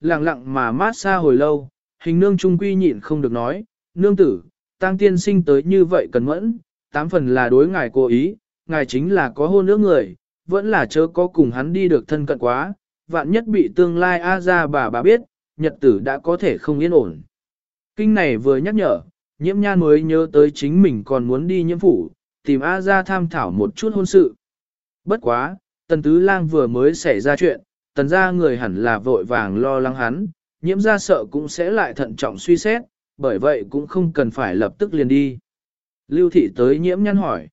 lặng lặng mà mát xa hồi lâu, hình nương trung quy nhịn không được nói, nương tử, tăng tiên sinh tới như vậy cần mẫn, tám phần là đối ngài cố ý, ngài chính là có hôn ước người, vẫn là chớ có cùng hắn đi được thân cận quá, vạn nhất bị tương lai A ra bà bà biết, nhật tử đã có thể không yên ổn. Kinh này vừa nhắc nhở, nhiễm nhan mới nhớ tới chính mình còn muốn đi nhiễm phủ, tìm A ra tham thảo một chút hôn sự. Bất quá, tần tứ lang vừa mới xảy ra chuyện, tần ra người hẳn là vội vàng lo lắng hắn, nhiễm ra sợ cũng sẽ lại thận trọng suy xét, bởi vậy cũng không cần phải lập tức liền đi. Lưu thị tới nhiễm nhăn hỏi.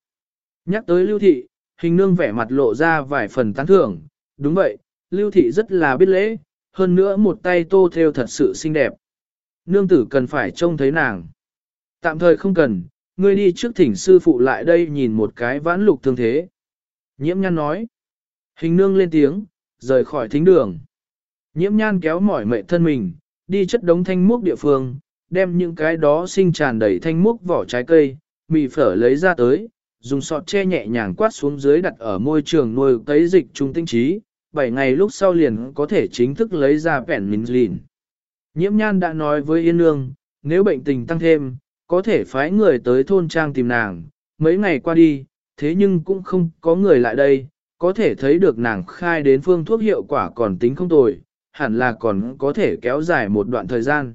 Nhắc tới lưu thị, hình nương vẻ mặt lộ ra vài phần tán thưởng, đúng vậy, lưu thị rất là biết lễ, hơn nữa một tay tô theo thật sự xinh đẹp. Nương tử cần phải trông thấy nàng. Tạm thời không cần, ngươi đi trước thỉnh sư phụ lại đây nhìn một cái vãn lục thương thế. Nhiễm nhăn nói. Hình nương lên tiếng, rời khỏi thính đường. Nhiễm nhan kéo mỏi mệ thân mình, đi chất đống thanh múc địa phương, đem những cái đó sinh tràn đầy thanh múc vỏ trái cây, mì phở lấy ra tới, dùng sọt che nhẹ nhàng quát xuống dưới đặt ở môi trường nuôi cấy dịch trung tinh trí, 7 ngày lúc sau liền có thể chính thức lấy ra vẻn mình lìn. Nhiễm nhan đã nói với Yên Nương, nếu bệnh tình tăng thêm, có thể phái người tới thôn trang tìm nàng, mấy ngày qua đi, thế nhưng cũng không có người lại đây, có thể thấy được nàng khai đến phương thuốc hiệu quả còn tính không tồi, hẳn là còn có thể kéo dài một đoạn thời gian.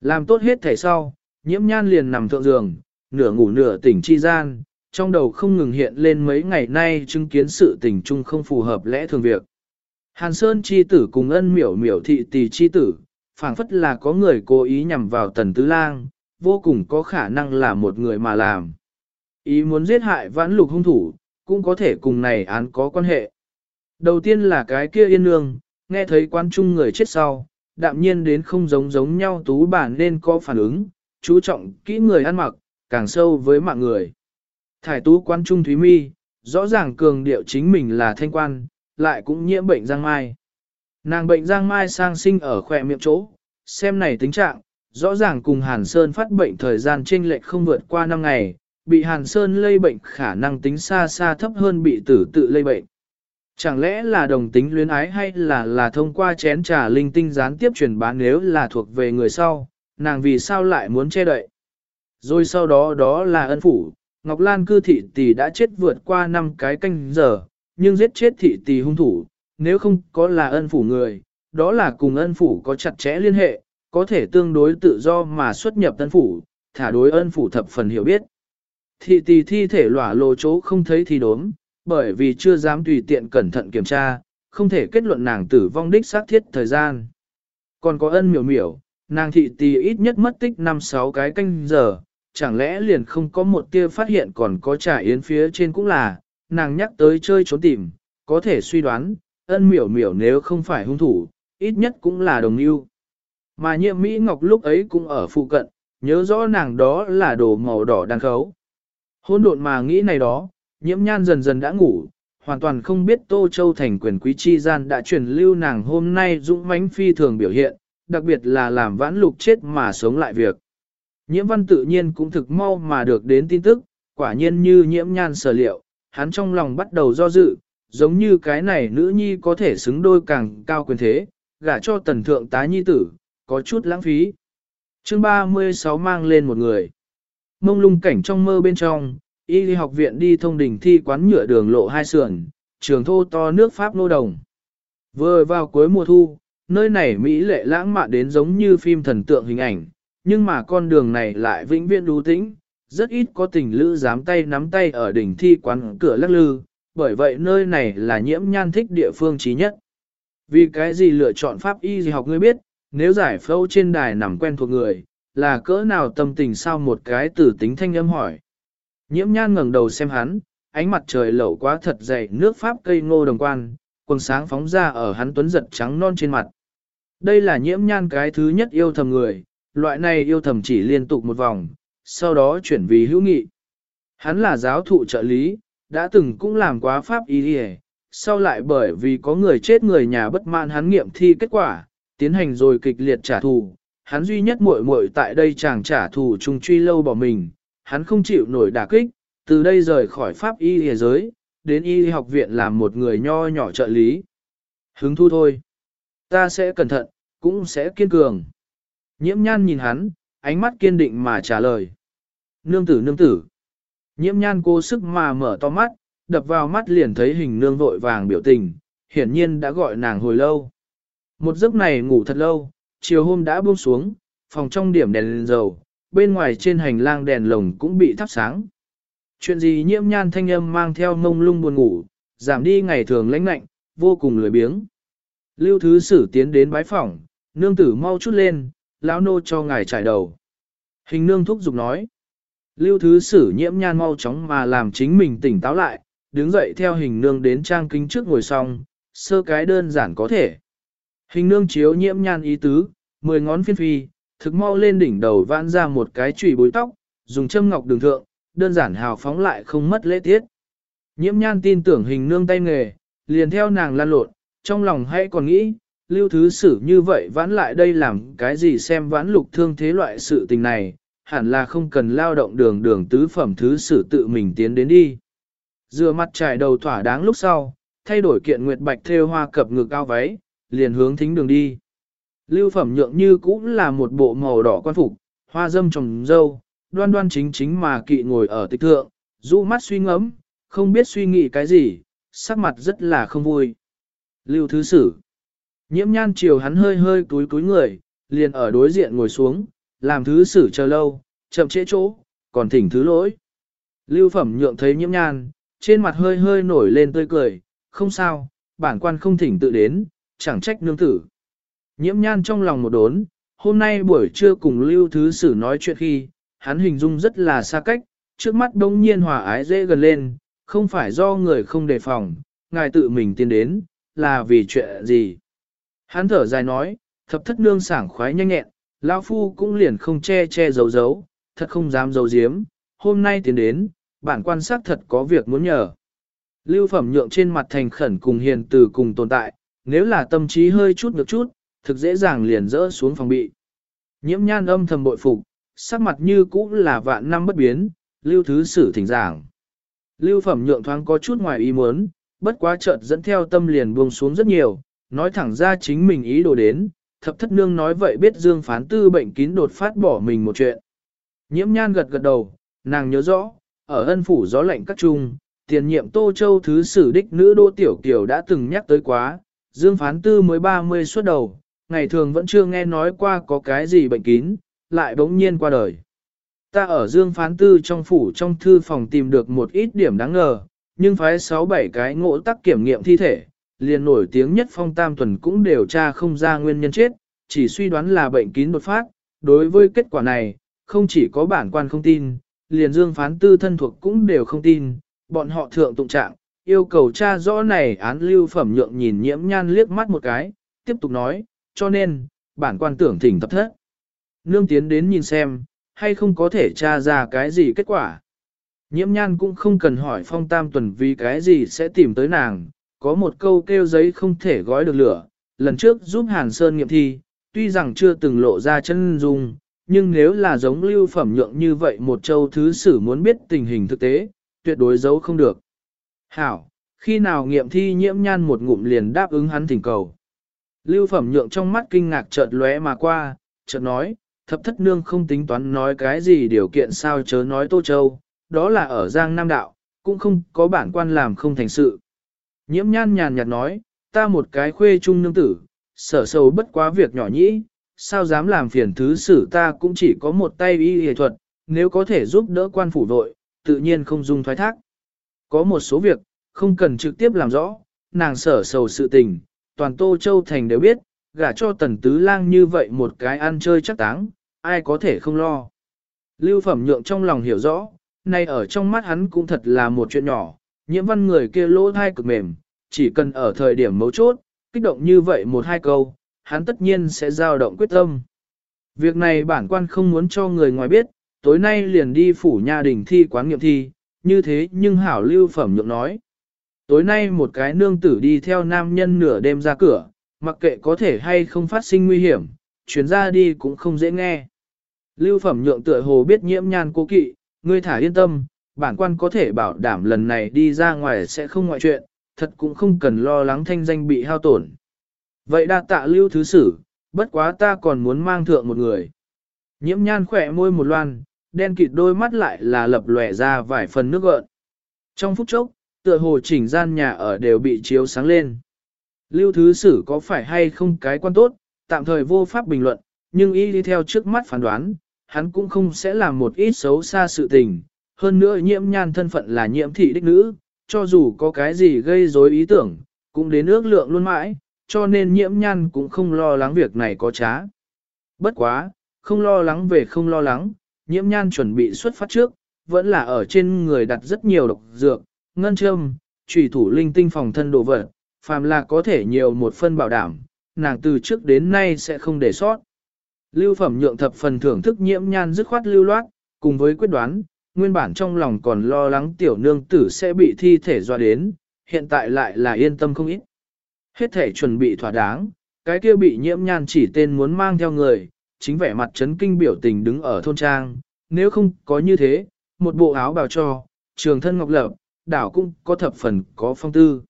Làm tốt hết thể sau, nhiễm nhan liền nằm thượng giường, nửa ngủ nửa tỉnh chi gian, trong đầu không ngừng hiện lên mấy ngày nay chứng kiến sự tình chung không phù hợp lẽ thường việc. Hàn Sơn chi tử cùng ân miểu miểu thị tỷ chi tử, phảng phất là có người cố ý nhằm vào tần tứ lang, vô cùng có khả năng là một người mà làm. Ý muốn giết hại vãn lục hung thủ, cũng có thể cùng này án có quan hệ. Đầu tiên là cái kia yên nương, nghe thấy quan trung người chết sau, đạm nhiên đến không giống giống nhau tú bản nên có phản ứng, chú trọng kỹ người ăn mặc, càng sâu với mạng người. Thải tú quan trung thúy mi, rõ ràng cường điệu chính mình là thanh quan, lại cũng nhiễm bệnh giang mai. Nàng bệnh giang mai sang sinh ở khỏe miệng chỗ, xem này tính trạng, rõ ràng cùng Hàn Sơn phát bệnh thời gian chênh lệch không vượt qua 5 ngày, bị Hàn Sơn lây bệnh khả năng tính xa xa thấp hơn bị tử tự lây bệnh. Chẳng lẽ là đồng tính luyến ái hay là là thông qua chén trà linh tinh gián tiếp truyền bá nếu là thuộc về người sau, nàng vì sao lại muốn che đậy. Rồi sau đó đó là ân phủ, Ngọc Lan cư thị tỷ đã chết vượt qua 5 cái canh giờ, nhưng giết chết thị tỷ hung thủ, nếu không có là ân phủ người, đó là cùng ân phủ có chặt chẽ liên hệ, có thể tương đối tự do mà xuất nhập ân phủ, thả đối ân phủ thập phần hiểu biết. Thị tỷ thi thể lỏa lộ chỗ không thấy thì đốm, bởi vì chưa dám tùy tiện cẩn thận kiểm tra, không thể kết luận nàng tử vong đích xác thiết thời gian. Còn có ân miểu miểu, nàng thị tỷ ít nhất mất tích 5-6 cái canh giờ, chẳng lẽ liền không có một tia phát hiện còn có trả yến phía trên cũng là, nàng nhắc tới chơi trốn tìm, có thể suy đoán, ân miểu miểu nếu không phải hung thủ, ít nhất cũng là đồng yêu. Mà nhiệm Mỹ Ngọc lúc ấy cũng ở phụ cận, nhớ rõ nàng đó là đồ màu đỏ đang khấu. Hôn độn mà nghĩ này đó, nhiễm nhan dần dần đã ngủ, hoàn toàn không biết Tô Châu thành quyền quý chi gian đã truyền lưu nàng hôm nay dũng mãnh phi thường biểu hiện, đặc biệt là làm vãn lục chết mà sống lại việc. Nhiễm văn tự nhiên cũng thực mau mà được đến tin tức, quả nhiên như nhiễm nhan sở liệu, hắn trong lòng bắt đầu do dự, giống như cái này nữ nhi có thể xứng đôi càng cao quyền thế, gả cho tần thượng tá nhi tử, có chút lãng phí. chương 36 mang lên một người. Mông lung cảnh trong mơ bên trong, y học viện đi thông đỉnh thi quán nhựa đường lộ hai sườn, trường thô to nước Pháp nô đồng. Vừa vào cuối mùa thu, nơi này Mỹ lệ lãng mạn đến giống như phim thần tượng hình ảnh, nhưng mà con đường này lại vĩnh viễn đú tĩnh, rất ít có tình lữ dám tay nắm tay ở đỉnh thi quán cửa lắc lư, bởi vậy nơi này là nhiễm nhan thích địa phương trí nhất. Vì cái gì lựa chọn pháp y gì học ngươi biết, nếu giải phẫu trên đài nằm quen thuộc người, là cỡ nào tâm tình sao một cái tử tính thanh âm hỏi. Nhiễm nhan ngẩng đầu xem hắn, ánh mặt trời lẩu quá thật dày nước pháp cây ngô đồng quan, quần sáng phóng ra ở hắn tuấn giật trắng non trên mặt. Đây là nhiễm nhan cái thứ nhất yêu thầm người, loại này yêu thầm chỉ liên tục một vòng, sau đó chuyển vì hữu nghị. Hắn là giáo thụ trợ lý, đã từng cũng làm quá pháp y đi sau lại bởi vì có người chết người nhà bất mãn hắn nghiệm thi kết quả, tiến hành rồi kịch liệt trả thù. Hắn duy nhất muội muội tại đây chàng trả thù trùng truy lâu bỏ mình, hắn không chịu nổi đả kích, từ đây rời khỏi pháp y y giới, đến y học viện làm một người nho nhỏ trợ lý. Hứng thu thôi. Ta sẽ cẩn thận, cũng sẽ kiên cường. Nhiễm nhan nhìn hắn, ánh mắt kiên định mà trả lời. Nương tử nương tử. Nhiễm nhan cố sức mà mở to mắt, đập vào mắt liền thấy hình nương vội vàng biểu tình, hiển nhiên đã gọi nàng hồi lâu. Một giấc này ngủ thật lâu, chiều hôm đã buông xuống, phòng trong điểm đèn lên dầu, bên ngoài trên hành lang đèn lồng cũng bị thắp sáng. Chuyện gì nhiễm nhan thanh âm mang theo mông lung buồn ngủ, giảm đi ngày thường lãnh lạnh, vô cùng lười biếng. Lưu thứ sử tiến đến bái phỏng, nương tử mau chút lên, lão nô cho ngài trải đầu. Hình nương thúc giục nói. Lưu thứ sử nhiễm nhan mau chóng mà làm chính mình tỉnh táo lại, đứng dậy theo hình nương đến trang kính trước ngồi xong, sơ cái đơn giản có thể. Hình nương chiếu nhiễm nhan ý tứ, mười ngón phiên phi, thực mau lên đỉnh đầu vãn ra một cái chùy bối tóc, dùng châm ngọc đường thượng, đơn giản hào phóng lại không mất lễ tiết. Nhiễm nhan tin tưởng hình nương tay nghề, liền theo nàng lan lộn, trong lòng hay còn nghĩ, lưu thứ xử như vậy vãn lại đây làm cái gì xem vãn lục thương thế loại sự tình này, hẳn là không cần lao động đường đường tứ phẩm thứ sử tự mình tiến đến đi. Dựa mặt trải đầu thỏa đáng lúc sau, thay đổi kiện nguyệt bạch thêu hoa cập ngực cao váy, liền hướng thính đường đi. Lưu phẩm nhượng như cũng là một bộ màu đỏ quan phục, hoa dâm trồng dâu, đoan đoan chính chính mà kỵ ngồi ở tịch thượng, rũ mắt suy ngẫm, không biết suy nghĩ cái gì, sắc mặt rất là không vui. Lưu thứ sử. Nhiễm nhan chiều hắn hơi hơi túi túi người, liền ở đối diện ngồi xuống, làm thứ sử chờ lâu, chậm trễ chỗ, còn thỉnh thứ lỗi. Lưu phẩm nhượng thấy nhiễm nhan, trên mặt hơi hơi nổi lên tươi cười, không sao, bản quan không thỉnh tự đến, chẳng trách nương tử. Nhiễm nhan trong lòng một đốn, hôm nay buổi trưa cùng lưu thứ sử nói chuyện khi, hắn hình dung rất là xa cách, trước mắt đông nhiên hòa ái dễ gần lên, không phải do người không đề phòng, ngài tự mình tiến đến, là vì chuyện gì. Hắn thở dài nói, thập thất nương sảng khoái nhanh nhẹn, lão phu cũng liền không che che giấu giấu, thật không dám giấu giếm, hôm nay tiến đến, bản quan sát thật có việc muốn nhờ. Lưu phẩm nhượng trên mặt thành khẩn cùng hiền từ cùng tồn tại, nếu là tâm trí hơi chút được chút, thực dễ dàng liền rỡ xuống phòng bị. Nhiễm nhan âm thầm bội phục, sắc mặt như cũ là vạn năm bất biến, lưu thứ sử thỉnh giảng. Lưu phẩm nhượng thoáng có chút ngoài ý muốn, bất quá chợt dẫn theo tâm liền buông xuống rất nhiều, nói thẳng ra chính mình ý đồ đến, thập thất nương nói vậy biết Dương phán tư bệnh kín đột phát bỏ mình một chuyện. Nhiễm nhan gật gật đầu, nàng nhớ rõ, ở ân phủ gió lạnh các trung, tiền nhiệm Tô Châu thứ sử đích nữ đô tiểu kiều đã từng nhắc tới quá, Dương phán tư mới 30 xuất đầu, ngày thường vẫn chưa nghe nói qua có cái gì bệnh kín, lại bỗng nhiên qua đời. Ta ở Dương phán tư trong phủ trong thư phòng tìm được một ít điểm đáng ngờ, nhưng phái 6-7 cái ngộ tắc kiểm nghiệm thi thể, liền nổi tiếng nhất phong tam tuần cũng điều tra không ra nguyên nhân chết, chỉ suy đoán là bệnh kín đột phát. Đối với kết quả này, không chỉ có bản quan không tin, liền dương phán tư thân thuộc cũng đều không tin, bọn họ thượng tụng trạng, yêu cầu tra rõ này án lưu phẩm nhượng nhìn nhiễm nhan liếc mắt một cái, tiếp tục nói, cho nên, bản quan tưởng thỉnh tập thất. Nương tiến đến nhìn xem, hay không có thể tra ra cái gì kết quả. Nhiễm nhan cũng không cần hỏi phong tam tuần vì cái gì sẽ tìm tới nàng, có một câu kêu giấy không thể gói được lửa, lần trước giúp Hàn Sơn nghiệm thi, tuy rằng chưa từng lộ ra chân dung, nhưng nếu là giống lưu phẩm nhượng như vậy một châu thứ sử muốn biết tình hình thực tế, tuyệt đối giấu không được. Hảo, khi nào nghiệm thi nhiễm nhan một ngụm liền đáp ứng hắn thỉnh cầu. Lưu phẩm nhượng trong mắt kinh ngạc chợt lóe mà qua, chợt nói, thập thất nương không tính toán nói cái gì điều kiện sao chớ nói Tô Châu, đó là ở Giang Nam Đạo, cũng không có bản quan làm không thành sự. Nhiễm nhan nhàn nhạt nói, ta một cái khuê trung nương tử, sở sầu bất quá việc nhỏ nhĩ, sao dám làm phiền thứ sử ta cũng chỉ có một tay y y thuật, nếu có thể giúp đỡ quan phủ vội, tự nhiên không dung thoái thác. Có một số việc, không cần trực tiếp làm rõ, nàng sở sầu sự tình, toàn Tô Châu Thành đều biết, gả cho tần tứ lang như vậy một cái ăn chơi chắc táng, ai có thể không lo. Lưu phẩm nhượng trong lòng hiểu rõ, nay ở trong mắt hắn cũng thật là một chuyện nhỏ, nhiễm văn người kia lỗ thai cực mềm, chỉ cần ở thời điểm mấu chốt, kích động như vậy một hai câu, hắn tất nhiên sẽ dao động quyết tâm. Việc này bản quan không muốn cho người ngoài biết, tối nay liền đi phủ nhà đình thi quán nghiệm thi, như thế nhưng hảo lưu phẩm nhượng nói. Tối nay một cái nương tử đi theo nam nhân nửa đêm ra cửa, mặc kệ có thể hay không phát sinh nguy hiểm, chuyến ra đi cũng không dễ nghe. Lưu phẩm nhượng tựa hồ biết nhiễm nhan cố kỵ, ngươi thả yên tâm, bản quan có thể bảo đảm lần này đi ra ngoài sẽ không ngoại chuyện, thật cũng không cần lo lắng thanh danh bị hao tổn. Vậy đa tạ lưu thứ sử, bất quá ta còn muốn mang thượng một người. Nhiễm nhan khỏe môi một loan, đen kịt đôi mắt lại là lập lòe ra vài phần nước gợn. Trong phút chốc, tựa hồ chỉnh gian nhà ở đều bị chiếu sáng lên. Lưu thứ sử có phải hay không cái quan tốt, tạm thời vô pháp bình luận, nhưng y đi theo trước mắt phán đoán, hắn cũng không sẽ làm một ít xấu xa sự tình. Hơn nữa nhiễm nhan thân phận là nhiễm thị đích nữ, cho dù có cái gì gây rối ý tưởng, cũng đến ước lượng luôn mãi, cho nên nhiễm nhan cũng không lo lắng việc này có trá. Bất quá, không lo lắng về không lo lắng, nhiễm nhan chuẩn bị xuất phát trước, vẫn là ở trên người đặt rất nhiều độc dược, ngân châm, trùy thủ linh tinh phòng thân đồ vật, phàm là có thể nhiều một phân bảo đảm, nàng từ trước đến nay sẽ không để sót. Lưu phẩm nhượng thập phần thưởng thức nhiễm nhan dứt khoát lưu loát, cùng với quyết đoán, nguyên bản trong lòng còn lo lắng tiểu nương tử sẽ bị thi thể dọa đến, hiện tại lại là yên tâm không ít. Hết thể chuẩn bị thỏa đáng, cái kia bị nhiễm nhan chỉ tên muốn mang theo người, chính vẻ mặt chấn kinh biểu tình đứng ở thôn trang, nếu không có như thế, một bộ áo bào cho, trường thân ngọc lập, đảo cũng có thập phần có phong tư.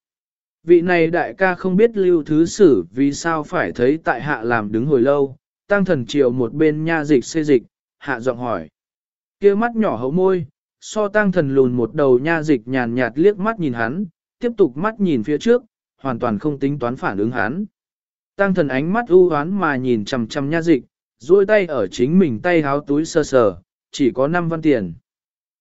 Vị này đại ca không biết lưu thứ sử vì sao phải thấy tại hạ làm đứng hồi lâu, tăng thần triều một bên nha dịch xê dịch, hạ giọng hỏi. kia mắt nhỏ hấu môi, so tăng thần lùn một đầu nha dịch nhàn nhạt liếc mắt nhìn hắn, tiếp tục mắt nhìn phía trước, hoàn toàn không tính toán phản ứng hắn. Tăng thần ánh mắt u hoán mà nhìn chằm chằm nha dịch, duỗi tay ở chính mình tay háo túi sơ sờ, chỉ có 5 văn tiền.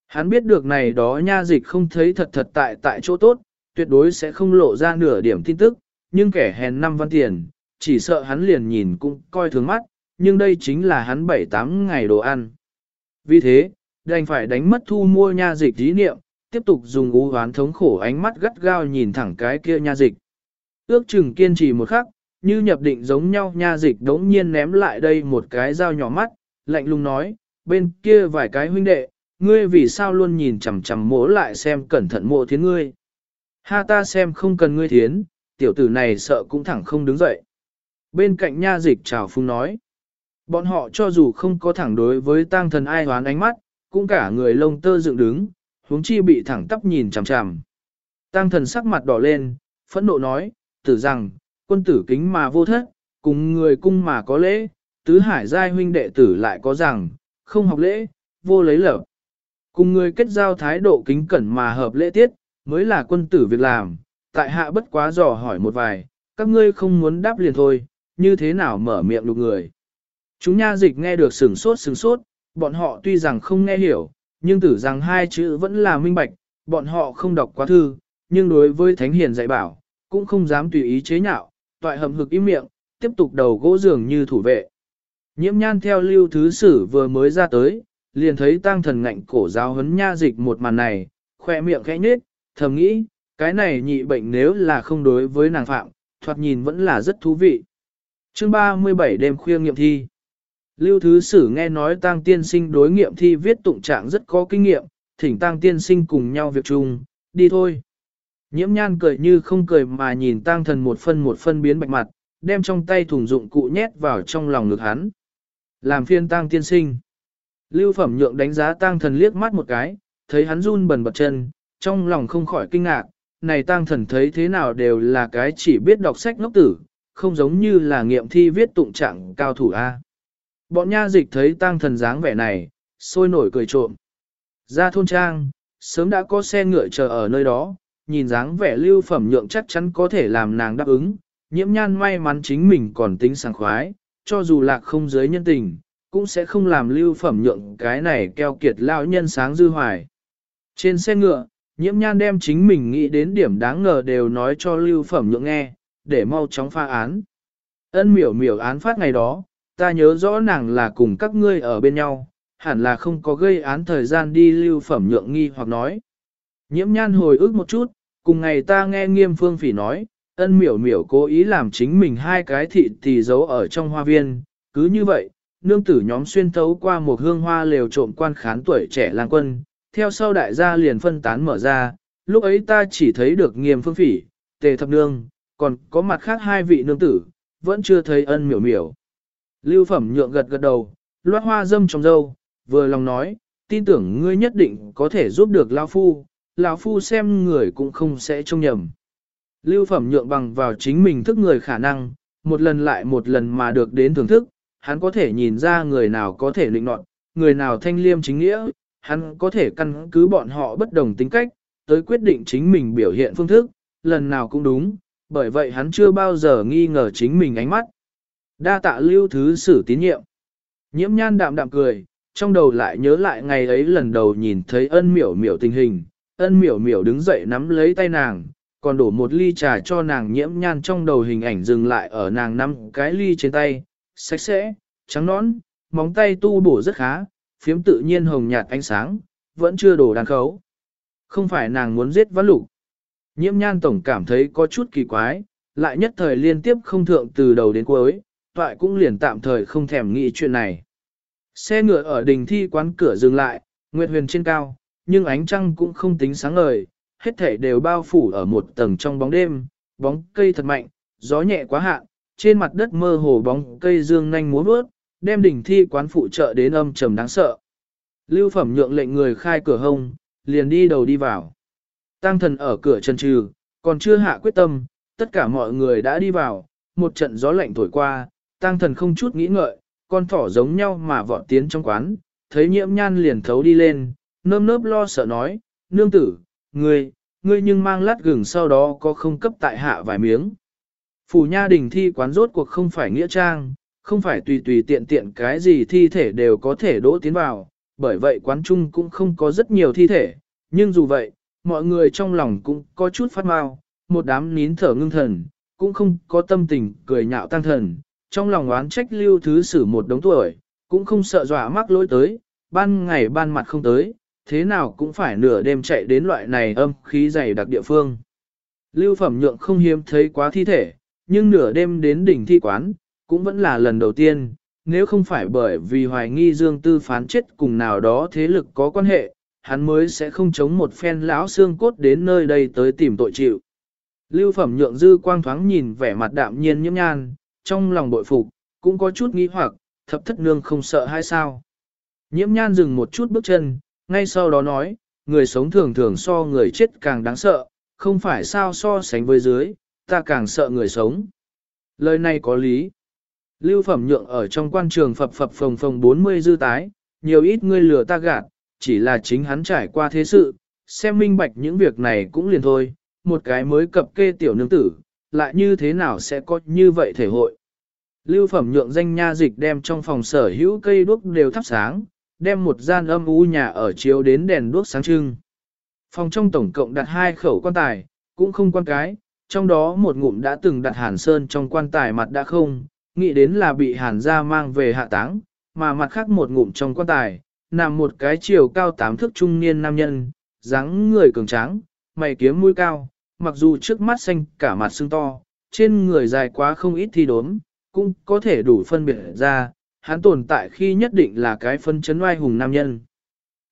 Hắn biết được này đó nha dịch không thấy thật thật tại tại chỗ tốt, tuyệt đối sẽ không lộ ra nửa điểm tin tức, nhưng kẻ hèn 5 văn tiền, chỉ sợ hắn liền nhìn cũng coi thường mắt, nhưng đây chính là hắn 7-8 ngày đồ ăn. Vì thế, đành phải đánh mất thu mua nha dịch dí niệm, tiếp tục dùng ú hoán thống khổ ánh mắt gắt gao nhìn thẳng cái kia nha dịch. Ước chừng kiên trì một khắc, như nhập định giống nhau nha dịch đống nhiên ném lại đây một cái dao nhỏ mắt, lạnh lùng nói, bên kia vài cái huynh đệ, ngươi vì sao luôn nhìn chằm chằm mỗ lại xem cẩn thận mộ thiến ngươi. Ha ta xem không cần ngươi thiến, tiểu tử này sợ cũng thẳng không đứng dậy. Bên cạnh nha dịch chào phung nói, bọn họ cho dù không có thẳng đối với tang thần ai hoán ánh mắt, cũng cả người lông tơ dựng đứng, huống chi bị thẳng tắp nhìn chằm chằm. Tang thần sắc mặt đỏ lên, phẫn nộ nói, tử rằng, quân tử kính mà vô thất, cùng người cung mà có lễ, tứ hải giai huynh đệ tử lại có rằng, không học lễ, vô lấy lở. Cùng người kết giao thái độ kính cẩn mà hợp lễ tiết, mới là quân tử việc làm, tại hạ bất quá dò hỏi một vài, các ngươi không muốn đáp liền thôi, như thế nào mở miệng lục người. Chúng nha dịch nghe được sừng sốt sừng sốt, bọn họ tuy rằng không nghe hiểu, nhưng tử rằng hai chữ vẫn là minh bạch, bọn họ không đọc quá thư, nhưng đối với thánh hiền dạy bảo, cũng không dám tùy ý chế nhạo, toại hầm hực im miệng, tiếp tục đầu gỗ giường như thủ vệ. Nhiễm nhan theo lưu thứ sử vừa mới ra tới, liền thấy tăng thần ngạnh cổ giáo hấn nha dịch một màn này, khoe miệng khẽ nhết, thầm nghĩ, cái này nhị bệnh nếu là không đối với nàng phạm, thoạt nhìn vẫn là rất thú vị. chương 37 đêm khuya nghiệm thi. Lưu Thứ Sử nghe nói Tăng Tiên Sinh đối nghiệm thi viết tụng trạng rất có kinh nghiệm, thỉnh Tăng Tiên Sinh cùng nhau việc chung, đi thôi. Nhiễm nhan cười như không cười mà nhìn Tang Thần một phân một phân biến bạch mặt, đem trong tay thùng dụng cụ nhét vào trong lòng ngực hắn. Làm phiên Tang Tiên Sinh. Lưu Phẩm Nhượng đánh giá Tang Thần liếc mắt một cái, thấy hắn run bần bật chân, trong lòng không khỏi kinh ngạc, này Tang Thần thấy thế nào đều là cái chỉ biết đọc sách ngốc tử, không giống như là nghiệm thi viết tụng trạng cao thủ A. Bọn nha dịch thấy Tang thần dáng vẻ này, sôi nổi cười trộm. Ra thôn trang, sớm đã có xe ngựa chờ ở nơi đó, nhìn dáng vẻ lưu phẩm nhượng chắc chắn có thể làm nàng đáp ứng, nhiễm nhan may mắn chính mình còn tính sảng khoái, cho dù lạc không giới nhân tình, cũng sẽ không làm lưu phẩm nhượng cái này keo kiệt lão nhân sáng dư hoài. Trên xe ngựa, nhiễm nhan đem chính mình nghĩ đến điểm đáng ngờ đều nói cho lưu phẩm nhượng nghe, để mau chóng pha án. Ân miểu miểu án phát ngày đó, ta nhớ rõ nàng là cùng các ngươi ở bên nhau, hẳn là không có gây án thời gian đi lưu phẩm nhượng nghi hoặc nói. Nhiễm nhan hồi ức một chút, cùng ngày ta nghe nghiêm phương phỉ nói, ân miểu miểu cố ý làm chính mình hai cái thị tỷ giấu ở trong hoa viên, cứ như vậy, nương tử nhóm xuyên thấu qua một hương hoa lều trộm quan khán tuổi trẻ lang quân, theo sau đại gia liền phân tán mở ra, lúc ấy ta chỉ thấy được nghiêm phương phỉ, tề thập nương, còn có mặt khác hai vị nương tử, vẫn chưa thấy ân miểu miểu. Lưu phẩm nhượng gật gật đầu, loát hoa dâm trong dâu, vừa lòng nói, tin tưởng ngươi nhất định có thể giúp được lao Phu, Lão Phu xem người cũng không sẽ trông nhầm. Lưu phẩm nhượng bằng vào chính mình thức người khả năng, một lần lại một lần mà được đến thưởng thức, hắn có thể nhìn ra người nào có thể lịnh nọt, người nào thanh liêm chính nghĩa, hắn có thể căn cứ bọn họ bất đồng tính cách, tới quyết định chính mình biểu hiện phương thức, lần nào cũng đúng, bởi vậy hắn chưa bao giờ nghi ngờ chính mình ánh mắt. Đa tạ lưu thứ sử tín nhiệm. Nhiễm nhan đạm đạm cười, trong đầu lại nhớ lại ngày ấy lần đầu nhìn thấy ân miểu miểu tình hình, ân miểu miểu đứng dậy nắm lấy tay nàng, còn đổ một ly trà cho nàng nhiễm nhan trong đầu hình ảnh dừng lại ở nàng nắm cái ly trên tay, sạch sẽ, trắng nõn, móng tay tu bổ rất khá, phiếm tự nhiên hồng nhạt ánh sáng, vẫn chưa đổ đàn khấu. Không phải nàng muốn giết văn lục. Nhiễm nhan tổng cảm thấy có chút kỳ quái, lại nhất thời liên tiếp không thượng từ đầu đến cuối, toại cũng liền tạm thời không thèm nghĩ chuyện này. Xe ngựa ở đình thi quán cửa dừng lại, Nguyệt Huyền trên cao, nhưng ánh trăng cũng không tính sáng ngời, hết thể đều bao phủ ở một tầng trong bóng đêm, bóng cây thật mạnh, gió nhẹ quá hạn, trên mặt đất mơ hồ bóng cây dương nhanh múa bước, đem đỉnh thi quán phụ trợ đến âm trầm đáng sợ. Lưu phẩm nhượng lệnh người khai cửa hông, liền đi đầu đi vào. Tăng thần ở cửa chân trừ, còn chưa hạ quyết tâm, tất cả mọi người đã đi vào, một trận gió lạnh thổi qua, tăng thần không chút nghĩ ngợi, con thỏ giống nhau mà vọt tiến trong quán, thấy nhiễm nhan liền thấu đi lên, nơm nớp lo sợ nói, nương tử, ngươi, ngươi nhưng mang lát gừng sau đó có không cấp tại hạ vài miếng. Phủ nha đình thi quán rốt cuộc không phải nghĩa trang, không phải tùy tùy tiện tiện cái gì thi thể đều có thể đỗ tiến vào, bởi vậy quán trung cũng không có rất nhiều thi thể, nhưng dù vậy, mọi người trong lòng cũng có chút phát mau, một đám nín thở ngưng thần, cũng không có tâm tình cười nhạo tăng thần, trong lòng oán trách lưu thứ sử một đống tuổi, cũng không sợ dọa mắc lỗi tới, ban ngày ban mặt không tới, thế nào cũng phải nửa đêm chạy đến loại này âm khí dày đặc địa phương. Lưu phẩm nhượng không hiếm thấy quá thi thể, nhưng nửa đêm đến đỉnh thi quán, cũng vẫn là lần đầu tiên, nếu không phải bởi vì hoài nghi Dương Tư phán chết cùng nào đó thế lực có quan hệ, hắn mới sẽ không chống một phen lão xương cốt đến nơi đây tới tìm tội chịu. Lưu phẩm nhượng dư quang thoáng nhìn vẻ mặt đạm nhiên nhiễm nhan, trong lòng bội phục, cũng có chút nghi hoặc, thập thất nương không sợ hay sao. Nhiễm nhan dừng một chút bước chân, ngay sau đó nói, người sống thường thường so người chết càng đáng sợ, không phải sao so sánh với dưới, ta càng sợ người sống. Lời này có lý. Lưu phẩm nhượng ở trong quan trường phập phập phồng phồng 40 dư tái, nhiều ít ngươi lừa ta gạt, chỉ là chính hắn trải qua thế sự, xem minh bạch những việc này cũng liền thôi, một cái mới cập kê tiểu nương tử, lại như thế nào sẽ có như vậy thể hội. Lưu phẩm nhượng danh nha dịch đem trong phòng sở hữu cây đuốc đều thắp sáng, đem một gian âm u nhà ở chiếu đến đèn đuốc sáng trưng. Phòng trong tổng cộng đặt hai khẩu quan tài, cũng không quan cái, trong đó một ngụm đã từng đặt hàn sơn trong quan tài mặt đã không, nghĩ đến là bị hàn gia mang về hạ táng, mà mặt khác một ngụm trong quan tài, nằm một cái chiều cao tám thước trung niên nam nhân, dáng người cường tráng, mày kiếm mũi cao, mặc dù trước mắt xanh cả mặt sưng to, trên người dài quá không ít thi đốm, cũng có thể đủ phân biệt ra, hắn tồn tại khi nhất định là cái phân chấn oai hùng nam nhân.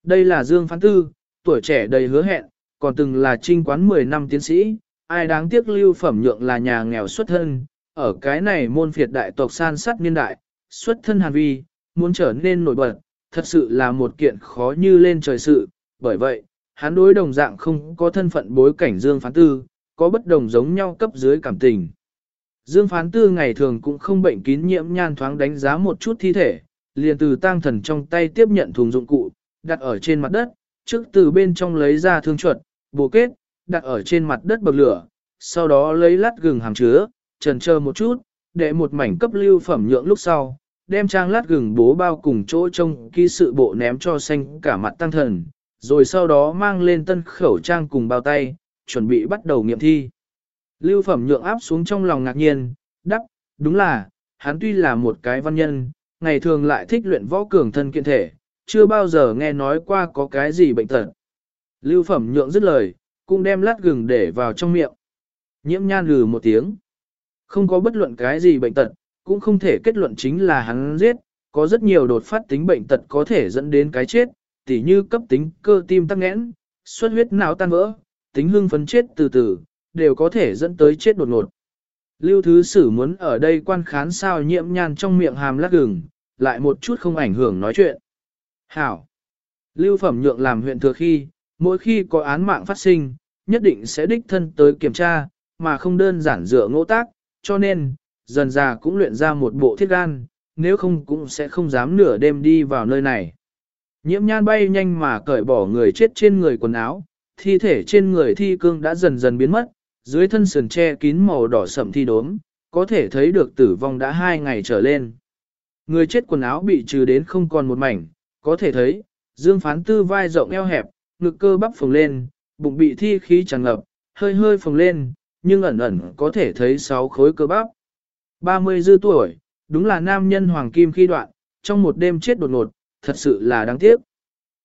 Đây là Dương Phán Tư, tuổi trẻ đầy hứa hẹn, còn từng là trinh quán 10 năm tiến sĩ, ai đáng tiếc lưu phẩm nhượng là nhà nghèo xuất thân, ở cái này môn phiệt đại tộc san sát niên đại, xuất thân hàn vi, muốn trở nên nổi bật, thật sự là một kiện khó như lên trời sự, bởi vậy, hắn đối đồng dạng không có thân phận bối cảnh Dương Phán Tư, có bất đồng giống nhau cấp dưới cảm tình. Dương Phán Tư ngày thường cũng không bệnh kín nhiễm nhan thoáng đánh giá một chút thi thể, liền từ tang thần trong tay tiếp nhận thùng dụng cụ, đặt ở trên mặt đất, trước từ bên trong lấy ra thương chuột, bồ kết, đặt ở trên mặt đất bậc lửa, sau đó lấy lát gừng hàm chứa, trần chờ một chút, để một mảnh cấp lưu phẩm nhượng lúc sau, đem trang lát gừng bố bao cùng chỗ trong ký sự bộ ném cho xanh cả mặt tăng thần, rồi sau đó mang lên tân khẩu trang cùng bao tay, chuẩn bị bắt đầu nghiệm thi. Lưu phẩm nhượng áp xuống trong lòng ngạc nhiên, đắc, đúng là, hắn tuy là một cái văn nhân, ngày thường lại thích luyện võ cường thân kiện thể, chưa bao giờ nghe nói qua có cái gì bệnh tật. Lưu phẩm nhượng dứt lời, cũng đem lát gừng để vào trong miệng. Nhiễm nhan lừ một tiếng. Không có bất luận cái gì bệnh tật, cũng không thể kết luận chính là hắn giết, có rất nhiều đột phát tính bệnh tật có thể dẫn đến cái chết, tỉ như cấp tính cơ tim tắc nghẽn, xuất huyết não tan vỡ, tính hương phấn chết từ từ, đều có thể dẫn tới chết đột ngột. Lưu Thứ Sử muốn ở đây quan khán sao nhiễm nhan trong miệng hàm lát gừng, lại một chút không ảnh hưởng nói chuyện. Hảo! Lưu Phẩm Nhượng làm huyện thừa khi, mỗi khi có án mạng phát sinh, nhất định sẽ đích thân tới kiểm tra, mà không đơn giản dựa ngỗ tác, cho nên, dần già cũng luyện ra một bộ thiết gan, nếu không cũng sẽ không dám nửa đêm đi vào nơi này. Nhiễm nhan bay nhanh mà cởi bỏ người chết trên người quần áo, thi thể trên người thi cương đã dần dần biến mất, dưới thân sườn che kín màu đỏ sậm thi đốm, có thể thấy được tử vong đã hai ngày trở lên. Người chết quần áo bị trừ đến không còn một mảnh, có thể thấy, dương phán tư vai rộng eo hẹp, ngực cơ bắp phồng lên, bụng bị thi khí tràn ngập, hơi hơi phồng lên, nhưng ẩn ẩn có thể thấy sáu khối cơ bắp. 30 dư tuổi, đúng là nam nhân hoàng kim khi đoạn, trong một đêm chết đột ngột, thật sự là đáng tiếc.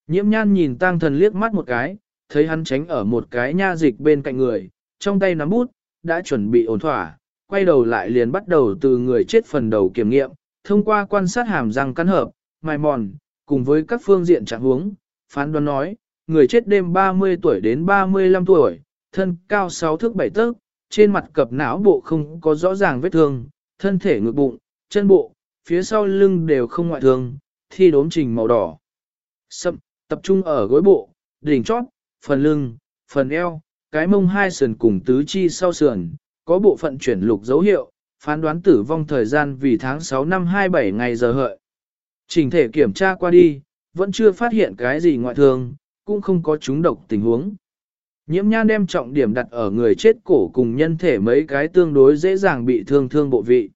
Nhiễm nhan nhìn tang thần liếc mắt một cái, thấy hắn tránh ở một cái nha dịch bên cạnh người, trong tay nắm bút, đã chuẩn bị ổn thỏa, quay đầu lại liền bắt đầu từ người chết phần đầu kiểm nghiệm, thông qua quan sát hàm răng cắn hợp, mài mòn, cùng với các phương diện trạng huống, phán đoán nói, người chết đêm 30 tuổi đến 35 tuổi, thân cao 6 thước 7 tấc, trên mặt cập não bộ không có rõ ràng vết thương, thân thể ngực bụng, chân bộ, phía sau lưng đều không ngoại thương, thi đốm trình màu đỏ. Sậm, tập trung ở gối bộ, đỉnh chót, phần lưng, phần eo, cái mông hai sườn cùng tứ chi sau sườn, có bộ phận chuyển lục dấu hiệu, phán đoán tử vong thời gian vì tháng 6 năm 27 ngày giờ hợi. Trình thể kiểm tra qua đi, vẫn chưa phát hiện cái gì ngoại thương, cũng không có trúng độc tình huống. Nhiễm nhan đem trọng điểm đặt ở người chết cổ cùng nhân thể mấy cái tương đối dễ dàng bị thương thương bộ vị.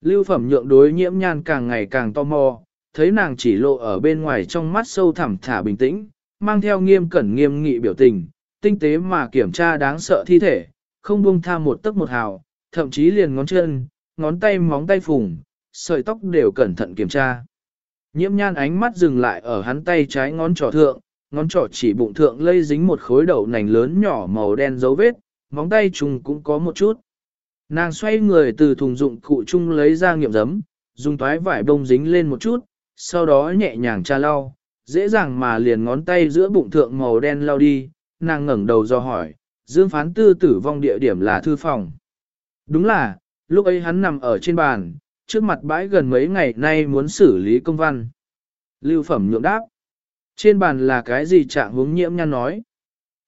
Lưu phẩm nhượng đối nhiễm nhan càng ngày càng tò mò, thấy nàng chỉ lộ ở bên ngoài trong mắt sâu thẳm thả bình tĩnh, mang theo nghiêm cẩn nghiêm nghị biểu tình, tinh tế mà kiểm tra đáng sợ thi thể, không buông tha một tấc một hào, thậm chí liền ngón chân, ngón tay móng tay phùng, sợi tóc đều cẩn thận kiểm tra. Nhiễm nhan ánh mắt dừng lại ở hắn tay trái ngón trỏ thượng, ngón trỏ chỉ bụng thượng lây dính một khối đậu nành lớn nhỏ màu đen dấu vết, móng tay trùng cũng có một chút. Nàng xoay người từ thùng dụng cụ chung lấy ra nghiệm giấm, dùng toái vải bông dính lên một chút, sau đó nhẹ nhàng tra lau, dễ dàng mà liền ngón tay giữa bụng thượng màu đen lau đi, nàng ngẩng đầu do hỏi, Dương Phán Tư tử vong địa điểm là thư phòng. Đúng là, lúc ấy hắn nằm ở trên bàn, trước mặt bãi gần mấy ngày nay muốn xử lý công văn. Lưu phẩm nhượng đáp. Trên bàn là cái gì trạng hướng nhiễm nhăn nói.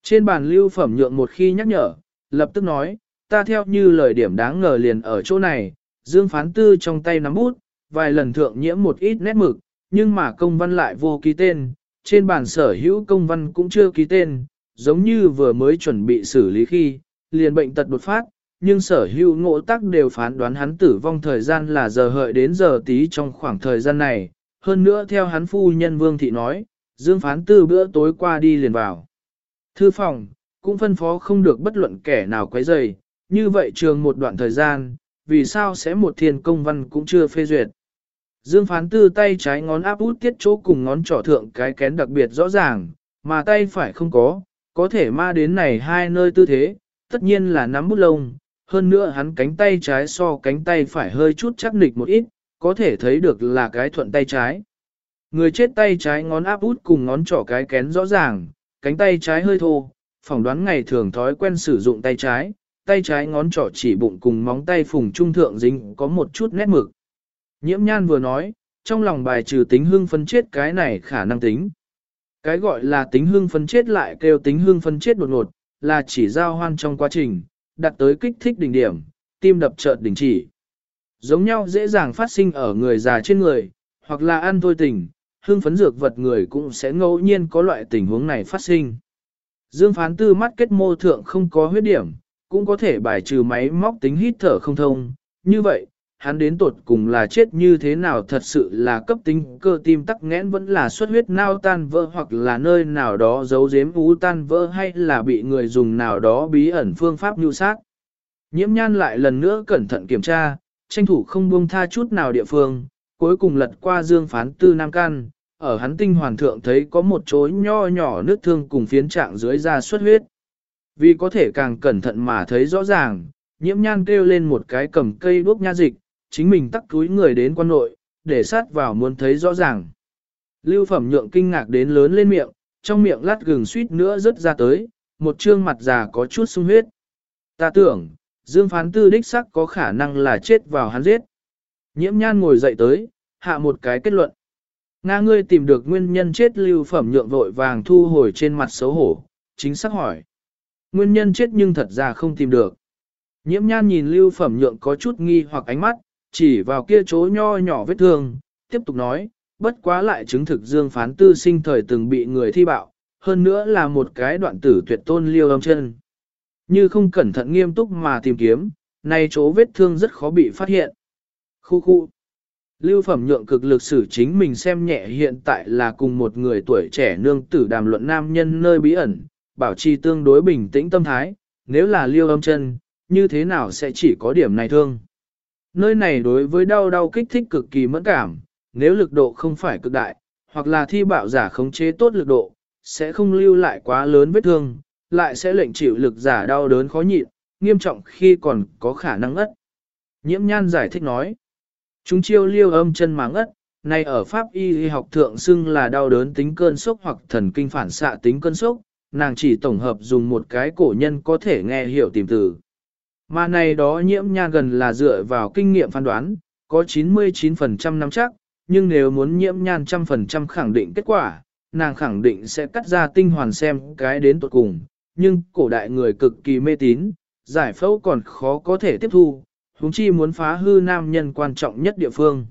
Trên bàn lưu phẩm nhượng một khi nhắc nhở, lập tức nói, ta theo như lời điểm đáng ngờ liền ở chỗ này, Dương Phán Tư trong tay nắm bút, vài lần thượng nhiễm một ít nét mực, nhưng mà công văn lại vô ký tên, trên bàn sở hữu công văn cũng chưa ký tên, giống như vừa mới chuẩn bị xử lý khi, liền bệnh tật đột phát, nhưng sở hữu ngộ tác đều phán đoán hắn tử vong thời gian là giờ hợi đến giờ tí trong khoảng thời gian này, hơn nữa theo hắn phu nhân Vương Thị nói, Dương phán tư bữa tối qua đi liền vào. Thư phòng, cũng phân phó không được bất luận kẻ nào quấy rầy, như vậy trường một đoạn thời gian, vì sao sẽ một thiên công văn cũng chưa phê duyệt. Dương phán tư tay trái ngón áp út tiết chỗ cùng ngón trỏ thượng cái kén đặc biệt rõ ràng, mà tay phải không có, có thể ma đến này hai nơi tư thế, tất nhiên là nắm bút lông, hơn nữa hắn cánh tay trái so cánh tay phải hơi chút chắc nịch một ít, có thể thấy được là cái thuận tay trái. Người chết tay trái ngón áp út cùng ngón trỏ cái kén rõ ràng, cánh tay trái hơi thô, phỏng đoán ngày thường thói quen sử dụng tay trái, tay trái ngón trỏ chỉ bụng cùng móng tay phùng trung thượng dính có một chút nét mực. Nhiễm nhan vừa nói, trong lòng bài trừ tính hương phân chết cái này khả năng tính. Cái gọi là tính hương phân chết lại kêu tính hương phân chết đột ngột, là chỉ giao hoan trong quá trình, đặt tới kích thích đỉnh điểm, tim đập chợt đình chỉ. Giống nhau dễ dàng phát sinh ở người già trên người, hoặc là ăn thôi tình, hương phấn dược vật người cũng sẽ ngẫu nhiên có loại tình huống này phát sinh. Dương phán tư mắt kết mô thượng không có huyết điểm, cũng có thể bài trừ máy móc tính hít thở không thông. Như vậy, hắn đến tột cùng là chết như thế nào thật sự là cấp tính cơ tim tắc nghẽn vẫn là xuất huyết nao tan vỡ hoặc là nơi nào đó giấu giếm ú tan vỡ hay là bị người dùng nào đó bí ẩn phương pháp nhu sát. Nhiễm nhan lại lần nữa cẩn thận kiểm tra, tranh thủ không buông tha chút nào địa phương, cuối cùng lật qua dương phán tư nam can, ở hắn tinh hoàn thượng thấy có một chối nho nhỏ nước thương cùng phiến trạng dưới da xuất huyết. Vì có thể càng cẩn thận mà thấy rõ ràng, nhiễm nhan kêu lên một cái cầm cây đuốc nha dịch, chính mình tắt túi người đến quan nội, để sát vào muốn thấy rõ ràng. Lưu phẩm nhượng kinh ngạc đến lớn lên miệng, trong miệng lát gừng suýt nữa rớt ra tới, một trương mặt già có chút sung huyết. Ta tưởng, Dương Phán Tư đích sắc có khả năng là chết vào hắn giết. Nhiễm nhan ngồi dậy tới, hạ một cái kết luận. Nga ngươi tìm được nguyên nhân chết lưu phẩm nhượng vội vàng thu hồi trên mặt xấu hổ, chính xác hỏi. Nguyên nhân chết nhưng thật ra không tìm được. Nhiễm nhan nhìn lưu phẩm nhượng có chút nghi hoặc ánh mắt, chỉ vào kia chỗ nho nhỏ vết thương, tiếp tục nói, bất quá lại chứng thực dương phán tư sinh thời từng bị người thi bạo, hơn nữa là một cái đoạn tử tuyệt tôn liêu âm chân. Như không cẩn thận nghiêm túc mà tìm kiếm, nay chỗ vết thương rất khó bị phát hiện. Khu khu. Lưu phẩm nhượng cực lực sử chính mình xem nhẹ hiện tại là cùng một người tuổi trẻ nương tử đàm luận nam nhân nơi bí ẩn, bảo trì tương đối bình tĩnh tâm thái, nếu là liêu âm chân, như thế nào sẽ chỉ có điểm này thương. Nơi này đối với đau đau kích thích cực kỳ mẫn cảm, nếu lực độ không phải cực đại, hoặc là thi bạo giả khống chế tốt lực độ, sẽ không lưu lại quá lớn vết thương, lại sẽ lệnh chịu lực giả đau đớn khó nhịn, nghiêm trọng khi còn có khả năng ngất. Nhiễm nhan giải thích nói, chúng chiêu liêu âm chân mà ngất, này ở Pháp y học thượng xưng là đau đớn tính cơn sốc hoặc thần kinh phản xạ tính cơn sốc, nàng chỉ tổng hợp dùng một cái cổ nhân có thể nghe hiểu tìm từ. Mà này đó nhiễm nhan gần là dựa vào kinh nghiệm phán đoán, có 99% nắm chắc, nhưng nếu muốn nhiễm nhan trăm phần trăm khẳng định kết quả, nàng khẳng định sẽ cắt ra tinh hoàn xem cái đến tuột cùng, nhưng cổ đại người cực kỳ mê tín, giải phẫu còn khó có thể tiếp thu, huống chi muốn phá hư nam nhân quan trọng nhất địa phương.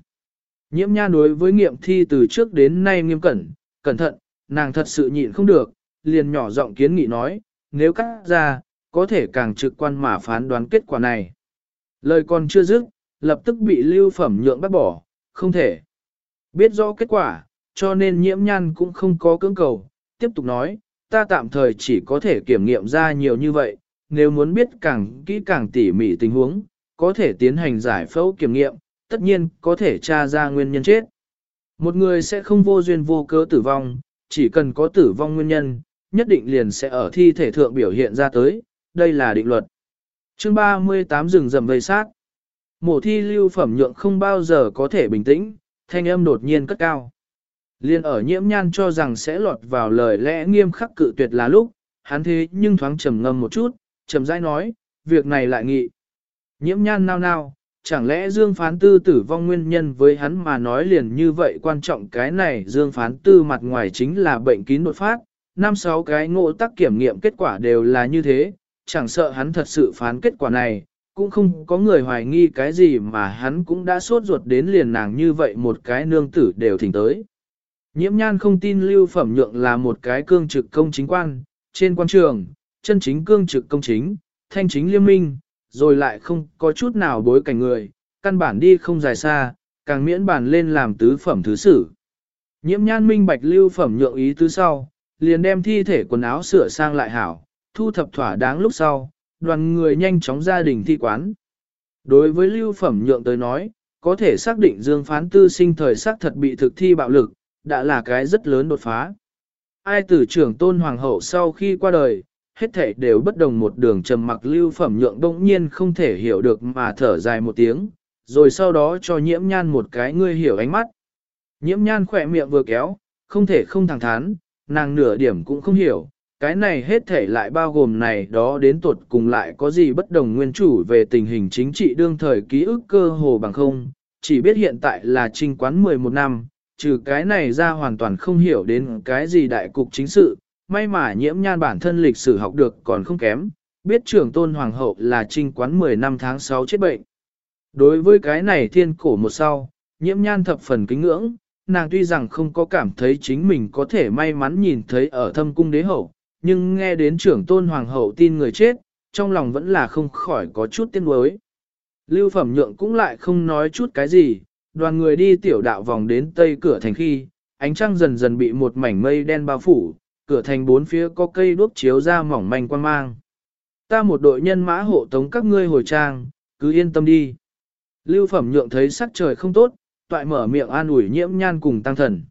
Nhiễm nhan đối với nghiệm thi từ trước đến nay nghiêm cẩn, cẩn thận, nàng thật sự nhịn không được, liền nhỏ giọng kiến nghị nói, nếu cắt ra, có thể càng trực quan mà phán đoán kết quả này. Lời còn chưa dứt, lập tức bị lưu phẩm nhượng bắt bỏ, không thể. Biết rõ kết quả, cho nên nhiễm nhan cũng không có cưỡng cầu, tiếp tục nói, ta tạm thời chỉ có thể kiểm nghiệm ra nhiều như vậy, nếu muốn biết càng kỹ càng tỉ mỉ tình huống, có thể tiến hành giải phẫu kiểm nghiệm, tất nhiên có thể tra ra nguyên nhân chết. Một người sẽ không vô duyên vô cớ tử vong, chỉ cần có tử vong nguyên nhân, nhất định liền sẽ ở thi thể thượng biểu hiện ra tới, đây là định luật. Chương 38 rừng rầm vây sát. Mổ thi lưu phẩm nhượng không bao giờ có thể bình tĩnh, thanh âm đột nhiên cất cao. Liên ở nhiễm nhan cho rằng sẽ lọt vào lời lẽ nghiêm khắc cự tuyệt là lúc, hắn thế nhưng thoáng trầm ngâm một chút, trầm rãi nói, việc này lại nghị. Nhiễm nhan nao nao, chẳng lẽ Dương Phán Tư tử vong nguyên nhân với hắn mà nói liền như vậy quan trọng cái này Dương Phán Tư mặt ngoài chính là bệnh kín đột phát, năm sáu cái ngộ tắc kiểm nghiệm kết quả đều là như thế, chẳng sợ hắn thật sự phán kết quả này, cũng không có người hoài nghi cái gì mà hắn cũng đã sốt ruột đến liền nàng như vậy một cái nương tử đều thỉnh tới. Nhiễm nhan không tin lưu phẩm nhượng là một cái cương trực công chính quan, trên quan trường, chân chính cương trực công chính, thanh chính liêm minh, rồi lại không có chút nào bối cảnh người, căn bản đi không dài xa, càng miễn bản lên làm tứ phẩm thứ sử. Nhiễm nhan minh bạch lưu phẩm nhượng ý tứ sau, liền đem thi thể quần áo sửa sang lại hảo, thu thập thỏa đáng lúc sau, đoàn người nhanh chóng gia đình thi quán. Đối với lưu phẩm nhượng tới nói, có thể xác định dương phán tư sinh thời xác thật bị thực thi bạo lực, đã là cái rất lớn đột phá. Ai tử trưởng tôn hoàng hậu sau khi qua đời, hết thể đều bất đồng một đường trầm mặc lưu phẩm nhượng bỗng nhiên không thể hiểu được mà thở dài một tiếng, rồi sau đó cho nhiễm nhan một cái ngươi hiểu ánh mắt. Nhiễm nhan khỏe miệng vừa kéo, không thể không thẳng thắn, nàng nửa điểm cũng không hiểu, cái này hết thể lại bao gồm này đó đến tuột cùng lại có gì bất đồng nguyên chủ về tình hình chính trị đương thời ký ức cơ hồ bằng không, chỉ biết hiện tại là trinh quán 11 năm, trừ cái này ra hoàn toàn không hiểu đến cái gì đại cục chính sự, may mà nhiễm nhan bản thân lịch sử học được còn không kém, biết trưởng tôn hoàng hậu là trinh quán 10 năm tháng 6 chết bệnh. Đối với cái này thiên cổ một sau, nhiễm nhan thập phần kính ngưỡng, nàng tuy rằng không có cảm thấy chính mình có thể may mắn nhìn thấy ở thâm cung đế hậu, nhưng nghe đến trưởng tôn hoàng hậu tin người chết, trong lòng vẫn là không khỏi có chút tiếc nuối. Lưu phẩm nhượng cũng lại không nói chút cái gì, đoàn người đi tiểu đạo vòng đến tây cửa thành khi, ánh trăng dần dần bị một mảnh mây đen bao phủ, cửa thành bốn phía có cây đuốc chiếu ra mỏng manh quan mang. Ta một đội nhân mã hộ tống các ngươi hồi trang, cứ yên tâm đi. Lưu phẩm nhượng thấy sắc trời không tốt, toại mở miệng an ủi nhiễm nhan cùng tăng thần.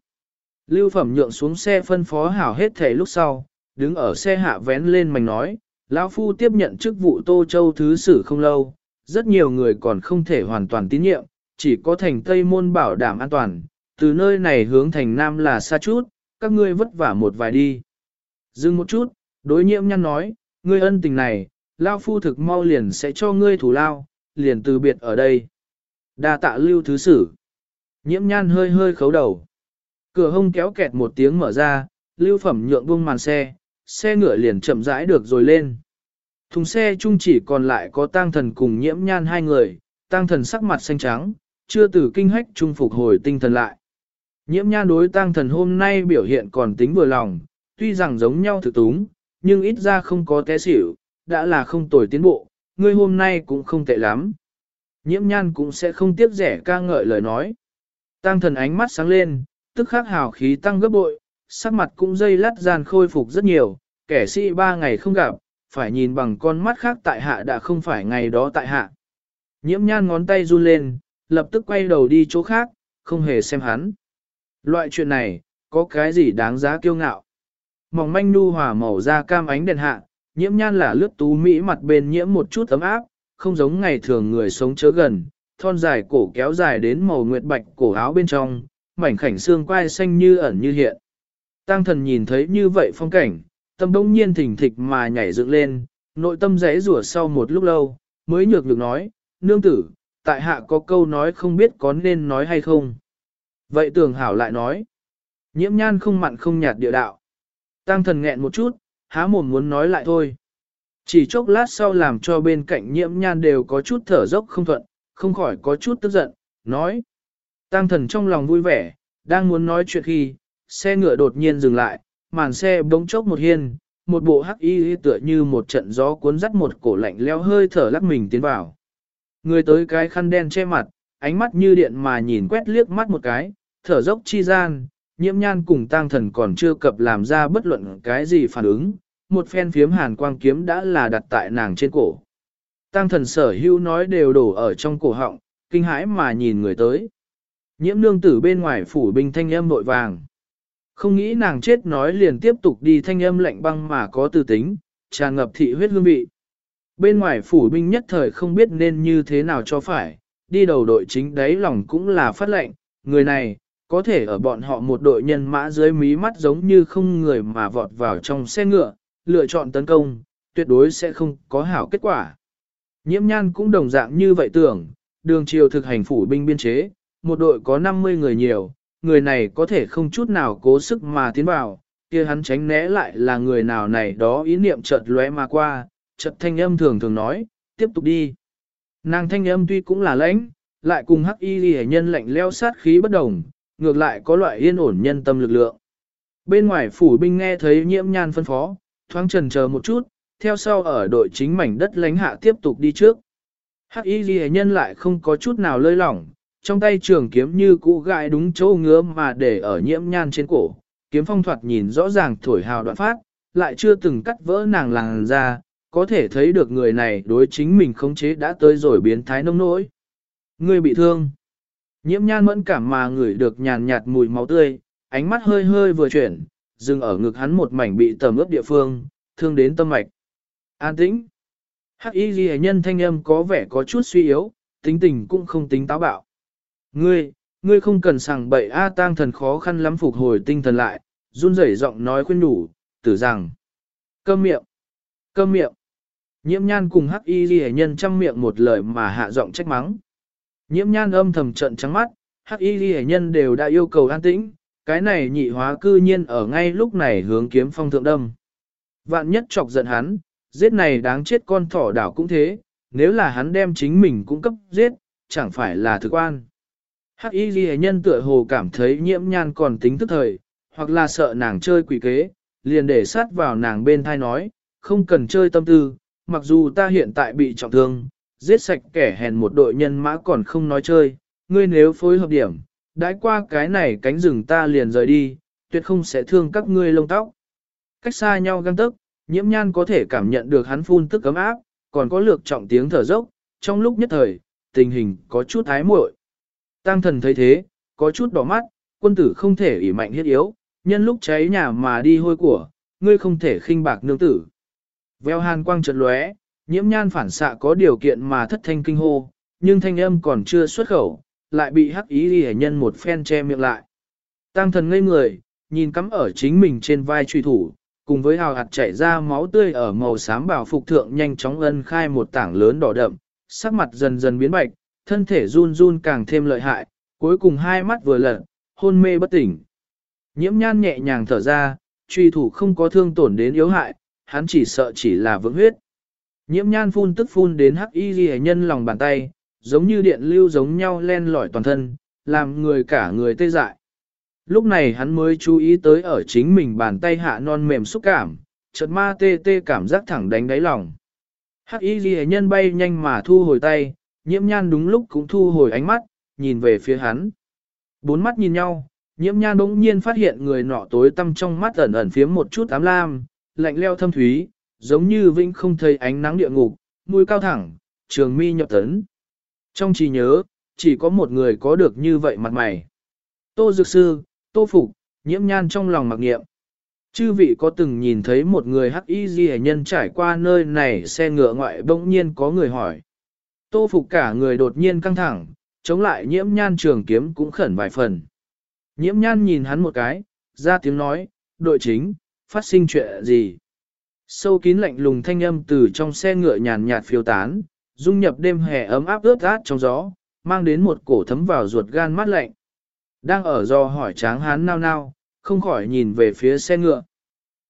Lưu phẩm nhượng xuống xe phân phó hảo hết thể lúc sau, đứng ở xe hạ vén lên mảnh nói, lão Phu tiếp nhận chức vụ Tô Châu Thứ Sử không lâu, rất nhiều người còn không thể hoàn toàn tín nhiệm, chỉ có thành Tây Môn bảo đảm an toàn, từ nơi này hướng thành Nam là xa chút, các ngươi vất vả một vài đi. Dừng một chút, đối nhiễm nhăn nói, ngươi ân tình này, lão Phu thực mau liền sẽ cho ngươi thủ lao, liền từ biệt ở đây. đa tạ lưu thứ sử. Nhiễm nhan hơi hơi khấu đầu. Cửa hông kéo kẹt một tiếng mở ra, lưu phẩm nhượng buông màn xe, xe ngựa liền chậm rãi được rồi lên. Thùng xe chung chỉ còn lại có tang thần cùng nhiễm nhan hai người, tang thần sắc mặt xanh trắng, chưa từ kinh hách trung phục hồi tinh thần lại. Nhiễm nhan đối tang thần hôm nay biểu hiện còn tính vừa lòng, tuy rằng giống nhau thực túng, nhưng ít ra không có té xỉu, đã là không tồi tiến bộ, ngươi hôm nay cũng không tệ lắm. Nhiễm nhan cũng sẽ không tiếc rẻ ca ngợi lời nói. Tăng thần ánh mắt sáng lên, tức khắc hào khí tăng gấp bội, sắc mặt cũng dây lát gian khôi phục rất nhiều, kẻ sĩ ba ngày không gặp, phải nhìn bằng con mắt khác tại hạ đã không phải ngày đó tại hạ. Nhiễm nhan ngón tay run lên, lập tức quay đầu đi chỗ khác, không hề xem hắn. Loại chuyện này, có cái gì đáng giá kiêu ngạo. Mỏng manh nu hòa màu da cam ánh đèn hạ, nhiễm nhan là lướt tú mỹ mặt bên nhiễm một chút ấm áp, không giống ngày thường người sống chớ gần, thon dài cổ kéo dài đến màu nguyệt bạch cổ áo bên trong, mảnh khảnh xương quai xanh như ẩn như hiện. Tăng thần nhìn thấy như vậy phong cảnh, tâm đông nhiên thỉnh thịch mà nhảy dựng lên, nội tâm rẽ rủa sau một lúc lâu, mới nhược được nói, nương tử, tại hạ có câu nói không biết có nên nói hay không. Vậy tưởng hảo lại nói, nhiễm nhan không mặn không nhạt địa đạo. Tăng thần nghẹn một chút, há mồm muốn nói lại thôi. Chỉ chốc lát sau làm cho bên cạnh nhiễm nhan đều có chút thở dốc không thuận, không khỏi có chút tức giận, nói. Tăng thần trong lòng vui vẻ, đang muốn nói chuyện khi, xe ngựa đột nhiên dừng lại, màn xe bỗng chốc một hiên, một bộ hắc y tựa như một trận gió cuốn dắt một cổ lạnh leo hơi thở lắc mình tiến vào. Người tới cái khăn đen che mặt, ánh mắt như điện mà nhìn quét liếc mắt một cái, thở dốc chi gian, nhiễm nhan cùng tang thần còn chưa cập làm ra bất luận cái gì phản ứng, một phen phiếm hàn quang kiếm đã là đặt tại nàng trên cổ. Tang thần sở hữu nói đều đổ ở trong cổ họng, kinh hãi mà nhìn người tới. Nhiễm nương tử bên ngoài phủ binh thanh âm nội vàng. Không nghĩ nàng chết nói liền tiếp tục đi thanh âm lạnh băng mà có tư tính, tràn ngập thị huyết hương vị. Bên ngoài phủ binh nhất thời không biết nên như thế nào cho phải, đi đầu đội chính đấy lòng cũng là phát lệnh, người này, có thể ở bọn họ một đội nhân mã dưới mí mắt giống như không người mà vọt vào trong xe ngựa, lựa chọn tấn công, tuyệt đối sẽ không có hảo kết quả. Nhiễm nhan cũng đồng dạng như vậy tưởng, đường triều thực hành phủ binh biên chế, một đội có 50 người nhiều, người này có thể không chút nào cố sức mà tiến vào, kia hắn tránh né lại là người nào này đó ý niệm chợt lóe mà qua, chợt thanh âm thường thường nói, tiếp tục đi. Nàng thanh âm tuy cũng là lãnh, lại cùng hắc y ghi nhân lạnh leo sát khí bất đồng, ngược lại có loại yên ổn nhân tâm lực lượng. Bên ngoài phủ binh nghe thấy nhiễm nhan phân phó, thoáng trần chờ một chút, theo sau ở đội chính mảnh đất lánh hạ tiếp tục đi trước. Hắc y ghi nhân lại không có chút nào lơi lỏng, trong tay trường kiếm như cũ gãi đúng chỗ ngứa mà để ở nhiễm nhan trên cổ. Kiếm phong thoạt nhìn rõ ràng thổi hào đoạn phát, lại chưa từng cắt vỡ nàng làng ra, có thể thấy được người này đối chính mình khống chế đã tới rồi biến thái nông nỗi. Người bị thương. Nhiễm nhan mẫn cảm mà ngửi được nhàn nhạt mùi máu tươi, ánh mắt hơi hơi vừa chuyển, dừng ở ngực hắn một mảnh bị tầm ướp địa phương, thương đến tâm mạch. An tĩnh. Hắc y ghi nhân thanh âm có vẻ có chút suy yếu, tính tình cũng không tính táo bạo. Ngươi, ngươi không cần sằng bậy A tang thần khó khăn lắm phục hồi tinh thần lại, run rẩy giọng nói khuyên đủ, tử rằng. Câm miệng. Câm miệng. Nhiễm nhan cùng hắc y ghi nhân chăm miệng một lời mà hạ giọng trách mắng. Nhiễm nhan âm thầm trận trắng mắt, hắc y ghi nhân đều đã yêu cầu an tĩnh, cái này nhị hóa cư nhiên ở ngay lúc này hướng kiếm phong thượng đâm. Vạn nhất chọc giận hắn, giết này đáng chết con thỏ đảo cũng thế, nếu là hắn đem chính mình cũng cấp giết, chẳng phải là thực quan. Hắc y ghi nhân tựa hồ cảm thấy nhiễm nhan còn tính tức thời, hoặc là sợ nàng chơi quỷ kế, liền để sát vào nàng bên thai nói, không cần chơi tâm tư, mặc dù ta hiện tại bị trọng thương, giết sạch kẻ hèn một đội nhân mã còn không nói chơi, ngươi nếu phối hợp điểm, đãi qua cái này cánh rừng ta liền rời đi, tuyệt không sẽ thương các ngươi lông tóc. Cách xa nhau găng tức, nhiễm nhan có thể cảm nhận được hắn phun tức cấm áp, còn có lược trọng tiếng thở dốc, trong lúc nhất thời, tình hình có chút ái muội. Tăng thần thấy thế, có chút đỏ mắt, quân tử không thể ỷ mạnh hiết yếu, nhân lúc cháy nhà mà đi hôi của, ngươi không thể khinh bạc nương tử. Veo hàn quang trật lóe, nhiễm nhan phản xạ có điều kiện mà thất thanh kinh hô, nhưng thanh âm còn chưa xuất khẩu, lại bị hắc ý ghi nhân một phen che miệng lại. Tăng thần ngây người, nhìn cắm ở chính mình trên vai truy thủ, cùng với hào hạt chảy ra máu tươi ở màu xám bảo phục thượng nhanh chóng ân khai một tảng lớn đỏ đậm, sắc mặt dần dần biến bạch, thân thể run run càng thêm lợi hại, cuối cùng hai mắt vừa lật, hôn mê bất tỉnh. Nhiễm nhan nhẹ nhàng thở ra, truy thủ không có thương tổn đến yếu hại, hắn chỉ sợ chỉ là vững huyết. Nhiễm nhan phun tức phun đến hắc y ghi nhân lòng bàn tay, giống như điện lưu giống nhau len lỏi toàn thân, làm người cả người tê dại. Lúc này hắn mới chú ý tới ở chính mình bàn tay hạ non mềm xúc cảm, chợt ma tê tê cảm giác thẳng đánh đáy lòng. Hắc y ghi nhân bay nhanh mà thu hồi tay, nhiễm nhan đúng lúc cũng thu hồi ánh mắt, nhìn về phía hắn. Bốn mắt nhìn nhau, nhiễm nhan bỗng nhiên phát hiện người nọ tối tăm trong mắt ẩn ẩn phiếm một chút ám lam, lạnh leo thâm thúy, giống như vĩnh không thấy ánh nắng địa ngục, mũi cao thẳng, trường mi nhập tấn. Trong trí nhớ, chỉ có một người có được như vậy mặt mày. Tô Dược Sư, Tô Phục, nhiễm nhan trong lòng mặc nghiệm. Chư vị có từng nhìn thấy một người hắc y di nhân trải qua nơi này xe ngựa ngoại bỗng nhiên có người hỏi. Tô Phục cả người đột nhiên căng thẳng, chống lại nhiễm nhan trường kiếm cũng khẩn vài phần. Nhiễm nhan nhìn hắn một cái, ra tiếng nói, đội chính, phát sinh chuyện gì? Sâu kín lạnh lùng thanh âm từ trong xe ngựa nhàn nhạt phiêu tán, dung nhập đêm hè ấm áp ướt át trong gió, mang đến một cổ thấm vào ruột gan mát lạnh. Đang ở do hỏi tráng hán nao nao, không khỏi nhìn về phía xe ngựa.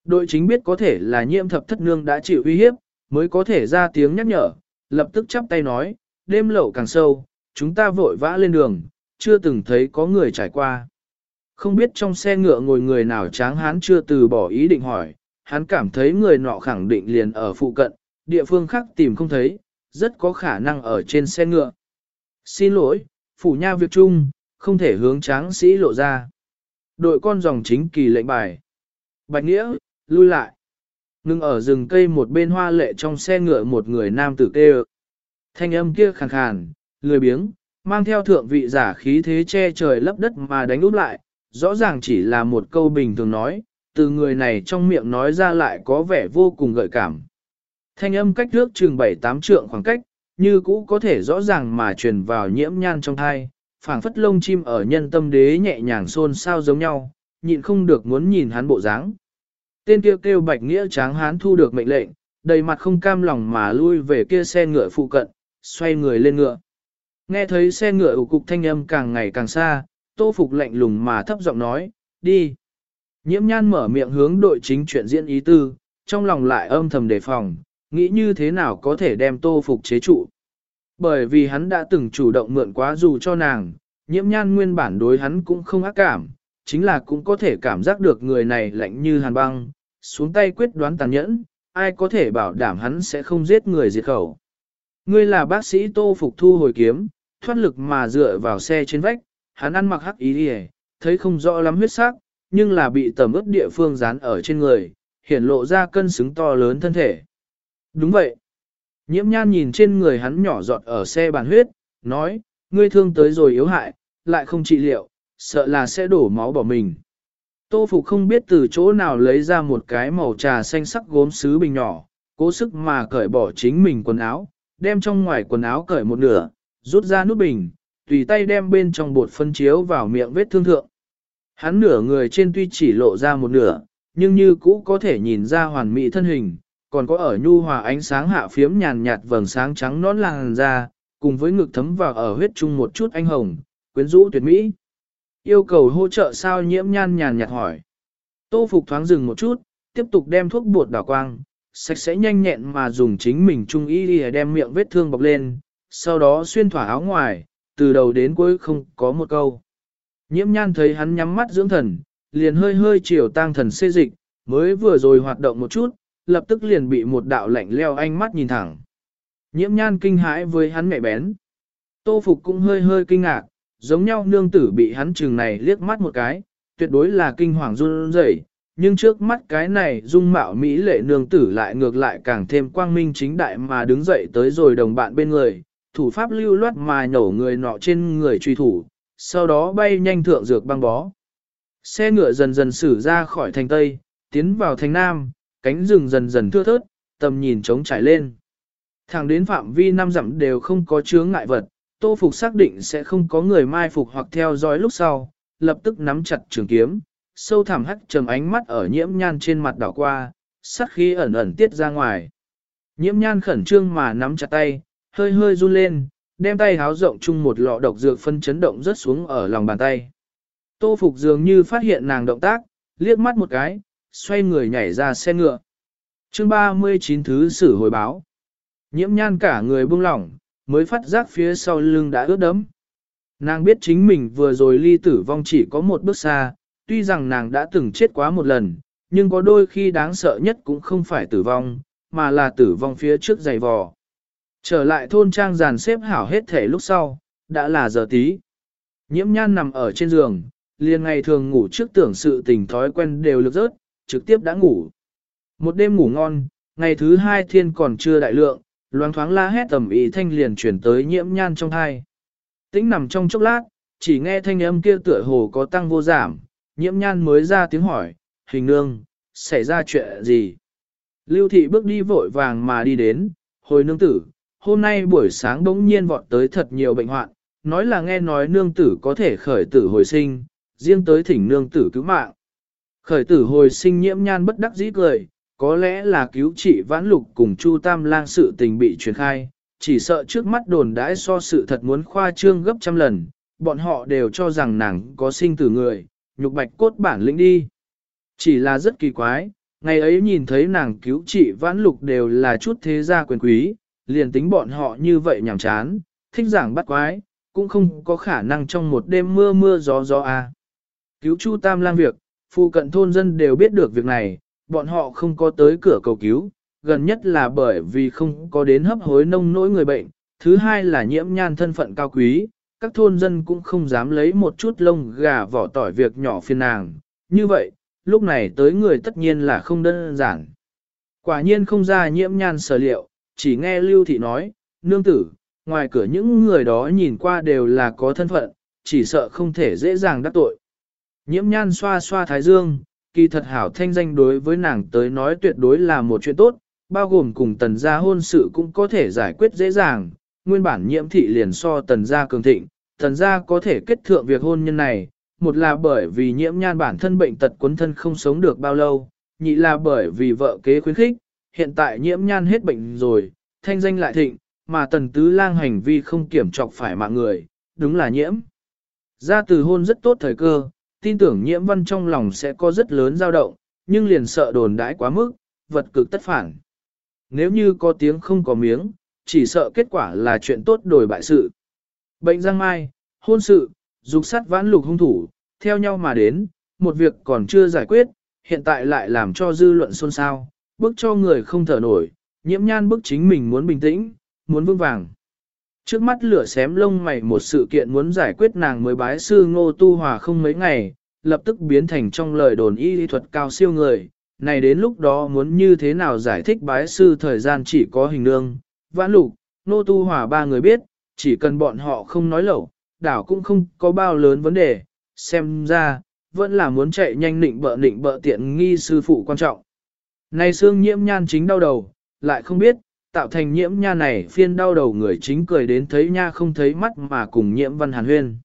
Đội chính biết có thể là nhiễm thập thất nương đã chịu uy hiếp, mới có thể ra tiếng nhắc nhở, lập tức chắp tay nói, đêm lậu càng sâu, chúng ta vội vã lên đường, chưa từng thấy có người trải qua. Không biết trong xe ngựa ngồi người nào tráng hán chưa từ bỏ ý định hỏi, hắn cảm thấy người nọ khẳng định liền ở phụ cận, địa phương khác tìm không thấy, rất có khả năng ở trên xe ngựa. Xin lỗi, phủ nha việc chung, không thể hướng tráng sĩ lộ ra. Đội con dòng chính kỳ lệnh bài. Bạch Nghĩa, lui lại. Ngưng ở rừng cây một bên hoa lệ trong xe ngựa một người nam tử kêu. Thanh âm kia khàn khàn, lười biếng, mang theo thượng vị giả khí thế che trời lấp đất mà đánh úp lại, rõ ràng chỉ là một câu bình thường nói, từ người này trong miệng nói ra lại có vẻ vô cùng gợi cảm. Thanh âm cách trước chừng 7-8 trượng khoảng cách, như cũ có thể rõ ràng mà truyền vào nhiễm nhan trong thai, phảng phất lông chim ở nhân tâm đế nhẹ nhàng xôn xao giống nhau, nhịn không được muốn nhìn hắn bộ dáng. Tên kia kêu, kêu bạch nghĩa tráng hán thu được mệnh lệnh, đầy mặt không cam lòng mà lui về kia xe ngựa phụ cận, xoay người lên ngựa. Nghe thấy xe ngựa ủ cục thanh âm càng ngày càng xa, tô phục lạnh lùng mà thấp giọng nói, đi. Nhiễm nhan mở miệng hướng đội chính chuyện diễn ý tư, trong lòng lại âm thầm đề phòng, nghĩ như thế nào có thể đem tô phục chế trụ. Bởi vì hắn đã từng chủ động mượn quá dù cho nàng, nhiễm nhan nguyên bản đối hắn cũng không ác cảm, chính là cũng có thể cảm giác được người này lạnh như hàn băng, xuống tay quyết đoán tàn nhẫn, ai có thể bảo đảm hắn sẽ không giết người diệt khẩu. Ngươi là bác sĩ tô phục thu hồi kiếm, thoát lực mà dựa vào xe trên vách, hắn ăn mặc hắc ý đi thấy không rõ lắm huyết sắc, nhưng là bị tầm ướp địa phương dán ở trên người, hiển lộ ra cân xứng to lớn thân thể. Đúng vậy. Nhiễm nhan nhìn trên người hắn nhỏ giọt ở xe bàn huyết, nói, ngươi thương tới rồi yếu hại, lại không trị liệu, sợ là sẽ đổ máu bỏ mình. Tô Phục không biết từ chỗ nào lấy ra một cái màu trà xanh sắc gốm sứ bình nhỏ, cố sức mà cởi bỏ chính mình quần áo, đem trong ngoài quần áo cởi một nửa, rút ra nút bình, tùy tay đem bên trong bột phân chiếu vào miệng vết thương thượng. Hắn nửa người trên tuy chỉ lộ ra một nửa, nhưng như cũ có thể nhìn ra hoàn mỹ thân hình, còn có ở nhu hòa ánh sáng hạ phiếm nhàn nhạt vầng sáng trắng nón làn da, cùng với ngực thấm vào ở huyết chung một chút anh hồng, quyến rũ tuyệt mỹ. Yêu cầu hỗ trợ sao nhiễm nhan nhàn nhạt hỏi. Tô Phục thoáng dừng một chút, tiếp tục đem thuốc bột đảo quang, sạch sẽ nhanh nhẹn mà dùng chính mình trung y đi đem miệng vết thương bọc lên, sau đó xuyên thỏa áo ngoài, từ đầu đến cuối không có một câu. Nhiễm nhan thấy hắn nhắm mắt dưỡng thần, liền hơi hơi chiều tang thần xê dịch, mới vừa rồi hoạt động một chút, lập tức liền bị một đạo lạnh leo ánh mắt nhìn thẳng. Nhiễm nhan kinh hãi với hắn mẹ bén. Tô Phục cũng hơi hơi kinh ngạc, giống nhau nương tử bị hắn chừng này liếc mắt một cái, tuyệt đối là kinh hoàng run rẩy. Nhưng trước mắt cái này dung mạo Mỹ lệ nương tử lại ngược lại càng thêm quang minh chính đại mà đứng dậy tới rồi đồng bạn bên người, thủ pháp lưu loát mà nhổ người nọ trên người truy thủ, sau đó bay nhanh thượng dược băng bó. Xe ngựa dần dần xử ra khỏi thành Tây, tiến vào thành Nam, cánh rừng dần dần thưa thớt, tầm nhìn trống trải lên. Thẳng đến phạm vi năm dặm đều không có chướng ngại vật, Tô Phục xác định sẽ không có người mai phục hoặc theo dõi lúc sau, lập tức nắm chặt trường kiếm, sâu thẳm hắt trầm ánh mắt ở nhiễm nhan trên mặt đảo qua, sắc khí ẩn ẩn tiết ra ngoài. Nhiễm nhan khẩn trương mà nắm chặt tay, hơi hơi run lên, đem tay háo rộng chung một lọ độc dược phân chấn động rất xuống ở lòng bàn tay. Tô Phục dường như phát hiện nàng động tác, liếc mắt một cái, xoay người nhảy ra xe ngựa. chương 39 thứ sử hồi báo. Nhiễm nhan cả người buông lỏng, mới phát giác phía sau lưng đã ướt đẫm. Nàng biết chính mình vừa rồi ly tử vong chỉ có một bước xa, tuy rằng nàng đã từng chết quá một lần, nhưng có đôi khi đáng sợ nhất cũng không phải tử vong, mà là tử vong phía trước giày vò. Trở lại thôn trang giàn xếp hảo hết thể lúc sau, đã là giờ tí. Nhiễm nhan nằm ở trên giường, liền ngày thường ngủ trước tưởng sự tình thói quen đều lực rớt, trực tiếp đã ngủ. Một đêm ngủ ngon, ngày thứ hai thiên còn chưa đại lượng, loáng thoáng la hét tầm ý thanh liền chuyển tới nhiễm nhan trong thai. Tĩnh nằm trong chốc lát, chỉ nghe thanh âm kia tựa hồ có tăng vô giảm, nhiễm nhan mới ra tiếng hỏi, hình nương, xảy ra chuyện gì? Lưu thị bước đi vội vàng mà đi đến, hồi nương tử, hôm nay buổi sáng bỗng nhiên vọt tới thật nhiều bệnh hoạn, nói là nghe nói nương tử có thể khởi tử hồi sinh, riêng tới thỉnh nương tử cứu mạng. Khởi tử hồi sinh nhiễm nhan bất đắc dĩ cười, có lẽ là cứu trị vãn lục cùng Chu Tam lang sự tình bị truyền khai, chỉ sợ trước mắt đồn đãi so sự thật muốn khoa trương gấp trăm lần, bọn họ đều cho rằng nàng có sinh tử người, nhục bạch cốt bản lĩnh đi. Chỉ là rất kỳ quái, ngày ấy nhìn thấy nàng cứu trị vãn lục đều là chút thế gia quyền quý, liền tính bọn họ như vậy nhảm chán, thích giảng bắt quái, cũng không có khả năng trong một đêm mưa mưa gió gió à. Cứu Chu Tam lang việc, phụ cận thôn dân đều biết được việc này, bọn họ không có tới cửa cầu cứu, gần nhất là bởi vì không có đến hấp hối nông nỗi người bệnh, thứ hai là nhiễm nhan thân phận cao quý, các thôn dân cũng không dám lấy một chút lông gà vỏ tỏi việc nhỏ phiền nàng. Như vậy, lúc này tới người tất nhiên là không đơn giản. Quả nhiên không ra nhiễm nhan sở liệu, chỉ nghe Lưu Thị nói, nương tử, ngoài cửa những người đó nhìn qua đều là có thân phận, chỉ sợ không thể dễ dàng đắc tội. Nhiễm nhan xoa xoa thái dương, kỳ thật hảo thanh danh đối với nàng tới nói tuyệt đối là một chuyện tốt, bao gồm cùng tần gia hôn sự cũng có thể giải quyết dễ dàng, nguyên bản nhiễm thị liền so tần gia cường thịnh, tần gia có thể kết thượng việc hôn nhân này, một là bởi vì nhiễm nhan bản thân bệnh tật quấn thân không sống được bao lâu, nhị là bởi vì vợ kế khuyến khích, hiện tại nhiễm nhan hết bệnh rồi, thanh danh lại thịnh, mà tần tứ lang hành vi không kiểm trọc phải mạng người, đúng là nhiễm. Ra từ hôn rất tốt thời cơ, tin tưởng nhiễm văn trong lòng sẽ có rất lớn dao động, nhưng liền sợ đồn đãi quá mức, vật cực tất phản. Nếu như có tiếng không có miếng, chỉ sợ kết quả là chuyện tốt đổi bại sự. Bệnh giang mai, hôn sự, dục sát vãn lục hung thủ, theo nhau mà đến, một việc còn chưa giải quyết, hiện tại lại làm cho dư luận xôn xao, bức cho người không thở nổi, nhiễm nhan bức chính mình muốn bình tĩnh, muốn vững vàng. Trước mắt lửa xém lông mày một sự kiện muốn giải quyết nàng mới bái sư ngô tu hòa không mấy ngày, lập tức biến thành trong lời đồn y lý thuật cao siêu người. Này đến lúc đó muốn như thế nào giải thích bái sư thời gian chỉ có hình nương, vãn lục, ngô tu hòa ba người biết, chỉ cần bọn họ không nói lẩu, đảo cũng không có bao lớn vấn đề, xem ra, vẫn là muốn chạy nhanh nịnh bợ nịnh bợ tiện nghi sư phụ quan trọng. Này xương nhiễm nhan chính đau đầu, lại không biết, tạo thành nhiễm nha này phiên đau đầu người chính cười đến thấy nha không thấy mắt mà cùng nhiễm văn hàn huyên.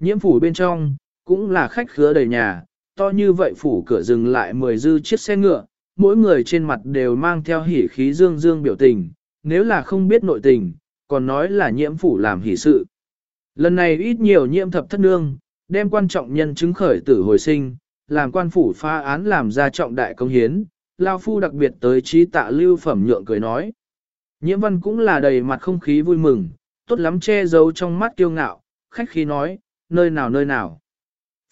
Nhiễm phủ bên trong, cũng là khách khứa đầy nhà, to như vậy phủ cửa dừng lại mười dư chiếc xe ngựa, mỗi người trên mặt đều mang theo hỉ khí dương dương biểu tình, nếu là không biết nội tình, còn nói là nhiễm phủ làm hỉ sự. Lần này ít nhiều nhiễm thập thất nương, đem quan trọng nhân chứng khởi tử hồi sinh, làm quan phủ pha án làm ra trọng đại công hiến, Lao Phu đặc biệt tới trí tạ lưu phẩm nhượng cười nói. Nhiễm văn cũng là đầy mặt không khí vui mừng, tốt lắm che giấu trong mắt kiêu ngạo, khách khí nói, nơi nào nơi nào.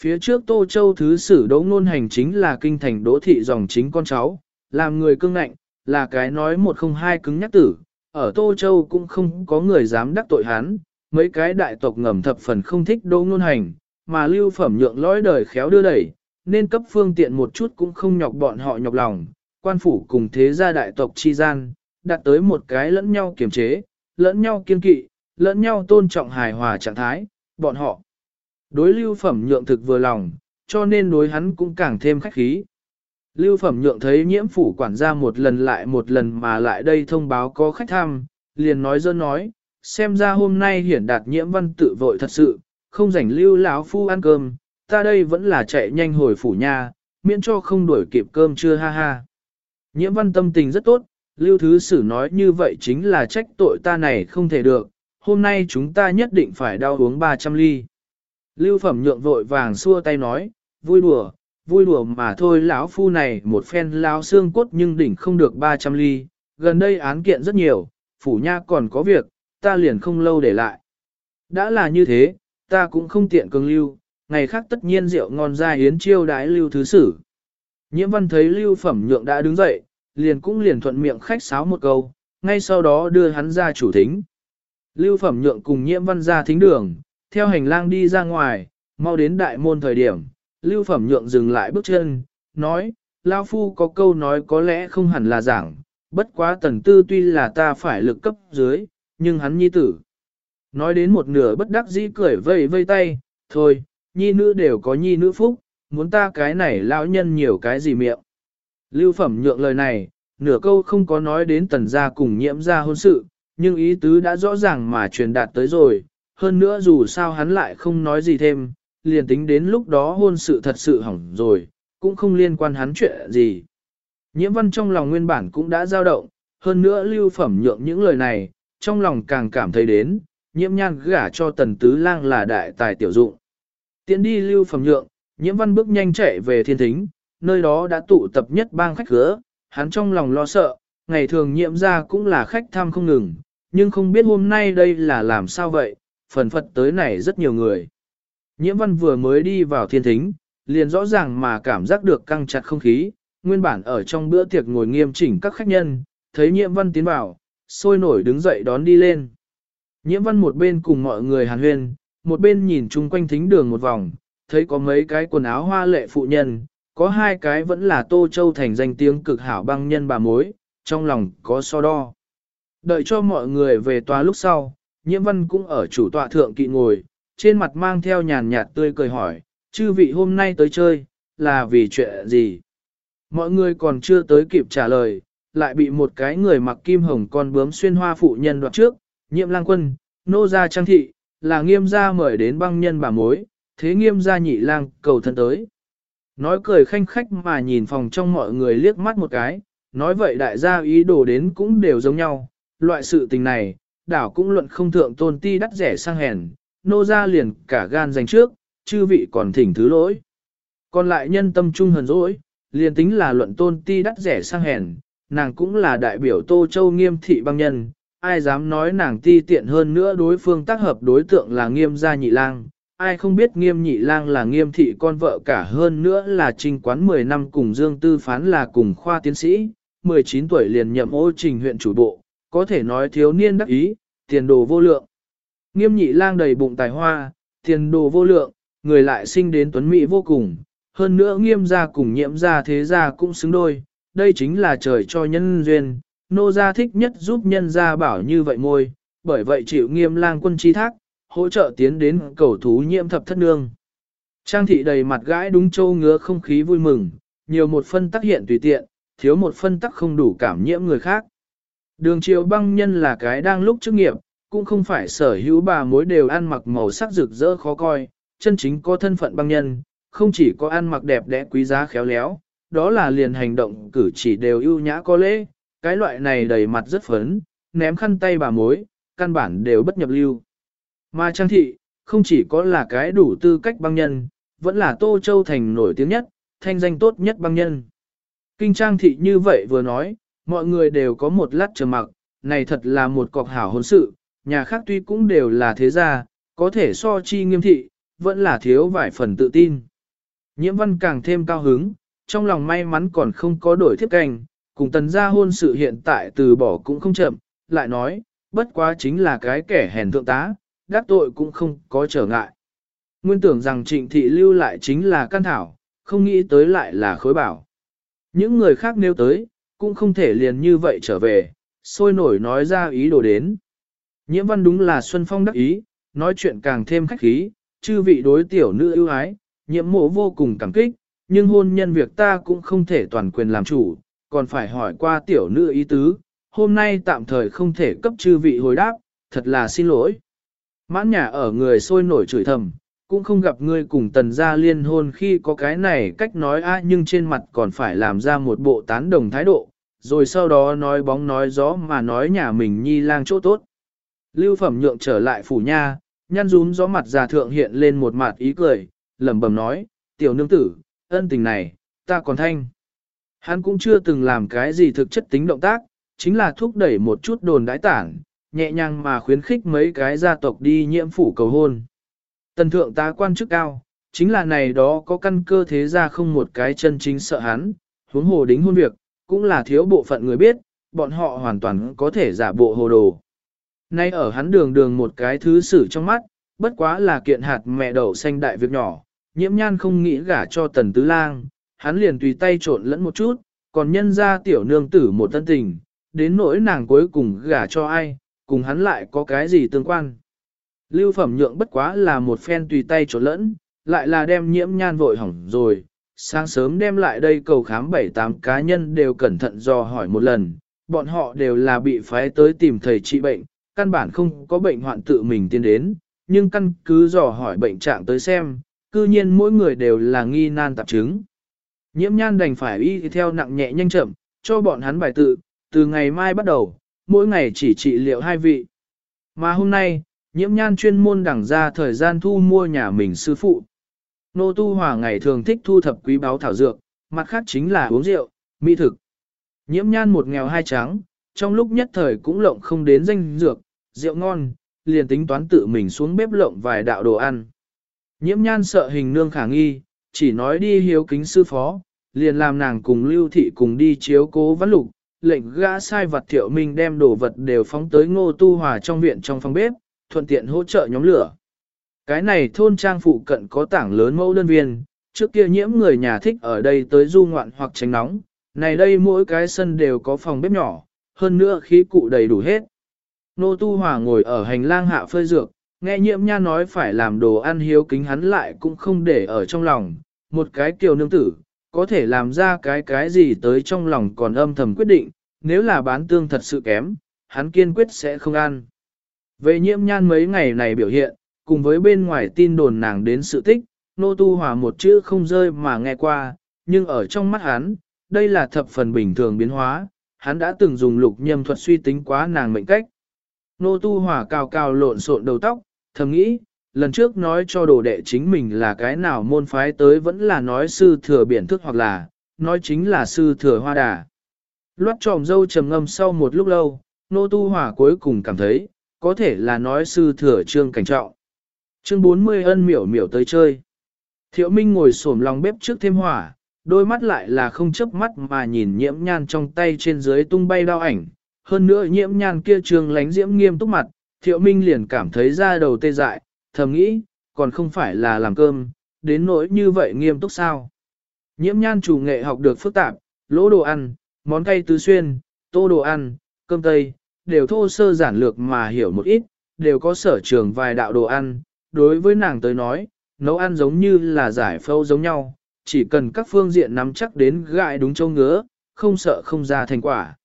Phía trước Tô Châu thứ sử đỗ ngôn hành chính là kinh thành đỗ thị dòng chính con cháu, làm người cương ngạnh, là cái nói một không hai cứng nhắc tử, ở Tô Châu cũng không có người dám đắc tội hắn, mấy cái đại tộc ngầm thập phần không thích đỗ ngôn hành, mà lưu phẩm nhượng lõi đời khéo đưa đẩy, nên cấp phương tiện một chút cũng không nhọc bọn họ nhọc lòng, quan phủ cùng thế gia đại tộc chi gian, đạt tới một cái lẫn nhau kiềm chế, lẫn nhau kiên kỵ, lẫn nhau tôn trọng hài hòa trạng thái, bọn họ. Đối lưu phẩm nhượng thực vừa lòng, cho nên đối hắn cũng càng thêm khách khí. Lưu phẩm nhượng thấy nhiễm phủ quản gia một lần lại một lần mà lại đây thông báo có khách thăm, liền nói dơ nói, xem ra hôm nay hiển đạt nhiễm văn tự vội thật sự, không rảnh lưu lão phu ăn cơm, ta đây vẫn là chạy nhanh hồi phủ nha, miễn cho không đuổi kịp cơm chưa ha ha. Nhiễm văn tâm tình rất tốt, Lưu Thứ Sử nói như vậy chính là trách tội ta này không thể được, hôm nay chúng ta nhất định phải đau uống 300 ly. Lưu Phẩm nhượng vội vàng xua tay nói, vui đùa, vui đùa mà thôi lão phu này một phen lao xương cốt nhưng đỉnh không được 300 ly, gần đây án kiện rất nhiều, phủ nha còn có việc, ta liền không lâu để lại. Đã là như thế, ta cũng không tiện cường lưu, ngày khác tất nhiên rượu ngon ra hiến chiêu đái lưu thứ sử. Nhiễm văn thấy lưu phẩm nhượng đã đứng dậy, liền cũng liền thuận miệng khách sáo một câu, ngay sau đó đưa hắn ra chủ thính. Lưu phẩm nhượng cùng nhiễm văn ra thính đường, theo hành lang đi ra ngoài, mau đến đại môn thời điểm, lưu phẩm nhượng dừng lại bước chân, nói, Lao Phu có câu nói có lẽ không hẳn là giảng, bất quá tần tư tuy là ta phải lực cấp dưới, nhưng hắn nhi tử. Nói đến một nửa bất đắc dĩ cười vây vây tay, thôi, nhi nữ đều có nhi nữ phúc, muốn ta cái này lão nhân nhiều cái gì miệng. Lưu phẩm nhượng lời này, nửa câu không có nói đến tần gia cùng nhiễm gia hôn sự, nhưng ý tứ đã rõ ràng mà truyền đạt tới rồi, hơn nữa dù sao hắn lại không nói gì thêm, liền tính đến lúc đó hôn sự thật sự hỏng rồi, cũng không liên quan hắn chuyện gì. Nhiễm văn trong lòng nguyên bản cũng đã dao động, hơn nữa lưu phẩm nhượng những lời này, trong lòng càng cảm thấy đến, nhiễm nhan gả cho tần tứ lang là đại tài tiểu dụng. Tiến đi lưu phẩm nhượng, nhiễm văn bước nhanh chạy về thiên thính, nơi đó đã tụ tập nhất bang khách khứa, hắn trong lòng lo sợ, ngày thường nhiễm ra cũng là khách thăm không ngừng, nhưng không biết hôm nay đây là làm sao vậy, phần phật tới này rất nhiều người. Nhiễm văn vừa mới đi vào thiên thính, liền rõ ràng mà cảm giác được căng chặt không khí, nguyên bản ở trong bữa tiệc ngồi nghiêm chỉnh các khách nhân, thấy nhiễm văn tiến vào, sôi nổi đứng dậy đón đi lên. Nhiễm văn một bên cùng mọi người hàn huyên, một bên nhìn chung quanh thính đường một vòng, thấy có mấy cái quần áo hoa lệ phụ nhân, có hai cái vẫn là Tô Châu thành danh tiếng cực hảo băng nhân bà mối, trong lòng có so đo. Đợi cho mọi người về tòa lúc sau, nhiễm văn cũng ở chủ tọa thượng kỵ ngồi, trên mặt mang theo nhàn nhạt tươi cười hỏi, chư vị hôm nay tới chơi, là vì chuyện gì? Mọi người còn chưa tới kịp trả lời, lại bị một cái người mặc kim hồng con bướm xuyên hoa phụ nhân đoạt trước, nhiệm lang quân, nô gia trang thị, là nghiêm gia mời đến băng nhân bà mối, thế nghiêm gia nhị lang cầu thân tới. Nói cười khanh khách mà nhìn phòng trong mọi người liếc mắt một cái, nói vậy đại gia ý đồ đến cũng đều giống nhau, loại sự tình này, đảo cũng luận không thượng tôn ti đắt rẻ sang hèn, nô gia liền cả gan dành trước, chư vị còn thỉnh thứ lỗi. Còn lại nhân tâm trung hờn dỗi, liền tính là luận tôn ti đắt rẻ sang hèn, nàng cũng là đại biểu Tô Châu nghiêm thị băng nhân, ai dám nói nàng ti tiện hơn nữa đối phương tác hợp đối tượng là nghiêm gia nhị lang. Ai không biết nghiêm nhị lang là nghiêm thị con vợ cả hơn nữa là trình quán 10 năm cùng Dương Tư Phán là cùng khoa tiến sĩ, 19 tuổi liền nhậm ô trình huyện chủ bộ, có thể nói thiếu niên đắc ý, tiền đồ vô lượng. Nghiêm nhị lang đầy bụng tài hoa, tiền đồ vô lượng, người lại sinh đến tuấn mỹ vô cùng, hơn nữa nghiêm gia cùng nhiễm gia thế gia cũng xứng đôi, đây chính là trời cho nhân duyên, nô gia thích nhất giúp nhân gia bảo như vậy môi, bởi vậy chịu nghiêm lang quân chi thác, hỗ trợ tiến đến cầu thú nhiễm thập thất nương. Trang thị đầy mặt gãi đúng châu ngứa không khí vui mừng, nhiều một phân tắc hiện tùy tiện, thiếu một phân tắc không đủ cảm nhiễm người khác. Đường triều băng nhân là cái đang lúc chức nghiệp, cũng không phải sở hữu bà mối đều ăn mặc màu sắc rực rỡ khó coi, chân chính có thân phận băng nhân, không chỉ có ăn mặc đẹp đẽ quý giá khéo léo, đó là liền hành động cử chỉ đều ưu nhã có lễ, cái loại này đầy mặt rất phấn, ném khăn tay bà mối, căn bản đều bất nhập lưu. Mà Trang Thị, không chỉ có là cái đủ tư cách băng nhân, vẫn là Tô Châu Thành nổi tiếng nhất, thanh danh tốt nhất băng nhân. Kinh Trang Thị như vậy vừa nói, mọi người đều có một lát trầm mặc, này thật là một cọc hảo hôn sự, nhà khác tuy cũng đều là thế gia, có thể so chi nghiêm thị, vẫn là thiếu vài phần tự tin. Nhiễm văn càng thêm cao hứng, trong lòng may mắn còn không có đổi thiết canh, cùng tần gia hôn sự hiện tại từ bỏ cũng không chậm, lại nói, bất quá chính là cái kẻ hèn thượng tá, đắc tội cũng không có trở ngại. Nguyên tưởng rằng trịnh thị lưu lại chính là căn thảo, không nghĩ tới lại là khối bảo. Những người khác nêu tới, cũng không thể liền như vậy trở về, sôi nổi nói ra ý đồ đến. Nhiễm văn đúng là Xuân Phong đắc ý, nói chuyện càng thêm khách khí, chư vị đối tiểu nữ ưu ái, nhiễm mộ vô cùng cảm kích, nhưng hôn nhân việc ta cũng không thể toàn quyền làm chủ, còn phải hỏi qua tiểu nữ ý tứ, hôm nay tạm thời không thể cấp chư vị hồi đáp, thật là xin lỗi. Mãn nhà ở người sôi nổi chửi thầm, cũng không gặp ngươi cùng tần gia liên hôn khi có cái này cách nói a nhưng trên mặt còn phải làm ra một bộ tán đồng thái độ, rồi sau đó nói bóng nói gió mà nói nhà mình nhi lang chỗ tốt. Lưu phẩm nhượng trở lại phủ nha, nhăn rúm gió mặt già thượng hiện lên một mặt ý cười, lẩm bẩm nói, tiểu nương tử, ân tình này, ta còn thanh. Hắn cũng chưa từng làm cái gì thực chất tính động tác, chính là thúc đẩy một chút đồn đãi tản, nhẹ nhàng mà khuyến khích mấy cái gia tộc đi nhiễm phủ cầu hôn. Tần thượng tá quan chức cao, chính là này đó có căn cơ thế ra không một cái chân chính sợ hắn, huống hồ đính hôn việc, cũng là thiếu bộ phận người biết, bọn họ hoàn toàn có thể giả bộ hồ đồ. Nay ở hắn đường đường một cái thứ xử trong mắt, bất quá là kiện hạt mẹ đậu xanh đại việc nhỏ, nhiễm nhan không nghĩ gả cho tần tứ lang, hắn liền tùy tay trộn lẫn một chút, còn nhân ra tiểu nương tử một tân tình, đến nỗi nàng cuối cùng gả cho ai, cùng hắn lại có cái gì tương quan. Lưu phẩm nhượng bất quá là một phen tùy tay trộn lẫn, lại là đem nhiễm nhan vội hỏng rồi, sáng sớm đem lại đây cầu khám bảy tám cá nhân đều cẩn thận dò hỏi một lần, bọn họ đều là bị phái tới tìm thầy trị bệnh, căn bản không có bệnh hoạn tự mình tiến đến, nhưng căn cứ dò hỏi bệnh trạng tới xem, cư nhiên mỗi người đều là nghi nan tạp chứng. Nhiễm nhan đành phải y theo nặng nhẹ nhanh chậm, cho bọn hắn bài tự, từ ngày mai bắt đầu, mỗi ngày chỉ trị liệu hai vị. Mà hôm nay, nhiễm nhan chuyên môn đẳng ra thời gian thu mua nhà mình sư phụ. Nô Tu Hòa ngày thường thích thu thập quý báu thảo dược, mặt khác chính là uống rượu, mỹ thực. Nhiễm nhan một nghèo hai trắng, trong lúc nhất thời cũng lộng không đến danh dược, rượu ngon, liền tính toán tự mình xuống bếp lộng vài đạo đồ ăn. Nhiễm nhan sợ hình nương khả nghi, chỉ nói đi hiếu kính sư phó, liền làm nàng cùng lưu thị cùng đi chiếu cố văn lục, lệnh gã sai vật thiệu minh đem đồ vật đều phóng tới ngô tu hòa trong viện trong phòng bếp, thuận tiện hỗ trợ nhóm lửa. Cái này thôn trang phụ cận có tảng lớn mẫu đơn viên, trước kia nhiễm người nhà thích ở đây tới du ngoạn hoặc tránh nóng, này đây mỗi cái sân đều có phòng bếp nhỏ, hơn nữa khí cụ đầy đủ hết. Nô Tu Hòa ngồi ở hành lang hạ phơi dược, nghe nhiễm nha nói phải làm đồ ăn hiếu kính hắn lại cũng không để ở trong lòng, một cái kiều nương tử, có thể làm ra cái cái gì tới trong lòng còn âm thầm quyết định, nếu là bán tương thật sự kém, hắn kiên quyết sẽ không ăn. Về nhiễm nhan mấy ngày này biểu hiện, cùng với bên ngoài tin đồn nàng đến sự tích, nô tu hòa một chữ không rơi mà nghe qua, nhưng ở trong mắt hắn, đây là thập phần bình thường biến hóa, hắn đã từng dùng lục nhâm thuật suy tính quá nàng mệnh cách. Nô tu hòa cao cao lộn xộn đầu tóc, thầm nghĩ, lần trước nói cho đồ đệ chính mình là cái nào môn phái tới vẫn là nói sư thừa biển thức hoặc là, nói chính là sư thừa hoa đà. Loát tròm dâu trầm ngâm sau một lúc lâu, nô tu hỏa cuối cùng cảm thấy, có thể là nói sư thừa trương cảnh trọng. Chương 40 ân miểu miểu tới chơi. Thiệu Minh ngồi xổm lòng bếp trước thêm hỏa, đôi mắt lại là không chớp mắt mà nhìn nhiễm nhan trong tay trên dưới tung bay đao ảnh. Hơn nữa nhiễm nhan kia trường lánh diễm nghiêm túc mặt, Thiệu Minh liền cảm thấy da đầu tê dại, thầm nghĩ, còn không phải là làm cơm, đến nỗi như vậy nghiêm túc sao. Nhiễm nhan chủ nghệ học được phức tạp, lỗ đồ ăn, món cay tứ xuyên, tô đồ ăn, cơm tây, đều thô sơ giản lược mà hiểu một ít, đều có sở trường vài đạo đồ ăn, đối với nàng tới nói, nấu ăn giống như là giải phâu giống nhau, chỉ cần các phương diện nắm chắc đến gại đúng châu ngứa, không sợ không ra thành quả.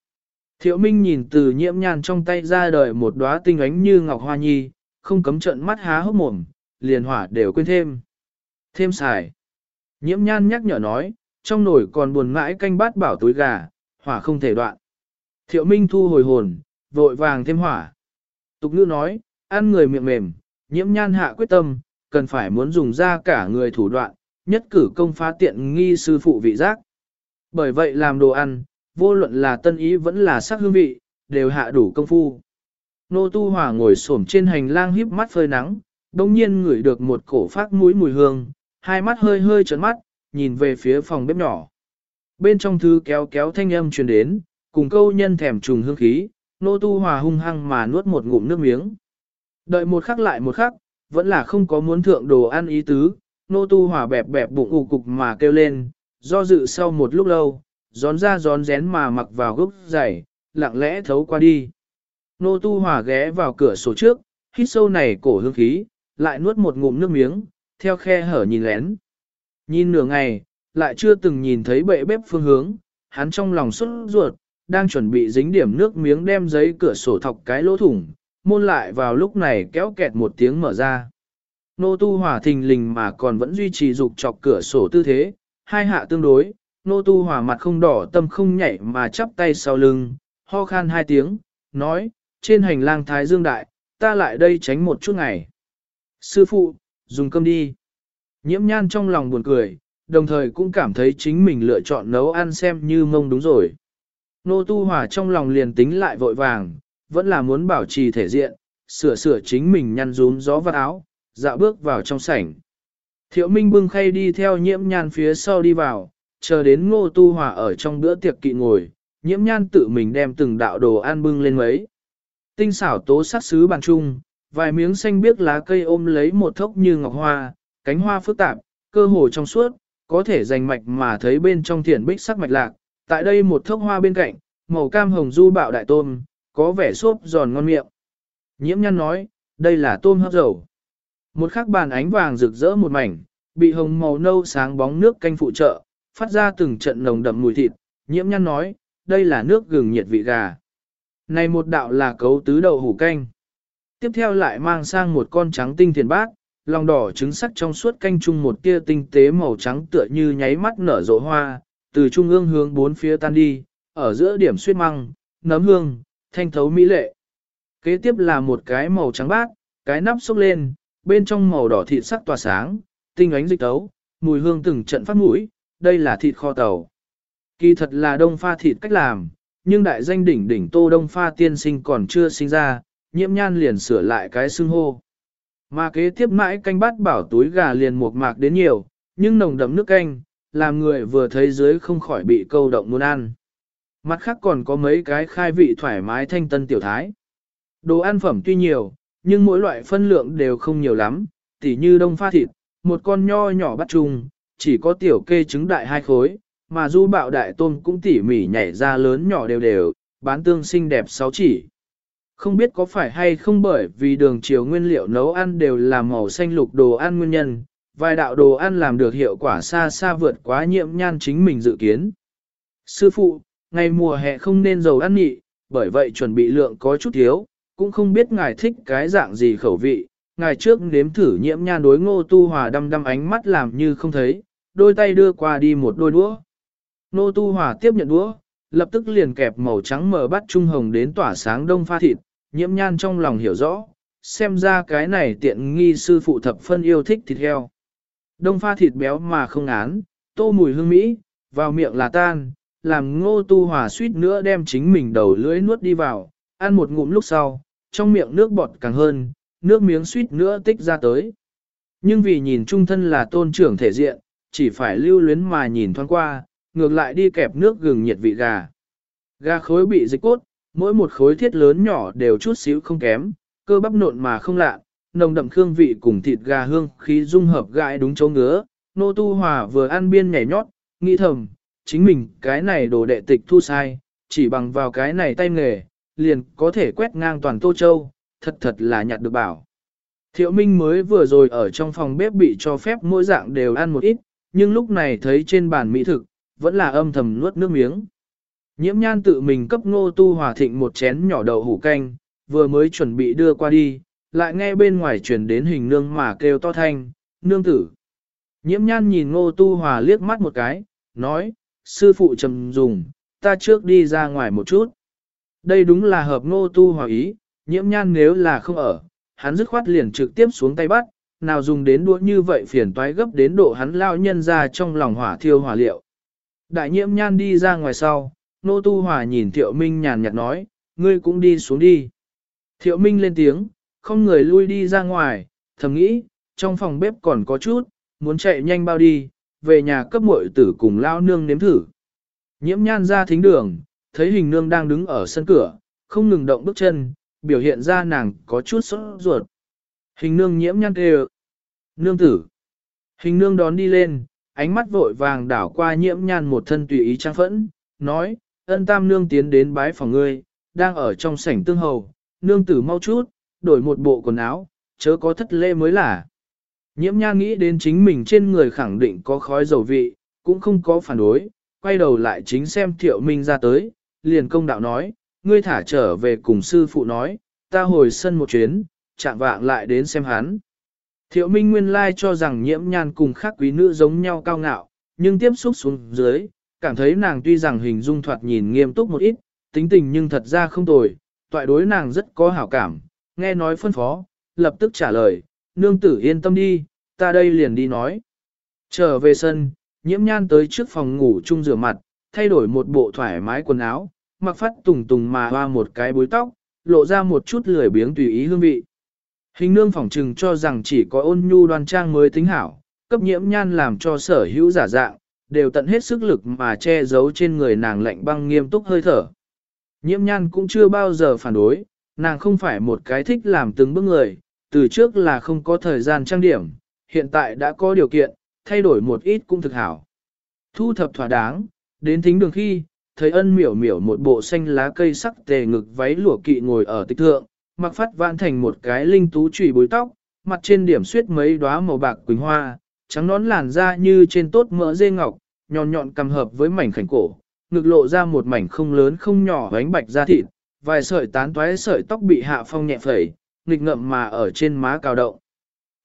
Thiệu Minh nhìn từ nhiễm nhan trong tay ra đời một đóa tinh ánh như ngọc hoa nhi, không cấm trận mắt há hốc mồm, liền hỏa đều quên thêm. Thêm xài. Nhiễm nhan nhắc nhở nói, trong nồi còn buồn mãi canh bát bảo túi gà, hỏa không thể đoạn. Thiệu Minh thu hồi hồn, vội vàng thêm hỏa. Tục ngữ nói, ăn người miệng mềm, nhiễm nhan hạ quyết tâm, cần phải muốn dùng ra cả người thủ đoạn, nhất cử công phá tiện nghi sư phụ vị giác. Bởi vậy làm đồ ăn, vô luận là tân ý vẫn là sắc hương vị, đều hạ đủ công phu. Nô Tu Hòa ngồi xổm trên hành lang híp mắt phơi nắng, đồng nhiên ngửi được một cổ phát mũi mùi hương, hai mắt hơi hơi trấn mắt, nhìn về phía phòng bếp nhỏ. Bên trong thư kéo kéo thanh âm truyền đến, cùng câu nhân thèm trùng hương khí, Nô Tu Hòa hung hăng mà nuốt một ngụm nước miếng. Đợi một khắc lại một khắc, vẫn là không có muốn thượng đồ ăn ý tứ, nô tu hòa bẹp bẹp bụng ù cục mà kêu lên, do dự sau một lúc lâu, gión ra gión rén mà mặc vào gốc giày, lặng lẽ thấu qua đi. Nô tu hòa ghé vào cửa sổ trước, hít sâu này cổ hương khí, lại nuốt một ngụm nước miếng, theo khe hở nhìn lén. Nhìn nửa ngày, lại chưa từng nhìn thấy bệ bếp phương hướng, hắn trong lòng xuất ruột, đang chuẩn bị dính điểm nước miếng đem giấy cửa sổ thọc cái lỗ thủng, môn lại vào lúc này kéo kẹt một tiếng mở ra. Nô tu hỏa thình lình mà còn vẫn duy trì dục chọc cửa sổ tư thế, hai hạ tương đối, nô tu hỏa mặt không đỏ tâm không nhảy mà chắp tay sau lưng, ho khan hai tiếng, nói, trên hành lang Thái Dương Đại, ta lại đây tránh một chút ngày. Sư phụ, dùng cơm đi. Nhiễm nhan trong lòng buồn cười, đồng thời cũng cảm thấy chính mình lựa chọn nấu ăn xem như mông đúng rồi. Nô Tu Hòa trong lòng liền tính lại vội vàng, vẫn là muốn bảo trì thể diện, sửa sửa chính mình nhăn rúm gió vạt áo, dạo bước vào trong sảnh. Thiệu Minh bưng khay đi theo nhiễm nhan phía sau đi vào, chờ đến ngô tu hòa ở trong bữa tiệc kỵ ngồi, nhiễm nhan tự mình đem từng đạo đồ ăn bưng lên mấy. Tinh xảo tố sắc sứ bàn trung, vài miếng xanh biếc lá cây ôm lấy một thốc như ngọc hoa, cánh hoa phức tạp, cơ hồ trong suốt, có thể dành mạch mà thấy bên trong thiển bích sắc mạch lạc. Tại đây một thốc hoa bên cạnh, màu cam hồng du bạo đại tôm, có vẻ xốp giòn ngon miệng. Nhiễm nhăn nói, đây là tôm hấp dầu. Một khắc bàn ánh vàng rực rỡ một mảnh, bị hồng màu nâu sáng bóng nước canh phụ trợ, phát ra từng trận nồng đậm mùi thịt. Nhiễm nhăn nói, đây là nước gừng nhiệt vị gà. Này một đạo là cấu tứ đậu hủ canh. Tiếp theo lại mang sang một con trắng tinh thiền bát, lòng đỏ trứng sắc trong suốt canh chung một tia tinh tế màu trắng tựa như nháy mắt nở rộ hoa, từ trung ương hướng bốn phía tan đi, ở giữa điểm suyết măng, nấm hương, thanh thấu mỹ lệ. Kế tiếp là một cái màu trắng bát, cái nắp xốc lên, bên trong màu đỏ thịt sắc tỏa sáng, tinh ánh dịch tấu, mùi hương từng trận phát mũi, đây là thịt kho tàu. Kỳ thật là đông pha thịt cách làm, nhưng đại danh đỉnh đỉnh tô đông pha tiên sinh còn chưa sinh ra, nhiễm nhan liền sửa lại cái xưng hô. Mà kế tiếp mãi canh bát bảo túi gà liền một mạc đến nhiều, nhưng nồng đậm nước canh, làm người vừa thấy dưới không khỏi bị câu động muốn ăn. Mặt khác còn có mấy cái khai vị thoải mái thanh tân tiểu thái. Đồ ăn phẩm tuy nhiều, nhưng mỗi loại phân lượng đều không nhiều lắm, tỉ như đông pha thịt, một con nho nhỏ bắt trùng, chỉ có tiểu kê trứng đại hai khối, mà du bạo đại tôm cũng tỉ mỉ nhảy ra lớn nhỏ đều đều, bán tương xinh đẹp sáu chỉ. Không biết có phải hay không bởi vì đường chiều nguyên liệu nấu ăn đều là màu xanh lục đồ ăn nguyên nhân, vài đạo đồ ăn làm được hiệu quả xa xa vượt quá nhiệm nhan chính mình dự kiến. Sư phụ, ngày mùa hè không nên dầu ăn nhị, bởi vậy chuẩn bị lượng có chút thiếu, cũng không biết ngài thích cái dạng gì khẩu vị. Ngài trước nếm thử nhiễm nhan đối ngô tu hòa đăm đăm ánh mắt làm như không thấy, đôi tay đưa qua đi một đôi đũa. Nô tu hòa tiếp nhận đũa, lập tức liền kẹp màu trắng mờ bắt trung hồng đến tỏa sáng đông pha thịt, nhiễm nhan trong lòng hiểu rõ, xem ra cái này tiện nghi sư phụ thập phân yêu thích thịt heo. Đông pha thịt béo mà không án, tô mùi hương mỹ, vào miệng là tan, làm ngô tu hòa suýt nữa đem chính mình đầu lưỡi nuốt đi vào, ăn một ngụm lúc sau, trong miệng nước bọt càng hơn, nước miếng suýt nữa tích ra tới. Nhưng vì nhìn trung thân là tôn trưởng thể diện, chỉ phải lưu luyến mà nhìn thoáng qua, ngược lại đi kẹp nước gừng nhiệt vị gà. Gà khối bị dịch cốt, mỗi một khối thiết lớn nhỏ đều chút xíu không kém, cơ bắp nộn mà không lạ, nồng đậm hương vị cùng thịt gà hương khí dung hợp gãi đúng chỗ ngứa. Nô Tu Hòa vừa ăn biên nhảy nhót, nghĩ thầm, chính mình cái này đồ đệ tịch thu sai, chỉ bằng vào cái này tay nghề, liền có thể quét ngang toàn Tô Châu, thật thật là nhặt được bảo. Thiệu Minh mới vừa rồi ở trong phòng bếp bị cho phép mỗi dạng đều ăn một ít, nhưng lúc này thấy trên bàn mỹ thực, vẫn là âm thầm nuốt nước miếng. Nhiễm nhan tự mình cấp ngô tu hòa thịnh một chén nhỏ đậu hủ canh, vừa mới chuẩn bị đưa qua đi, lại nghe bên ngoài chuyển đến hình nương mà kêu to thanh, nương tử. Nhiễm nhan nhìn ngô tu hòa liếc mắt một cái, nói, sư phụ trầm dùng, ta trước đi ra ngoài một chút. Đây đúng là hợp ngô tu hòa ý, nhiễm nhan nếu là không ở, hắn dứt khoát liền trực tiếp xuống tay bắt, nào dùng đến đũa như vậy phiền toái gấp đến độ hắn lao nhân ra trong lòng hỏa thiêu hỏa liệu. Đại nhiễm nhan đi ra ngoài sau, Nô Tu Hòa nhìn Thiệu Minh nhàn nhạt nói, ngươi cũng đi xuống đi. Thiệu Minh lên tiếng, không người lui đi ra ngoài, thầm nghĩ, trong phòng bếp còn có chút, muốn chạy nhanh bao đi, về nhà cấp muội tử cùng lao nương nếm thử. Nhiễm nhan ra thính đường, thấy hình nương đang đứng ở sân cửa, không ngừng động bước chân, biểu hiện ra nàng có chút sốt ruột. Hình nương nhiễm nhan kêu. Nương tử. Hình nương đón đi lên, ánh mắt vội vàng đảo qua nhiễm nhan một thân tùy ý trang phẫn, nói, ân tam nương tiến đến bái phòng ngươi, đang ở trong sảnh tương hầu, nương tử mau chút, đổi một bộ quần áo, chớ có thất lễ mới là. Nhiễm nha nghĩ đến chính mình trên người khẳng định có khói dầu vị, cũng không có phản đối, quay đầu lại chính xem thiệu minh ra tới, liền công đạo nói, ngươi thả trở về cùng sư phụ nói, ta hồi sân một chuyến, chạm vạng lại đến xem hắn. Thiệu minh nguyên lai cho rằng nhiễm nhan cùng khác quý nữ giống nhau cao ngạo, nhưng tiếp xúc xuống dưới, cảm thấy nàng tuy rằng hình dung thoạt nhìn nghiêm túc một ít, tính tình nhưng thật ra không tồi, toại đối nàng rất có hảo cảm, nghe nói phân phó, lập tức trả lời, nương tử yên tâm đi, ta đây liền đi nói. Trở về sân, nhiễm nhan tới trước phòng ngủ chung rửa mặt, thay đổi một bộ thoải mái quần áo, mặc phát tùng tùng mà hoa một cái búi tóc, lộ ra một chút lười biếng tùy ý hương vị. Hình nương phỏng trừng cho rằng chỉ có ôn nhu đoan trang mới tính hảo, cấp nhiễm nhan làm cho sở hữu giả dạng, đều tận hết sức lực mà che giấu trên người nàng lạnh băng nghiêm túc hơi thở. Nhiễm nhan cũng chưa bao giờ phản đối, nàng không phải một cái thích làm từng bước người, từ trước là không có thời gian trang điểm, hiện tại đã có điều kiện, thay đổi một ít cũng thực hảo. Thu thập thỏa đáng, đến thính đường khi, thấy ân miểu miểu một bộ xanh lá cây sắc tề ngực váy lụa kỵ ngồi ở tịch thượng, mặc phát vãn thành một cái linh tú trùy bối tóc, mặt trên điểm suyết mấy đóa màu bạc quỳnh hoa, trắng nón làn da như trên tốt mỡ dê ngọc, nhọn nhọn cầm hợp với mảnh khảnh cổ, ngực lộ ra một mảnh không lớn không nhỏ bánh bạch da thịt, vài sợi tán toái sợi tóc bị hạ phong nhẹ phẩy, nghịch ngậm mà ở trên má cao động.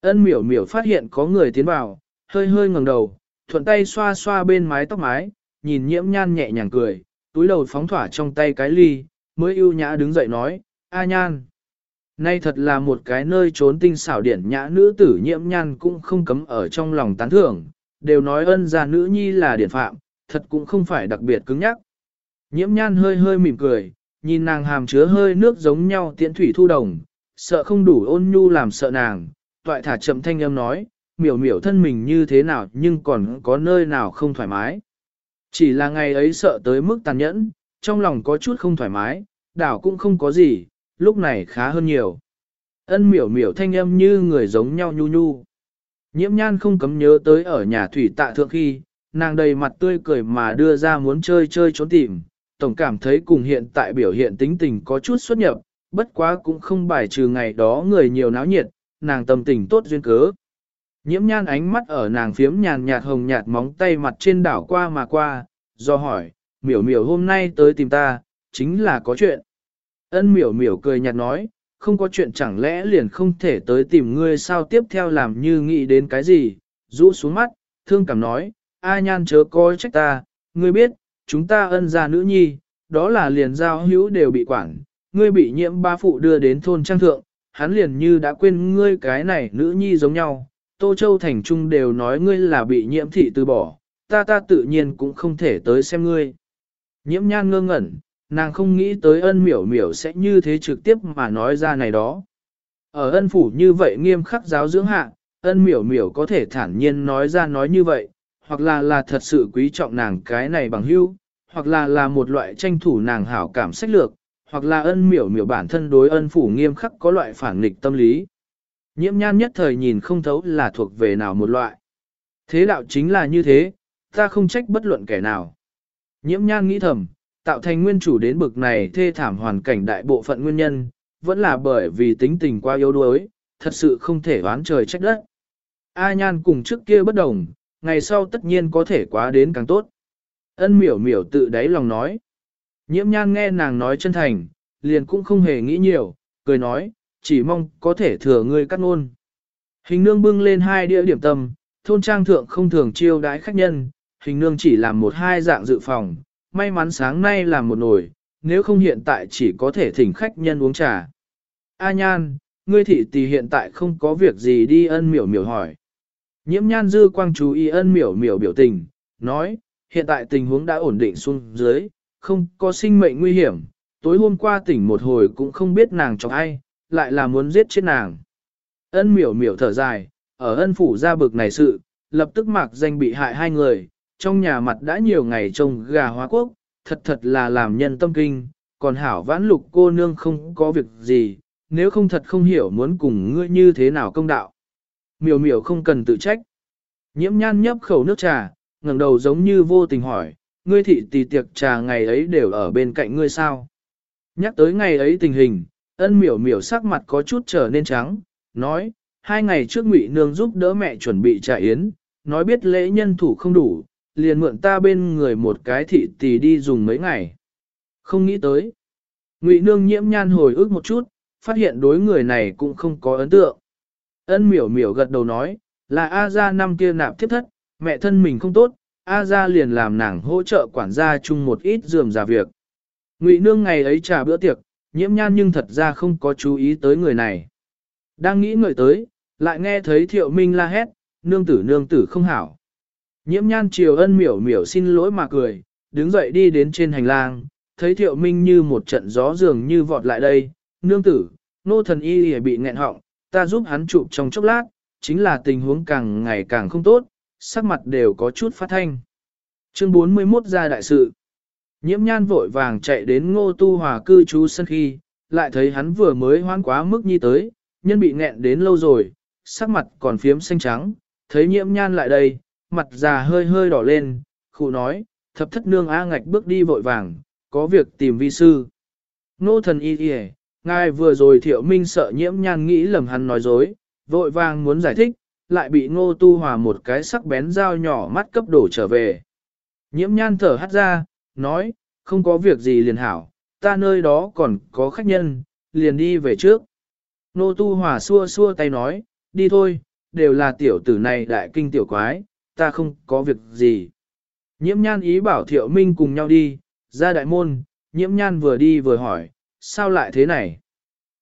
Ân miểu miểu phát hiện có người tiến vào, hơi hơi ngẩng đầu, thuận tay xoa xoa bên mái tóc mái, nhìn nhiễm nhan nhẹ nhàng cười, túi đầu phóng thỏa trong tay cái ly, mới ưu nhã đứng dậy nói, a nhan. Nay thật là một cái nơi trốn tinh xảo điển nhã nữ tử nhiễm nhan cũng không cấm ở trong lòng tán thưởng, đều nói ân gia nữ nhi là điển phạm, thật cũng không phải đặc biệt cứng nhắc. Nhiễm nhan hơi hơi mỉm cười, nhìn nàng hàm chứa hơi nước giống nhau tiễn thủy thu đồng, sợ không đủ ôn nhu làm sợ nàng, toại thả chậm thanh âm nói, miểu miểu thân mình như thế nào nhưng còn có nơi nào không thoải mái. Chỉ là ngày ấy sợ tới mức tàn nhẫn, trong lòng có chút không thoải mái, đảo cũng không có gì, lúc này khá hơn nhiều. Ân miểu miểu thanh âm như người giống nhau nhu nhu. Nhiễm nhan không cấm nhớ tới ở nhà thủy tạ thượng khi, nàng đầy mặt tươi cười mà đưa ra muốn chơi chơi trốn tìm, tổng cảm thấy cùng hiện tại biểu hiện tính tình có chút xuất nhập, bất quá cũng không bài trừ ngày đó người nhiều náo nhiệt, nàng tâm tình tốt duyên cớ. Nhiễm nhan ánh mắt ở nàng phiếm nhàn nhạt hồng nhạt móng tay mặt trên đảo qua mà qua, do hỏi, miểu miểu hôm nay tới tìm ta, chính là có chuyện. Ân miểu miểu cười nhạt nói, không có chuyện chẳng lẽ liền không thể tới tìm ngươi sao tiếp theo làm như nghĩ đến cái gì, rũ xuống mắt, thương cảm nói, a nhan chớ coi trách ta, ngươi biết, chúng ta ân gia nữ nhi, đó là liền giao hữu đều bị quản, ngươi bị nhiễm ba phụ đưa đến thôn trang thượng, hắn liền như đã quên ngươi cái này nữ nhi giống nhau, Tô Châu Thành Trung đều nói ngươi là bị nhiễm thị từ bỏ, ta ta tự nhiên cũng không thể tới xem ngươi. Nhiễm nhan ngơ ngẩn, nàng không nghĩ tới ân miểu miểu sẽ như thế trực tiếp mà nói ra này đó. Ở ân phủ như vậy nghiêm khắc giáo dưỡng hạ, ân miểu miểu có thể thản nhiên nói ra nói như vậy, hoặc là là thật sự quý trọng nàng cái này bằng hữu, hoặc là là một loại tranh thủ nàng hảo cảm sách lược, hoặc là ân miểu miểu bản thân đối ân phủ nghiêm khắc có loại phản nghịch tâm lý. Nhiễm nhan nhất thời nhìn không thấu là thuộc về nào một loại. Thế đạo chính là như thế, ta không trách bất luận kẻ nào. Nhiễm nhan nghĩ thầm, tạo thành nguyên chủ đến bực này thê thảm hoàn cảnh đại bộ phận nguyên nhân, vẫn là bởi vì tính tình quá yếu đuối, thật sự không thể oán trời trách đất. A nhan cùng trước kia bất đồng, ngày sau tất nhiên có thể quá đến càng tốt. Ân miểu miểu tự đáy lòng nói. Nhiễm nhan nghe nàng nói chân thành, liền cũng không hề nghĩ nhiều, cười nói, chỉ mong có thể thừa ngươi cắt ngôn. Hình nương bưng lên hai đĩa điểm tâm, thôn trang thượng không thường chiêu đãi khách nhân, hình nương chỉ làm một hai dạng dự phòng, may mắn sáng nay làm một nồi, nếu không hiện tại chỉ có thể thỉnh khách nhân uống trà. A nhan, ngươi thị tỷ hiện tại không có việc gì đi ân miểu miểu hỏi. Nhiễm nhan dư quang chú ý ân miểu miểu biểu tình, nói, hiện tại tình huống đã ổn định xuống dưới, không có sinh mệnh nguy hiểm, tối hôm qua tỉnh một hồi cũng không biết nàng cho ai, lại là muốn giết chết nàng. Ân miểu miểu thở dài, ở ân phủ ra bực này sự, lập tức mặc danh bị hại hai người, trong nhà mặt đã nhiều ngày trông gà hóa quốc, thật thật là làm nhân tâm kinh, còn hảo vãn lục cô nương không có việc gì, nếu không thật không hiểu muốn cùng ngươi như thế nào công đạo. Miểu miểu không cần tự trách. Nhiễm nhan nhấp khẩu nước trà, ngẩng đầu giống như vô tình hỏi, ngươi thị tỷ tiệc trà ngày ấy đều ở bên cạnh ngươi sao? Nhắc tới ngày ấy tình hình, ân miểu miểu sắc mặt có chút trở nên trắng, nói, hai ngày trước ngụy nương giúp đỡ mẹ chuẩn bị trà yến, nói biết lễ nhân thủ không đủ, liền mượn ta bên người một cái thị tỷ đi dùng mấy ngày. Không nghĩ tới. Ngụy nương nhiễm nhan hồi ức một chút, phát hiện đối người này cũng không có ấn tượng. Ân miểu miểu gật đầu nói, là A gia năm kia nạp thiết thất, mẹ thân mình không tốt, A gia liền làm nàng hỗ trợ quản gia chung một ít dườm giả việc. Ngụy nương ngày ấy trà bữa tiệc, nhiễm nhan nhưng thật ra không có chú ý tới người này. Đang nghĩ ngợi tới, lại nghe thấy thiệu minh la hét, nương tử nương tử không hảo. Nhiễm nhan triều ân miểu miểu xin lỗi mà cười, đứng dậy đi đến trên hành lang, thấy thiệu minh như một trận gió dường như vọt lại đây, nương tử, nô thần y bị nghẹn họng, ta giúp hắn chụp trong chốc lát, chính là tình huống càng ngày càng không tốt, sắc mặt đều có chút phát thanh. Chương 41 ra đại sự. Nhiễm nhan vội vàng chạy đến ngô tu hòa cư trú sân khi, lại thấy hắn vừa mới hoan quá mức nhi tới, nhân bị nghẹn đến lâu rồi, sắc mặt còn phiếm xanh trắng, thấy nhiễm nhan lại đây, mặt già hơi hơi đỏ lên, khụ nói, thập thất nương A ngạch bước đi vội vàng, có việc tìm vi sư. Nô thần y y ngài vừa rồi thiệu minh sợ nhiễm nhan nghĩ lầm hắn nói dối, vội vàng muốn giải thích, lại bị ngô tu hòa một cái sắc bén dao nhỏ mắt cấp đổ trở về. Nhiễm nhan thở hắt ra, nói, không có việc gì liền hảo, ta nơi đó còn có khách nhân, liền đi về trước. Nô tu hòa xua xua tay nói, đi thôi, đều là tiểu tử này đại kinh tiểu quái, ta không có việc gì. Nhiễm nhan ý bảo thiệu minh cùng nhau đi, ra đại môn, nhiễm nhan vừa đi vừa hỏi, sao lại thế này?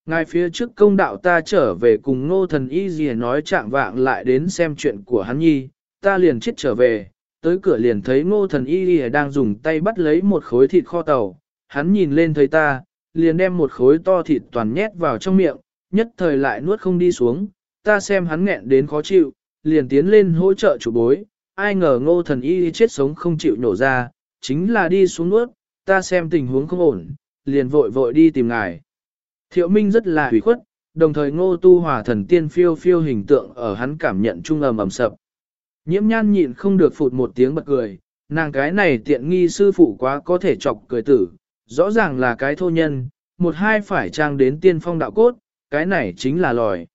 Ngài phía trước công đạo ta trở về cùng ngô thần y gì nói chạm vạng lại đến xem chuyện của hắn nhi, ta liền chết trở về, tới cửa liền thấy ngô thần y gì đang dùng tay bắt lấy một khối thịt kho tàu, hắn nhìn lên thấy ta, liền đem một khối to thịt toàn nhét vào trong miệng, nhất thời lại nuốt không đi xuống, ta xem hắn nghẹn đến khó chịu, liền tiến lên hỗ trợ chủ bối, ai ngờ ngô thần y chết sống không chịu nhổ ra, chính là đi xuống nuốt, ta xem tình huống không ổn, liền vội vội đi tìm ngài. Thiệu Minh rất là hủy khuất, đồng thời ngô tu hòa thần tiên phiêu phiêu hình tượng ở hắn cảm nhận trung ầm ầm sập. Nhiễm nhan nhịn không được phụt một tiếng bật cười, nàng cái này tiện nghi sư phụ quá có thể chọc cười tử, rõ ràng là cái thô nhân, một hai phải trang đến tiên phong đạo cốt, cái này chính là lòi.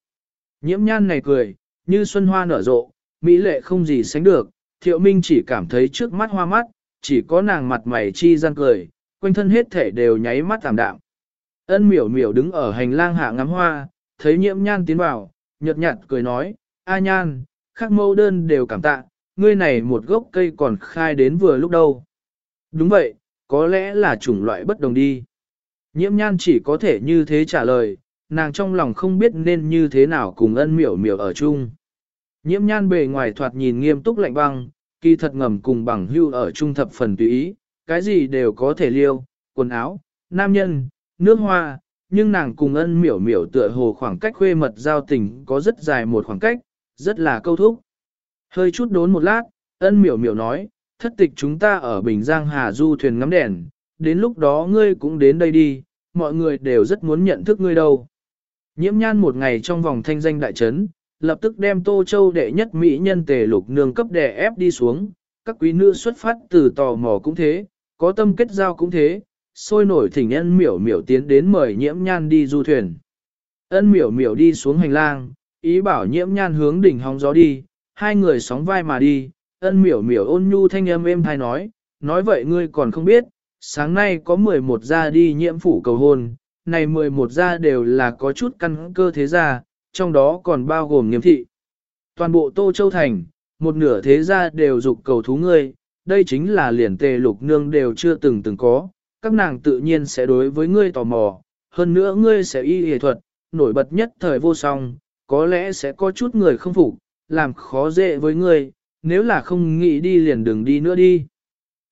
Nhiễm nhan này cười, như xuân hoa nở rộ, mỹ lệ không gì sánh được, thiệu minh chỉ cảm thấy trước mắt hoa mắt, chỉ có nàng mặt mày chi gian cười, quanh thân hết thể đều nháy mắt tạm đạm. Ân miểu miểu đứng ở hành lang hạ ngắm hoa, thấy nhiễm nhan tiến vào, nhợt nhạt cười nói, A nhan, khắc mẫu đơn đều cảm tạ, ngươi này một gốc cây còn khai đến vừa lúc đâu. Đúng vậy, có lẽ là chủng loại bất đồng đi. Nhiễm nhan chỉ có thể như thế trả lời, nàng trong lòng không biết nên như thế nào cùng ân miểu miểu ở chung. Nhiễm nhan bề ngoài thoạt nhìn nghiêm túc lạnh băng, kỳ thật ngầm cùng bằng hưu ở trung thập phần tùy ý, cái gì đều có thể liêu, quần áo, nam nhân, nước hoa, nhưng nàng cùng ân miểu miểu tựa hồ khoảng cách khuê mật giao tình có rất dài một khoảng cách, rất là câu thúc. Hơi chút đốn một lát, ân miểu miểu nói, thất tịch chúng ta ở Bình Giang Hà du thuyền ngắm đèn, đến lúc đó ngươi cũng đến đây đi, mọi người đều rất muốn nhận thức ngươi đâu. Nhiễm nhan một ngày trong vòng thanh danh đại trấn, lập tức đem Tô Châu đệ nhất mỹ nhân tề lục nương cấp đè ép đi xuống, các quý nữ xuất phát từ tò mò cũng thế, có tâm kết giao cũng thế, sôi nổi thỉnh ân miểu miểu tiến đến mời nhiễm nhan đi du thuyền. Ân miểu miểu đi xuống hành lang, ý bảo nhiễm nhan hướng đỉnh hóng gió đi, hai người sóng vai mà đi, ân miểu miểu ôn nhu thanh âm êm thai nói, nói vậy ngươi còn không biết, sáng nay có 11 gia đi nhiễm phủ cầu hôn, này 11 gia đều là có chút căn cơ thế gia, trong đó còn bao gồm nghiêm thị. Toàn bộ Tô Châu Thành, một nửa thế gia đều dục cầu thú ngươi, đây chính là liền tề lục nương đều chưa từng từng có, các nàng tự nhiên sẽ đối với ngươi tò mò, hơn nữa ngươi sẽ y y thuật, nổi bật nhất thời vô song, có lẽ sẽ có chút người không phục, làm khó dễ với ngươi, nếu là không nghĩ đi liền đừng đi nữa đi.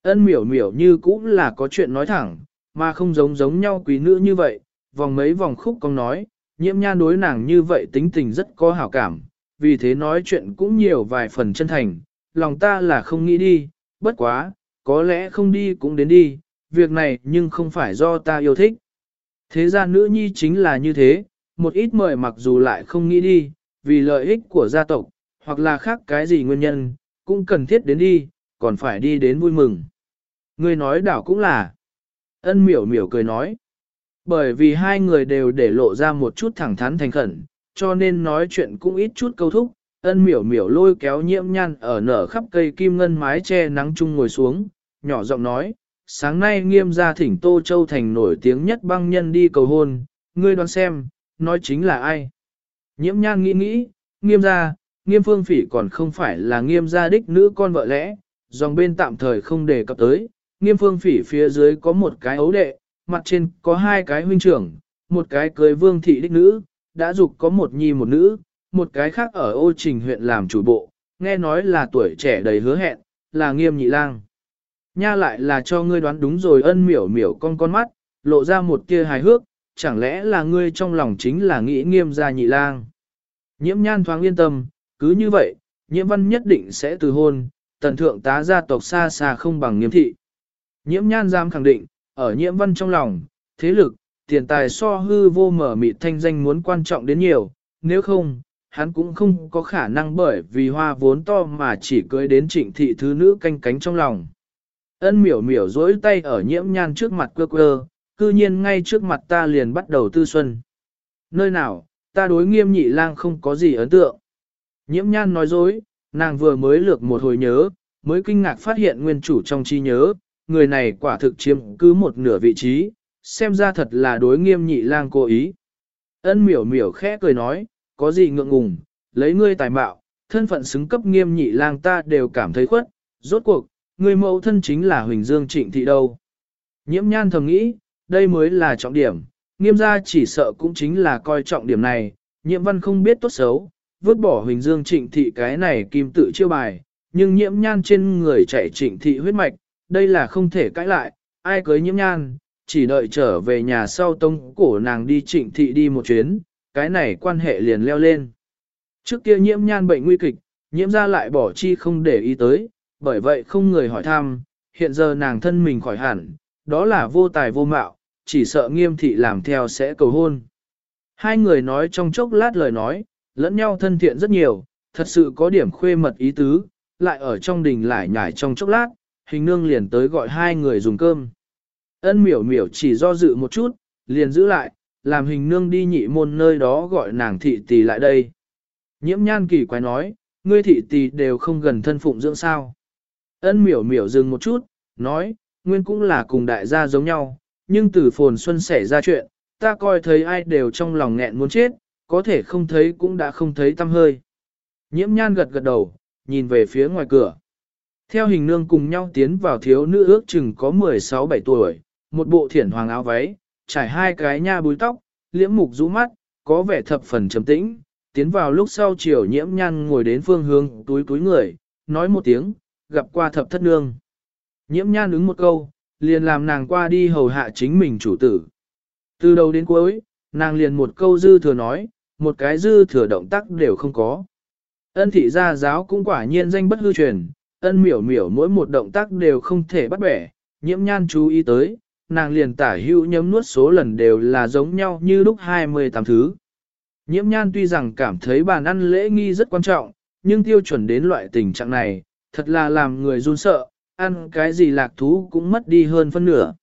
Ân miểu miểu như cũng là có chuyện nói thẳng, mà không giống giống nhau quý nữ như vậy, vòng mấy vòng khúc công nói, nhiễm nhan đối nàng như vậy tính tình rất có hảo cảm, vì thế nói chuyện cũng nhiều vài phần chân thành, lòng ta là không nghĩ đi, bất quá, có lẽ không đi cũng đến đi, việc này nhưng không phải do ta yêu thích. Thế ra nữ nhi chính là như thế, một ít mời mặc dù lại không nghĩ đi, vì lợi ích của gia tộc, hoặc là khác cái gì nguyên nhân, cũng cần thiết đến đi, còn phải đi đến vui mừng. Người nói đảo cũng là. Ân miểu miểu cười nói. Bởi vì hai người đều để lộ ra một chút thẳng thắn thành khẩn, cho nên nói chuyện cũng ít chút câu thúc. Ân miểu miểu lôi kéo nhiễm nhăn ở nở khắp cây kim ngân mái che nắng chung ngồi xuống, nhỏ giọng nói, sáng nay nghiêm gia thỉnh Tô Châu Thành nổi tiếng nhất băng nhân đi cầu hôn, ngươi đoán xem, nói chính là ai. Nhiễm nhan nghĩ nghĩ, nghiêm gia, nghiêm phương phỉ còn không phải là nghiêm gia đích nữ con vợ lẽ, dòng bên tạm thời không đề cập tới, nghiêm phương phỉ phía dưới có một cái ấu đệ, mặt trên có hai cái huynh trưởng, một cái cưới vương thị đích nữ, đã dục có một nhi một nữ, một cái khác ở ô trình huyện làm chủ bộ, nghe nói là tuổi trẻ đầy hứa hẹn, là nghiêm nhị lang. Nha lại là cho ngươi đoán đúng rồi ân miểu miểu con con mắt, lộ ra một tia hài hước, chẳng lẽ là ngươi trong lòng chính là nghĩ nghiêm gia nhị lang. Nhiễm nhan thoáng yên tâm, cứ như vậy, nhiễm văn nhất định sẽ từ hôn, tần thượng tá gia tộc xa xa không bằng nghiêm thị. Nhiễm nhan giam khẳng định, ở nhiễm văn trong lòng, thế lực, tiền tài so hư vô mở mịt thanh danh muốn quan trọng đến nhiều, nếu không, hắn cũng không có khả năng bởi vì hoa vốn to mà chỉ cưới đến trịnh thị thứ nữ canh cánh trong lòng. Ân miểu miểu dối tay ở nhiễm nhan trước mặt quơ quơ, cư nhiên ngay trước mặt ta liền bắt đầu tư xuân. Nơi nào, ta đối nghiêm nhị lang không có gì ấn tượng. Nhiễm nhan nói dối, nàng vừa mới lược một hồi nhớ, mới kinh ngạc phát hiện nguyên chủ trong trí nhớ, người này quả thực chiếm cứ một nửa vị trí, xem ra thật là đối nghiêm nhị lang cố ý. Ân miểu miểu khẽ cười nói, có gì ngượng ngùng, lấy ngươi tài mạo, thân phận xứng cấp nghiêm nhị lang ta đều cảm thấy khuất, rốt cuộc, người mẫu thân chính là Huỳnh Dương Trịnh Thị đâu. Nhiễm nhan thầm nghĩ, đây mới là trọng điểm, nghiêm gia chỉ sợ cũng chính là coi trọng điểm này, nhiễm văn không biết tốt xấu, vứt bỏ Huỳnh Dương Trịnh Thị cái này kim tự chiêu bài, nhưng nhiễm nhan trên người chạy Trịnh Thị huyết mạch, đây là không thể cãi lại, ai cưới nhiễm nhan, chỉ đợi trở về nhà sau tông cổ nàng đi Trịnh Thị đi một chuyến, cái này quan hệ liền leo lên. Trước kia nhiễm nhan bệnh nguy kịch, nhiễm ra lại bỏ chi không để ý tới, bởi vậy không người hỏi thăm, hiện giờ nàng thân mình khỏi hẳn, đó là vô tài vô mạo, chỉ sợ nghiêm thị làm theo sẽ cầu hôn. Hai người nói trong chốc lát lời nói, lẫn nhau thân thiện rất nhiều, thật sự có điểm khuê mật ý tứ, lại ở trong đình lại nhải trong chốc lát, hình nương liền tới gọi hai người dùng cơm. Ân miểu miểu chỉ do dự một chút, liền giữ lại, làm hình nương đi nhị môn nơi đó gọi nàng thị tỷ lại đây. Nhiễm nhan kỳ quái nói, ngươi thị tỷ đều không gần thân phụng dưỡng sao. Ân miểu miểu dừng một chút, nói, nguyên cũng là cùng đại gia giống nhau, nhưng từ phồn xuân xảy ra chuyện, ta coi thấy ai đều trong lòng nghẹn muốn chết, có thể không thấy cũng đã không thấy tâm hơi. Nhiễm nhan gật gật đầu, nhìn về phía ngoài cửa. Theo hình nương cùng nhau tiến vào thiếu nữ ước chừng có 16-17 tuổi, một bộ thiển hoàng áo váy, trải hai cái nha búi tóc, liễm mục rũ mắt, có vẻ thập phần trầm tĩnh. Tiến vào lúc sau chiều nhiễm nhan ngồi đến phương hướng túi túi người, nói một tiếng, gặp qua thập thất nương. Nhiễm nhan ứng một câu, liền làm nàng qua đi hầu hạ chính mình chủ tử. Từ đầu đến cuối, nàng liền một câu dư thừa nói, một cái dư thừa động tác đều không có. Ân thị gia giáo cũng quả nhiên danh bất hư truyền, ân miểu miểu mỗi một động tác đều không thể bắt bẻ, nhiễm nhan chú ý tới, nàng liền tả hữu nhấm nuốt số lần đều là giống nhau như lúc 28 thứ. Nhiễm nhan tuy rằng cảm thấy bàn ăn lễ nghi rất quan trọng, nhưng tiêu chuẩn đến loại tình trạng này, thật là làm người run sợ, ăn cái gì lạc thú cũng mất đi hơn phân nửa.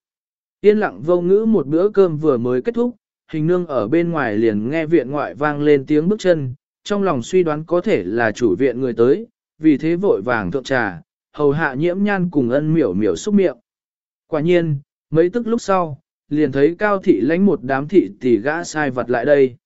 Yên lặng vô ngữ một bữa cơm vừa mới kết thúc, hình nương ở bên ngoài liền nghe viện ngoại vang lên tiếng bước chân, trong lòng suy đoán có thể là chủ viện người tới, vì thế vội vàng thượng trà, hầu hạ nhiễm nhan cùng ân miểu miểu xúc miệng. Quả nhiên, mấy tức lúc sau, liền thấy cao thị lãnh một đám thị tỷ gã sai vật lại đây.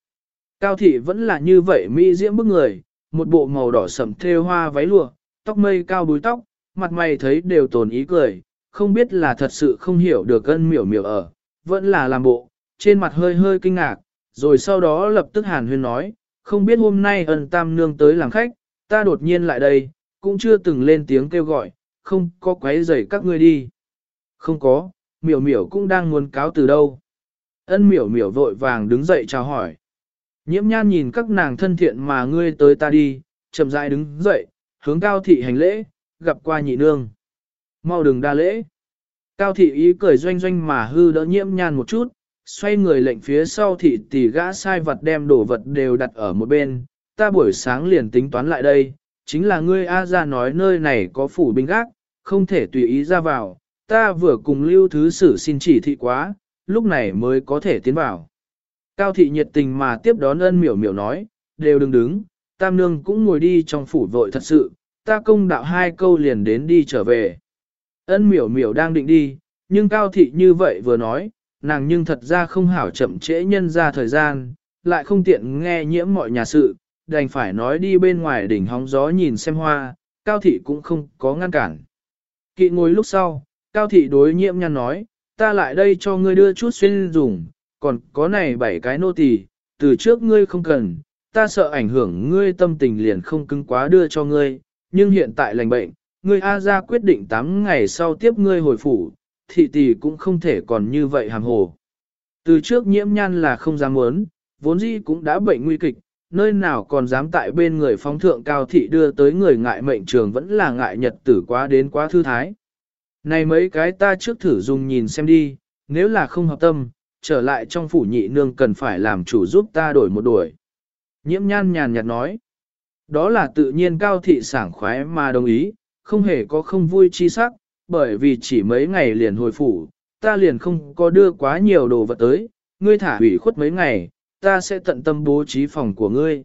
Cao thị vẫn là như vậy mỹ diễm bức người, một bộ màu đỏ sẫm thêu hoa váy lụa, tóc mây cao búi tóc, mặt mày thấy đều tồn ý cười, không biết là thật sự không hiểu được ân miểu miểu ở, vẫn là làm bộ, trên mặt hơi hơi kinh ngạc, rồi sau đó lập tức hàn huyên nói, không biết hôm nay ân tam nương tới làm khách, ta đột nhiên lại đây, cũng chưa từng lên tiếng kêu gọi, không có quấy rầy các ngươi đi. Không có, miểu miểu cũng đang muốn cáo từ đâu. Ân miểu miểu vội vàng đứng dậy chào hỏi. Nhiễm nhan nhìn các nàng thân thiện mà ngươi tới ta đi, chậm rãi đứng dậy, hướng cao thị hành lễ, gặp qua nhị nương. Mau đừng đa lễ. Cao thị ý cười doanh doanh mà hư đỡ nhiễm nhan một chút, xoay người lệnh phía sau thị tỷ gã sai vật đem đồ vật đều đặt ở một bên, ta buổi sáng liền tính toán lại đây, chính là ngươi A ra nói nơi này có phủ binh gác, không thể tùy ý ra vào, ta vừa cùng lưu thứ sử xin chỉ thị quá, lúc này mới có thể tiến vào. Cao thị nhiệt tình mà tiếp đón ân miểu miểu nói, đều đừng đứng, tam nương cũng ngồi đi trong phủ vội thật sự, ta công đạo hai câu liền đến đi trở về. Ân miểu miểu đang định đi, nhưng cao thị như vậy vừa nói, nàng nhưng thật ra không hảo chậm trễ nhân ra thời gian, lại không tiện nghe nhiễm mọi nhà sự, đành phải nói đi bên ngoài đỉnh hóng gió nhìn xem hoa, cao thị cũng không có ngăn cản. Kỵ ngồi lúc sau, cao thị đối nhiễm nhăn nói, ta lại đây cho ngươi đưa chút xuyên dùng, còn có này bảy cái nô tỳ, từ trước ngươi không cần, ta sợ ảnh hưởng ngươi tâm tình liền không cứng quá đưa cho ngươi, nhưng hiện tại lành bệnh, ngươi A ra quyết định 8 ngày sau tiếp ngươi hồi phủ, thị tỷ cũng không thể còn như vậy hàm hồ. Từ trước nhiễm nhan là không dám muốn, vốn dĩ cũng đã bệnh nguy kịch, nơi nào còn dám tại bên người phóng thượng cao thị đưa tới người ngại mệnh trường vẫn là ngại nhật tử quá đến quá thư thái. Này mấy cái ta trước thử dùng nhìn xem đi, nếu là không hợp tâm, trở lại trong phủ nhị nương cần phải làm chủ giúp ta đổi một đuổi. Nhiễm nhan nhàn nhạt nói, đó là tự nhiên cao thị sảng khoái mà đồng ý, không hề có không vui chi sắc, bởi vì chỉ mấy ngày liền hồi phủ, ta liền không có đưa quá nhiều đồ vật tới, ngươi thả ủy khuất mấy ngày, ta sẽ tận tâm bố trí phòng của ngươi.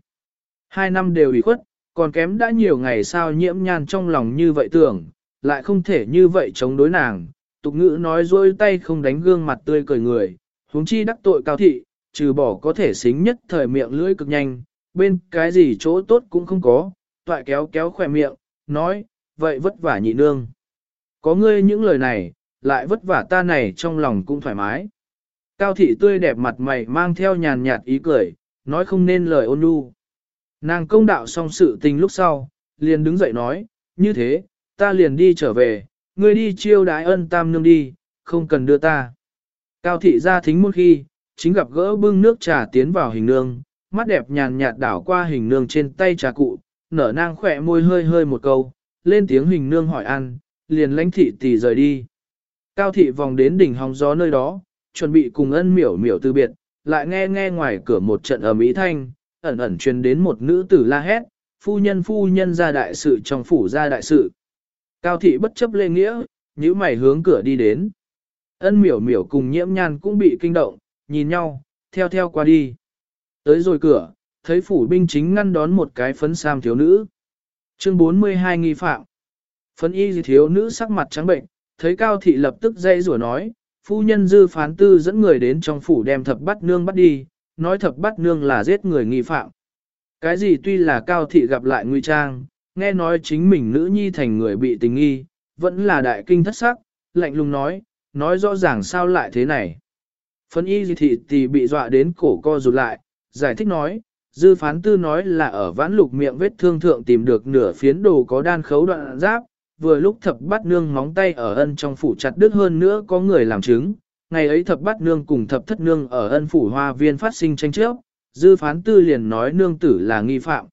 Hai năm đều ủy khuất, còn kém đã nhiều ngày sao nhiễm nhan trong lòng như vậy tưởng, lại không thể như vậy chống đối nàng, tục ngữ nói dối tay không đánh gương mặt tươi cười người, huống chi đắc tội cao thị, trừ bỏ có thể xính nhất thời miệng lưỡi cực nhanh, bên cái gì chỗ tốt cũng không có, toại kéo kéo khỏe miệng, nói, vậy vất vả nhị nương. Có ngươi những lời này, lại vất vả ta này trong lòng cũng thoải mái. Cao thị tươi đẹp mặt mày mang theo nhàn nhạt ý cười, nói không nên lời ôn nhu. Nàng công đạo xong sự tình lúc sau, liền đứng dậy nói, như thế, ta liền đi trở về, ngươi đi chiêu đái ân tam nương đi, không cần đưa ta. Cao thị ra thính một khi, chính gặp gỡ bưng nước trà tiến vào hình nương, mắt đẹp nhàn nhạt đảo qua hình nương trên tay trà cụ, nở nang khỏe môi hơi hơi một câu, lên tiếng hình nương hỏi ăn, liền lãnh thị tỷ rời đi. Cao thị vòng đến đỉnh hóng gió nơi đó, chuẩn bị cùng ân miểu miểu từ biệt, lại nghe nghe ngoài cửa một trận ở Mỹ Thanh, ẩn ẩn truyền đến một nữ tử la hét, phu nhân phu nhân ra đại sự trong phủ ra đại sự. Cao thị bất chấp lê nghĩa, nhíu mày hướng cửa đi đến. Ân miểu miểu cùng nhiễm nhan cũng bị kinh động, nhìn nhau, theo theo qua đi. Tới rồi cửa, thấy phủ binh chính ngăn đón một cái phấn sam thiếu nữ. Chương 42 nghi phạm. Phấn y thiếu nữ sắc mặt trắng bệnh, thấy cao thị lập tức dây rủa nói, phu nhân dư phán tư dẫn người đến trong phủ đem thập bắt nương bắt đi, nói thập bắt nương là giết người nghi phạm. Cái gì tuy là cao thị gặp lại nguy trang, nghe nói chính mình nữ nhi thành người bị tình nghi, vẫn là đại kinh thất sắc, lạnh lùng nói, nói rõ ràng sao lại thế này. Phân y di thị thì bị dọa đến cổ co rụt lại, giải thích nói, dư phán tư nói là ở vãn lục miệng vết thương thượng tìm được nửa phiến đồ có đan khấu đoạn giáp, vừa lúc thập bát nương móng tay ở ân trong phủ chặt đứt hơn nữa có người làm chứng. Ngày ấy thập bát nương cùng thập thất nương ở ân phủ hoa viên phát sinh tranh chấp, dư phán tư liền nói nương tử là nghi phạm.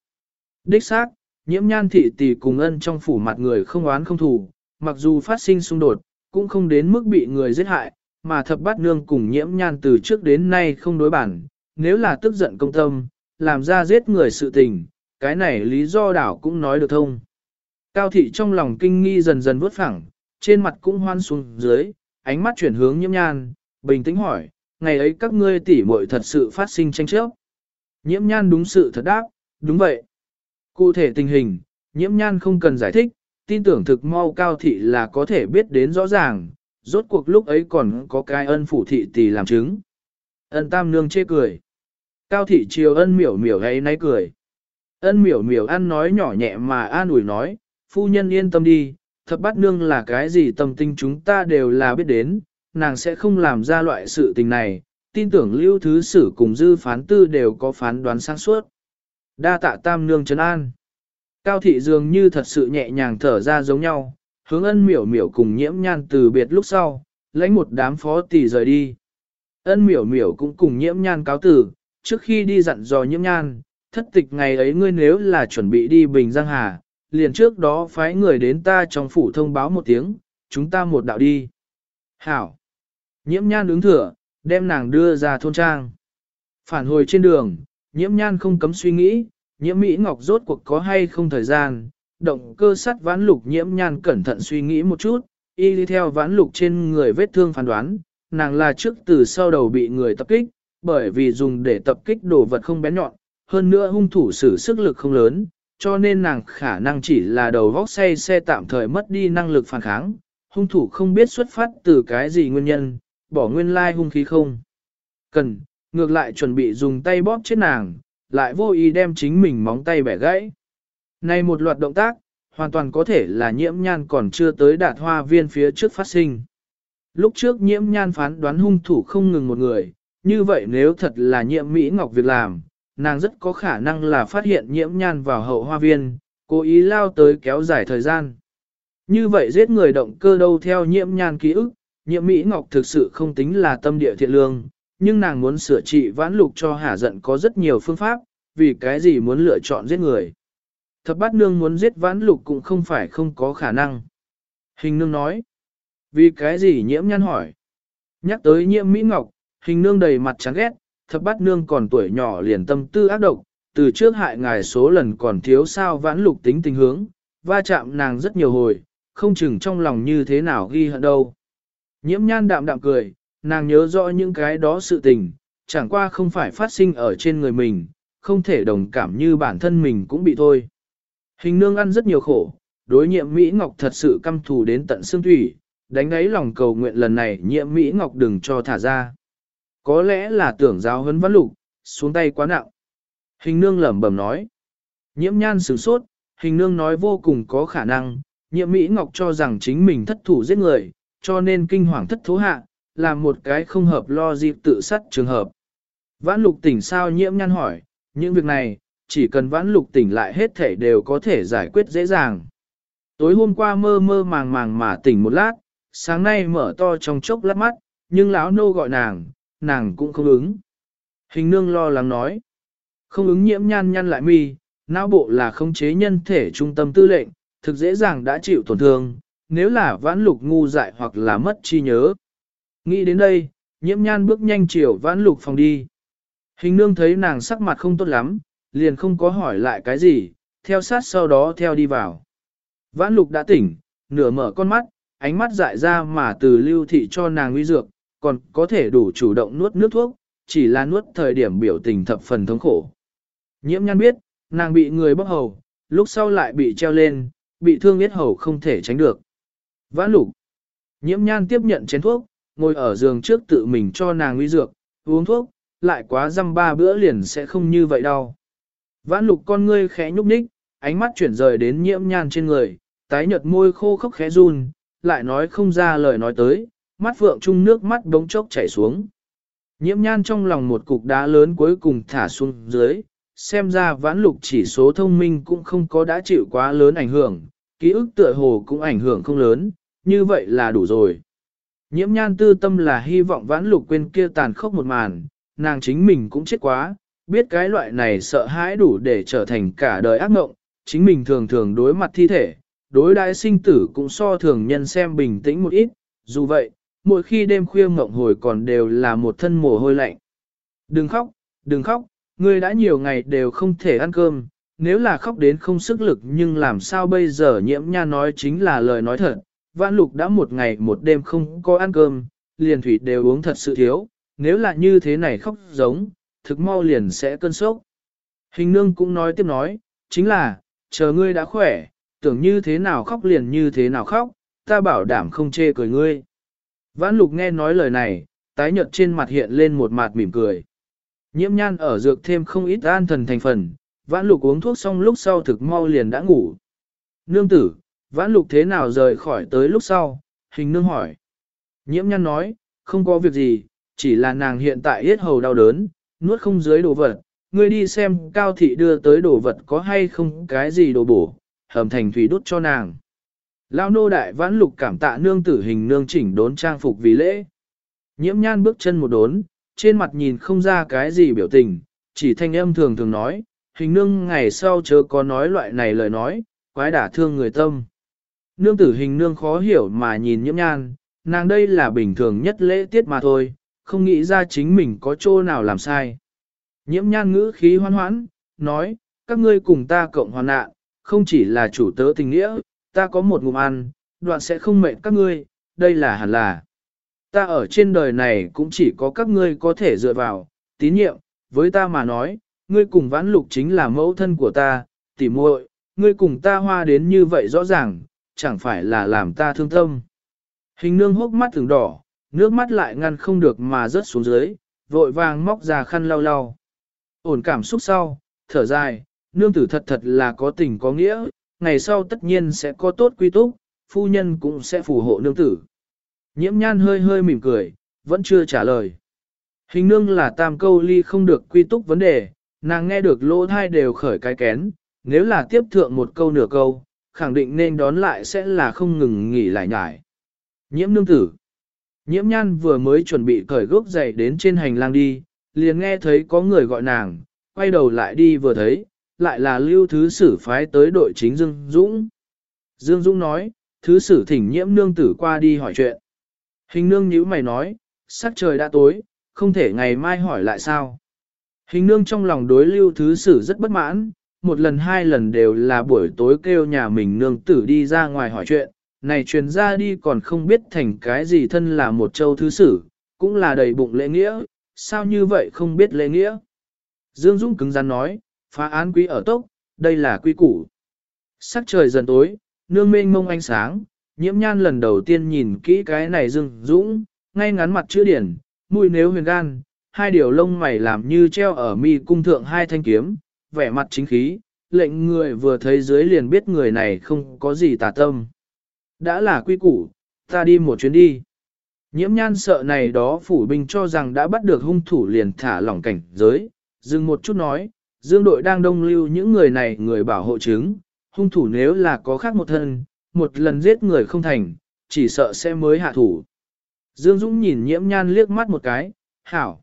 Đích xác, nhiễm nhan thị tỷ cùng ân trong phủ mặt người không oán không thù, mặc dù phát sinh xung đột, cũng không đến mức bị người giết hại, mà thập bát nương cùng nhiễm nhan từ trước đến nay không đối bản, nếu là tức giận công tâm, làm ra giết người sự tình, cái này lý do đảo cũng nói được thông. Cao thị trong lòng kinh nghi dần dần vớt phẳng, trên mặt cũng hoan xuống dưới, ánh mắt chuyển hướng nhiễm nhan, bình tĩnh hỏi, ngày ấy các ngươi tỉ muội thật sự phát sinh tranh chấp. Nhiễm nhan đúng sự thật đáp, đúng vậy. Cụ thể tình hình, nhiễm nhan không cần giải thích, tin tưởng thực mau cao thị là có thể biết đến rõ ràng, rốt cuộc lúc ấy còn có cái ân phủ thị tỷ làm chứng. Ân tam nương chê cười. Cao thị chiều ân miểu miểu hay nay cười. Ân miểu miểu ăn nói nhỏ nhẹ mà an ủi nói, phu nhân yên tâm đi, thập bát nương là cái gì tâm tinh chúng ta đều là biết đến, nàng sẽ không làm ra loại sự tình này, tin tưởng lưu thứ sử cùng dư phán tư đều có phán đoán sáng suốt. Đa tạ tam nương trấn an. Cao thị dường như thật sự nhẹ nhàng thở ra giống nhau, hướng ân miểu miểu cùng nhiễm nhan từ biệt lúc sau, lãnh một đám phó tỷ rời đi. Ân miểu miểu cũng cùng nhiễm nhan cáo tử, trước khi đi dặn dò nhiễm nhan, thất tịch ngày ấy ngươi nếu là chuẩn bị đi Bình Giang Hà, liền trước đó phái người đến ta trong phủ thông báo một tiếng, chúng ta một đạo đi. Hảo! Nhiễm nhan ứng thừa, đem nàng đưa ra thôn trang. Phản hồi trên đường, nhiễm nhan không cấm suy nghĩ, nhiễm Mỹ Ngọc rốt cuộc có hay không thời gian, động cơ sắt vãn lục nhiễm nhan cẩn thận suy nghĩ một chút, y đi theo vãn lục trên người vết thương phán đoán, nàng là trước từ sau đầu bị người tập kích, bởi vì dùng để tập kích đồ vật không bén nhọn, hơn nữa hung thủ sử sức lực không lớn, cho nên nàng khả năng chỉ là đầu vóc say xe tạm thời mất đi năng lực phản kháng, hung thủ không biết xuất phát từ cái gì nguyên nhân, bỏ nguyên lai hung khí không. Cần, ngược lại chuẩn bị dùng tay bóp chết nàng, lại vô ý đem chính mình móng tay bẻ gãy. Này một loạt động tác, hoàn toàn có thể là nhiễm nhan còn chưa tới đạt hoa viên phía trước phát sinh. Lúc trước nhiễm nhan phán đoán hung thủ không ngừng một người, như vậy nếu thật là nhiễm Mỹ Ngọc việc làm, nàng rất có khả năng là phát hiện nhiễm nhan vào hậu hoa viên, cố ý lao tới kéo dài thời gian. Như vậy giết người động cơ đâu theo nhiễm nhan ký ức, nhiễm Mỹ Ngọc thực sự không tính là tâm địa thiện lương, nhưng nàng muốn sửa trị vãn lục cho hả giận có rất nhiều phương pháp, vì cái gì muốn lựa chọn giết người. Thập bát nương muốn giết vãn lục cũng không phải không có khả năng. Hình nương nói, vì cái gì nhiễm nhan hỏi. Nhắc tới nhiễm Mỹ Ngọc, hình nương đầy mặt chán ghét, thập bát nương còn tuổi nhỏ liền tâm tư ác độc, từ trước hại ngài số lần còn thiếu sao vãn lục tính tình hướng, va chạm nàng rất nhiều hồi, không chừng trong lòng như thế nào ghi hận đâu. Nhiễm nhan đạm đạm cười, nàng nhớ rõ những cái đó sự tình, chẳng qua không phải phát sinh ở trên người mình, không thể đồng cảm như bản thân mình cũng bị thôi. Hình nương ăn rất nhiều khổ, đối nhiệm Mỹ Ngọc thật sự căm thù đến tận xương thủy, đánh ấy lòng cầu nguyện lần này nhiệm Mỹ Ngọc đừng cho thả ra. Có lẽ là tưởng giáo huấn văn lục, xuống tay quá nặng. Hình nương lẩm bẩm nói. Nhiễm nhan sửng sốt, hình nương nói vô cùng có khả năng, nhiệm Mỹ Ngọc cho rằng chính mình thất thủ giết người, cho nên kinh hoàng thất thố hạ, là một cái không hợp lo dịp tự sát trường hợp. Vãn lục tỉnh sao nhiễm nhan hỏi, những việc này, chỉ cần vãn lục tỉnh lại hết thể đều có thể giải quyết dễ dàng. Tối hôm qua mơ mơ màng màng mà tỉnh một lát, sáng nay mở to trong chốc lát mắt, nhưng lão nô gọi nàng, nàng cũng không ứng. Hình nương lo lắng nói, không ứng nhiễm nhan nhăn lại mi, não bộ là khống chế nhân thể trung tâm tư lệnh, thực dễ dàng đã chịu tổn thương, nếu là vãn lục ngu dại hoặc là mất chi nhớ. Nghĩ đến đây, nhiễm nhan bước nhanh chiều vãn lục phòng đi. Hình nương thấy nàng sắc mặt không tốt lắm, liền không có hỏi lại cái gì, theo sát sau đó theo đi vào. Vãn lục đã tỉnh, nửa mở con mắt, ánh mắt dại ra mà từ lưu thị cho nàng uy dược, còn có thể đủ chủ động nuốt nước thuốc, chỉ là nuốt thời điểm biểu tình thập phần thống khổ. Nhiễm nhan biết, nàng bị người bóc hầu, lúc sau lại bị treo lên, bị thương biết hầu không thể tránh được. Vãn lục. Nhiễm nhan tiếp nhận chén thuốc, ngồi ở giường trước tự mình cho nàng uy dược, uống thuốc, lại quá dăm ba bữa liền sẽ không như vậy đâu. Vãn lục con ngươi khẽ nhúc nhích, ánh mắt chuyển rời đến nhiễm nhan trên người, tái nhợt môi khô khốc khẽ run, lại nói không ra lời nói tới, mắt phượng trung nước mắt đống chốc chảy xuống. Nhiễm nhan trong lòng một cục đá lớn cuối cùng thả xuống dưới, xem ra vãn lục chỉ số thông minh cũng không có đã chịu quá lớn ảnh hưởng, ký ức tựa hồ cũng ảnh hưởng không lớn, như vậy là đủ rồi. Nhiễm nhan tư tâm là hy vọng vãn lục quên kia tàn khốc một màn, nàng chính mình cũng chết quá, biết cái loại này sợ hãi đủ để trở thành cả đời ác mộng, chính mình thường thường đối mặt thi thể, đối đãi sinh tử cũng so thường nhân xem bình tĩnh một ít, dù vậy, mỗi khi đêm khuya mộng hồi còn đều là một thân mồ hôi lạnh. Đừng khóc, đừng khóc, ngươi đã nhiều ngày đều không thể ăn cơm, nếu là khóc đến không sức lực nhưng làm sao bây giờ nhiễm nha nói chính là lời nói thật, vãn lục đã một ngày một đêm không có ăn cơm, liền thủy đều uống thật sự thiếu, nếu là như thế này khóc giống, thực mau liền sẽ cơn sốc. Hình nương cũng nói tiếp nói, chính là, chờ ngươi đã khỏe, tưởng như thế nào khóc liền như thế nào khóc, ta bảo đảm không chê cười ngươi. Vãn lục nghe nói lời này, tái nhợt trên mặt hiện lên một mặt mỉm cười. Nhiễm nhan ở dược thêm không ít an thần thành phần, vãn lục uống thuốc xong lúc sau thực mau liền đã ngủ. Nương tử, vãn lục thế nào rời khỏi tới lúc sau, hình nương hỏi. Nhiễm nhan nói, không có việc gì, chỉ là nàng hiện tại hết hầu đau đớn, nuốt không dưới đồ vật, ngươi đi xem cao thị đưa tới đồ vật có hay không cái gì đồ bổ, hầm thành thủy đút cho nàng. Lao nô đại vãn lục cảm tạ nương tử hình nương chỉnh đốn trang phục vì lễ. Nhiễm nhan bước chân một đốn, trên mặt nhìn không ra cái gì biểu tình, chỉ thanh âm thường thường nói, hình nương ngày sau chớ có nói loại này lời nói, quái đả thương người tâm. Nương tử hình nương khó hiểu mà nhìn nhiễm nhan, nàng đây là bình thường nhất lễ tiết mà thôi, không nghĩ ra chính mình có chỗ nào làm sai. Nhiễm nhan ngữ khí hoan hoãn, nói, các ngươi cùng ta cộng hoàn nạn, không chỉ là chủ tớ tình nghĩa, ta có một ngụm ăn, đoạn sẽ không mệt các ngươi, đây là hẳn là. Ta ở trên đời này cũng chỉ có các ngươi có thể dựa vào, tín nhiệm, với ta mà nói, ngươi cùng vãn lục chính là mẫu thân của ta, tỉ muội, ngươi cùng ta hoa đến như vậy rõ ràng, chẳng phải là làm ta thương tâm. Hình nương hốc mắt thường đỏ, nước mắt lại ngăn không được mà rớt xuống dưới, vội vàng móc ra khăn lau lau. Ổn cảm xúc sau, thở dài, nương tử thật thật là có tình có nghĩa, ngày sau tất nhiên sẽ có tốt quy túc, phu nhân cũng sẽ phù hộ nương tử. Nhiễm nhan hơi hơi mỉm cười, vẫn chưa trả lời. Hình nương là tam câu ly không được quy túc vấn đề, nàng nghe được lỗ thai đều khởi cái kén, nếu là tiếp thượng một câu nửa câu, khẳng định nên đón lại sẽ là không ngừng nghỉ lại nhải. Nhiễm nương tử. Nhiễm nhan vừa mới chuẩn bị cởi gốc giày đến trên hành lang đi, liền nghe thấy có người gọi nàng, quay đầu lại đi vừa thấy, lại là lưu thứ sử phái tới đội chính Dương Dũng. Dương Dũng nói, thứ sử thỉnh nhiễm nương tử qua đi hỏi chuyện. Hình nương nhíu mày nói, sắc trời đã tối, không thể ngày mai hỏi lại sao. Hình nương trong lòng đối lưu thứ sử rất bất mãn, một lần hai lần đều là buổi tối kêu nhà mình nương tử đi ra ngoài hỏi chuyện, này truyền ra đi còn không biết thành cái gì thân là một châu thứ sử, cũng là đầy bụng lễ nghĩa, sao như vậy không biết lễ nghĩa. Dương Dũng cứng rắn nói, phá án quý ở tốc, đây là quy củ. Sắc trời dần tối, nương mênh mông ánh sáng, nhiễm nhan lần đầu tiên nhìn kỹ cái này Dương Dũng, ngay ngắn mặt chữ điển, mũi nếu huyền gan, hai điều lông mày làm như treo ở mi cung thượng hai thanh kiếm, vẻ mặt chính khí, lệnh người vừa thấy dưới liền biết người này không có gì tà tâm. Đã là quy củ, ta đi một chuyến đi. Nhiễm nhan sợ này đó phủ binh cho rằng đã bắt được hung thủ liền thả lỏng cảnh giới, dừng một chút nói, dương đội đang đông lưu những người này người bảo hộ chứng, hung thủ nếu là có khác một thân, một lần giết người không thành, chỉ sợ sẽ mới hạ thủ. Dương Dũng nhìn nhiễm nhan liếc mắt một cái, hảo.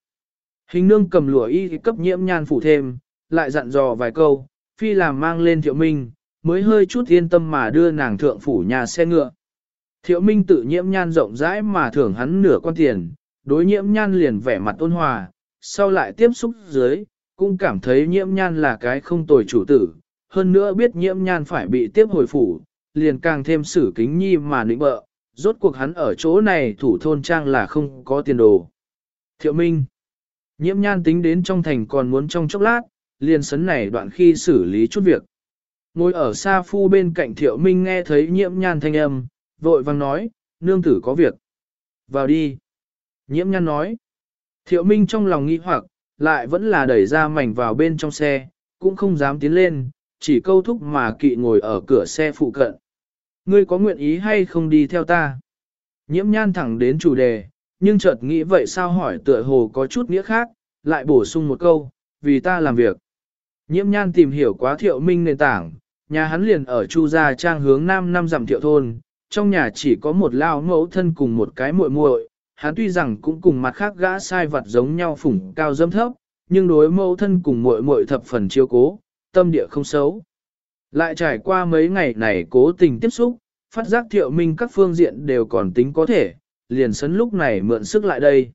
Hình nương cầm lụa y cấp nhiễm nhan phủ thêm, lại dặn dò vài câu, phi làm mang lên thiệu minh, mới hơi chút yên tâm mà đưa nàng thượng phủ nhà xe ngựa. Thiệu minh tự nhiễm nhan rộng rãi mà thưởng hắn nửa con tiền, đối nhiễm nhan liền vẻ mặt ôn hòa, sau lại tiếp xúc dưới, cũng cảm thấy nhiễm nhan là cái không tồi chủ tử, hơn nữa biết nhiễm nhan phải bị tiếp hồi phủ, liền càng thêm xử kính nhi mà nịnh bợ, rốt cuộc hắn ở chỗ này thủ thôn trang là không có tiền đồ. Thiệu Minh Nhiễm nhan tính đến trong thành còn muốn trong chốc lát, liền sấn này đoạn khi xử lý chút việc. Ngồi ở xa phu bên cạnh thiệu minh nghe thấy nhiễm nhan thanh âm, vội vang nói, nương tử có việc. Vào đi. Nhiễm nhan nói. Thiệu minh trong lòng nghi hoặc, lại vẫn là đẩy ra mảnh vào bên trong xe, cũng không dám tiến lên, chỉ câu thúc mà kỵ ngồi ở cửa xe phụ cận. Ngươi có nguyện ý hay không đi theo ta? Nhiễm nhan thẳng đến chủ đề, nhưng chợt nghĩ vậy sao hỏi tựa hồ có chút nghĩa khác, lại bổ sung một câu, vì ta làm việc. Nhiễm nhan tìm hiểu quá thiệu minh nền tảng, nhà hắn liền ở Chu Gia Trang hướng nam năm dặm thiệu thôn, trong nhà chỉ có một lao mẫu thân cùng một cái muội muội hắn tuy rằng cũng cùng mặt khác gã sai vật giống nhau phủng cao dâm thấp, nhưng đối mẫu thân cùng muội muội thập phần chiếu cố, tâm địa không xấu. Lại trải qua mấy ngày này cố tình tiếp xúc, phát giác thiệu minh các phương diện đều còn tính có thể, liền sấn lúc này mượn sức lại đây.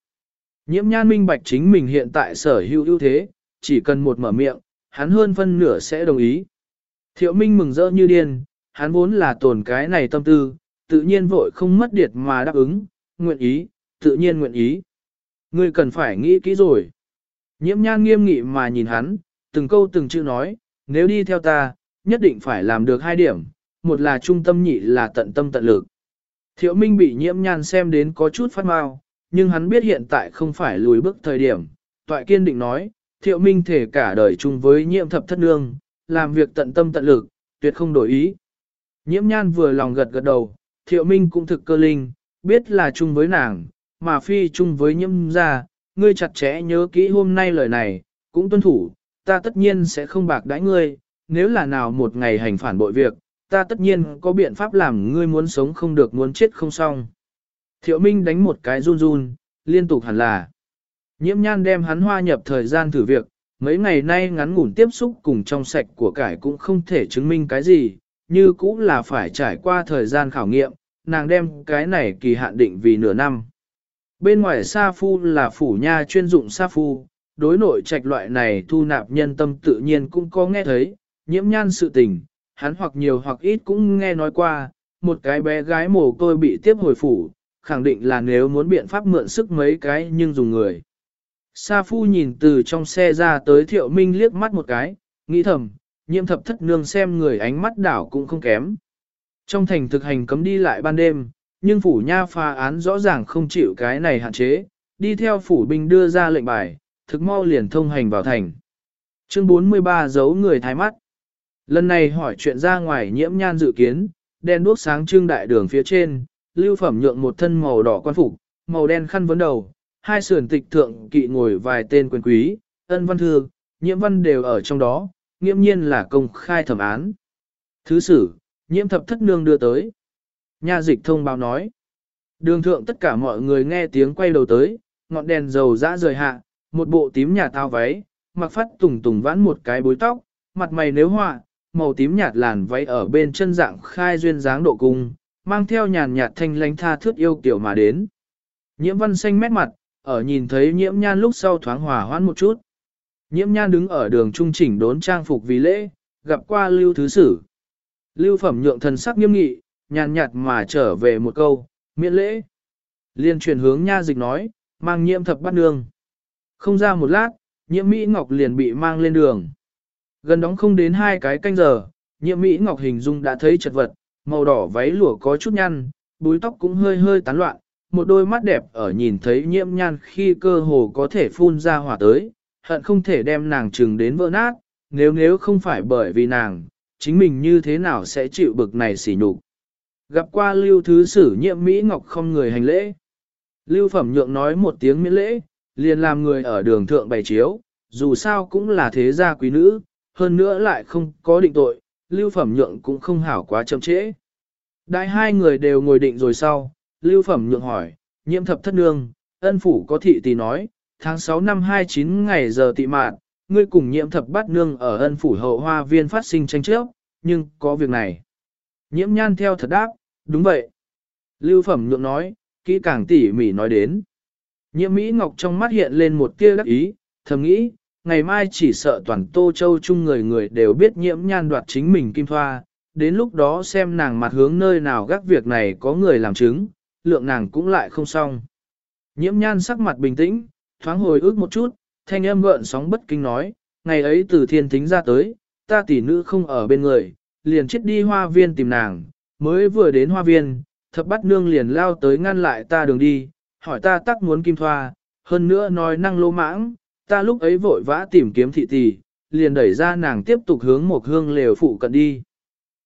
Nhiễm nhan minh bạch chính mình hiện tại sở hữu ưu thế, chỉ cần một mở miệng, hắn hơn phân nửa sẽ đồng ý. Thiệu minh mừng rỡ như điên, hắn vốn là tồn cái này tâm tư, tự nhiên vội không mất điệt mà đáp ứng, nguyện ý, tự nhiên nguyện ý. Ngươi cần phải nghĩ kỹ rồi. Nhiễm nhan nghiêm nghị mà nhìn hắn, từng câu từng chữ nói, nếu đi theo ta, nhất định phải làm được hai điểm, một là trung tâm nhị là tận tâm tận lực. Thiệu Minh bị nhiễm nhan xem đến có chút phát mau, nhưng hắn biết hiện tại không phải lùi bước thời điểm. Toại kiên định nói, Thiệu Minh thể cả đời chung với nhiễm thập thất nương, làm việc tận tâm tận lực, tuyệt không đổi ý. Nhiễm nhan vừa lòng gật gật đầu, Thiệu Minh cũng thực cơ linh, biết là chung với nàng, mà phi chung với nhiễm gia, ngươi chặt chẽ nhớ kỹ hôm nay lời này, cũng tuân thủ, ta tất nhiên sẽ không bạc đãi ngươi, nếu là nào một ngày hành phản bội việc, ta tất nhiên có biện pháp làm ngươi muốn sống không được muốn chết không xong. Thiệu Minh đánh một cái run run, liên tục hẳn là. Nhiễm nhan đem hắn hoa nhập thời gian thử việc, mấy ngày nay ngắn ngủn tiếp xúc cùng trong sạch của cải cũng không thể chứng minh cái gì, như cũng là phải trải qua thời gian khảo nghiệm, nàng đem cái này kỳ hạn định vì nửa năm. Bên ngoài Sa Phu là phủ nha chuyên dụng Sa Phu, đối nội trạch loại này thu nạp nhân tâm tự nhiên cũng có nghe thấy, nhiễm nhan sự tình, hắn hoặc nhiều hoặc ít cũng nghe nói qua, một cái bé gái mồ côi bị tiếp hồi phủ, khẳng định là nếu muốn biện pháp mượn sức mấy cái nhưng dùng người. Sa Phu nhìn từ trong xe ra tới Thiệu Minh liếc mắt một cái, nghĩ thầm, nhiễm thập thất nương xem người ánh mắt đảo cũng không kém. Trong thành thực hành cấm đi lại ban đêm, nhưng phủ nha pha án rõ ràng không chịu cái này hạn chế, đi theo phủ binh đưa ra lệnh bài, thực mau liền thông hành vào thành. Chương 43 giấu người thái mắt. Lần này hỏi chuyện ra ngoài nhiễm nhan dự kiến, đen đuốc sáng trưng đại đường phía trên, lưu phẩm nhượng một thân màu đỏ quan phục, màu đen khăn vấn đầu, hai sườn tịch thượng kỵ ngồi vài tên quyền quý, ân văn thư, nhiễm văn đều ở trong đó, nghiêm nhiên là công khai thẩm án. Thứ sử, nhiễm thập thất nương đưa tới. Nha dịch thông báo nói. Đường thượng tất cả mọi người nghe tiếng quay đầu tới, ngọn đèn dầu dã rời hạ, một bộ tím nhà tao váy, mặc phát tùng tùng vãn một cái bối tóc, mặt mày nếu họa, màu tím nhạt làn váy ở bên chân dạng khai duyên dáng độ cung, mang theo nhàn nhạt thanh lánh tha thước yêu kiểu mà đến. Nhiễm văn xanh mét mặt, ở nhìn thấy nhiễm nhan lúc sau thoáng hòa hoãn một chút. Nhiễm nhan đứng ở đường trung chỉnh đốn trang phục vì lễ, gặp qua lưu thứ sử. Lưu phẩm nhượng thần sắc nghiêm nghị, nhàn nhạt mà trở về một câu, miễn lễ. Liên truyền hướng nha dịch nói, mang nhiễm thập bắt nương. Không ra một lát, nhiễm Mỹ Ngọc liền bị mang lên đường. Gần đóng không đến hai cái canh giờ, nhiễm Mỹ Ngọc hình dung đã thấy chật vật, màu đỏ váy lụa có chút nhăn, búi tóc cũng hơi hơi tán loạn, một đôi mắt đẹp ở nhìn thấy nhiễm nhan khi cơ hồ có thể phun ra hỏa tới, hận không thể đem nàng trừng đến vỡ nát, nếu nếu không phải bởi vì nàng, chính mình như thế nào sẽ chịu bực này xỉ nhục. Gặp qua lưu thứ sử nhiễm Mỹ Ngọc không người hành lễ. Lưu phẩm nhượng nói một tiếng miễn lễ, liền làm người ở đường thượng bày chiếu, dù sao cũng là thế gia quý nữ, hơn nữa lại không có định tội, lưu phẩm nhượng cũng không hảo quá chậm trễ. Đại hai người đều ngồi định rồi sau, lưu phẩm nhượng hỏi, nhiễm thập thất nương, ân phủ có thị tỷ nói, tháng 6 năm 29 ngày giờ tị mạn, ngươi cùng nhiễm thập bát nương ở ân phủ hậu hoa viên phát sinh tranh chấp, nhưng có việc này. Nhiễm nhan theo thật đáp, đúng vậy. Lưu phẩm nhượng nói, kỹ càng tỉ mỉ nói đến. Nhiễm Mỹ Ngọc trong mắt hiện lên một tia đắc ý, thầm nghĩ, ngày mai chỉ sợ toàn Tô Châu chung người người đều biết nhiễm nhan đoạt chính mình kim thoa, đến lúc đó xem nàng mặt hướng nơi nào gác việc này có người làm chứng, lượng nàng cũng lại không xong. Nhiễm nhan sắc mặt bình tĩnh, thoáng hồi ức một chút, thanh âm gợn sóng bất kinh nói, ngày ấy từ thiên thính ra tới, ta tỷ nữ không ở bên người, liền chết đi hoa viên tìm nàng, mới vừa đến hoa viên, thập bắt nương liền lao tới ngăn lại ta đường đi, hỏi ta tắc muốn kim thoa, hơn nữa nói năng lô mãng, ta lúc ấy vội vã tìm kiếm thị tỷ, liền đẩy ra nàng tiếp tục hướng một hương lều phụ cận đi.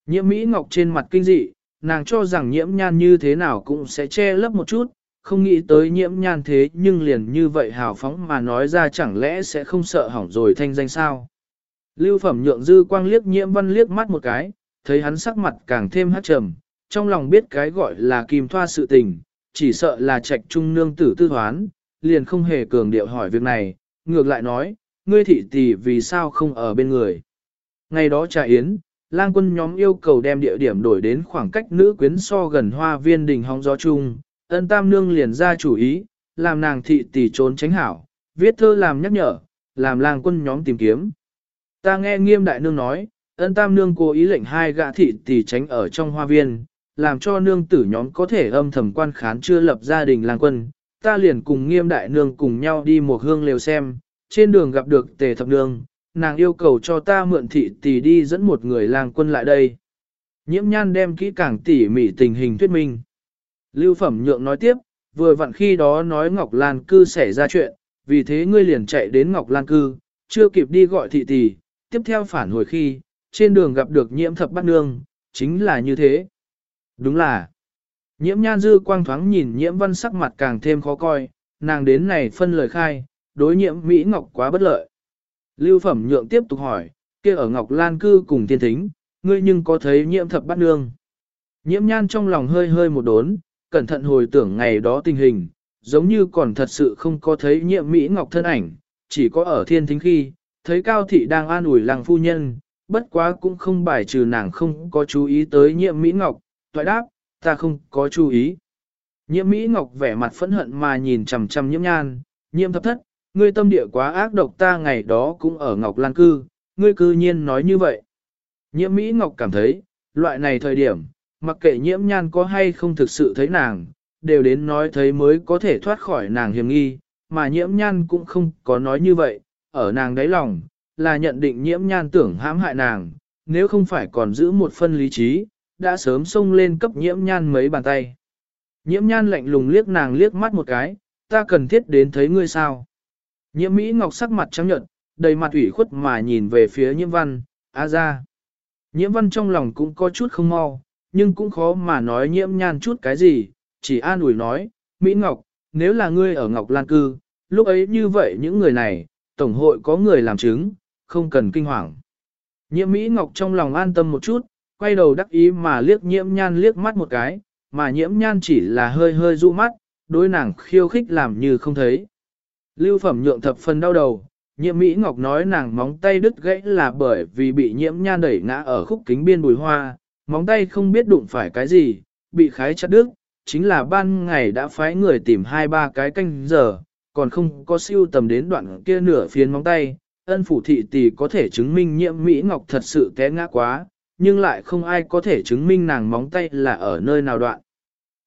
Nhiễm Mỹ Ngọc trên mặt kinh dị, nàng cho rằng nhiễm nhan như thế nào cũng sẽ che lấp một chút, không nghĩ tới nhiễm nhan thế nhưng liền như vậy hào phóng mà nói ra chẳng lẽ sẽ không sợ hỏng rồi thanh danh sao. Lưu phẩm nhượng dư quang liếc nhiễm văn liếc mắt một cái, thấy hắn sắc mặt càng thêm hát trầm, trong lòng biết cái gọi là kìm thoa sự tình, chỉ sợ là trạch trung nương tử tư thoán, liền không hề cường điệu hỏi việc này, ngược lại nói, ngươi thị tỷ vì sao không ở bên người. Ngày đó trà yến, lang quân nhóm yêu cầu đem địa điểm đổi đến khoảng cách nữ quyến so gần hoa viên đình hóng gió chung, ân tam nương liền ra chủ ý, làm nàng thị tỷ trốn tránh hảo, viết thơ làm nhắc nhở, làm lang quân nhóm tìm kiếm. Ta nghe nghiêm đại nương nói, ân tam nương cố ý lệnh hai gã thị tỷ tránh ở trong hoa viên, làm cho nương tử nhóm có thể âm thầm quan khán chưa lập gia đình lang quân. Ta liền cùng nghiêm đại nương cùng nhau đi một hương lều xem, trên đường gặp được tề thập nương, nàng yêu cầu cho ta mượn thị tỷ đi dẫn một người lang quân lại đây. Nhiễm nhan đem kỹ càng tỉ mỉ tình hình thuyết minh. Lưu Phẩm Nhượng nói tiếp, vừa vặn khi đó nói Ngọc Lan Cư xảy ra chuyện, vì thế ngươi liền chạy đến Ngọc Lan Cư, chưa kịp đi gọi thị tỷ, tiếp theo phản hồi khi, trên đường gặp được nhiễm thập bát nương, chính là như thế. Đúng là, nhiễm nhan dư quang thoáng nhìn nhiễm văn sắc mặt càng thêm khó coi, nàng đến này phân lời khai, đối nhiễm Mỹ Ngọc quá bất lợi. Lưu Phẩm Nhượng tiếp tục hỏi, kia ở Ngọc Lan Cư cùng tiên thính, ngươi nhưng có thấy nhiễm thập bát nương. Nhiễm nhan trong lòng hơi hơi một đốn, cẩn thận hồi tưởng ngày đó tình hình, giống như còn thật sự không có thấy nhiễm Mỹ Ngọc thân ảnh, chỉ có ở thiên thính khi, thấy Cao Thị đang an ủi làng phu nhân, bất quá cũng không bài trừ nàng không có chú ý tới nhiệm Mỹ Ngọc, toại đáp, ta không có chú ý. Nhiệm Mỹ Ngọc vẻ mặt phẫn hận mà nhìn chằm chằm nhiễm nhan, nhiệm thập thất, ngươi tâm địa quá ác độc ta ngày đó cũng ở Ngọc Lan Cư, ngươi cư nhiên nói như vậy. Nhiệm Mỹ Ngọc cảm thấy, loại này thời điểm, mặc kệ nhiễm nhan có hay không thực sự thấy nàng, đều đến nói thấy mới có thể thoát khỏi nàng hiểm nghi, mà nhiễm nhan cũng không có nói như vậy, ở nàng đáy lòng, là nhận định nhiễm nhan tưởng hãm hại nàng, nếu không phải còn giữ một phân lý trí, đã sớm xông lên cấp nhiễm nhan mấy bàn tay. Nhiễm nhan lạnh lùng liếc nàng liếc mắt một cái, ta cần thiết đến thấy ngươi sao. Nhiễm Mỹ Ngọc sắc mặt trắng nhợt, đầy mặt ủy khuất mà nhìn về phía nhiễm văn, a ra. Nhiễm văn trong lòng cũng có chút không mau, nhưng cũng khó mà nói nhiễm nhan chút cái gì, chỉ an ủi nói, Mỹ Ngọc, nếu là ngươi ở Ngọc Lan Cư, lúc ấy như vậy những người này, Tổng hội có người làm chứng, không cần kinh hoàng. Nhiễm Mỹ Ngọc trong lòng an tâm một chút, quay đầu đắc ý mà liếc nhiễm nhan liếc mắt một cái, mà nhiễm nhan chỉ là hơi hơi dụ mắt, đối nàng khiêu khích làm như không thấy. Lưu phẩm nhượng thập phần đau đầu, nhiễm Mỹ Ngọc nói nàng móng tay đứt gãy là bởi vì bị nhiễm nhan đẩy ngã ở khúc kính biên bùi hoa, móng tay không biết đụng phải cái gì, bị khái chặt đứt, chính là ban ngày đã phái người tìm hai ba cái canh giờ, còn không có siêu tầm đến đoạn kia nửa phiến móng tay, ân phủ thị tỷ có thể chứng minh nhiễm Mỹ Ngọc thật sự té ngã quá, nhưng lại không ai có thể chứng minh nàng móng tay là ở nơi nào đoạn.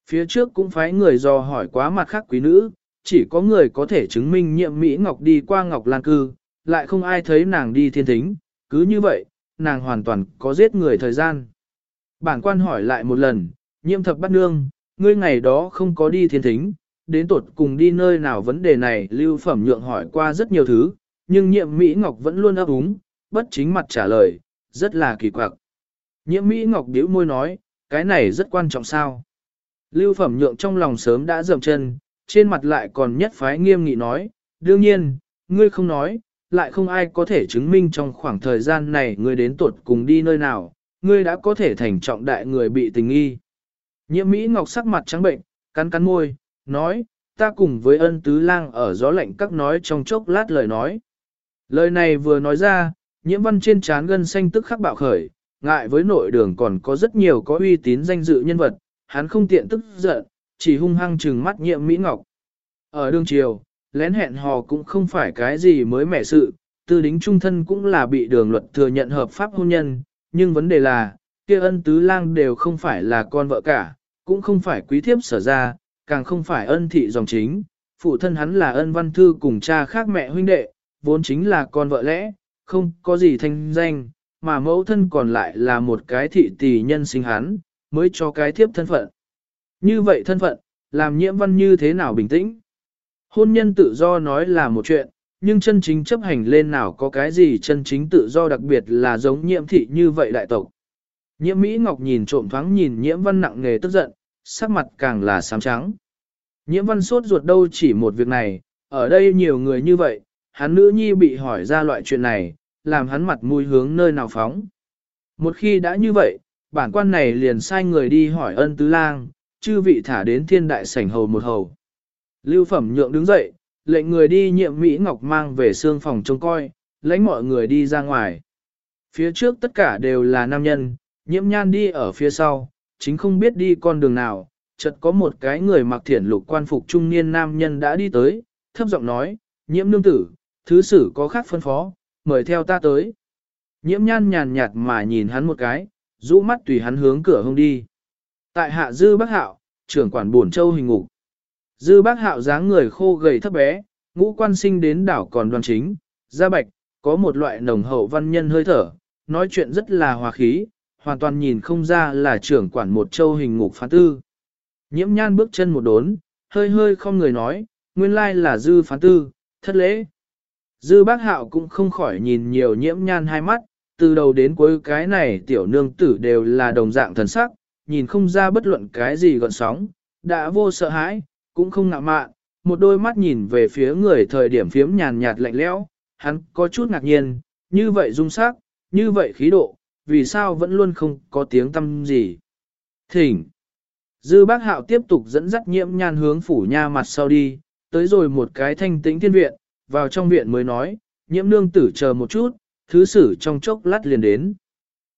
Phía trước cũng phái người dò hỏi quá mặt khác quý nữ, chỉ có người có thể chứng minh nhiệm Mỹ Ngọc đi qua Ngọc Lan Cư, lại không ai thấy nàng đi thiên thính, cứ như vậy, nàng hoàn toàn có giết người thời gian. Bản quan hỏi lại một lần, nhiệm thập bắt nương, ngươi ngày đó không có đi thiên thính, đến tột cùng đi nơi nào vấn đề này lưu phẩm nhượng hỏi qua rất nhiều thứ, nhưng nhiệm Mỹ Ngọc vẫn luôn ấp úng, bất chính mặt trả lời, rất là kỳ quặc. Nhiệm Mỹ Ngọc điếu môi nói, cái này rất quan trọng sao. Lưu phẩm nhượng trong lòng sớm đã dầm chân, trên mặt lại còn nhất phái nghiêm nghị nói, đương nhiên, ngươi không nói, lại không ai có thể chứng minh trong khoảng thời gian này ngươi đến tuột cùng đi nơi nào, ngươi đã có thể thành trọng đại người bị tình nghi. Nhiễm Mỹ Ngọc sắc mặt trắng bệnh, cắn cắn môi, nói, ta cùng với ân tứ lang ở gió lạnh các nói trong chốc lát lời nói. Lời này vừa nói ra, nhiễm văn trên trán gân xanh tức khắc bạo khởi, ngại với nội đường còn có rất nhiều có uy tín danh dự nhân vật, hắn không tiện tức giận, chỉ hung hăng trừng mắt nhiệm Mỹ Ngọc. Ở đường triều, lén hẹn hò cũng không phải cái gì mới mẻ sự, tư đính trung thân cũng là bị đường luật thừa nhận hợp pháp hôn nhân, nhưng vấn đề là, kia ân tứ lang đều không phải là con vợ cả, cũng không phải quý thiếp sở ra, càng không phải ân thị dòng chính, phụ thân hắn là ân văn thư cùng cha khác mẹ huynh đệ, vốn chính là con vợ lẽ, không có gì thanh danh, mà mẫu thân còn lại là một cái thị tỷ nhân sinh hắn, mới cho cái thiếp thân phận. Như vậy thân phận, làm nhiễm văn như thế nào bình tĩnh? Hôn nhân tự do nói là một chuyện, nhưng chân chính chấp hành lên nào có cái gì chân chính tự do đặc biệt là giống nhiễm thị như vậy đại tộc. Nhiễm Mỹ Ngọc nhìn trộm thoáng nhìn nhiễm văn nặng nghề tức giận, sắc mặt càng là xám trắng. Nhiễm văn sốt ruột đâu chỉ một việc này, ở đây nhiều người như vậy, hắn nữ nhi bị hỏi ra loại chuyện này, làm hắn mặt mũi hướng nơi nào phóng. Một khi đã như vậy, bản quan này liền sai người đi hỏi ân tứ lang, chư vị thả đến thiên đại sảnh hầu một hầu. Lưu phẩm nhượng đứng dậy, lệnh người đi nhiệm Mỹ Ngọc mang về xương phòng trông coi, lãnh mọi người đi ra ngoài. Phía trước tất cả đều là nam nhân, nhiễm nhan đi ở phía sau, chính không biết đi con đường nào, chợt có một cái người mặc thiển lục quan phục trung niên nam nhân đã đi tới, thấp giọng nói, nhiễm nương tử, thứ sử có khác phân phó, mời theo ta tới. Nhiễm nhan nhàn nhạt mà nhìn hắn một cái, rũ mắt tùy hắn hướng cửa hông đi. Tại hạ dư bác hạo, trưởng quản buồn châu hình ngục. Dư bác hạo dáng người khô gầy thấp bé, ngũ quan sinh đến đảo còn đoan chính, da bạch, có một loại nồng hậu văn nhân hơi thở, nói chuyện rất là hòa khí, hoàn toàn nhìn không ra là trưởng quản một châu hình ngục phán tư. Nhiễm nhan bước chân một đốn, hơi hơi không người nói, nguyên lai là dư phán tư, thất lễ. Dư bác hạo cũng không khỏi nhìn nhiều nhiễm nhan hai mắt, từ đầu đến cuối cái này tiểu nương tử đều là đồng dạng thần sắc, nhìn không ra bất luận cái gì gọn sóng, đã vô sợ hãi, cũng không ngạo mạn, một đôi mắt nhìn về phía người thời điểm phiếm nhàn nhạt lạnh lẽo, hắn có chút ngạc nhiên, như vậy dung sắc, như vậy khí độ, vì sao vẫn luôn không có tiếng tâm gì. Thỉnh! Dư bác hạo tiếp tục dẫn dắt nhiễm nhan hướng phủ nha mặt sau đi, tới rồi một cái thanh tĩnh thiên viện, vào trong viện mới nói, nhiễm nương tử chờ một chút, thứ sử trong chốc lát liền đến.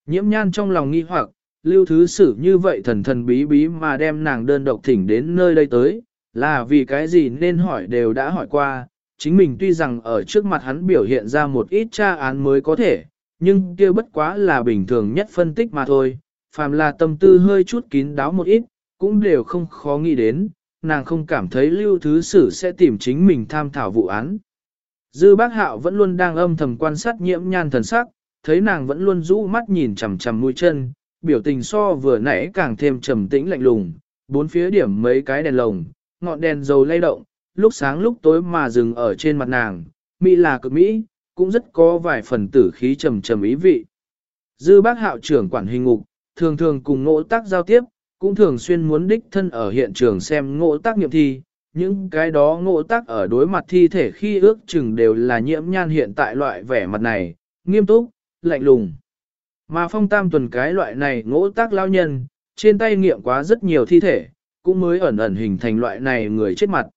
Nhiễm nhan trong lòng nghi hoặc, lưu thứ sử như vậy thần thần bí bí mà đem nàng đơn độc thỉnh đến nơi đây tới, là vì cái gì nên hỏi đều đã hỏi qua, chính mình tuy rằng ở trước mặt hắn biểu hiện ra một ít tra án mới có thể, nhưng kia bất quá là bình thường nhất phân tích mà thôi, phàm là tâm tư hơi chút kín đáo một ít, cũng đều không khó nghĩ đến, nàng không cảm thấy lưu thứ sử sẽ tìm chính mình tham thảo vụ án. Dư bác hạo vẫn luôn đang âm thầm quan sát nhiễm nhan thần sắc, thấy nàng vẫn luôn rũ mắt nhìn chằm chằm mũi chân, biểu tình so vừa nãy càng thêm trầm tĩnh lạnh lùng, bốn phía điểm mấy cái đèn lồng, ngọn đèn dầu lay động, lúc sáng lúc tối mà dừng ở trên mặt nàng, mỹ là cực mỹ, cũng rất có vài phần tử khí trầm trầm ý vị. Dư bác hạo trưởng quản hình ngục, thường thường cùng ngộ tác giao tiếp, cũng thường xuyên muốn đích thân ở hiện trường xem ngộ tác nghiệm thi, những cái đó ngộ tác ở đối mặt thi thể khi ước chừng đều là nhiễm nhan hiện tại loại vẻ mặt này, nghiêm túc, lạnh lùng. Mà phong tam tuần cái loại này ngỗ tác lao nhân, trên tay nghiệm quá rất nhiều thi thể, cũng mới ẩn ẩn hình thành loại này người chết mặt.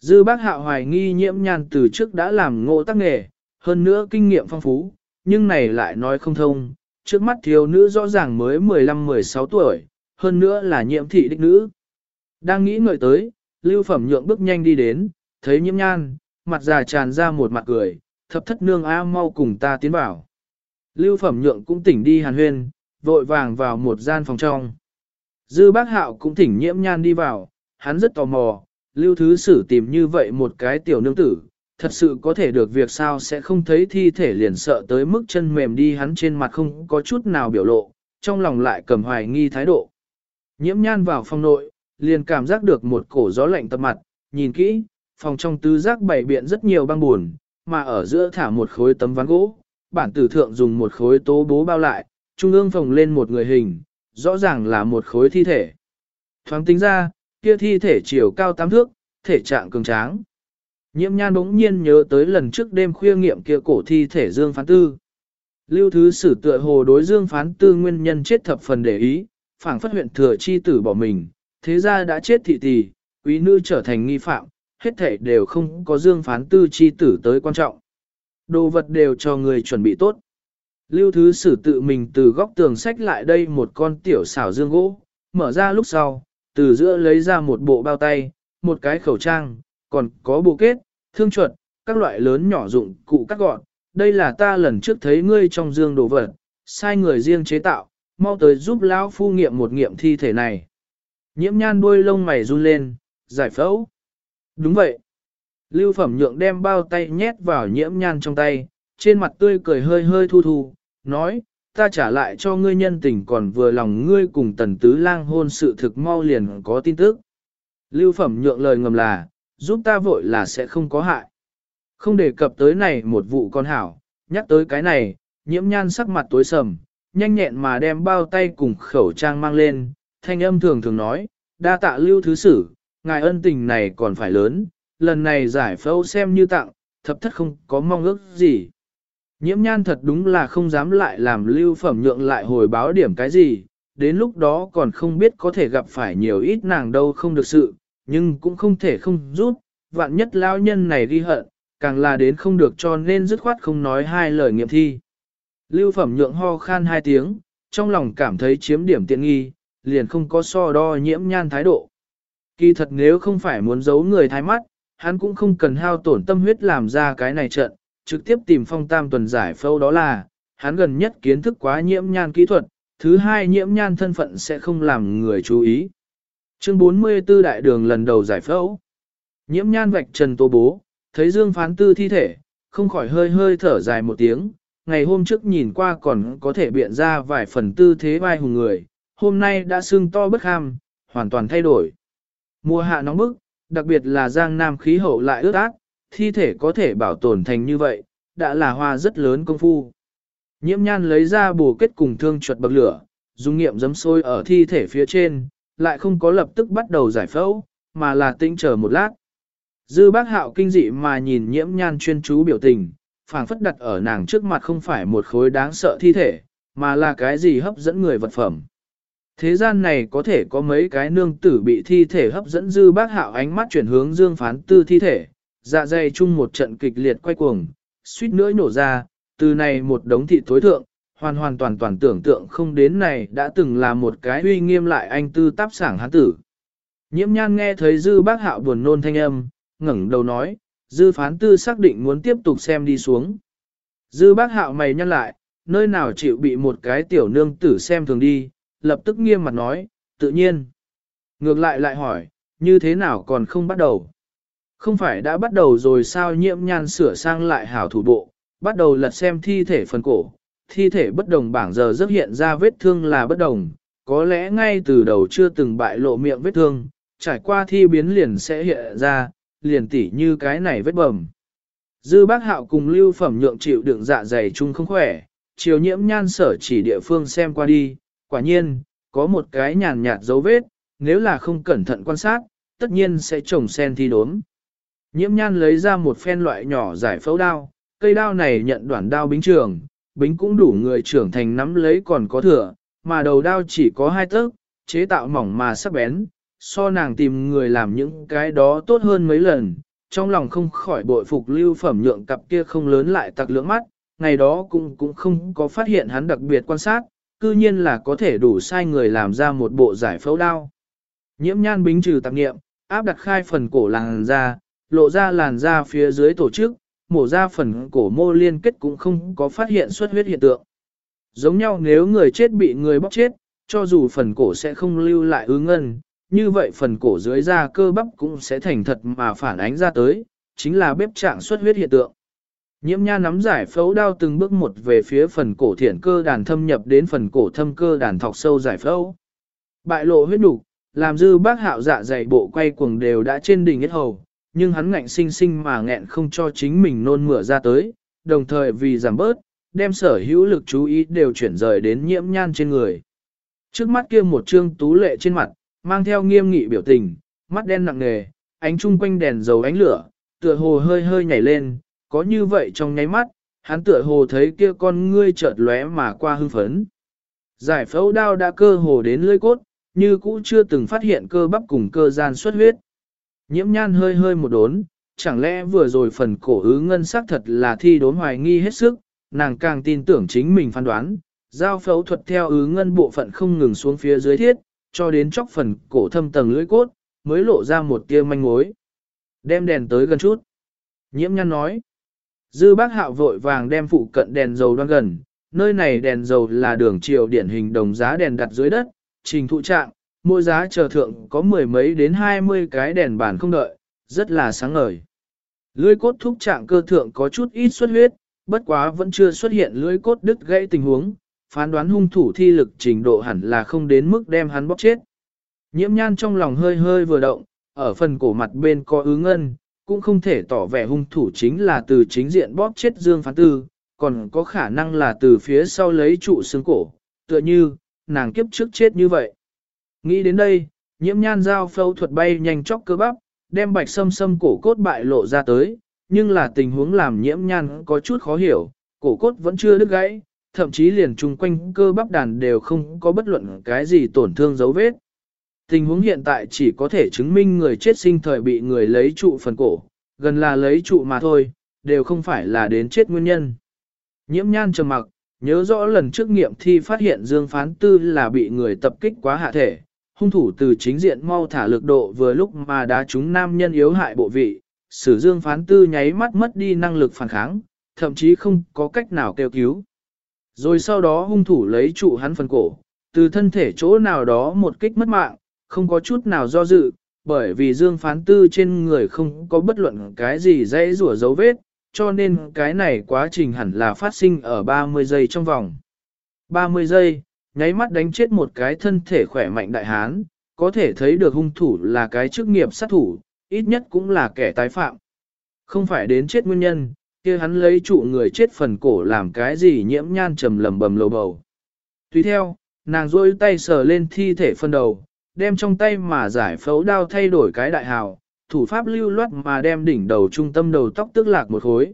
Dư bác hạo hoài nghi nhiễm nhan từ trước đã làm ngộ tác nghề, hơn nữa kinh nghiệm phong phú, nhưng này lại nói không thông, trước mắt thiếu nữ rõ ràng mới 15-16 tuổi, hơn nữa là nhiễm thị đích nữ. Đang nghĩ ngợi tới, lưu phẩm nhượng bước nhanh đi đến, thấy nhiễm nhan, mặt già tràn ra một mặt cười, thập thất nương a mau cùng ta tiến vào. Lưu phẩm nhượng cũng tỉnh đi hàn huyên, vội vàng vào một gian phòng trong. Dư bác hạo cũng thỉnh nhiễm nhan đi vào, hắn rất tò mò, lưu thứ sử tìm như vậy một cái tiểu nương tử, thật sự có thể được việc sao sẽ không thấy thi thể liền sợ tới mức chân mềm đi hắn trên mặt không có chút nào biểu lộ, trong lòng lại cầm hoài nghi thái độ. Nhiễm nhan vào phòng nội, liền cảm giác được một cổ gió lạnh tập mặt, nhìn kỹ, phòng trong tứ giác bảy biện rất nhiều băng buồn, mà ở giữa thả một khối tấm ván gỗ, bản tử thượng dùng một khối tố bố bao lại, trung ương phòng lên một người hình, rõ ràng là một khối thi thể. Thoáng tính ra, kia thi thể chiều cao tám thước, thể trạng cường tráng. Nhiễm nhan bỗng nhiên nhớ tới lần trước đêm khuya nghiệm kia cổ thi thể Dương Phán Tư. Lưu Thứ Sử tựa hồ đối Dương Phán Tư nguyên nhân chết thập phần để ý, phảng phất huyện thừa chi tử bỏ mình, thế ra đã chết thị tỷ, quý nữ trở thành nghi phạm, hết thể đều không có Dương Phán Tư chi tử tới quan trọng. Đồ vật đều cho người chuẩn bị tốt. Lưu Thứ Sử tự mình từ góc tường sách lại đây một con tiểu xảo dương gỗ, mở ra lúc sau, từ giữa lấy ra một bộ bao tay, một cái khẩu trang, còn có bộ kết, thương chuột, các loại lớn nhỏ dụng cụ cắt gọn. Đây là ta lần trước thấy ngươi trong dương đồ vật, sai người riêng chế tạo, mau tới giúp lão phu nghiệm một nghiệm thi thể này. Nhiễm nhan đuôi lông mày run lên, giải phẫu. Đúng vậy. Lưu phẩm nhượng đem bao tay nhét vào nhiễm nhan trong tay, trên mặt tươi cười hơi hơi thu thu, nói, ta trả lại cho ngươi nhân tình còn vừa lòng ngươi cùng tần tứ lang hôn sự thực mau liền có tin tức. Lưu phẩm nhượng lời ngầm là, giúp ta vội là sẽ không có hại. Không đề cập tới này một vụ con hảo, nhắc tới cái này, nhiễm nhan sắc mặt tối sầm, nhanh nhẹn mà đem bao tay cùng khẩu trang mang lên, thanh âm thường thường nói, đa tạ lưu thứ sử, ngài ân tình này còn phải lớn, lần này giải phẫu xem như tặng, thập thất không có mong ước gì. Nhiễm nhan thật đúng là không dám lại làm lưu phẩm nhượng lại hồi báo điểm cái gì, đến lúc đó còn không biết có thể gặp phải nhiều ít nàng đâu không được sự, nhưng cũng không thể không rút, vạn nhất lao nhân này ghi hận, càng là đến không được cho nên dứt khoát không nói hai lời nghiệm thi. Lưu phẩm nhượng ho khan hai tiếng, trong lòng cảm thấy chiếm điểm tiện nghi, liền không có so đo nhiễm nhan thái độ. Kỳ thật nếu không phải muốn giấu người thái mắt, hắn cũng không cần hao tổn tâm huyết làm ra cái này trận, trực tiếp tìm phong tam tuần giải phâu đó là, hắn gần nhất kiến thức quá nhiễm nhan kỹ thuật, thứ hai nhiễm nhan thân phận sẽ không làm người chú ý. Chương 44 đại đường lần đầu giải phẫu. Nhiễm nhan vạch trần tô bố, thấy Dương phán tư thi thể, không khỏi hơi hơi thở dài một tiếng. Ngày hôm trước nhìn qua còn có thể biện ra vài phần tư thế vai hùng người, hôm nay đã sưng to bất ham, hoàn toàn thay đổi. Mùa hạ nóng bức, đặc biệt là giang nam khí hậu lại ướt át, thi thể có thể bảo tồn thành như vậy, đã là hoa rất lớn công phu. Nhiễm nhan lấy ra bù kết cùng thương chuột bậc lửa, dùng nghiệm giấm sôi ở thi thể phía trên, lại không có lập tức bắt đầu giải phẫu, mà là tĩnh chờ một lát. Dư bác hạo kinh dị mà nhìn nhiễm nhan chuyên chú biểu tình, phảng phất đặt ở nàng trước mặt không phải một khối đáng sợ thi thể, mà là cái gì hấp dẫn người vật phẩm. Thế gian này có thể có mấy cái nương tử bị thi thể hấp dẫn dư bác hạo ánh mắt chuyển hướng dương phán tư thi thể, dạ dày chung một trận kịch liệt quay cuồng, suýt nữa nổ ra, từ này một đống thị tối thượng, hoàn hoàn toàn toàn tưởng tượng không đến này đã từng là một cái uy nghiêm lại anh tư táp sảng hán tử. Nhiễm nhan nghe thấy dư bác hạo buồn nôn thanh âm, ngẩng đầu nói, dư phán tư xác định muốn tiếp tục xem đi xuống. Dư bác hạo mày nhăn lại, nơi nào chịu bị một cái tiểu nương tử xem thường đi, lập tức nghiêm mặt nói, tự nhiên. Ngược lại lại hỏi, như thế nào còn không bắt đầu? Không phải đã bắt đầu rồi sao nhiễm nhan sửa sang lại hảo thủ bộ, bắt đầu lật xem thi thể phần cổ. Thi thể bất đồng bảng giờ rất hiện ra vết thương là bất đồng, có lẽ ngay từ đầu chưa từng bại lộ miệng vết thương, trải qua thi biến liền sẽ hiện ra, liền tỉ như cái này vết bầm. Dư bác hạo cùng lưu phẩm nhượng chịu đựng dạ dày chung không khỏe, chiều nhiễm nhan sở chỉ địa phương xem qua đi, quả nhiên, có một cái nhàn nhạt dấu vết, nếu là không cẩn thận quan sát, tất nhiên sẽ trồng sen thi đốm. Nhiễm nhan lấy ra một phen loại nhỏ giải phẫu đao, cây đao này nhận đoạn đao bính trường, bính cũng đủ người trưởng thành nắm lấy còn có thừa, mà đầu đao chỉ có hai tấc, chế tạo mỏng mà sắc bén, so nàng tìm người làm những cái đó tốt hơn mấy lần, trong lòng không khỏi bội phục lưu phẩm nhượng cặp kia không lớn lại tặc lưỡng mắt, ngày đó cũng cũng không có phát hiện hắn đặc biệt quan sát, cư nhiên là có thể đủ sai người làm ra một bộ giải phẫu đao. Nhiễm nhan bính trừ tạp nghiệm, áp đặt khai phần cổ làn da, lộ ra làn da phía dưới tổ chức, mổ ra phần cổ mô liên kết cũng không có phát hiện xuất huyết hiện tượng. Giống nhau nếu người chết bị người bóc chết, cho dù phần cổ sẽ không lưu lại ứ ngân, như vậy phần cổ dưới da cơ bắp cũng sẽ thành thật mà phản ánh ra tới, chính là bếp trạng xuất huyết hiện tượng. Nhiễm nha nắm giải phẫu đao từng bước một về phía phần cổ thiển cơ đàn thâm nhập đến phần cổ thâm cơ đàn thọc sâu giải phẫu. Bại lộ huyết đủ, làm dư bác hạo dạ dày bộ quay cuồng đều đã trên đỉnh hết hầu, nhưng hắn ngạnh sinh sinh mà nghẹn không cho chính mình nôn mửa ra tới, đồng thời vì giảm bớt, đem sở hữu lực chú ý đều chuyển rời đến nhiễm nhan trên người. Trước mắt kia một trương tú lệ trên mặt, mang theo nghiêm nghị biểu tình, mắt đen nặng nề, ánh chung quanh đèn dầu ánh lửa, tựa hồ hơi hơi nhảy lên, có như vậy trong nháy mắt, hắn tựa hồ thấy kia con ngươi chợt lóe mà qua hưng phấn. Giải phẫu đao đã cơ hồ đến lưỡi cốt, như cũ chưa từng phát hiện cơ bắp cùng cơ gian xuất huyết. Nhiễm nhan hơi hơi một đốn, chẳng lẽ vừa rồi phần cổ ứ ngân sắc thật là thi đốn hoài nghi hết sức, nàng càng tin tưởng chính mình phán đoán, giao phẫu thuật theo ứ ngân bộ phận không ngừng xuống phía dưới thiết, cho đến chóc phần cổ thâm tầng lưỡi cốt, mới lộ ra một tia manh mối. Đem đèn tới gần chút. Nhiễm nhan nói. Dư bác hạo vội vàng đem phụ cận đèn dầu đoan gần, nơi này đèn dầu là đường chiều điển hình đồng giá đèn đặt dưới đất, trình thụ trạng, mỗi giá chờ thượng có mười mấy đến hai mươi cái đèn bàn không đợi, rất là sáng ngời. Lưỡi cốt thúc trạng cơ thượng có chút ít xuất huyết, bất quá vẫn chưa xuất hiện lưỡi cốt đứt gãy tình huống, phán đoán hung thủ thi lực trình độ hẳn là không đến mức đem hắn bóc chết. Nhiễm nhan trong lòng hơi hơi vừa động, ở phần cổ mặt bên có ứ ngân, cũng không thể tỏ vẻ hung thủ chính là từ chính diện bóp chết Dương Phán Tư, còn có khả năng là từ phía sau lấy trụ xương cổ, tựa như, nàng kiếp trước chết như vậy. Nghĩ đến đây, nhiễm nhan giao phẫu thuật bay nhanh chóc cơ bắp, đem bạch sâm sâm cổ cốt bại lộ ra tới, nhưng là tình huống làm nhiễm nhan có chút khó hiểu, cổ cốt vẫn chưa đứt gãy, thậm chí liền chung quanh cơ bắp đàn đều không có bất luận cái gì tổn thương dấu vết. Tình huống hiện tại chỉ có thể chứng minh người chết sinh thời bị người lấy trụ phần cổ, gần là lấy trụ mà thôi, đều không phải là đến chết nguyên nhân. Nhiễm nhan trầm mặc, nhớ rõ lần trước nghiệm thi phát hiện Dương Phán Tư là bị người tập kích quá hạ thể, hung thủ từ chính diện mau thả lực độ vừa lúc mà đá trúng nam nhân yếu hại bộ vị, sử Dương Phán Tư nháy mắt mất đi năng lực phản kháng, thậm chí không có cách nào kêu cứu. Rồi sau đó hung thủ lấy trụ hắn phần cổ, từ thân thể chỗ nào đó một kích mất mạng, không có chút nào do dự, bởi vì Dương Phán Tư trên người không có bất luận cái gì dễ rủa dấu vết, cho nên cái này quá trình hẳn là phát sinh ở 30 giây trong vòng. 30 giây, nháy mắt đánh chết một cái thân thể khỏe mạnh đại hán, có thể thấy được hung thủ là cái chức nghiệp sát thủ, ít nhất cũng là kẻ tái phạm. Không phải đến chết nguyên nhân, kia hắn lấy trụ người chết phần cổ làm cái gì nhiễm nhan trầm lầm bầm lầu bầu. Tùy theo, nàng rôi tay sờ lên thi thể phân đầu, đem trong tay mà giải phẫu đao thay đổi cái đại hào, thủ pháp lưu loát mà đem đỉnh đầu trung tâm đầu tóc tức lạc một khối.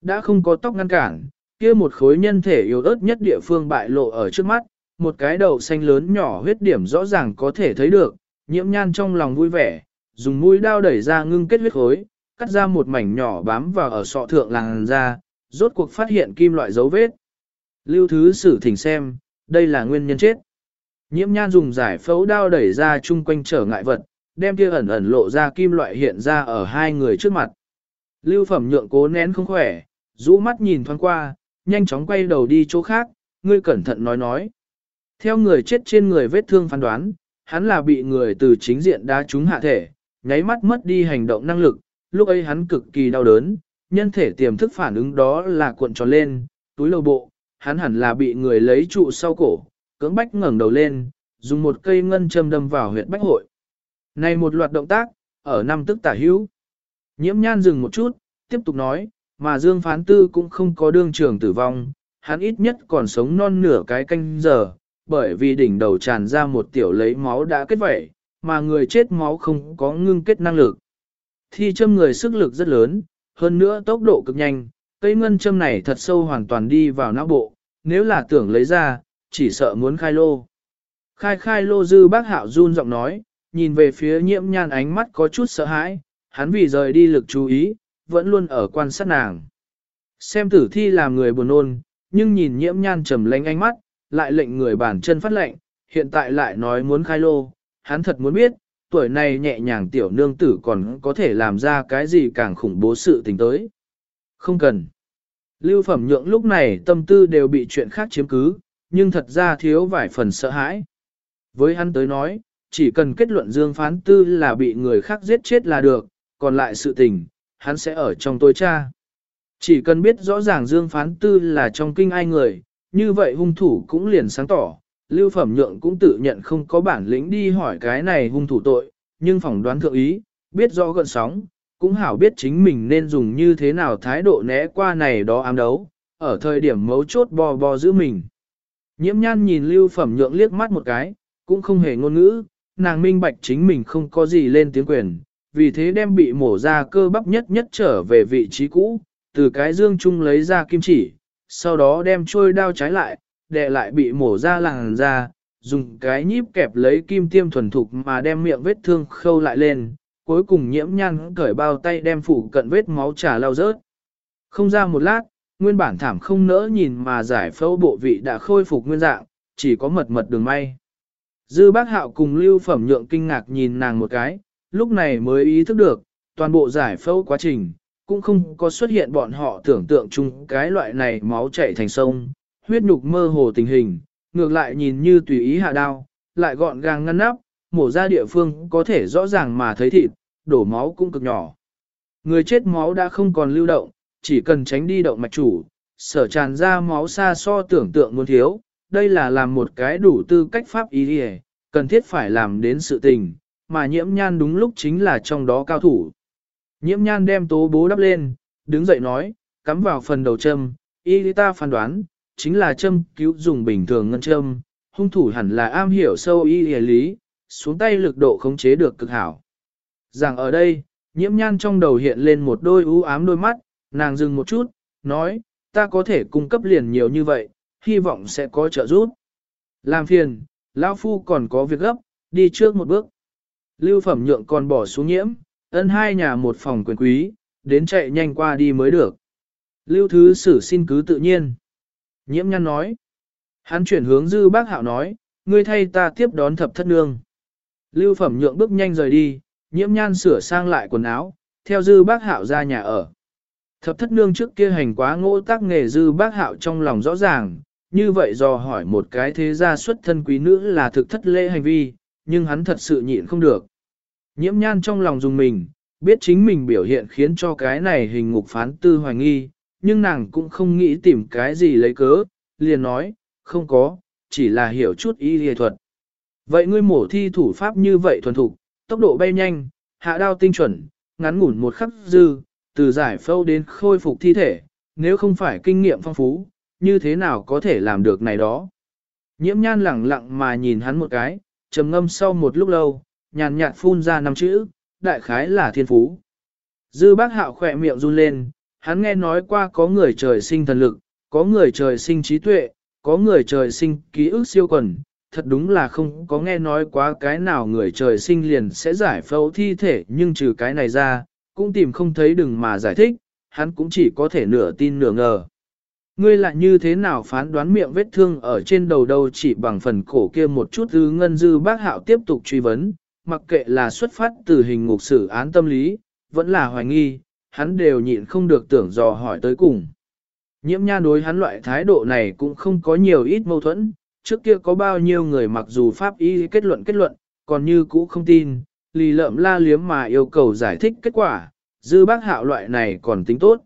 Đã không có tóc ngăn cản, kia một khối nhân thể yếu ớt nhất địa phương bại lộ ở trước mắt, một cái đầu xanh lớn nhỏ huyết điểm rõ ràng có thể thấy được, nhiễm nhan trong lòng vui vẻ, dùng mũi đao đẩy ra ngưng kết huyết khối, cắt ra một mảnh nhỏ bám vào ở sọ thượng làng ra, rốt cuộc phát hiện kim loại dấu vết. Lưu thứ sử thỉnh xem, đây là nguyên nhân chết. Nhiễm nhan dùng giải phẫu đao đẩy ra chung quanh trở ngại vật, đem kia ẩn ẩn lộ ra kim loại hiện ra ở hai người trước mặt. Lưu phẩm nhượng cố nén không khỏe, rũ mắt nhìn thoáng qua, nhanh chóng quay đầu đi chỗ khác, ngươi cẩn thận nói nói. Theo người chết trên người vết thương phán đoán, hắn là bị người từ chính diện đá trúng hạ thể, nháy mắt mất đi hành động năng lực, lúc ấy hắn cực kỳ đau đớn, nhân thể tiềm thức phản ứng đó là cuộn tròn lên, túi lầu bộ, hắn hẳn là bị người lấy trụ sau cổ, cưỡng bách ngẩng đầu lên, dùng một cây ngân châm đâm vào huyệt bách hội. Này một loạt động tác, ở năm tức tả hữu. Nhiễm nhan dừng một chút, tiếp tục nói, mà Dương Phán Tư cũng không có đương trường tử vong, hắn ít nhất còn sống non nửa cái canh giờ, bởi vì đỉnh đầu tràn ra một tiểu lấy máu đã kết vẩy, mà người chết máu không có ngưng kết năng lực. Thi châm người sức lực rất lớn, hơn nữa tốc độ cực nhanh, Cây ngân châm này thật sâu hoàn toàn đi vào não bộ, nếu là tưởng lấy ra, chỉ sợ muốn khai lô. Khai khai lô dư bác hạo run giọng nói, nhìn về phía nhiễm nhan ánh mắt có chút sợ hãi, hắn vì rời đi lực chú ý, vẫn luôn ở quan sát nàng. Xem tử thi làm người buồn nôn, nhưng nhìn nhiễm nhan trầm lánh ánh mắt, lại lệnh người bản chân phát lệnh, hiện tại lại nói muốn khai lô, hắn thật muốn biết, tuổi này nhẹ nhàng tiểu nương tử còn có thể làm ra cái gì càng khủng bố sự tình tới. Không cần. Lưu phẩm nhượng lúc này tâm tư đều bị chuyện khác chiếm cứ, nhưng thật ra thiếu vài phần sợ hãi. Với hắn tới nói, chỉ cần kết luận Dương Phán Tư là bị người khác giết chết là được, còn lại sự tình, hắn sẽ ở trong tối cha. Chỉ cần biết rõ ràng Dương Phán Tư là trong kinh ai người, như vậy hung thủ cũng liền sáng tỏ, Lưu Phẩm Nhượng cũng tự nhận không có bản lĩnh đi hỏi cái này hung thủ tội, nhưng phỏng đoán thượng ý, biết rõ gần sóng, cũng hảo biết chính mình nên dùng như thế nào thái độ né qua này đó ám đấu, ở thời điểm mấu chốt bò bò giữ mình. Nhiễm nhan nhìn Lưu Phẩm Nhượng liếc mắt một cái, cũng không hề ngôn ngữ, nàng minh bạch chính mình không có gì lên tiếng quyền, vì thế đem bị mổ ra cơ bắp nhất nhất trở về vị trí cũ, từ cái dương chung lấy ra kim chỉ, sau đó đem trôi đao trái lại, đệ lại bị mổ ra làng ra, dùng cái nhíp kẹp lấy kim tiêm thuần thục mà đem miệng vết thương khâu lại lên, cuối cùng nhiễm nhăn, cởi bao tay đem phủ cận vết máu trà lau rớt. Không ra một lát, nguyên bản thảm không nỡ nhìn mà giải phẫu bộ vị đã khôi phục nguyên dạng, chỉ có mật mật đường may. Dư bác hạo cùng lưu phẩm nhượng kinh ngạc nhìn nàng một cái, lúc này mới ý thức được, toàn bộ giải phẫu quá trình, cũng không có xuất hiện bọn họ tưởng tượng chung cái loại này máu chảy thành sông, huyết nhục mơ hồ tình hình, ngược lại nhìn như tùy ý hạ đao, lại gọn gàng ngăn nắp, mổ ra địa phương có thể rõ ràng mà thấy thịt, đổ máu cũng cực nhỏ. Người chết máu đã không còn lưu động, chỉ cần tránh đi động mạch chủ, sở tràn ra máu xa so tưởng tượng muốn thiếu, đây là làm một cái đủ tư cách pháp ý đi cần thiết phải làm đến sự tình, mà nhiễm nhan đúng lúc chính là trong đó cao thủ. Nhiễm nhan đem tố bố đắp lên, đứng dậy nói, cắm vào phần đầu châm, y ta phán đoán, chính là châm cứu dùng bình thường ngân châm, hung thủ hẳn là am hiểu sâu y y lý, xuống tay lực độ khống chế được cực hảo. Rằng ở đây, nhiễm nhan trong đầu hiện lên một đôi u ám đôi mắt, nàng dừng một chút, nói, ta có thể cung cấp liền nhiều như vậy, hy vọng sẽ có trợ giúp. Làm phiền, lão Phu còn có việc gấp, đi trước một bước. Lưu phẩm nhượng còn bỏ xuống nhiễm, ân hai nhà một phòng quyền quý, đến chạy nhanh qua đi mới được. Lưu thứ sử xin cứ tự nhiên. Nhiễm nhăn nói. Hắn chuyển hướng dư bác hạo nói, ngươi thay ta tiếp đón thập thất nương. Lưu phẩm nhượng bước nhanh rời đi, nhiễm nhan sửa sang lại quần áo, theo dư bác hạo ra nhà ở. Thập thất nương trước kia hành quá ngỗ tác nghề dư bác hạo trong lòng rõ ràng, như vậy do hỏi một cái thế gia xuất thân quý nữ là thực thất lễ hành vi, nhưng hắn thật sự nhịn không được. Nhiễm nhan trong lòng dùng mình, biết chính mình biểu hiện khiến cho cái này hình ngục phán tư hoài nghi, nhưng nàng cũng không nghĩ tìm cái gì lấy cớ, liền nói, không có, chỉ là hiểu chút y lý thuật. Vậy ngươi mổ thi thủ pháp như vậy thuần thục, tốc độ bay nhanh, hạ đao tinh chuẩn, ngắn ngủn một khắc dư, từ giải phâu đến khôi phục thi thể, nếu không phải kinh nghiệm phong phú, như thế nào có thể làm được này đó. Nhiễm nhan lẳng lặng mà nhìn hắn một cái, trầm ngâm sau một lúc lâu, nhàn nhạt phun ra năm chữ, đại khái là thiên phú. Dư bác hạo khỏe miệng run lên, hắn nghe nói qua có người trời sinh thần lực, có người trời sinh trí tuệ, có người trời sinh ký ức siêu quần, thật đúng là không có nghe nói quá cái nào người trời sinh liền sẽ giải phẫu thi thể nhưng trừ cái này ra, cũng tìm không thấy đừng mà giải thích, hắn cũng chỉ có thể nửa tin nửa ngờ. Ngươi lại như thế nào phán đoán miệng vết thương ở trên đầu đâu chỉ bằng phần cổ kia một chút ư ngân dư bác hạo tiếp tục truy vấn, mặc kệ là xuất phát từ hình ngục xử án tâm lý, vẫn là hoài nghi, hắn đều nhịn không được tưởng dò hỏi tới cùng. Nhiễm nha đối hắn loại thái độ này cũng không có nhiều ít mâu thuẫn, trước kia có bao nhiêu người mặc dù pháp y kết luận kết luận, còn như cũ không tin, lì lợm la liếm mà yêu cầu giải thích kết quả, dư bác hạo loại này còn tính tốt.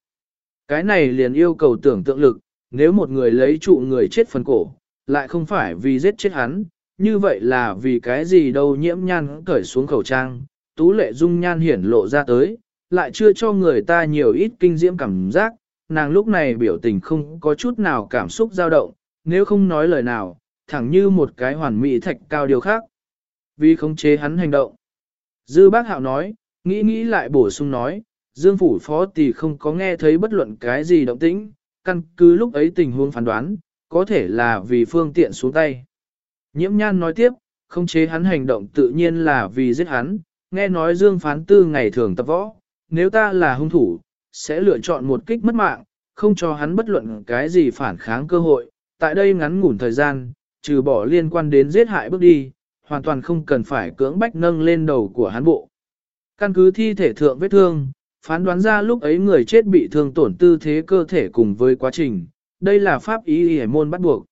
Cái này liền yêu cầu tưởng tượng lực, nếu một người lấy trụ người chết phần cổ, lại không phải vì giết chết hắn, như vậy là vì cái gì đâu nhiễm nhan cởi xuống khẩu trang, tú lệ dung nhan hiển lộ ra tới, lại chưa cho người ta nhiều ít kinh diễm cảm giác, nàng lúc này biểu tình không có chút nào cảm xúc dao động, nếu không nói lời nào, thẳng như một cái hoàn mỹ thạch cao điều khác. Vì khống chế hắn hành động. Dư bác hạo nói, nghĩ nghĩ lại bổ sung nói, Dương phủ phó tỷ không có nghe thấy bất luận cái gì động tĩnh, căn cứ lúc ấy tình huống phán đoán, có thể là vì phương tiện xuống tay. Nhiễm nhan nói tiếp, không chế hắn hành động tự nhiên là vì giết hắn, nghe nói Dương phán tư ngày thường tập võ, nếu ta là hung thủ, sẽ lựa chọn một kích mất mạng, không cho hắn bất luận cái gì phản kháng cơ hội. Tại đây ngắn ngủn thời gian, trừ bỏ liên quan đến giết hại bước đi, hoàn toàn không cần phải cưỡng bách nâng lên đầu của hắn bộ. Căn cứ thi thể thượng vết thương, phán đoán ra lúc ấy người chết bị thương tổn tư thế cơ thể cùng với quá trình, đây là pháp ý hề môn bắt buộc.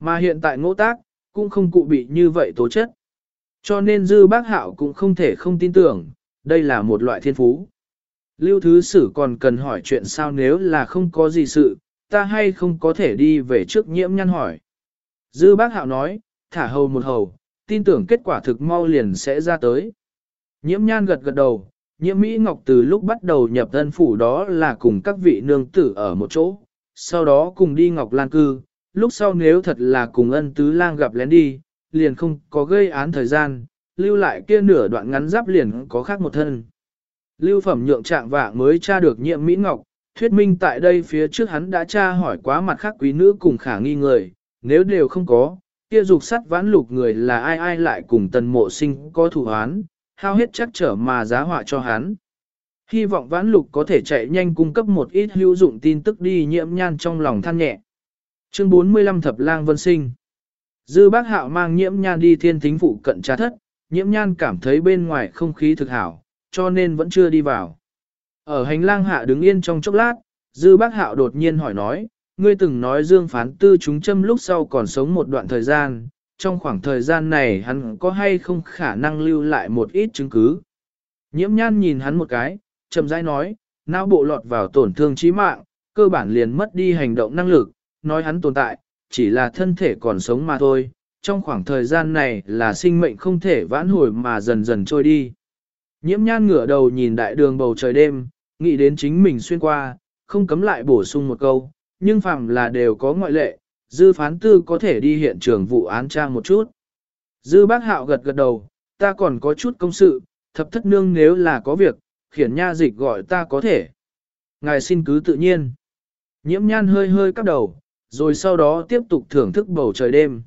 Mà hiện tại ngỗ tác, cũng không cụ bị như vậy tố chất. Cho nên dư bác hạo cũng không thể không tin tưởng, đây là một loại thiên phú. Lưu Thứ Sử còn cần hỏi chuyện sao nếu là không có gì sự, ta hay không có thể đi về trước nhiễm nhăn hỏi. Dư bác hạo nói, thả hầu một hầu, tin tưởng kết quả thực mau liền sẽ ra tới. Nhiễm nhan gật gật đầu, nhiễm Mỹ Ngọc từ lúc bắt đầu nhập thân phủ đó là cùng các vị nương tử ở một chỗ, sau đó cùng đi Ngọc Lan Cư, lúc sau nếu thật là cùng ân tứ lang gặp lén đi, liền không có gây án thời gian, lưu lại kia nửa đoạn ngắn giáp liền có khác một thân. Lưu phẩm nhượng trạng vạng mới tra được nhiệm Mỹ Ngọc, thuyết minh tại đây phía trước hắn đã tra hỏi quá mặt khác quý nữ cùng khả nghi người, nếu đều không có, kia dục sắt vãn lục người là ai ai lại cùng tần mộ sinh có thủ án, hao hết chắc trở mà giá họa cho hắn. Hy vọng vãn lục có thể chạy nhanh cung cấp một ít hữu dụng tin tức đi nhiễm nhan trong lòng than nhẹ. Chương 45 Thập lang vân sinh Dư bác hạo mang nhiễm nhan đi thiên thính phụ cận trà thất, nhiễm nhan cảm thấy bên ngoài không khí thực hảo, cho nên vẫn chưa đi vào. Ở hành lang hạ đứng yên trong chốc lát, dư bác hạo đột nhiên hỏi nói, ngươi từng nói dương phán tư chúng châm lúc sau còn sống một đoạn thời gian, trong khoảng thời gian này hắn có hay không khả năng lưu lại một ít chứng cứ. Nhiễm nhan nhìn hắn một cái, chậm rãi nói, não bộ lọt vào tổn thương chí mạng, cơ bản liền mất đi hành động năng lực, nói hắn tồn tại, chỉ là thân thể còn sống mà thôi, trong khoảng thời gian này là sinh mệnh không thể vãn hồi mà dần dần trôi đi. Nhiễm nhan ngửa đầu nhìn đại đường bầu trời đêm, nghĩ đến chính mình xuyên qua, không cấm lại bổ sung một câu, nhưng phàm là đều có ngoại lệ, dư phán tư có thể đi hiện trường vụ án trang một chút. Dư bác hạo gật gật đầu, ta còn có chút công sự, thập thất nương nếu là có việc, khiển nha dịch gọi ta có thể. Ngài xin cứ tự nhiên. Nhiễm nhan hơi hơi cắp đầu, rồi sau đó tiếp tục thưởng thức bầu trời đêm.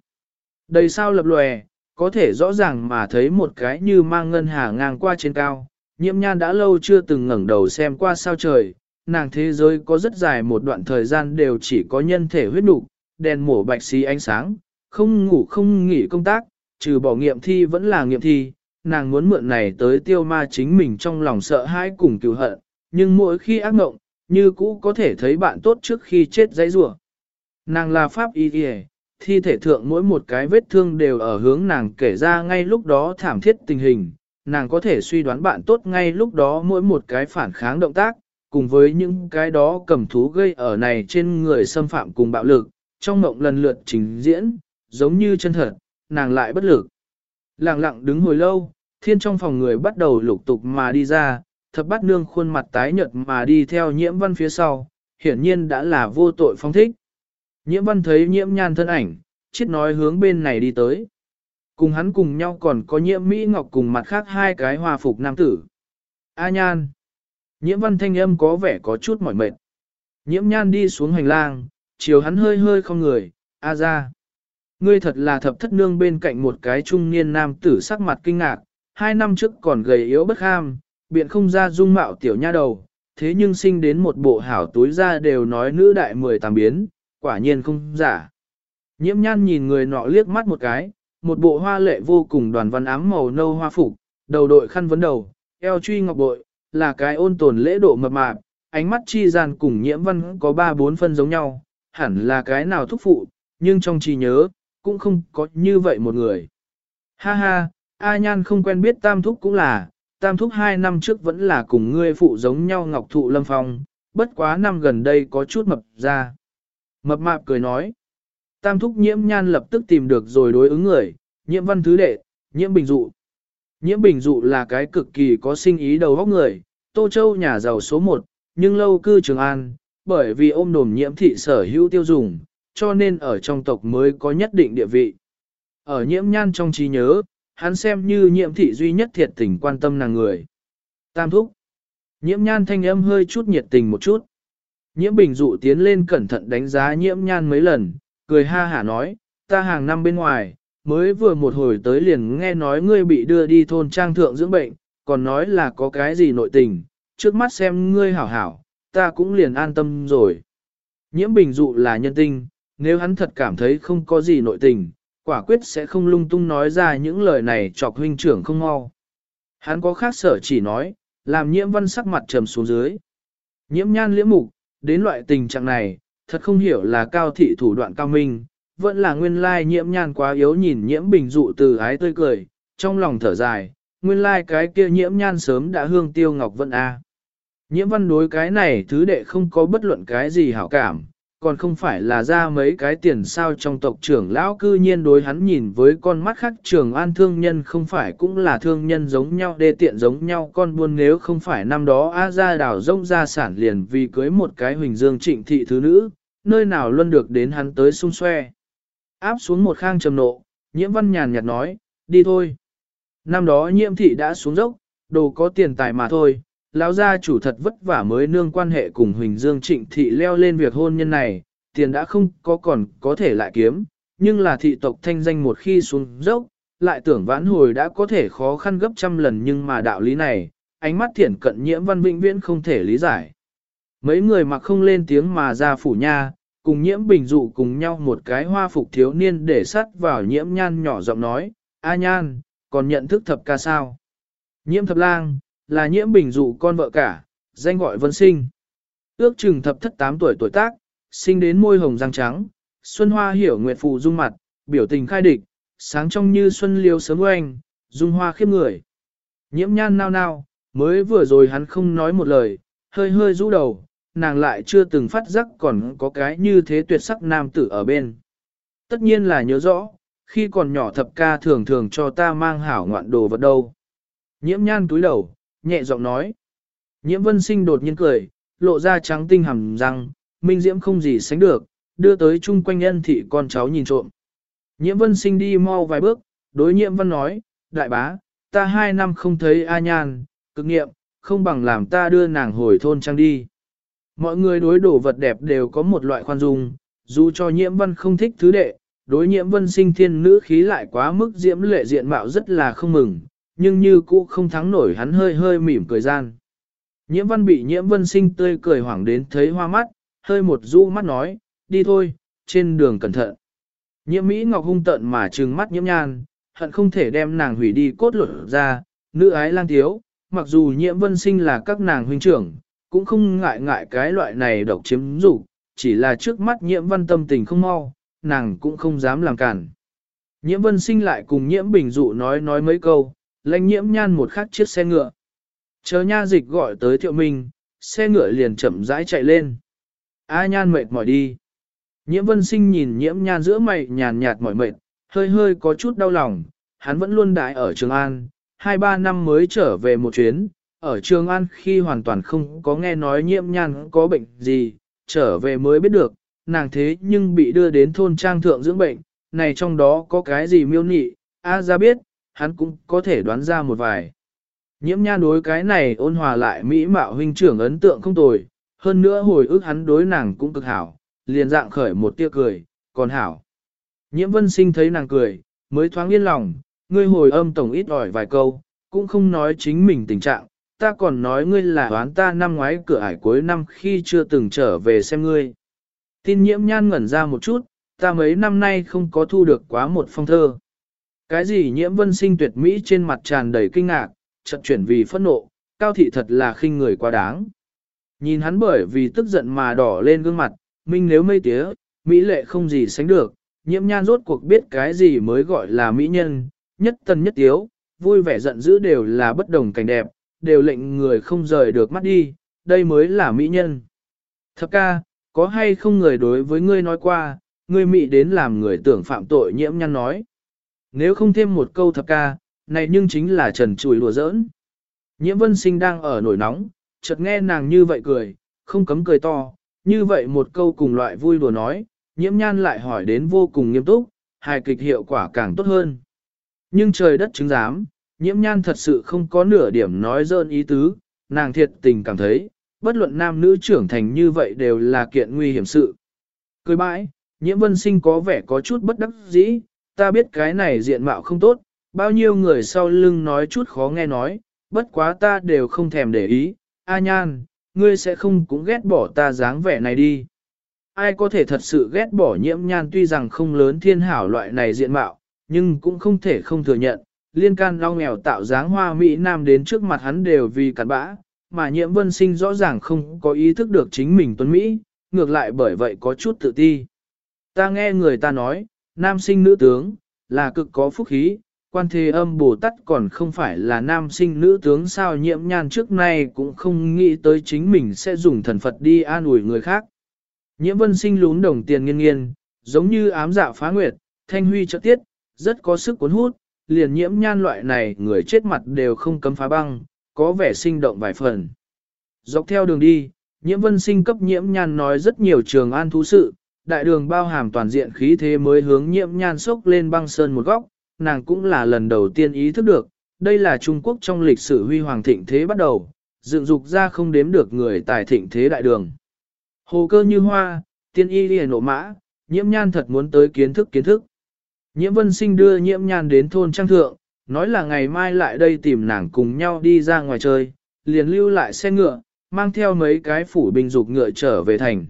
Đầy sao lập lòe, có thể rõ ràng mà thấy một cái như mang ngân hà ngang qua trên cao. Nhiễm nhan đã lâu chưa từng ngẩng đầu xem qua sao trời, nàng thế giới có rất dài một đoạn thời gian đều chỉ có nhân thể huyết nục, đèn mổ bạch xí ánh sáng, không ngủ không nghỉ công tác, trừ bỏ nghiệm thi vẫn là nghiệm thi, nàng muốn mượn này tới tiêu ma chính mình trong lòng sợ hãi cùng cứu hận, nhưng mỗi khi ác mộng, như cũ có thể thấy bạn tốt trước khi chết dãy rủa. Nàng là pháp y y, thi thể thượng mỗi một cái vết thương đều ở hướng nàng kể ra ngay lúc đó thảm thiết tình hình, nàng có thể suy đoán bạn tốt ngay lúc đó mỗi một cái phản kháng động tác, cùng với những cái đó cầm thú gây ở này trên người xâm phạm cùng bạo lực, trong mộng lần lượt trình diễn, giống như chân thật, nàng lại bất lực. Lặng lặng đứng hồi lâu, thiên trong phòng người bắt đầu lục tục mà đi ra, thập bát nương khuôn mặt tái nhợt mà đi theo nhiễm văn phía sau, hiển nhiên đã là vô tội phong thích. Nhiễm văn thấy nhiễm nhan thân ảnh, chết nói hướng bên này đi tới. Cùng hắn cùng nhau còn có nhiễm Mỹ Ngọc cùng mặt khác hai cái hòa phục nam tử. A nhan. Nhiễm văn thanh âm có vẻ có chút mỏi mệt. Nhiễm nhan đi xuống hành lang, chiều hắn hơi hơi không người, A ra. Ngươi thật là thập thất nương bên cạnh một cái trung niên nam tử sắc mặt kinh ngạc, hai năm trước còn gầy yếu bất ham, biện không ra dung mạo tiểu nha đầu, thế nhưng sinh đến một bộ hảo túi ra đều nói nữ đại mười tàm biến, quả nhiên không giả. Nhiễm nhan nhìn người nọ liếc mắt một cái, một bộ hoa lệ vô cùng đoàn văn ám màu nâu hoa phục, đầu đội khăn vấn đầu, eo truy ngọc bội, là cái ôn tồn lễ độ mập mạp, ánh mắt chi gian cùng nhiễm văn có ba bốn phân giống nhau, hẳn là cái nào thúc phụ, nhưng trong trí nhớ, cũng không có như vậy một người. Ha ha, A Nhan không quen biết tam thúc cũng là, tam thúc hai năm trước vẫn là cùng ngươi phụ giống nhau ngọc thụ lâm phong, bất quá năm gần đây có chút mập ra. Mập mạp cười nói, tam thúc nhiễm nhan lập tức tìm được rồi đối ứng người, nhiễm văn thứ đệ, nhiễm bình dụ. Nhiễm bình dụ là cái cực kỳ có sinh ý đầu óc người, Tô Châu nhà giàu số một, nhưng lâu cư Trường An, bởi vì ôm đồm nhiễm thị sở hữu tiêu dùng, cho nên ở trong tộc mới có nhất định địa vị. Ở nhiễm nhan trong trí nhớ, hắn xem như nhiễm thị duy nhất thiệt tình quan tâm nàng người. Tam thúc. Nhiễm nhan thanh âm hơi chút nhiệt tình một chút. Nhiễm bình dụ tiến lên cẩn thận đánh giá nhiễm nhan mấy lần, cười ha hả nói, ta hàng năm bên ngoài, mới vừa một hồi tới liền nghe nói ngươi bị đưa đi thôn trang thượng dưỡng bệnh, còn nói là có cái gì nội tình, trước mắt xem ngươi hảo hảo, ta cũng liền an tâm rồi. Nhiễm bình dụ là nhân tinh, nếu hắn thật cảm thấy không có gì nội tình, quả quyết sẽ không lung tung nói ra những lời này chọc huynh trưởng không mau. Hắn có khác sở chỉ nói, làm nhiễm văn sắc mặt trầm xuống dưới. Nhiễm nhan liễm mục, đến loại tình trạng này, thật không hiểu là cao thị thủ đoạn cao minh, vẫn là nguyên lai nhiễm nhan quá yếu nhìn nhiễm bình dụ từ ái tươi cười, trong lòng thở dài, nguyên lai cái kia nhiễm nhan sớm đã hương tiêu ngọc vận A. Nhiễm văn đối cái này thứ đệ không có bất luận cái gì hảo cảm, còn không phải là ra mấy cái tiền sao trong tộc trưởng lão cư nhiên đối hắn nhìn với con mắt khác trường an thương nhân không phải cũng là thương nhân giống nhau đê tiện giống nhau con buôn nếu không phải năm đó A ra đảo rông ra sản liền vì cưới một cái huỳnh dương trịnh thị thứ nữ, nơi nào luôn được đến hắn tới xung xoe. Áp xuống một khang trầm nộ, nhiễm văn nhàn nhạt nói, đi thôi. Năm đó nhiễm thị đã xuống dốc, đồ có tiền tài mà thôi, lão gia chủ thật vất vả mới nương quan hệ cùng Huỳnh Dương Trịnh thị leo lên việc hôn nhân này, tiền đã không có còn có thể lại kiếm, nhưng là thị tộc thanh danh một khi xuống dốc, lại tưởng vãn hồi đã có thể khó khăn gấp trăm lần nhưng mà đạo lý này, ánh mắt thiển cận nhiễm văn vĩnh viễn không thể lý giải. Mấy người mặc không lên tiếng mà ra phủ nha, cùng nhiễm bình dụ cùng nhau một cái hoa phục thiếu niên để sắt vào nhiễm nhan nhỏ giọng nói, A nhan, còn nhận thức thập ca sao? Nhiễm thập lang, là nhiễm bình dụ con vợ cả, danh gọi vân sinh. Ước chừng thập thất tám tuổi tuổi tác, sinh đến môi hồng răng trắng, xuân hoa hiểu nguyệt phụ dung mặt, biểu tình khai địch, sáng trong như xuân liêu sớm oanh, dung hoa khiếp người. Nhiễm nhan nao nao, mới vừa rồi hắn không nói một lời, hơi hơi rũ đầu, nàng lại chưa từng phát giác còn có cái như thế tuyệt sắc nam tử ở bên. Tất nhiên là nhớ rõ, khi còn nhỏ thập ca thường thường cho ta mang hảo ngoạn đồ vật đâu. Nhiễm nhan túi đầu, nhẹ giọng nói. Nhiễm vân sinh đột nhiên cười, lộ ra trắng tinh hầm răng, minh diễm không gì sánh được, đưa tới chung quanh nhân thị con cháu nhìn trộm. Nhiễm vân sinh đi mau vài bước, đối nhiễm vân nói, đại bá, ta hai năm không thấy A Nhan, cực nghiệm, không bằng làm ta đưa nàng hồi thôn trang đi. Mọi người đối đồ vật đẹp đều có một loại khoan dung, dù cho nhiễm Vân không thích thứ đệ, đối nhiễm vân sinh thiên nữ khí lại quá mức diễm lệ diện mạo rất là không mừng, nhưng như cũ không thắng nổi hắn hơi hơi mỉm cười gian. Nhiễm văn bị nhiễm vân sinh tươi cười hoảng đến thấy hoa mắt, hơi một du mắt nói, đi thôi, trên đường cẩn thận. Nhiễm Mỹ Ngọc hung tận mà trừng mắt nhiễm nhan, hận không thể đem nàng hủy đi cốt luật ra, nữ ái lang thiếu, mặc dù nhiễm vân sinh là các nàng huynh trưởng, cũng không ngại ngại cái loại này độc chiếm dục chỉ là trước mắt nhiễm văn tâm tình không mau, nàng cũng không dám làm cản. Nhiễm vân sinh lại cùng nhiễm bình dụ nói nói mấy câu, lãnh nhiễm nhan một khắc chiếc xe ngựa. Chờ nha dịch gọi tới thiệu minh, xe ngựa liền chậm rãi chạy lên. A nhan mệt mỏi đi. Nhiễm vân sinh nhìn nhiễm nhan giữa mày nhàn nhạt mỏi mệt, hơi hơi có chút đau lòng, hắn vẫn luôn đại ở Trường An, hai ba năm mới trở về một chuyến, ở Trường An khi hoàn toàn không có nghe nói nhiễm nhan có bệnh gì, trở về mới biết được, nàng thế nhưng bị đưa đến thôn trang thượng dưỡng bệnh, này trong đó có cái gì miêu nị, A ra biết, hắn cũng có thể đoán ra một vài. Nhiễm nhan đối cái này ôn hòa lại mỹ mạo huynh trưởng ấn tượng không tồi, hơn nữa hồi ức hắn đối nàng cũng cực hảo, liền dạng khởi một tia cười, còn hảo. Nhiễm vân sinh thấy nàng cười, mới thoáng yên lòng, ngươi hồi âm tổng ít ỏi vài câu, cũng không nói chính mình tình trạng, ta còn nói ngươi là đoán ta năm ngoái cửa ải cuối năm khi chưa từng trở về xem ngươi. Tin nhiễm nhan ngẩn ra một chút, ta mấy năm nay không có thu được quá một phong thơ. Cái gì nhiễm vân sinh tuyệt mỹ trên mặt tràn đầy kinh ngạc, chợt chuyển vì phẫn nộ, cao thị thật là khinh người quá đáng. Nhìn hắn bởi vì tức giận mà đỏ lên gương mặt, minh nếu mây tía, mỹ lệ không gì sánh được, nhiễm nhan rốt cuộc biết cái gì mới gọi là mỹ nhân, nhất tân nhất tiếu, vui vẻ giận dữ đều là bất đồng cảnh đẹp, đều lệnh người không rời được mắt đi, đây mới là mỹ nhân. Thập ca, có hay không người đối với ngươi nói qua, ngươi mỹ đến làm người tưởng phạm tội nhiễm nhan nói. Nếu không thêm một câu thập ca, này nhưng chính là trần chùi lùa giỡn. Nhiễm vân sinh đang ở nổi nóng, chợt nghe nàng như vậy cười, không cấm cười to, như vậy một câu cùng loại vui đùa nói, nhiễm nhan lại hỏi đến vô cùng nghiêm túc, hài kịch hiệu quả càng tốt hơn. Nhưng trời đất chứng giám, nhiễm nhan thật sự không có nửa điểm nói dơn ý tứ, nàng thiệt tình cảm thấy, bất luận nam nữ trưởng thành như vậy đều là kiện nguy hiểm sự. Cười bãi, nhiễm vân sinh có vẻ có chút bất đắc dĩ, ta biết cái này diện mạo không tốt, bao nhiêu người sau lưng nói chút khó nghe nói, bất quá ta đều không thèm để ý, a nhan, ngươi sẽ không cũng ghét bỏ ta dáng vẻ này đi. Ai có thể thật sự ghét bỏ nhiễm nhan tuy rằng không lớn thiên hảo loại này diện mạo, nhưng cũng không thể không thừa nhận, liên can long nghèo tạo dáng hoa Mỹ Nam đến trước mặt hắn đều vì cặn bã, mà nhiễm vân sinh rõ ràng không có ý thức được chính mình tuấn Mỹ, ngược lại bởi vậy có chút tự ti. Ta nghe người ta nói, nam sinh nữ tướng, là cực có phúc khí, quan thế âm Bồ Tát còn không phải là nam sinh nữ tướng sao nhiễm nhan trước nay cũng không nghĩ tới chính mình sẽ dùng thần Phật đi an ủi người khác. Nhiễm vân sinh lún đồng tiền nghiên nghiên, giống như ám dạ phá nguyệt, thanh huy trợ tiết, rất có sức cuốn hút, liền nhiễm nhan loại này người chết mặt đều không cấm phá băng, có vẻ sinh động vài phần. Dọc theo đường đi, nhiễm vân sinh cấp nhiễm nhan nói rất nhiều trường an thú sự, đại đường bao hàm toàn diện khí thế mới hướng nhiễm nhan sốc lên băng sơn một góc, nàng cũng là lần đầu tiên ý thức được, đây là Trung Quốc trong lịch sử huy hoàng thịnh thế bắt đầu, dựng dục ra không đếm được người tài thịnh thế đại đường. Hồ cơ như hoa, tiên y liền nộ mã, nhiễm nhan thật muốn tới kiến thức kiến thức. Nhiễm vân sinh đưa nhiễm nhan đến thôn trang thượng, nói là ngày mai lại đây tìm nàng cùng nhau đi ra ngoài chơi, liền lưu lại xe ngựa, mang theo mấy cái phủ binh dục ngựa trở về thành.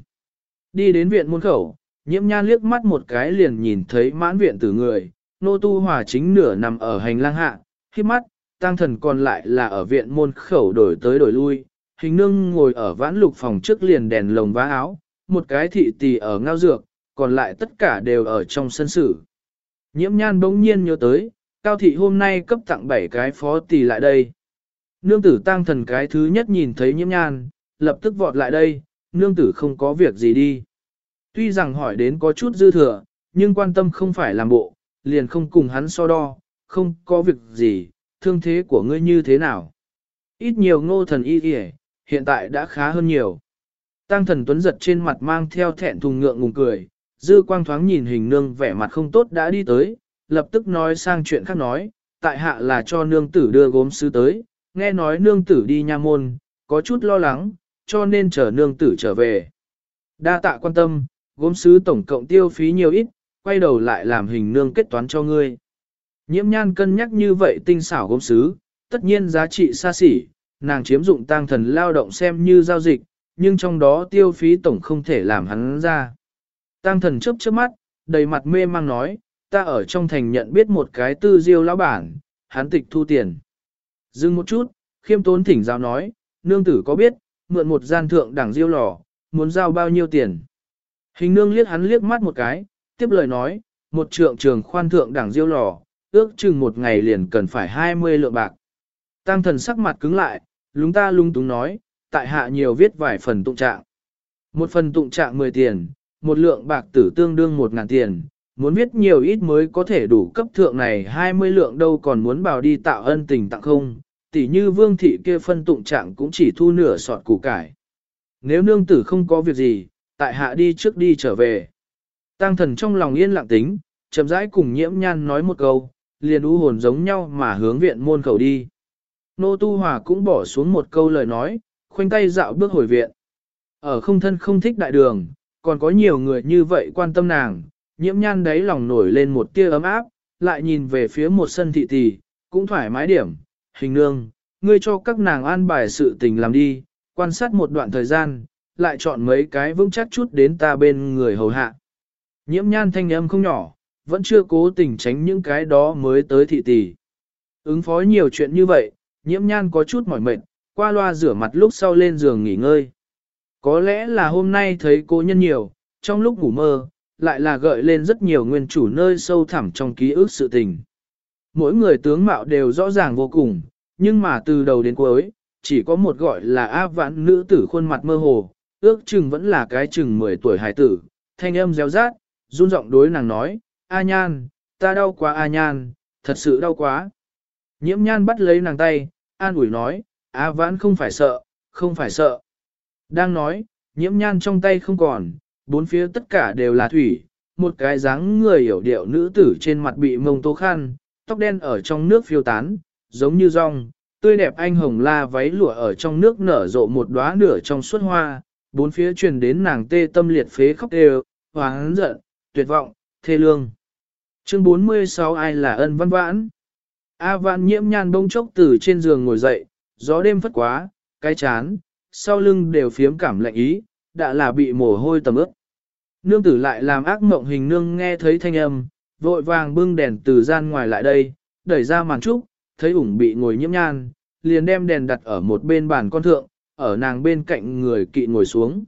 Đi đến viện môn khẩu, nhiễm nhan liếc mắt một cái liền nhìn thấy mãn viện tử người, nô tu hòa chính nửa nằm ở hành lang hạ, khi mắt, tăng thần còn lại là ở viện môn khẩu đổi tới đổi lui, hình nương ngồi ở vãn lục phòng trước liền đèn lồng vá áo, một cái thị tỳ ở ngao dược, còn lại tất cả đều ở trong sân sử. Nhiễm nhan bỗng nhiên nhớ tới, cao thị hôm nay cấp tặng 7 cái phó tỳ lại đây. Nương tử tăng thần cái thứ nhất nhìn thấy nhiễm nhan, lập tức vọt lại đây, nương tử không có việc gì đi. Tuy rằng hỏi đến có chút dư thừa, nhưng quan tâm không phải làm bộ, liền không cùng hắn so đo, không có việc gì, thương thế của ngươi như thế nào. Ít nhiều ngô thần y kìa, hiện tại đã khá hơn nhiều. Tăng thần tuấn giật trên mặt mang theo thẹn thùng ngượng ngùng cười, dư quang thoáng nhìn hình nương vẻ mặt không tốt đã đi tới, lập tức nói sang chuyện khác nói, tại hạ là cho nương tử đưa gốm sứ tới, nghe nói nương tử đi nha môn, có chút lo lắng, cho nên chờ nương tử trở về. Đa tạ quan tâm, gốm sứ tổng cộng tiêu phí nhiều ít, quay đầu lại làm hình nương kết toán cho ngươi. Nhiễm nhan cân nhắc như vậy tinh xảo gốm sứ, tất nhiên giá trị xa xỉ, nàng chiếm dụng tăng thần lao động xem như giao dịch, nhưng trong đó tiêu phí tổng không thể làm hắn ra. Tăng thần chớp chớp mắt, đầy mặt mê mang nói, ta ở trong thành nhận biết một cái tư diêu lão bản, hắn tịch thu tiền. Dừng một chút, khiêm tốn thỉnh giáo nói, nương tử có biết, mượn một gian thượng đẳng diêu lò, muốn giao bao nhiêu tiền. Hình nương liếc hắn liếc mắt một cái, tiếp lời nói, một trượng trường khoan thượng đẳng diêu lò, ước chừng một ngày liền cần phải 20 lượng bạc. Tăng thần sắc mặt cứng lại, lúng ta lung túng nói, tại hạ nhiều viết vài phần tụng trạng. Một phần tụng trạng 10 tiền, một lượng bạc tử tương đương một ngàn tiền, muốn viết nhiều ít mới có thể đủ cấp thượng này 20 lượng đâu còn muốn bảo đi tạo ân tình tặng không, tỉ như vương thị kia phân tụng trạng cũng chỉ thu nửa sọt củ cải. Nếu nương tử không có việc gì, tại hạ đi trước đi trở về. Tăng thần trong lòng yên lặng tính, chậm rãi cùng nhiễm nhan nói một câu, liền u hồn giống nhau mà hướng viện môn khẩu đi. Nô Tu Hòa cũng bỏ xuống một câu lời nói, khoanh tay dạo bước hồi viện. Ở không thân không thích đại đường, còn có nhiều người như vậy quan tâm nàng, nhiễm nhan đáy lòng nổi lên một tia ấm áp, lại nhìn về phía một sân thị tỷ, cũng thoải mái điểm, hình nương, ngươi cho các nàng an bài sự tình làm đi, quan sát một đoạn thời gian, lại chọn mấy cái vững chắc chút đến ta bên người hầu hạ. Nhiễm nhan thanh âm không nhỏ, vẫn chưa cố tình tránh những cái đó mới tới thị tỷ. Ứng phó nhiều chuyện như vậy, nhiễm nhan có chút mỏi mệt, qua loa rửa mặt lúc sau lên giường nghỉ ngơi. Có lẽ là hôm nay thấy cô nhân nhiều, trong lúc ngủ mơ, lại là gợi lên rất nhiều nguyên chủ nơi sâu thẳm trong ký ức sự tình. Mỗi người tướng mạo đều rõ ràng vô cùng, nhưng mà từ đầu đến cuối, chỉ có một gọi là A vãn nữ tử khuôn mặt mơ hồ, ước chừng vẫn là cái chừng 10 tuổi hải tử, thanh âm réo rát, run giọng đối nàng nói, A nhan, ta đau quá A nhan, thật sự đau quá. Nhiễm nhan bắt lấy nàng tay, an ủi nói, A vãn không phải sợ, không phải sợ. Đang nói, nhiễm nhan trong tay không còn, bốn phía tất cả đều là thủy, một cái dáng người hiểu điệu nữ tử trên mặt bị mông tố khăn, tóc đen ở trong nước phiêu tán, giống như rong, tươi đẹp anh hồng la váy lụa ở trong nước nở rộ một đóa nửa trong suốt hoa, bốn phía truyền đến nàng tê tâm liệt phế khóc đều, hoáng giận, tuyệt vọng, thê lương. Chương 46 ai là ân văn vãn? A vãn nhiễm nhan bông chốc từ trên giường ngồi dậy, gió đêm phất quá, cái chán, sau lưng đều phiếm cảm lạnh ý, đã là bị mồ hôi tầm ướt. Nương tử lại làm ác mộng hình nương nghe thấy thanh âm, vội vàng bưng đèn từ gian ngoài lại đây, đẩy ra màn trúc, thấy ủng bị ngồi nhiễm nhan, liền đem đèn đặt ở một bên bàn con thượng, ở nàng bên cạnh người kỵ ngồi xuống.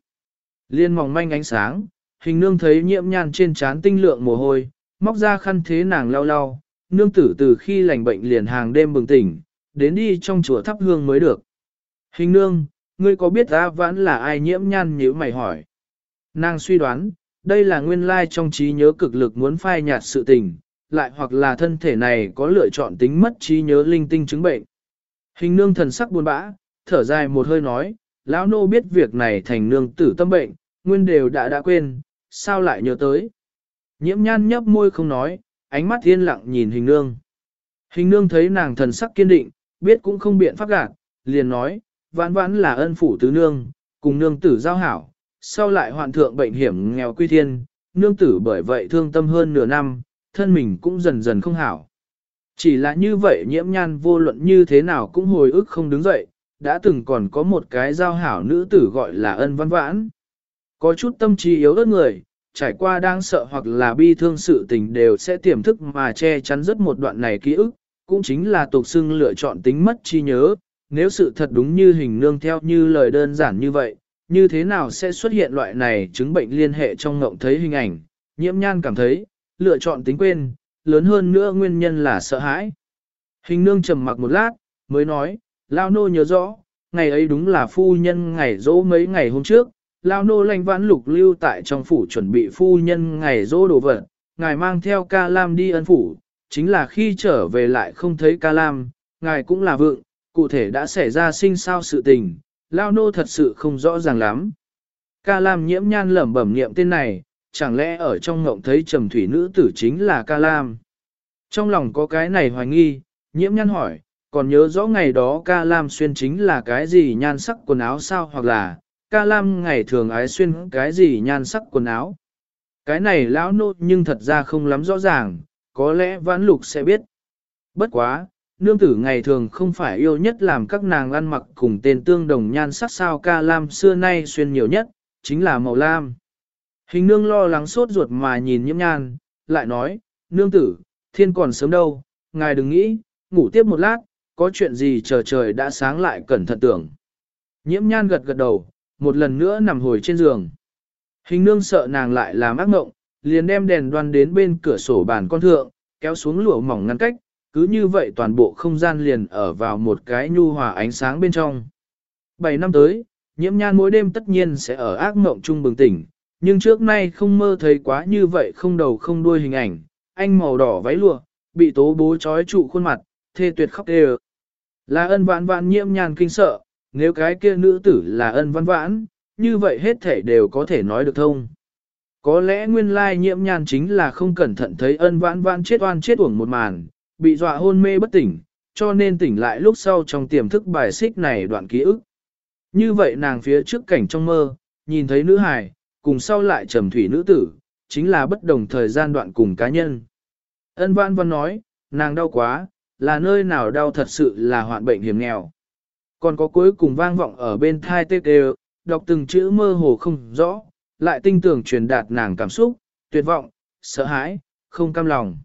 Liên mỏng manh ánh sáng, hình nương thấy nhiễm nhan trên trán tinh lượng mồ hôi, móc ra khăn thế nàng lau lau, nương tử từ khi lành bệnh liền hàng đêm bừng tỉnh, đến đi trong chùa thắp hương mới được. Hình nương, ngươi có biết ta vãn là ai nhiễm nhan nhíu mày hỏi. Nàng suy đoán, đây là nguyên lai trong trí nhớ cực lực muốn phai nhạt sự tình, lại hoặc là thân thể này có lựa chọn tính mất trí nhớ linh tinh chứng bệnh. Hình nương thần sắc buồn bã, thở dài một hơi nói, lão nô biết việc này thành nương tử tâm bệnh, nguyên đều đã đã quên, sao lại nhớ tới. Nhiễm nhan nhấp môi không nói, ánh mắt yên lặng nhìn hình nương. Hình nương thấy nàng thần sắc kiên định, biết cũng không biện pháp gạt, liền nói, vãn vãn là ân phủ tứ nương, cùng nương tử giao hảo, sau lại hoạn thượng bệnh hiểm nghèo quy thiên, nương tử bởi vậy thương tâm hơn nửa năm, thân mình cũng dần dần không hảo. Chỉ là như vậy nhiễm nhan vô luận như thế nào cũng hồi ức không đứng dậy, đã từng còn có một cái giao hảo nữ tử gọi là ân văn vãn. Có chút tâm trí yếu ớt người, trải qua đang sợ hoặc là bi thương sự tình đều sẽ tiềm thức mà che chắn rất một đoạn này ký ức, cũng chính là tục xưng lựa chọn tính mất chi nhớ, nếu sự thật đúng như hình nương theo như lời đơn giản như vậy, như thế nào sẽ xuất hiện loại này chứng bệnh liên hệ trong ngộng thấy hình ảnh, nhiễm nhan cảm thấy, lựa chọn tính quên, lớn hơn nữa nguyên nhân là sợ hãi. Hình nương trầm mặc một lát, mới nói, Lao nô nhớ rõ, ngày ấy đúng là phu nhân ngày dỗ mấy ngày hôm trước, Lao nô lành vãn lục lưu tại trong phủ chuẩn bị phu nhân ngày dỗ đồ vật, ngài mang theo ca lam đi ân phủ, chính là khi trở về lại không thấy ca lam, ngài cũng là vượng, cụ thể đã xảy ra sinh sao sự tình, Lao nô thật sự không rõ ràng lắm. Ca lam nhiễm nhan lẩm bẩm niệm tên này, chẳng lẽ ở trong ngộng thấy trầm thủy nữ tử chính là ca lam. Trong lòng có cái này hoài nghi, nhiễm nhan hỏi, còn nhớ rõ ngày đó ca lam xuyên chính là cái gì nhan sắc quần áo sao hoặc là ca lam ngày thường ái xuyên cái gì nhan sắc quần áo. Cái này lão nô nhưng thật ra không lắm rõ ràng, có lẽ vãn lục sẽ biết. Bất quá, nương tử ngày thường không phải yêu nhất làm các nàng ăn mặc cùng tên tương đồng nhan sắc sao ca lam xưa nay xuyên nhiều nhất, chính là màu lam. Hình nương lo lắng sốt ruột mà nhìn nhiễm nhan, lại nói, nương tử, thiên còn sớm đâu, ngài đừng nghĩ, ngủ tiếp một lát, có chuyện gì chờ trời đã sáng lại cẩn thận tưởng. Nhiễm nhan gật gật đầu, một lần nữa nằm hồi trên giường. Hình nương sợ nàng lại làm ác mộng, liền đem đèn đoan đến bên cửa sổ bàn con thượng, kéo xuống lụa mỏng ngăn cách, cứ như vậy toàn bộ không gian liền ở vào một cái nhu hòa ánh sáng bên trong. Bảy năm tới, nhiễm nhan mỗi đêm tất nhiên sẽ ở ác mộng chung bừng tỉnh, nhưng trước nay không mơ thấy quá như vậy không đầu không đuôi hình ảnh, anh màu đỏ váy lụa, bị tố bố trói trụ khuôn mặt, thê tuyệt khóc đều. Là ân vãn vãn nhiễm nhan kinh sợ, nếu cái kia nữ tử là ân vãn vãn, như vậy hết thể đều có thể nói được thông. Có lẽ nguyên lai nhiễm nhan chính là không cẩn thận thấy ân vãn vãn chết oan chết uổng một màn, bị dọa hôn mê bất tỉnh, cho nên tỉnh lại lúc sau trong tiềm thức bài xích này đoạn ký ức. Như vậy nàng phía trước cảnh trong mơ, nhìn thấy nữ hài, cùng sau lại trầm thủy nữ tử, chính là bất đồng thời gian đoạn cùng cá nhân. Ân văn văn nói, nàng đau quá, là nơi nào đau thật sự là hoạn bệnh hiểm nghèo. Còn có cuối cùng vang vọng ở bên thai tê tê, đọc từng chữ mơ hồ không rõ, lại tinh tưởng truyền đạt nàng cảm xúc, tuyệt vọng, sợ hãi, không cam lòng.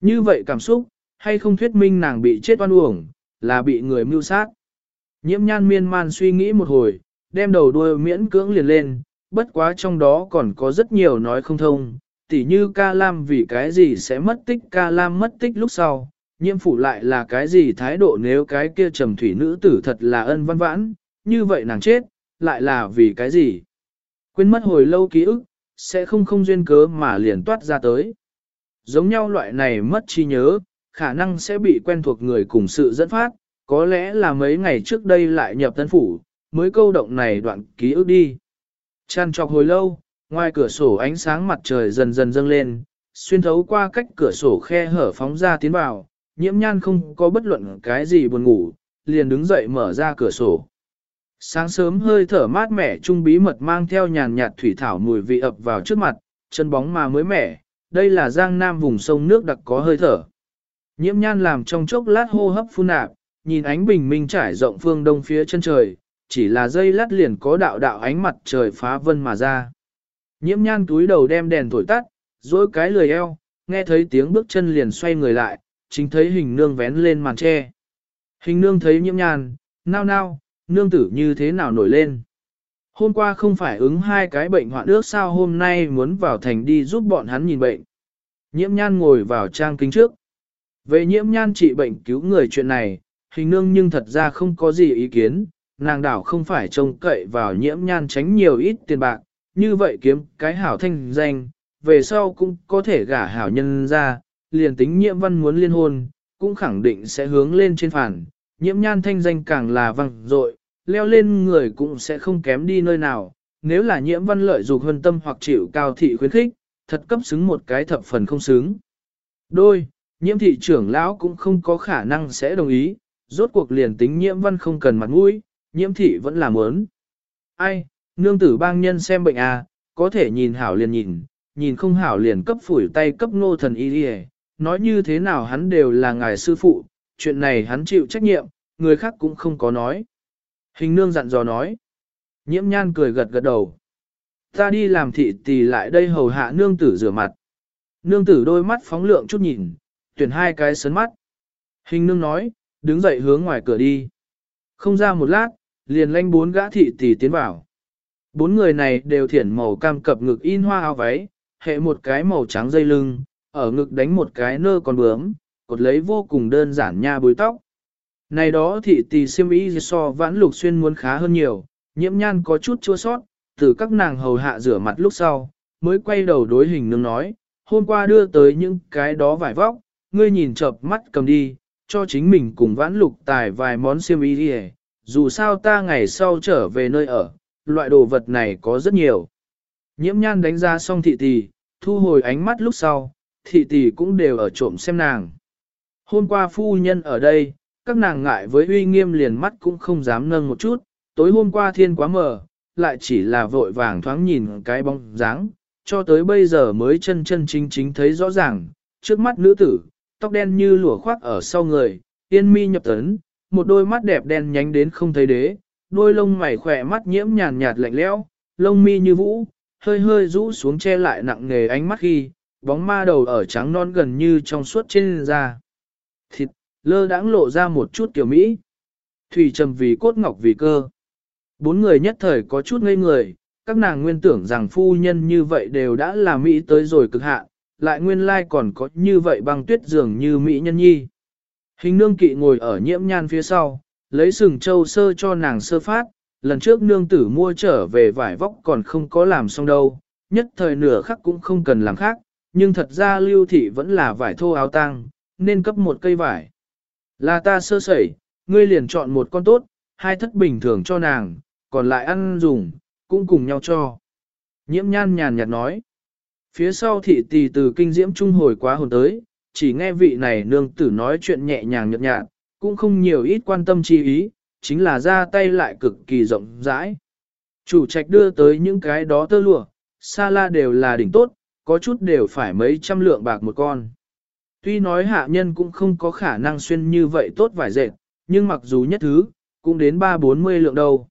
Như vậy cảm xúc, hay không thuyết minh nàng bị chết oan uổng, là bị người mưu sát. Nhiễm nhan miên man suy nghĩ một hồi, đem đầu đuôi miễn cưỡng liền lên, bất quá trong đó còn có rất nhiều nói không thông, tỉ như ca lam vì cái gì sẽ mất tích ca lam mất tích lúc sau, nhiễm phủ lại là cái gì thái độ nếu cái kia trầm thủy nữ tử thật là ân văn vãn, như vậy nàng chết, lại là vì cái gì? Quên mất hồi lâu ký ức, sẽ không không duyên cớ mà liền toát ra tới. Giống nhau loại này mất trí nhớ, khả năng sẽ bị quen thuộc người cùng sự dẫn phát, có lẽ là mấy ngày trước đây lại nhập tân phủ, mới câu động này đoạn ký ức đi. Chăn trọc hồi lâu, ngoài cửa sổ ánh sáng mặt trời dần dần dâng lên, xuyên thấu qua cách cửa sổ khe hở phóng ra tiến vào, nhiễm nhan không có bất luận cái gì buồn ngủ, liền đứng dậy mở ra cửa sổ. Sáng sớm hơi thở mát mẻ trung bí mật mang theo nhàn nhạt thủy thảo mùi vị ập vào trước mặt, chân bóng mà mới mẻ, đây là giang nam vùng sông nước đặc có hơi thở. Nhiễm nhan làm trong chốc lát hô hấp phun nạp, nhìn ánh bình minh trải rộng phương đông phía chân trời, chỉ là dây lát liền có đạo đạo ánh mặt trời phá vân mà ra. Nhiễm nhan túi đầu đem đèn thổi tắt, dối cái lười eo, nghe thấy tiếng bước chân liền xoay người lại, chính thấy hình nương vén lên màn tre. Hình nương thấy nhiễm nhan, nao nao, nương tử như thế nào nổi lên. Hôm qua không phải ứng hai cái bệnh hoạn ước sao hôm nay muốn vào thành đi giúp bọn hắn nhìn bệnh. Nhiễm nhan ngồi vào trang kính trước. Về nhiễm nhan trị bệnh cứu người chuyện này, hình nương nhưng thật ra không có gì ý kiến, nàng đảo không phải trông cậy vào nhiễm nhan tránh nhiều ít tiền bạc, như vậy kiếm cái hảo thanh danh, về sau cũng có thể gả hảo nhân ra, liền tính nhiễm văn muốn liên hôn, cũng khẳng định sẽ hướng lên trên phản, nhiễm nhan thanh danh càng là văng dội leo lên người cũng sẽ không kém đi nơi nào, nếu là nhiễm văn lợi dục hơn tâm hoặc chịu cao thị khuyến khích, thật cấp xứng một cái thập phần không xứng. Đôi, nhiễm thị trưởng lão cũng không có khả năng sẽ đồng ý, rốt cuộc liền tính nhiễm văn không cần mặt mũi, nhiễm thị vẫn là muốn. Ai, nương tử bang nhân xem bệnh à, có thể nhìn hảo liền nhìn, nhìn không hảo liền cấp phủi tay cấp ngô thần y đi nói như thế nào hắn đều là ngài sư phụ, chuyện này hắn chịu trách nhiệm, người khác cũng không có nói. Hình nương dặn dò nói. Nhiễm nhan cười gật gật đầu. Ta đi làm thị tỷ lại đây hầu hạ nương tử rửa mặt. Nương tử đôi mắt phóng lượng chút nhìn, tuyển hai cái sấn mắt. Hình nương nói, đứng dậy hướng ngoài cửa đi. Không ra một lát, liền lanh bốn gã thị tỷ tiến vào. Bốn người này đều thiển màu cam cập ngực in hoa áo váy, hệ một cái màu trắng dây lưng, ở ngực đánh một cái nơ con bướm, cột lấy vô cùng đơn giản nha bối tóc. Này đó thị tỷ siêm ý so vãn lục xuyên muốn khá hơn nhiều, nhiễm nhan có chút chua sót, từ các nàng hầu hạ rửa mặt lúc sau, mới quay đầu đối hình nương nói, hôm qua đưa tới những cái đó vải vóc, ngươi nhìn chợp mắt cầm đi, cho chính mình cùng vãn lục tài vài món xiêm y đi dù sao ta ngày sau trở về nơi ở, loại đồ vật này có rất nhiều. Nhiễm nhan đánh ra xong thị tỷ, thu hồi ánh mắt lúc sau, thị tỷ cũng đều ở trộm xem nàng. Hôm qua phu nhân ở đây, các nàng ngại với uy nghiêm liền mắt cũng không dám nâng một chút, tối hôm qua thiên quá mờ, lại chỉ là vội vàng thoáng nhìn cái bóng dáng, cho tới bây giờ mới chân chân chính chính thấy rõ ràng, trước mắt nữ tử, tóc đen như lụa khoác ở sau người, yên mi nhập tấn, một đôi mắt đẹp đen nhánh đến không thấy đế, đôi lông mày khỏe mắt nhiễm nhàn nhạt lạnh lẽo, lông mi như vũ, hơi hơi rũ xuống che lại nặng nề ánh mắt khi, bóng ma đầu ở trắng non gần như trong suốt trên da. Thịt, lơ đãng lộ ra một chút tiểu mỹ. Thủy trầm vì cốt ngọc vì cơ. Bốn người nhất thời có chút ngây người, các nàng nguyên tưởng rằng phu nhân như vậy đều đã là mỹ tới rồi cực hạn, lại nguyên lai còn có như vậy băng tuyết dường như mỹ nhân nhi. Hình nương kỵ ngồi ở nhiễm nhan phía sau, lấy sừng châu sơ cho nàng sơ phát, lần trước nương tử mua trở về vải vóc còn không có làm xong đâu, nhất thời nửa khắc cũng không cần làm khác, nhưng thật ra lưu thị vẫn là vải thô áo tang, nên cấp một cây vải. Là ta sơ sẩy, ngươi liền chọn một con tốt, hai thất bình thường cho nàng, còn lại ăn dùng, cũng cùng nhau cho. Nhiễm nhan nhàn nhạt nói. Phía sau thị tỷ từ kinh diễm trung hồi quá hồn tới, chỉ nghe vị này nương tử nói chuyện nhẹ nhàng nhợt nhạt, cũng không nhiều ít quan tâm chi ý, chính là ra tay lại cực kỳ rộng rãi. Chủ trạch đưa tới những cái đó tơ lụa, sa la đều là đỉnh tốt, có chút đều phải mấy trăm lượng bạc một con. Tuy nói hạ nhân cũng không có khả năng xuyên như vậy tốt vải dệt, nhưng mặc dù nhất thứ, cũng đến ba bốn mươi lượng đâu.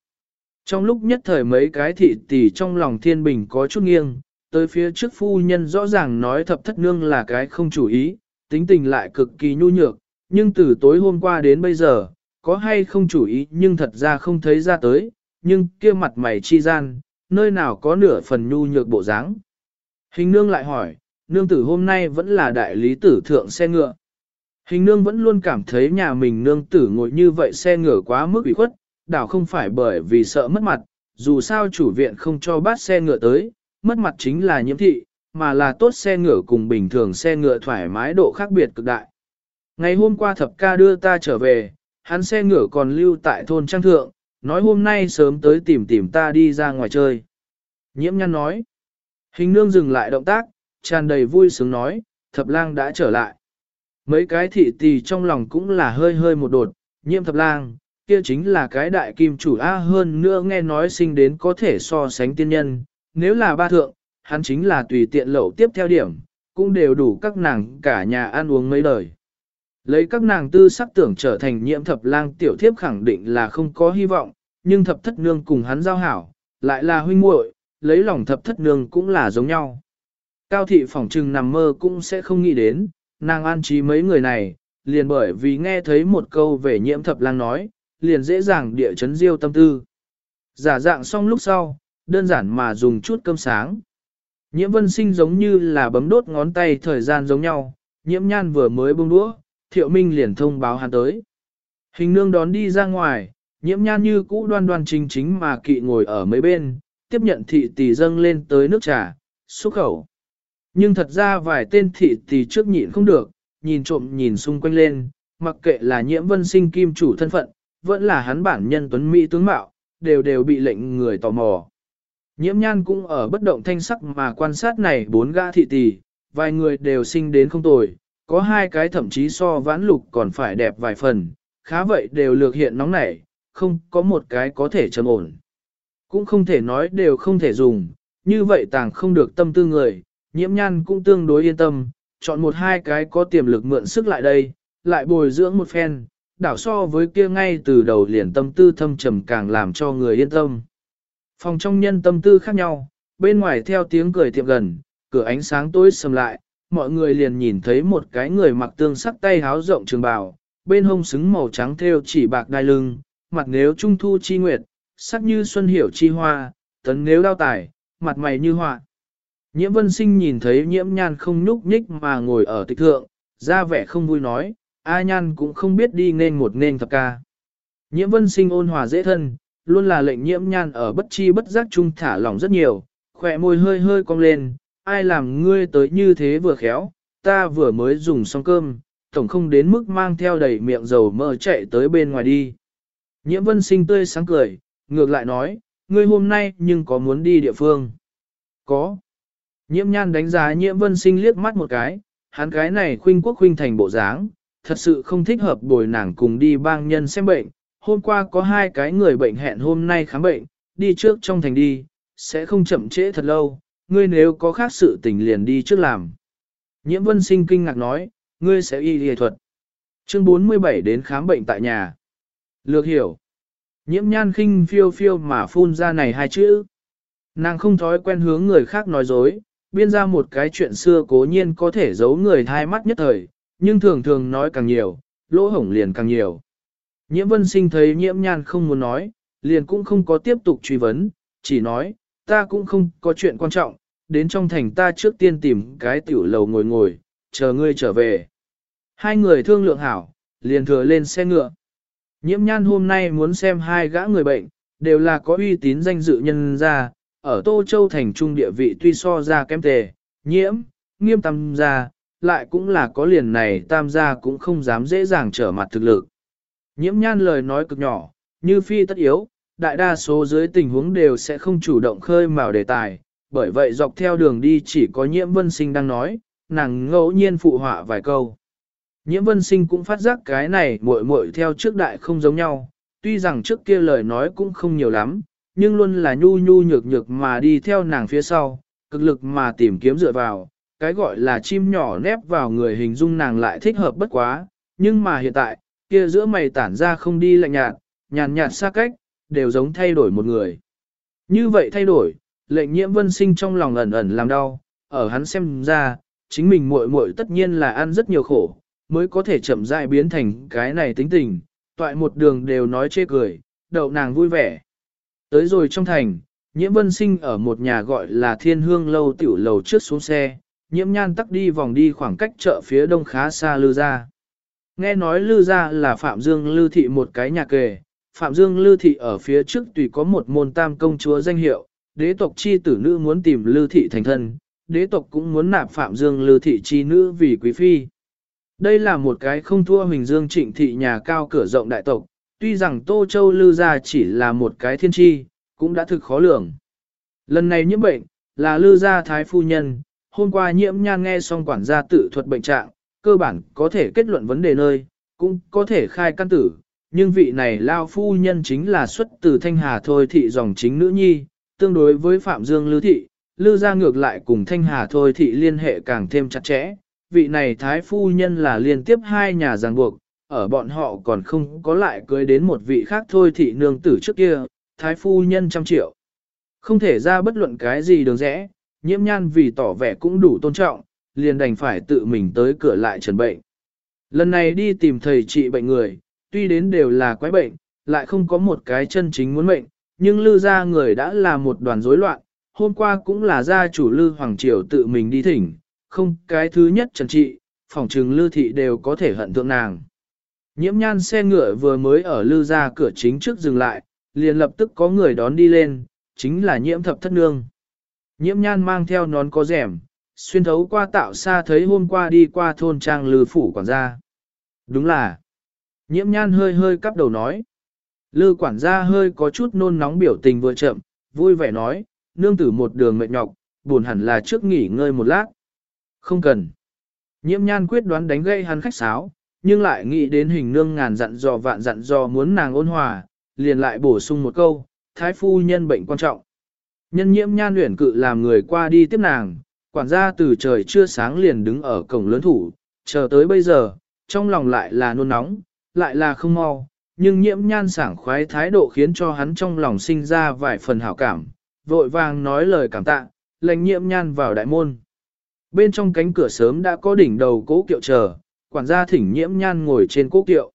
Trong lúc nhất thời mấy cái thị tỷ trong lòng thiên bình có chút nghiêng, tới phía trước phu nhân rõ ràng nói thập thất nương là cái không chủ ý, tính tình lại cực kỳ nhu nhược, nhưng từ tối hôm qua đến bây giờ, có hay không chủ ý nhưng thật ra không thấy ra tới, nhưng kia mặt mày chi gian, nơi nào có nửa phần nhu nhược bộ dáng. Hình nương lại hỏi, nương tử hôm nay vẫn là đại lý tử thượng xe ngựa. Hình nương vẫn luôn cảm thấy nhà mình nương tử ngồi như vậy xe ngựa quá mức ủy khuất, đảo không phải bởi vì sợ mất mặt, dù sao chủ viện không cho bắt xe ngựa tới, mất mặt chính là nhiễm thị, mà là tốt xe ngựa cùng bình thường xe ngựa thoải mái độ khác biệt cực đại. Ngày hôm qua thập ca đưa ta trở về, hắn xe ngựa còn lưu tại thôn Trang Thượng, nói hôm nay sớm tới tìm tìm ta đi ra ngoài chơi. Nhiễm nhăn nói, hình nương dừng lại động tác, tràn đầy vui sướng nói, thập lang đã trở lại. Mấy cái thị tỳ trong lòng cũng là hơi hơi một đột, nhiễm thập lang, kia chính là cái đại kim chủ A hơn nữa nghe nói sinh đến có thể so sánh tiên nhân, nếu là ba thượng, hắn chính là tùy tiện lẩu tiếp theo điểm, cũng đều đủ các nàng cả nhà ăn uống mấy đời. Lấy các nàng tư sắc tưởng trở thành nhiễm thập lang tiểu thiếp khẳng định là không có hy vọng, nhưng thập thất nương cùng hắn giao hảo, lại là huynh muội, lấy lòng thập thất nương cũng là giống nhau. Cao thị phỏng trừng nằm mơ cũng sẽ không nghĩ đến, nàng an trí mấy người này, liền bởi vì nghe thấy một câu về nhiễm thập lang nói, liền dễ dàng địa chấn diêu tâm tư. Giả dạng xong lúc sau, đơn giản mà dùng chút cơm sáng. Nhiễm vân sinh giống như là bấm đốt ngón tay thời gian giống nhau, nhiễm nhan vừa mới bông đũa, thiệu minh liền thông báo hắn tới. Hình nương đón đi ra ngoài, nhiễm nhan như cũ đoan đoan chính chính mà kỵ ngồi ở mấy bên, tiếp nhận thị tỷ dâng lên tới nước trà, xúc khẩu. Nhưng thật ra vài tên thị tỷ trước nhịn không được, nhìn trộm nhìn xung quanh lên, mặc kệ là nhiễm vân sinh kim chủ thân phận, vẫn là hắn bản nhân tuấn Mỹ tướng mạo, đều đều bị lệnh người tò mò. Nhiễm nhan cũng ở bất động thanh sắc mà quan sát này bốn gã thị tỷ, vài người đều sinh đến không tồi, có hai cái thậm chí so vãn lục còn phải đẹp vài phần, khá vậy đều lược hiện nóng nảy, không có một cái có thể trầm ổn. Cũng không thể nói đều không thể dùng, như vậy tàng không được tâm tư người, nhiễm nhan cũng tương đối yên tâm, chọn một hai cái có tiềm lực mượn sức lại đây, lại bồi dưỡng một phen, đảo so với kia ngay từ đầu liền tâm tư thâm trầm càng làm cho người yên tâm. Phòng trong nhân tâm tư khác nhau, bên ngoài theo tiếng cười tiệm gần, cửa ánh sáng tối sầm lại, mọi người liền nhìn thấy một cái người mặc tương sắc tay háo rộng trường bào, bên hông xứng màu trắng theo chỉ bạc đai lưng, mặt nếu trung thu chi nguyệt, sắc như xuân hiểu chi hoa, tấn nếu đao tài, mặt mày như họa. Nhiễm vân sinh nhìn thấy nhiễm nhan không nhúc nhích mà ngồi ở tịch thượng, ra vẻ không vui nói, A nhan cũng không biết đi nên một nên thập ca. Nhiễm vân sinh ôn hòa dễ thân, luôn là lệnh nhiễm nhan ở bất chi bất giác chung thả lỏng rất nhiều, khỏe môi hơi hơi cong lên, ai làm ngươi tới như thế vừa khéo, ta vừa mới dùng xong cơm, tổng không đến mức mang theo đầy miệng dầu mỡ chạy tới bên ngoài đi. Nhiễm vân sinh tươi sáng cười, ngược lại nói, ngươi hôm nay nhưng có muốn đi địa phương? Có. Nhiễm nhan đánh giá nhiễm vân sinh liếc mắt một cái, hắn cái này khuynh quốc khuynh thành bộ dáng, thật sự không thích hợp bồi nàng cùng đi bang nhân xem bệnh. Hôm qua có hai cái người bệnh hẹn hôm nay khám bệnh, đi trước trong thành đi, sẽ không chậm trễ thật lâu, ngươi nếu có khác sự tình liền đi trước làm. Nhiễm vân sinh kinh ngạc nói, ngươi sẽ y y thuật. Chương 47 đến khám bệnh tại nhà. Lược hiểu. Nhiễm nhan khinh phiêu phiêu mà phun ra này hai chữ. Nàng không thói quen hướng người khác nói dối, biên ra một cái chuyện xưa cố nhiên có thể giấu người thai mắt nhất thời, nhưng thường thường nói càng nhiều, lỗ hổng liền càng nhiều. Nhiễm vân sinh thấy nhiễm nhan không muốn nói, liền cũng không có tiếp tục truy vấn, chỉ nói, ta cũng không có chuyện quan trọng, đến trong thành ta trước tiên tìm cái tiểu lầu ngồi ngồi, chờ ngươi trở về. Hai người thương lượng hảo, liền thừa lên xe ngựa. Nhiễm nhan hôm nay muốn xem hai gã người bệnh, đều là có uy tín danh dự nhân ra, ở Tô Châu thành trung địa vị tuy so ra kém tề, nhiễm, nghiêm tam gia, lại cũng là có liền này tam gia cũng không dám dễ dàng trở mặt thực lực. Nhiễm nhan lời nói cực nhỏ, như phi tất yếu, đại đa số dưới tình huống đều sẽ không chủ động khơi mào đề tài, bởi vậy dọc theo đường đi chỉ có nhiễm vân sinh đang nói, nàng ngẫu nhiên phụ họa vài câu. Nhiễm vân sinh cũng phát giác cái này muội muội theo trước đại không giống nhau, tuy rằng trước kia lời nói cũng không nhiều lắm, nhưng luôn là nhu nhu nhược nhược mà đi theo nàng phía sau, cực lực mà tìm kiếm dựa vào, cái gọi là chim nhỏ nép vào người hình dung nàng lại thích hợp bất quá, nhưng mà hiện tại, kia giữa mày tản ra không đi lạnh nhạt, nhàn nhạt xa cách, đều giống thay đổi một người. Như vậy thay đổi, lệnh nhiễm vân sinh trong lòng ẩn ẩn làm đau, ở hắn xem ra, chính mình muội muội tất nhiên là ăn rất nhiều khổ, mới có thể chậm rãi biến thành cái này tính tình, toại một đường đều nói chê cười, đậu nàng vui vẻ. Tới rồi trong thành, nhiễm vân sinh ở một nhà gọi là thiên hương lâu tiểu lầu trước xuống xe, nhiễm nhan tắc đi vòng đi khoảng cách chợ phía đông khá xa lư ra. Nghe nói lư ra là Phạm Dương Lư Thị một cái nhà kề, Phạm Dương Lư Thị ở phía trước tùy có một môn tam công chúa danh hiệu, đế tộc chi tử nữ muốn tìm Lư Thị thành thân, đế tộc cũng muốn nạp Phạm Dương Lư Thị chi nữ vì quý phi. Đây là một cái không thua Huỳnh Dương trịnh thị nhà cao cửa rộng đại tộc, tuy rằng Tô Châu Lư Gia chỉ là một cái thiên tri, cũng đã thực khó lường. Lần này nhiễm bệnh, là Lư Gia Thái Phu Nhân, hôm qua nhiễm nhan nghe xong quản gia tự thuật bệnh trạng, cơ bản có thể kết luận vấn đề nơi, cũng có thể khai căn tử, nhưng vị này lao phu nhân chính là xuất từ thanh hà thôi thị dòng chính nữ nhi, tương đối với Phạm Dương Lư thị, Lư ra ngược lại cùng thanh hà thôi thị liên hệ càng thêm chặt chẽ, vị này thái phu nhân là liên tiếp hai nhà ràng buộc, ở bọn họ còn không có lại cưới đến một vị khác thôi thị nương tử trước kia, thái phu nhân trăm triệu. Không thể ra bất luận cái gì đường rẽ, nhiễm nhan vì tỏ vẻ cũng đủ tôn trọng, liền đành phải tự mình tới cửa lại trần bệnh. Lần này đi tìm thầy trị bệnh người, tuy đến đều là quái bệnh, lại không có một cái chân chính muốn bệnh, nhưng lư ra người đã là một đoàn rối loạn, hôm qua cũng là gia chủ lư Hoàng Triều tự mình đi thỉnh, không cái thứ nhất trần trị, phòng trừng lư thị đều có thể hận thượng nàng. Nhiễm nhan xe ngựa vừa mới ở lư ra cửa chính trước dừng lại, liền lập tức có người đón đi lên, chính là nhiễm thập thất nương. Nhiễm nhan mang theo nón có rèm, xuyên thấu qua tạo xa thấy hôm qua đi qua thôn trang lư phủ quản gia. Đúng là, nhiễm nhan hơi hơi cắp đầu nói. Lư quản gia hơi có chút nôn nóng biểu tình vừa chậm, vui vẻ nói, nương tử một đường mệt nhọc, buồn hẳn là trước nghỉ ngơi một lát. Không cần. Nhiễm nhan quyết đoán đánh gây hắn khách sáo, nhưng lại nghĩ đến hình nương ngàn dặn dò vạn dặn dò muốn nàng ôn hòa, liền lại bổ sung một câu, thái phu nhân bệnh quan trọng. Nhân nhiễm nhan luyện cự làm người qua đi tiếp nàng, quản gia từ trời chưa sáng liền đứng ở cổng lớn thủ, chờ tới bây giờ, trong lòng lại là nôn nóng, lại là không mau, nhưng nhiễm nhan sảng khoái thái độ khiến cho hắn trong lòng sinh ra vài phần hảo cảm, vội vàng nói lời cảm tạ, lệnh nhiễm nhan vào đại môn. Bên trong cánh cửa sớm đã có đỉnh đầu cố kiệu chờ, quản gia thỉnh nhiễm nhan ngồi trên cố kiệu.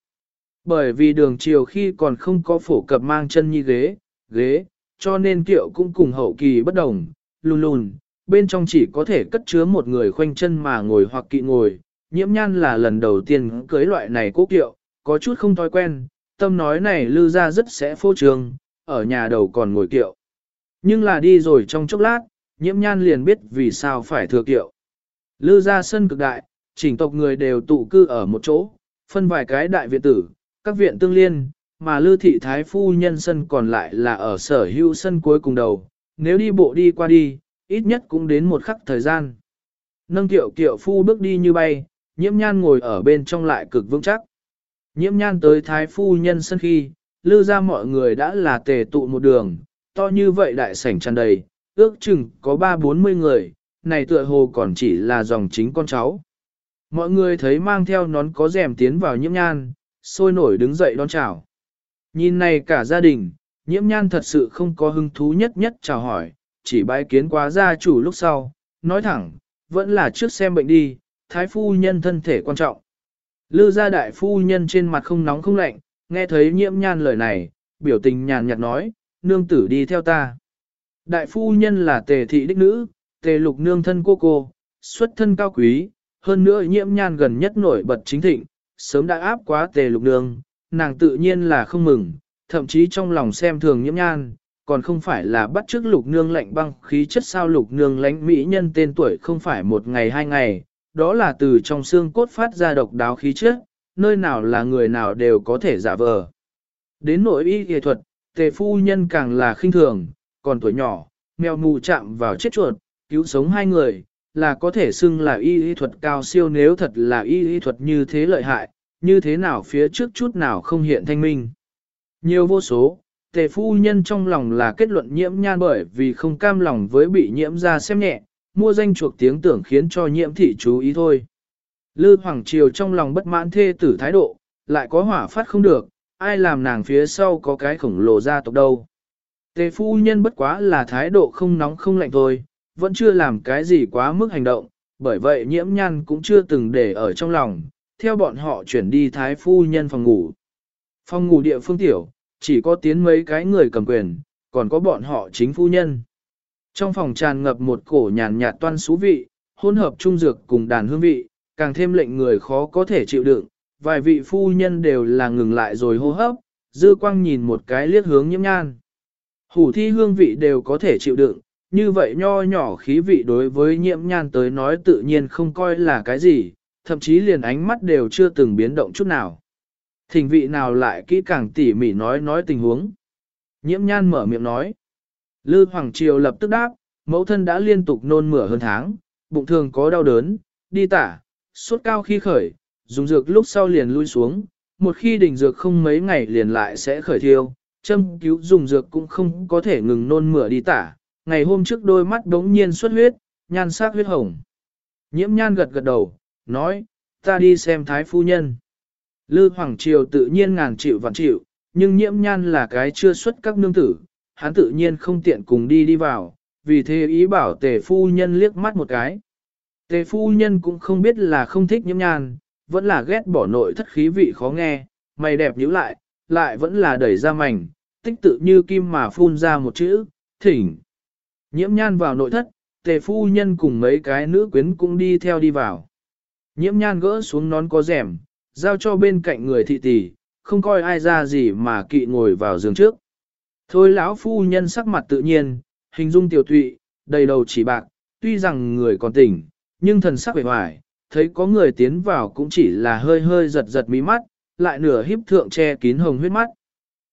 Bởi vì đường chiều khi còn không có phổ cập mang chân như ghế, ghế, cho nên kiệu cũng cùng hậu kỳ bất đồng, lùn lùn, bên trong chỉ có thể cất chứa một người khoanh chân mà ngồi hoặc kỵ ngồi. Nhiễm nhan là lần đầu tiên cưới loại này cố kiệu, có chút không thói quen, tâm nói này lư ra rất sẽ phô trường, ở nhà đầu còn ngồi kiệu. Nhưng là đi rồi trong chốc lát, nhiễm nhan liền biết vì sao phải thừa kiệu. Lư ra sân cực đại, chỉnh tộc người đều tụ cư ở một chỗ, phân vài cái đại viện tử, các viện tương liên, mà lư thị thái phu nhân sân còn lại là ở sở hữu sân cuối cùng đầu, nếu đi bộ đi qua đi, ít nhất cũng đến một khắc thời gian. Nâng kiệu kiệu phu bước đi như bay, nhiễm nhan ngồi ở bên trong lại cực vững chắc. Nhiễm nhan tới thái phu nhân sân khi, lư ra mọi người đã là tề tụ một đường, to như vậy đại sảnh tràn đầy, ước chừng có ba bốn mươi người, này tựa hồ còn chỉ là dòng chính con cháu. Mọi người thấy mang theo nón có rèm tiến vào nhiễm nhan, sôi nổi đứng dậy đón chào. Nhìn này cả gia đình, nhiễm nhan thật sự không có hứng thú nhất nhất chào hỏi, chỉ bái kiến quá gia chủ lúc sau, nói thẳng, vẫn là trước xem bệnh đi, thái phu nhân thân thể quan trọng. Lư gia đại phu nhân trên mặt không nóng không lạnh, nghe thấy nhiễm nhan lời này, biểu tình nhàn nhạt nói, nương tử đi theo ta. Đại phu nhân là tề thị đích nữ, tề lục nương thân cô cô, xuất thân cao quý, hơn nữa nhiễm nhan gần nhất nổi bật chính thịnh, sớm đã áp quá tề lục nương, nàng tự nhiên là không mừng, thậm chí trong lòng xem thường nhiễm nhan, còn không phải là bắt chước lục nương lạnh băng khí chất sao lục nương lãnh mỹ nhân tên tuổi không phải một ngày hai ngày, đó là từ trong xương cốt phát ra độc đáo khí chất, nơi nào là người nào đều có thể giả vờ. Đến nội y y thuật, tề phu nhân càng là khinh thường, còn tuổi nhỏ, mèo mù chạm vào chết chuột, cứu sống hai người, là có thể xưng là y y thuật cao siêu nếu thật là y y thuật như thế lợi hại, như thế nào phía trước chút nào không hiện thanh minh. Nhiều vô số, tề phu nhân trong lòng là kết luận nhiễm nhan bởi vì không cam lòng với bị nhiễm ra xem nhẹ, mua danh chuộc tiếng tưởng khiến cho nhiễm thị chú ý thôi. Lư Hoàng Triều trong lòng bất mãn thê tử thái độ, lại có hỏa phát không được, ai làm nàng phía sau có cái khổng lồ gia tộc đâu. Tề phu nhân bất quá là thái độ không nóng không lạnh thôi, vẫn chưa làm cái gì quá mức hành động, bởi vậy nhiễm nhan cũng chưa từng để ở trong lòng, theo bọn họ chuyển đi thái phu nhân phòng ngủ. Phòng ngủ địa phương tiểu, chỉ có tiến mấy cái người cầm quyền, còn có bọn họ chính phu nhân. Trong phòng tràn ngập một cổ nhàn nhạt toan xú vị, hỗn hợp trung dược cùng đàn hương vị, càng thêm lệnh người khó có thể chịu đựng. Vài vị phu nhân đều là ngừng lại rồi hô hấp, dư quang nhìn một cái liếc hướng nhiễm nhan. Hủ thi hương vị đều có thể chịu đựng, như vậy nho nhỏ khí vị đối với nhiễm nhan tới nói tự nhiên không coi là cái gì, thậm chí liền ánh mắt đều chưa từng biến động chút nào. Thỉnh vị nào lại kỹ càng tỉ mỉ nói nói tình huống. Nhiễm nhan mở miệng nói. Lư Hoàng Triều lập tức đáp, mẫu thân đã liên tục nôn mửa hơn tháng, bụng thường có đau đớn, đi tả, sốt cao khi khởi, dùng dược lúc sau liền lui xuống, một khi đỉnh dược không mấy ngày liền lại sẽ khởi thiêu, châm cứu dùng dược cũng không có thể ngừng nôn mửa đi tả, ngày hôm trước đôi mắt đống nhiên xuất huyết, nhan sắc huyết hồng. Nhiễm nhan gật gật đầu, nói, ta đi xem thái phu nhân. Lư Hoàng Triều tự nhiên ngàn chịu vạn chịu, nhưng nhiễm nhan là cái chưa xuất các nương tử, hắn tự nhiên không tiện cùng đi đi vào, vì thế ý bảo tề phu nhân liếc mắt một cái. Tề phu nhân cũng không biết là không thích nhiễm nhan, vẫn là ghét bỏ nội thất khí vị khó nghe, mày đẹp nhíu lại, lại vẫn là đẩy ra mảnh, tích tự như kim mà phun ra một chữ, thỉnh. Nhiễm nhan vào nội thất, tề phu nhân cùng mấy cái nữ quyến cũng đi theo đi vào. Nhiễm nhan gỡ xuống nón có rèm, giao cho bên cạnh người thị tỷ, không coi ai ra gì mà kỵ ngồi vào giường trước. Thôi lão phu nhân sắc mặt tự nhiên, hình dung tiểu thụy, đầy đầu chỉ bạc, tuy rằng người còn tỉnh, nhưng thần sắc vẻ hoài, thấy có người tiến vào cũng chỉ là hơi hơi giật giật mí mắt, lại nửa híp thượng che kín hồng huyết mắt.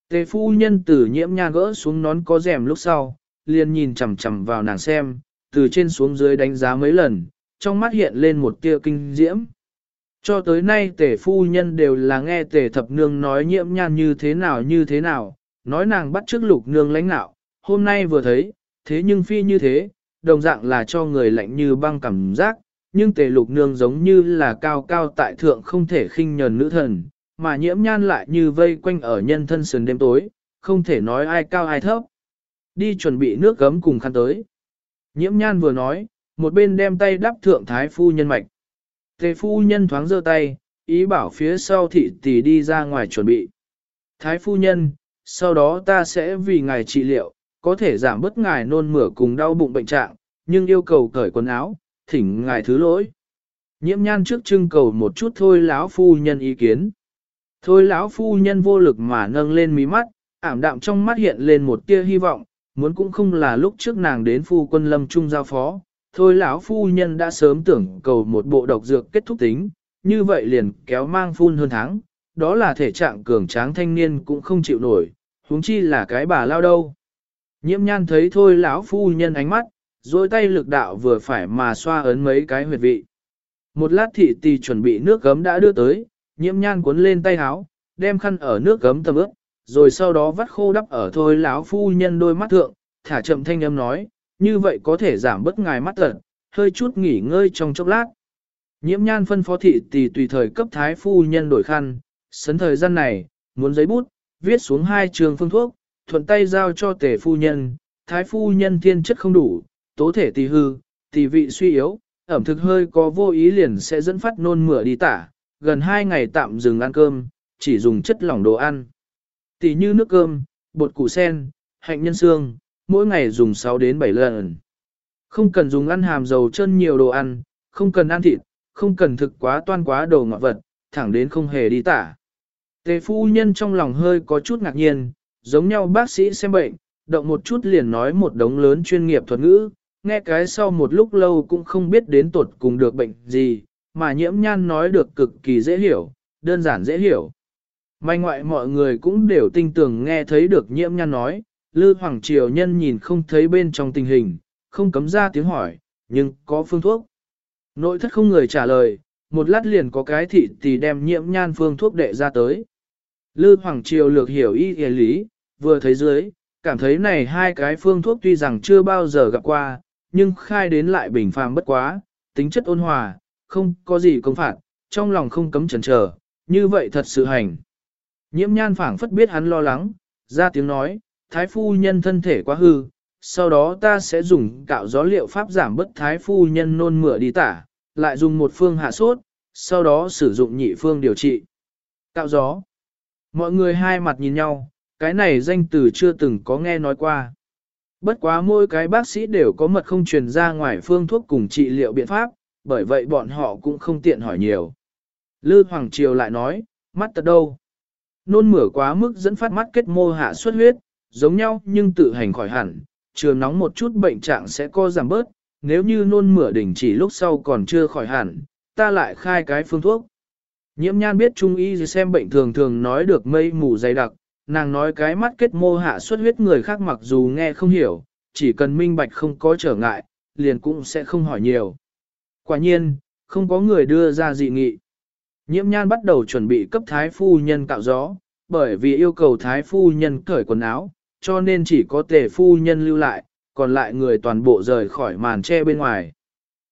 Tề phu nhân từ nhiễm nha gỡ xuống nón có rèm lúc sau, liền nhìn chằm chằm vào nàng xem, từ trên xuống dưới đánh giá mấy lần, trong mắt hiện lên một tia kinh diễm. Cho tới nay tể phu nhân đều là nghe tể thập nương nói nhiễm nhan như thế nào như thế nào, nói nàng bắt trước lục nương lãnh nạo, hôm nay vừa thấy, thế nhưng phi như thế, đồng dạng là cho người lạnh như băng cảm giác, nhưng tề lục nương giống như là cao cao tại thượng không thể khinh nhờn nữ thần, mà nhiễm nhan lại như vây quanh ở nhân thân sườn đêm tối, không thể nói ai cao ai thấp. Đi chuẩn bị nước gấm cùng khăn tới. Nhiễm nhan vừa nói, một bên đem tay đắp thượng thái phu nhân mạch. Tề phu nhân thoáng giơ tay, ý bảo phía sau thị tỷ đi ra ngoài chuẩn bị. Thái phu nhân, sau đó ta sẽ vì ngài trị liệu, có thể giảm bớt ngài nôn mửa cùng đau bụng bệnh trạng, nhưng yêu cầu cởi quần áo, thỉnh ngài thứ lỗi. Nhiễm nhan trước trưng cầu một chút thôi lão phu nhân ý kiến. Thôi lão phu nhân vô lực mà nâng lên mí mắt, ảm đạm trong mắt hiện lên một tia hy vọng, muốn cũng không là lúc trước nàng đến phu quân lâm trung giao phó. Thôi lão phu nhân đã sớm tưởng cầu một bộ độc dược kết thúc tính, như vậy liền kéo mang phun hơn tháng, đó là thể trạng cường tráng thanh niên cũng không chịu nổi, huống chi là cái bà lao đâu. Nhiễm nhan thấy thôi lão phu nhân ánh mắt, rồi tay lực đạo vừa phải mà xoa ấn mấy cái huyệt vị. Một lát thị tỳ chuẩn bị nước gấm đã đưa tới, nhiễm nhan cuốn lên tay háo, đem khăn ở nước gấm tầm ướp, rồi sau đó vắt khô đắp ở thôi lão phu nhân đôi mắt thượng, thả chậm thanh âm nói, như vậy có thể giảm bớt ngài mắt tật, hơi chút nghỉ ngơi trong chốc lát. Nhiễm nhan phân phó thị tỷ tùy thời cấp thái phu nhân đổi khăn, sấn thời gian này, muốn giấy bút, viết xuống hai trường phương thuốc, thuận tay giao cho tể phu nhân, thái phu nhân thiên chất không đủ, tố thể tỳ hư, tỳ vị suy yếu, ẩm thực hơi có vô ý liền sẽ dẫn phát nôn mửa đi tả, gần hai ngày tạm dừng ăn cơm, chỉ dùng chất lỏng đồ ăn. Tỷ như nước cơm, bột củ sen, hạnh nhân xương, mỗi ngày dùng 6 đến 7 lần. Không cần dùng ăn hàm dầu chân nhiều đồ ăn, không cần ăn thịt, không cần thực quá toan quá đồ ngọt vật, thẳng đến không hề đi tả. Tề phu nhân trong lòng hơi có chút ngạc nhiên, giống nhau bác sĩ xem bệnh, động một chút liền nói một đống lớn chuyên nghiệp thuật ngữ, nghe cái sau một lúc lâu cũng không biết đến tột cùng được bệnh gì, mà nhiễm nhan nói được cực kỳ dễ hiểu, đơn giản dễ hiểu. May ngoại mọi người cũng đều tinh tường nghe thấy được nhiễm nhan nói, Lư Hoàng Triều Nhân nhìn không thấy bên trong tình hình, không cấm ra tiếng hỏi, nhưng có phương thuốc. Nội thất không người trả lời, một lát liền có cái thị tỷ đem nhiễm nhan phương thuốc đệ ra tới. Lư Hoàng Triều lược hiểu y y lý, vừa thấy dưới, cảm thấy này hai cái phương thuốc tuy rằng chưa bao giờ gặp qua, nhưng khai đến lại bình phàm bất quá, tính chất ôn hòa, không có gì công phạt, trong lòng không cấm chần chờ, như vậy thật sự hành. Nhiễm nhan phảng phất biết hắn lo lắng, ra tiếng nói, thái phu nhân thân thể quá hư, sau đó ta sẽ dùng cạo gió liệu pháp giảm bất thái phu nhân nôn mửa đi tả, lại dùng một phương hạ sốt, sau đó sử dụng nhị phương điều trị. Cạo gió. Mọi người hai mặt nhìn nhau, cái này danh từ chưa từng có nghe nói qua. Bất quá mỗi cái bác sĩ đều có mật không truyền ra ngoài phương thuốc cùng trị liệu biện pháp, bởi vậy bọn họ cũng không tiện hỏi nhiều. Lư Hoàng Triều lại nói, mắt tật đâu? Nôn mửa quá mức dẫn phát mắt kết mô hạ xuất huyết, giống nhau nhưng tự hành khỏi hẳn, Chưa nóng một chút bệnh trạng sẽ co giảm bớt, nếu như nôn mửa đỉnh chỉ lúc sau còn chưa khỏi hẳn, ta lại khai cái phương thuốc. Nhiễm nhan biết trung y xem bệnh thường thường nói được mây mù dày đặc, nàng nói cái mắt kết mô hạ xuất huyết người khác mặc dù nghe không hiểu, chỉ cần minh bạch không có trở ngại, liền cũng sẽ không hỏi nhiều. Quả nhiên, không có người đưa ra dị nghị. Nhiễm nhan bắt đầu chuẩn bị cấp thái phu nhân cạo gió, bởi vì yêu cầu thái phu nhân cởi quần áo, cho nên chỉ có tề phu nhân lưu lại, còn lại người toàn bộ rời khỏi màn che bên ngoài.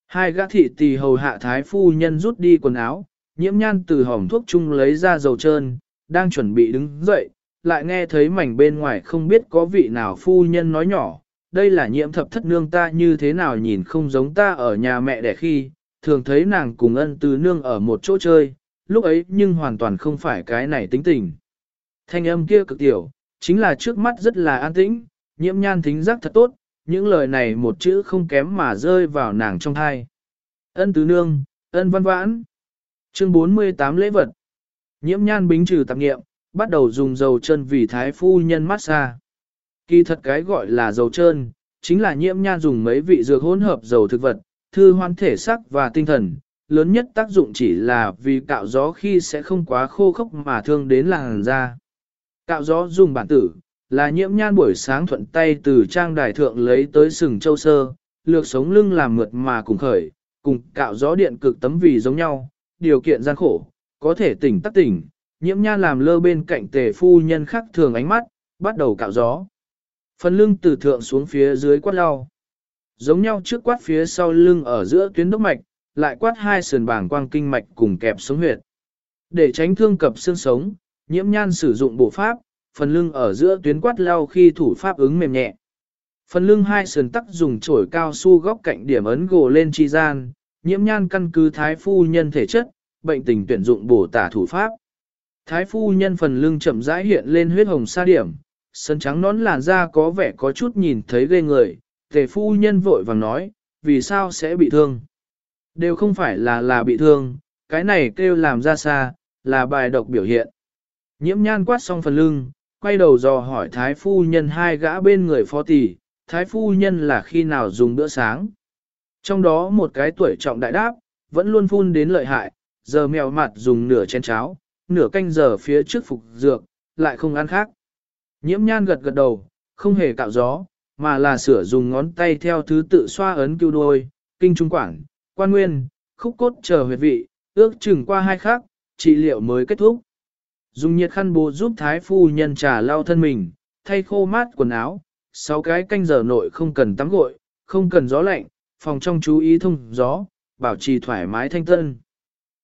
Hai gã thị tỳ hầu hạ thái phu nhân rút đi quần áo, nhiễm nhan từ hỏng thuốc chung lấy ra dầu trơn, đang chuẩn bị đứng dậy, lại nghe thấy mảnh bên ngoài không biết có vị nào phu nhân nói nhỏ, đây là nhiễm thập thất nương ta như thế nào nhìn không giống ta ở nhà mẹ đẻ khi, thường thấy nàng cùng ân từ nương ở một chỗ chơi, lúc ấy nhưng hoàn toàn không phải cái này tính tình. Thanh âm kia cực tiểu, chính là trước mắt rất là an tĩnh, nhiễm nhan thính giác thật tốt, những lời này một chữ không kém mà rơi vào nàng trong thai. Ân tứ nương, ân văn vãn. Chương 48 lễ vật. Nhiễm nhan bính trừ tạp nghiệm, bắt đầu dùng dầu chân vì thái phu nhân massage. Kỳ thật cái gọi là dầu trơn, chính là nhiễm nhan dùng mấy vị dược hỗn hợp dầu thực vật, thư hoan thể sắc và tinh thần, lớn nhất tác dụng chỉ là vì cạo gió khi sẽ không quá khô khốc mà thương đến làn da. Cạo gió dùng bản tử, là nhiễm nhan buổi sáng thuận tay từ trang đài thượng lấy tới sừng châu sơ, lược sống lưng làm mượt mà cùng khởi, cùng cạo gió điện cực tấm vì giống nhau, điều kiện gian khổ, có thể tỉnh tắc tỉnh, nhiễm nhan làm lơ bên cạnh tề phu nhân khắc thường ánh mắt, bắt đầu cạo gió. Phần lưng từ thượng xuống phía dưới quát lau. Giống nhau trước quát phía sau lưng ở giữa tuyến đốc mạch, lại quát hai sườn bảng quang kinh mạch cùng kẹp sống huyệt. Để tránh thương cập xương sống, nhiễm nhan sử dụng bộ pháp, phần lưng ở giữa tuyến quát lao khi thủ pháp ứng mềm nhẹ. Phần lưng hai sườn tắc dùng chổi cao su góc cạnh điểm ấn gồ lên chi gian, nhiễm nhan căn cứ thái phu nhân thể chất, bệnh tình tuyển dụng bổ tả thủ pháp. Thái phu nhân phần lưng chậm rãi hiện lên huyết hồng sa điểm, sân trắng nón làn da có vẻ có chút nhìn thấy ghê người, tề phu nhân vội vàng nói, vì sao sẽ bị thương. Đều không phải là là bị thương, cái này kêu làm ra xa, là bài độc biểu hiện. Nhiễm nhan quát xong phần lưng, quay đầu dò hỏi thái phu nhân hai gã bên người phó tỷ, thái phu nhân là khi nào dùng bữa sáng. Trong đó một cái tuổi trọng đại đáp, vẫn luôn phun đến lợi hại, giờ mèo mặt dùng nửa chén cháo, nửa canh giờ phía trước phục dược, lại không ăn khác. Nhiễm nhan gật gật đầu, không hề cạo gió, mà là sửa dùng ngón tay theo thứ tự xoa ấn cứu đôi, kinh trung quảng, quan nguyên, khúc cốt chờ huyệt vị, ước chừng qua hai khắc, trị liệu mới kết thúc. Dùng nhiệt khăn bố giúp thái phu nhân trà lau thân mình, thay khô mát quần áo, sáu cái canh giờ nội không cần tắm gội, không cần gió lạnh, phòng trong chú ý thông gió, bảo trì thoải mái thanh tân.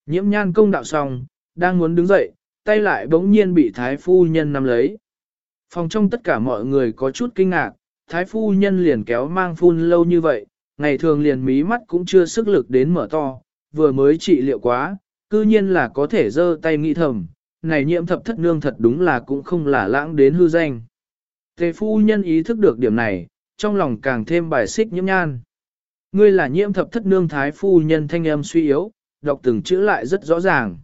Nhiễm nhan công đạo xong, đang muốn đứng dậy, tay lại bỗng nhiên bị thái phu nhân nắm lấy. Phòng trong tất cả mọi người có chút kinh ngạc, thái phu nhân liền kéo mang phun lâu như vậy, ngày thường liền mí mắt cũng chưa sức lực đến mở to, vừa mới trị liệu quá, cư nhiên là có thể giơ tay nghĩ thầm, này nhiễm thập thất nương thật đúng là cũng không là lãng đến hư danh. Tề phu nhân ý thức được điểm này, trong lòng càng thêm bài xích nhiễm nhan. Ngươi là nhiễm thập thất nương thái phu nhân thanh âm suy yếu, đọc từng chữ lại rất rõ ràng.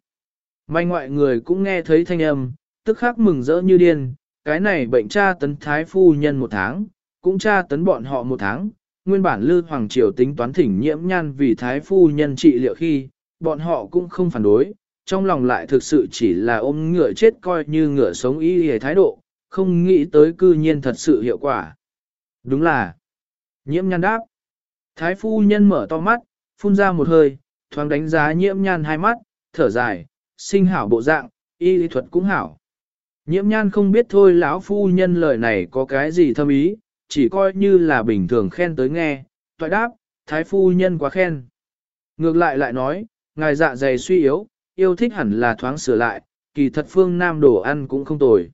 May ngoại người cũng nghe thấy thanh âm, tức khắc mừng rỡ như điên, cái này bệnh tra tấn thái phu nhân một tháng, cũng tra tấn bọn họ một tháng. Nguyên bản Lư Hoàng Triều tính toán thỉnh nhiễm nhan vì thái phu nhân trị liệu khi, bọn họ cũng không phản đối, trong lòng lại thực sự chỉ là ôm ngựa chết coi như ngựa sống y hề thái độ, không nghĩ tới cư nhiên thật sự hiệu quả. Đúng là, nhiễm nhan đáp. Thái phu nhân mở to mắt, phun ra một hơi, thoáng đánh giá nhiễm nhan hai mắt, thở dài, sinh hảo bộ dạng, y lý thuật cũng hảo. Nhiễm nhan không biết thôi lão phu nhân lời này có cái gì thâm ý, chỉ coi như là bình thường khen tới nghe, toại đáp, thái phu nhân quá khen. Ngược lại lại nói, ngài dạ dày suy yếu, yêu thích hẳn là thoáng sửa lại, kỳ thật phương Nam đồ ăn cũng không tồi.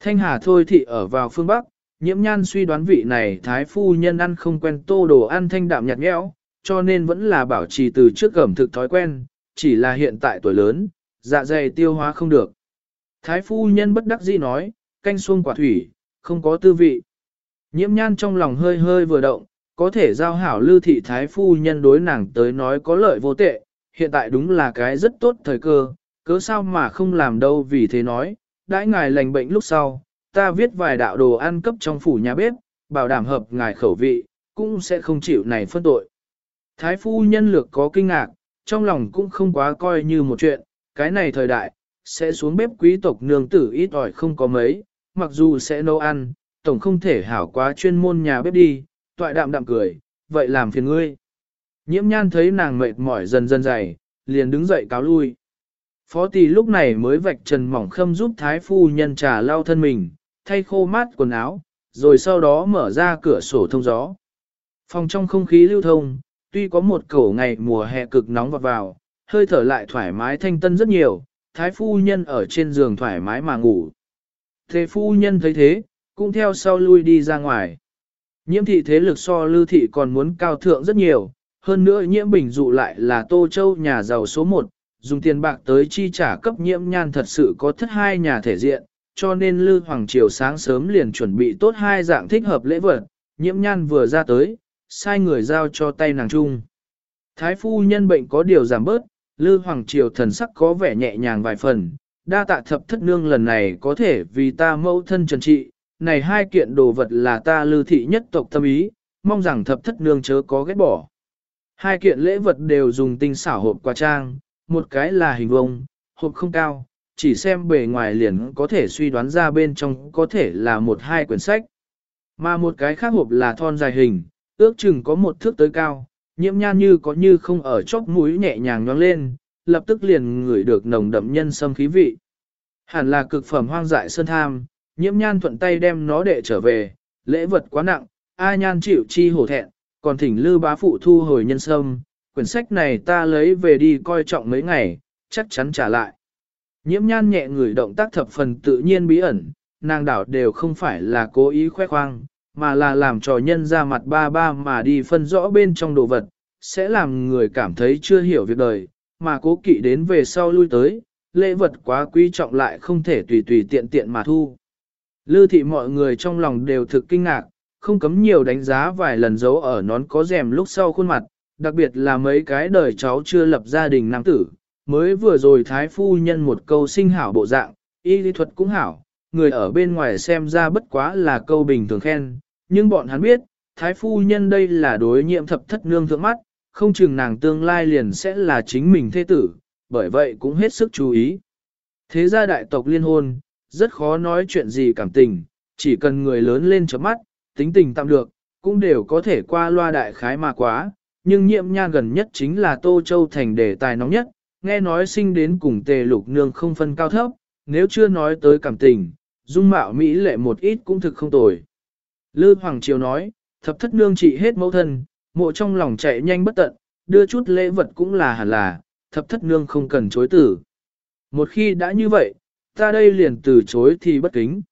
Thanh Hà thôi thị ở vào phương Bắc, nhiễm nhan suy đoán vị này thái phu nhân ăn không quen tô đồ ăn thanh đạm nhạt nhẽo, cho nên vẫn là bảo trì từ trước gẩm thực thói quen, chỉ là hiện tại tuổi lớn, dạ dày tiêu hóa không được. Thái phu nhân bất đắc dĩ nói, canh xuông quả thủy, không có tư vị. Nhiễm nhan trong lòng hơi hơi vừa động, có thể giao hảo lưu thị thái phu nhân đối nàng tới nói có lợi vô tệ, hiện tại đúng là cái rất tốt thời cơ, cớ sao mà không làm đâu vì thế nói, đãi ngài lành bệnh lúc sau, ta viết vài đạo đồ ăn cấp trong phủ nhà bếp, bảo đảm hợp ngài khẩu vị, cũng sẽ không chịu này phân tội. Thái phu nhân lược có kinh ngạc, trong lòng cũng không quá coi như một chuyện, cái này thời đại, sẽ xuống bếp quý tộc nương tử ít ỏi không có mấy, mặc dù sẽ nấu ăn, tổng không thể hảo quá chuyên môn nhà bếp đi, toại đạm đạm cười, vậy làm phiền ngươi. Nhiễm nhan thấy nàng mệt mỏi dần dần dày, liền đứng dậy cáo lui. Phó tỷ lúc này mới vạch trần mỏng khâm giúp thái phu nhân trà lau thân mình, thay khô mát quần áo, rồi sau đó mở ra cửa sổ thông gió. Phòng trong không khí lưu thông, tuy có một cổ ngày mùa hè cực nóng vọt vào, hơi thở lại thoải mái thanh tân rất nhiều, thái phu nhân ở trên giường thoải mái mà ngủ. Thế phu nhân thấy thế, cũng theo sau lui đi ra ngoài. Nhiễm thị thế lực so lưu thị còn muốn cao thượng rất nhiều, hơn nữa nhiễm bình dụ lại là Tô Châu nhà giàu số 1, dùng tiền bạc tới chi trả cấp nhiễm nhan thật sự có thất hai nhà thể diện, cho nên Lư Hoàng Triều sáng sớm liền chuẩn bị tốt hai dạng thích hợp lễ vật, nhiễm nhan vừa ra tới, sai người giao cho tay nàng chung. Thái phu nhân bệnh có điều giảm bớt, Lư Hoàng Triều thần sắc có vẻ nhẹ nhàng vài phần, đa tạ thập thất nương lần này có thể vì ta mẫu thân trần trị, này hai kiện đồ vật là ta Lư thị nhất tộc tâm ý, mong rằng thập thất nương chớ có ghét bỏ. Hai kiện lễ vật đều dùng tinh xảo hộp quà trang, một cái là hình vông, hộp không cao, chỉ xem bề ngoài liền có thể suy đoán ra bên trong có thể là một hai quyển sách. Mà một cái khác hộp là thon dài hình, ước chừng có một thước tới cao, nhiễm nhan như có như không ở chóp mũi nhẹ nhàng nhoang lên, lập tức liền ngửi được nồng đậm nhân sâm khí vị. Hẳn là cực phẩm hoang dại sơn tham, nhiễm nhan thuận tay đem nó để trở về, lễ vật quá nặng, A nhan chịu chi hổ thẹn, còn thỉnh lư bá phụ thu hồi nhân sâm, quyển sách này ta lấy về đi coi trọng mấy ngày, chắc chắn trả lại. Nhiễm nhan nhẹ người động tác thập phần tự nhiên bí ẩn, nàng đảo đều không phải là cố ý khoe khoang, mà là làm trò nhân ra mặt ba ba mà đi phân rõ bên trong đồ vật, sẽ làm người cảm thấy chưa hiểu việc đời, mà cố kỵ đến về sau lui tới, lễ vật quá quý trọng lại không thể tùy tùy tiện tiện mà thu. Lư thị mọi người trong lòng đều thực kinh ngạc, không cấm nhiều đánh giá vài lần dấu ở nón có rèm lúc sau khuôn mặt, đặc biệt là mấy cái đời cháu chưa lập gia đình nam tử, mới vừa rồi thái phu nhân một câu sinh hảo bộ dạng, y lý thuật cũng hảo, người ở bên ngoài xem ra bất quá là câu bình thường khen, nhưng bọn hắn biết, thái phu nhân đây là đối nhiệm thập thất nương thượng mắt, không chừng nàng tương lai liền sẽ là chính mình thế tử, bởi vậy cũng hết sức chú ý. Thế gia đại tộc liên hôn, rất khó nói chuyện gì cảm tình, chỉ cần người lớn lên chấm mắt, tính tình tạm được, cũng đều có thể qua loa đại khái mà quá, nhưng nhiệm nha gần nhất chính là Tô Châu thành đề tài nóng nhất, nghe nói sinh đến cùng tề lục nương không phân cao thấp, nếu chưa nói tới cảm tình, dung mạo Mỹ lệ một ít cũng thực không tồi. Lư Hoàng Triều nói, thập thất nương trị hết mẫu thân, mộ trong lòng chạy nhanh bất tận, đưa chút lễ vật cũng là hẳn là, thập thất nương không cần chối tử. Một khi đã như vậy, ta đây liền từ chối thì bất kính.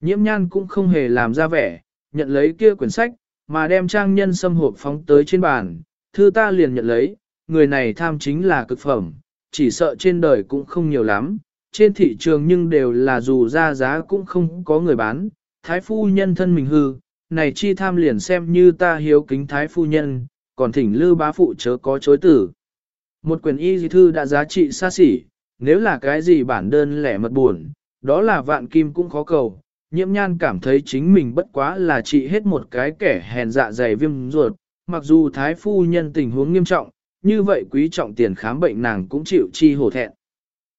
Nhiễm nhan cũng không hề làm ra vẻ, nhận lấy kia quyển sách, mà đem trang nhân xâm hộp phóng tới trên bàn, thư ta liền nhận lấy, người này tham chính là cực phẩm, chỉ sợ trên đời cũng không nhiều lắm, trên thị trường nhưng đều là dù ra giá cũng không có người bán, thái phu nhân thân mình hư, này chi tham liền xem như ta hiếu kính thái phu nhân, còn thỉnh lư bá phụ chớ có chối tử. Một quyển y di thư đã giá trị xa xỉ, nếu là cái gì bản đơn lẻ mật buồn, đó là vạn kim cũng khó cầu. Nhiễm nhan cảm thấy chính mình bất quá là trị hết một cái kẻ hèn dạ dày viêm ruột, mặc dù thái phu nhân tình huống nghiêm trọng, như vậy quý trọng tiền khám bệnh nàng cũng chịu chi hổ thẹn.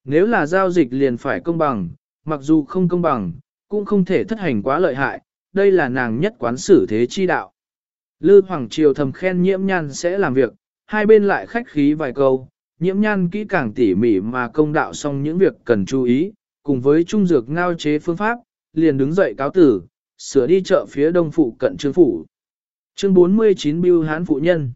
Nếu là giao dịch liền phải công bằng, mặc dù không công bằng, cũng không thể thất hành quá lợi hại, đây là nàng nhất quán xử thế chi đạo. Lư Hoàng Triều thầm khen nhiễm nhan sẽ làm việc, hai bên lại khách khí vài câu, nhiễm nhan kỹ càng tỉ mỉ mà công đạo xong những việc cần chú ý, cùng với trung dược ngao chế phương pháp, liền đứng dậy cáo tử, sửa đi chợ phía đông phụ cận trương phủ. Chương 49 Biêu Hán Phụ Nhân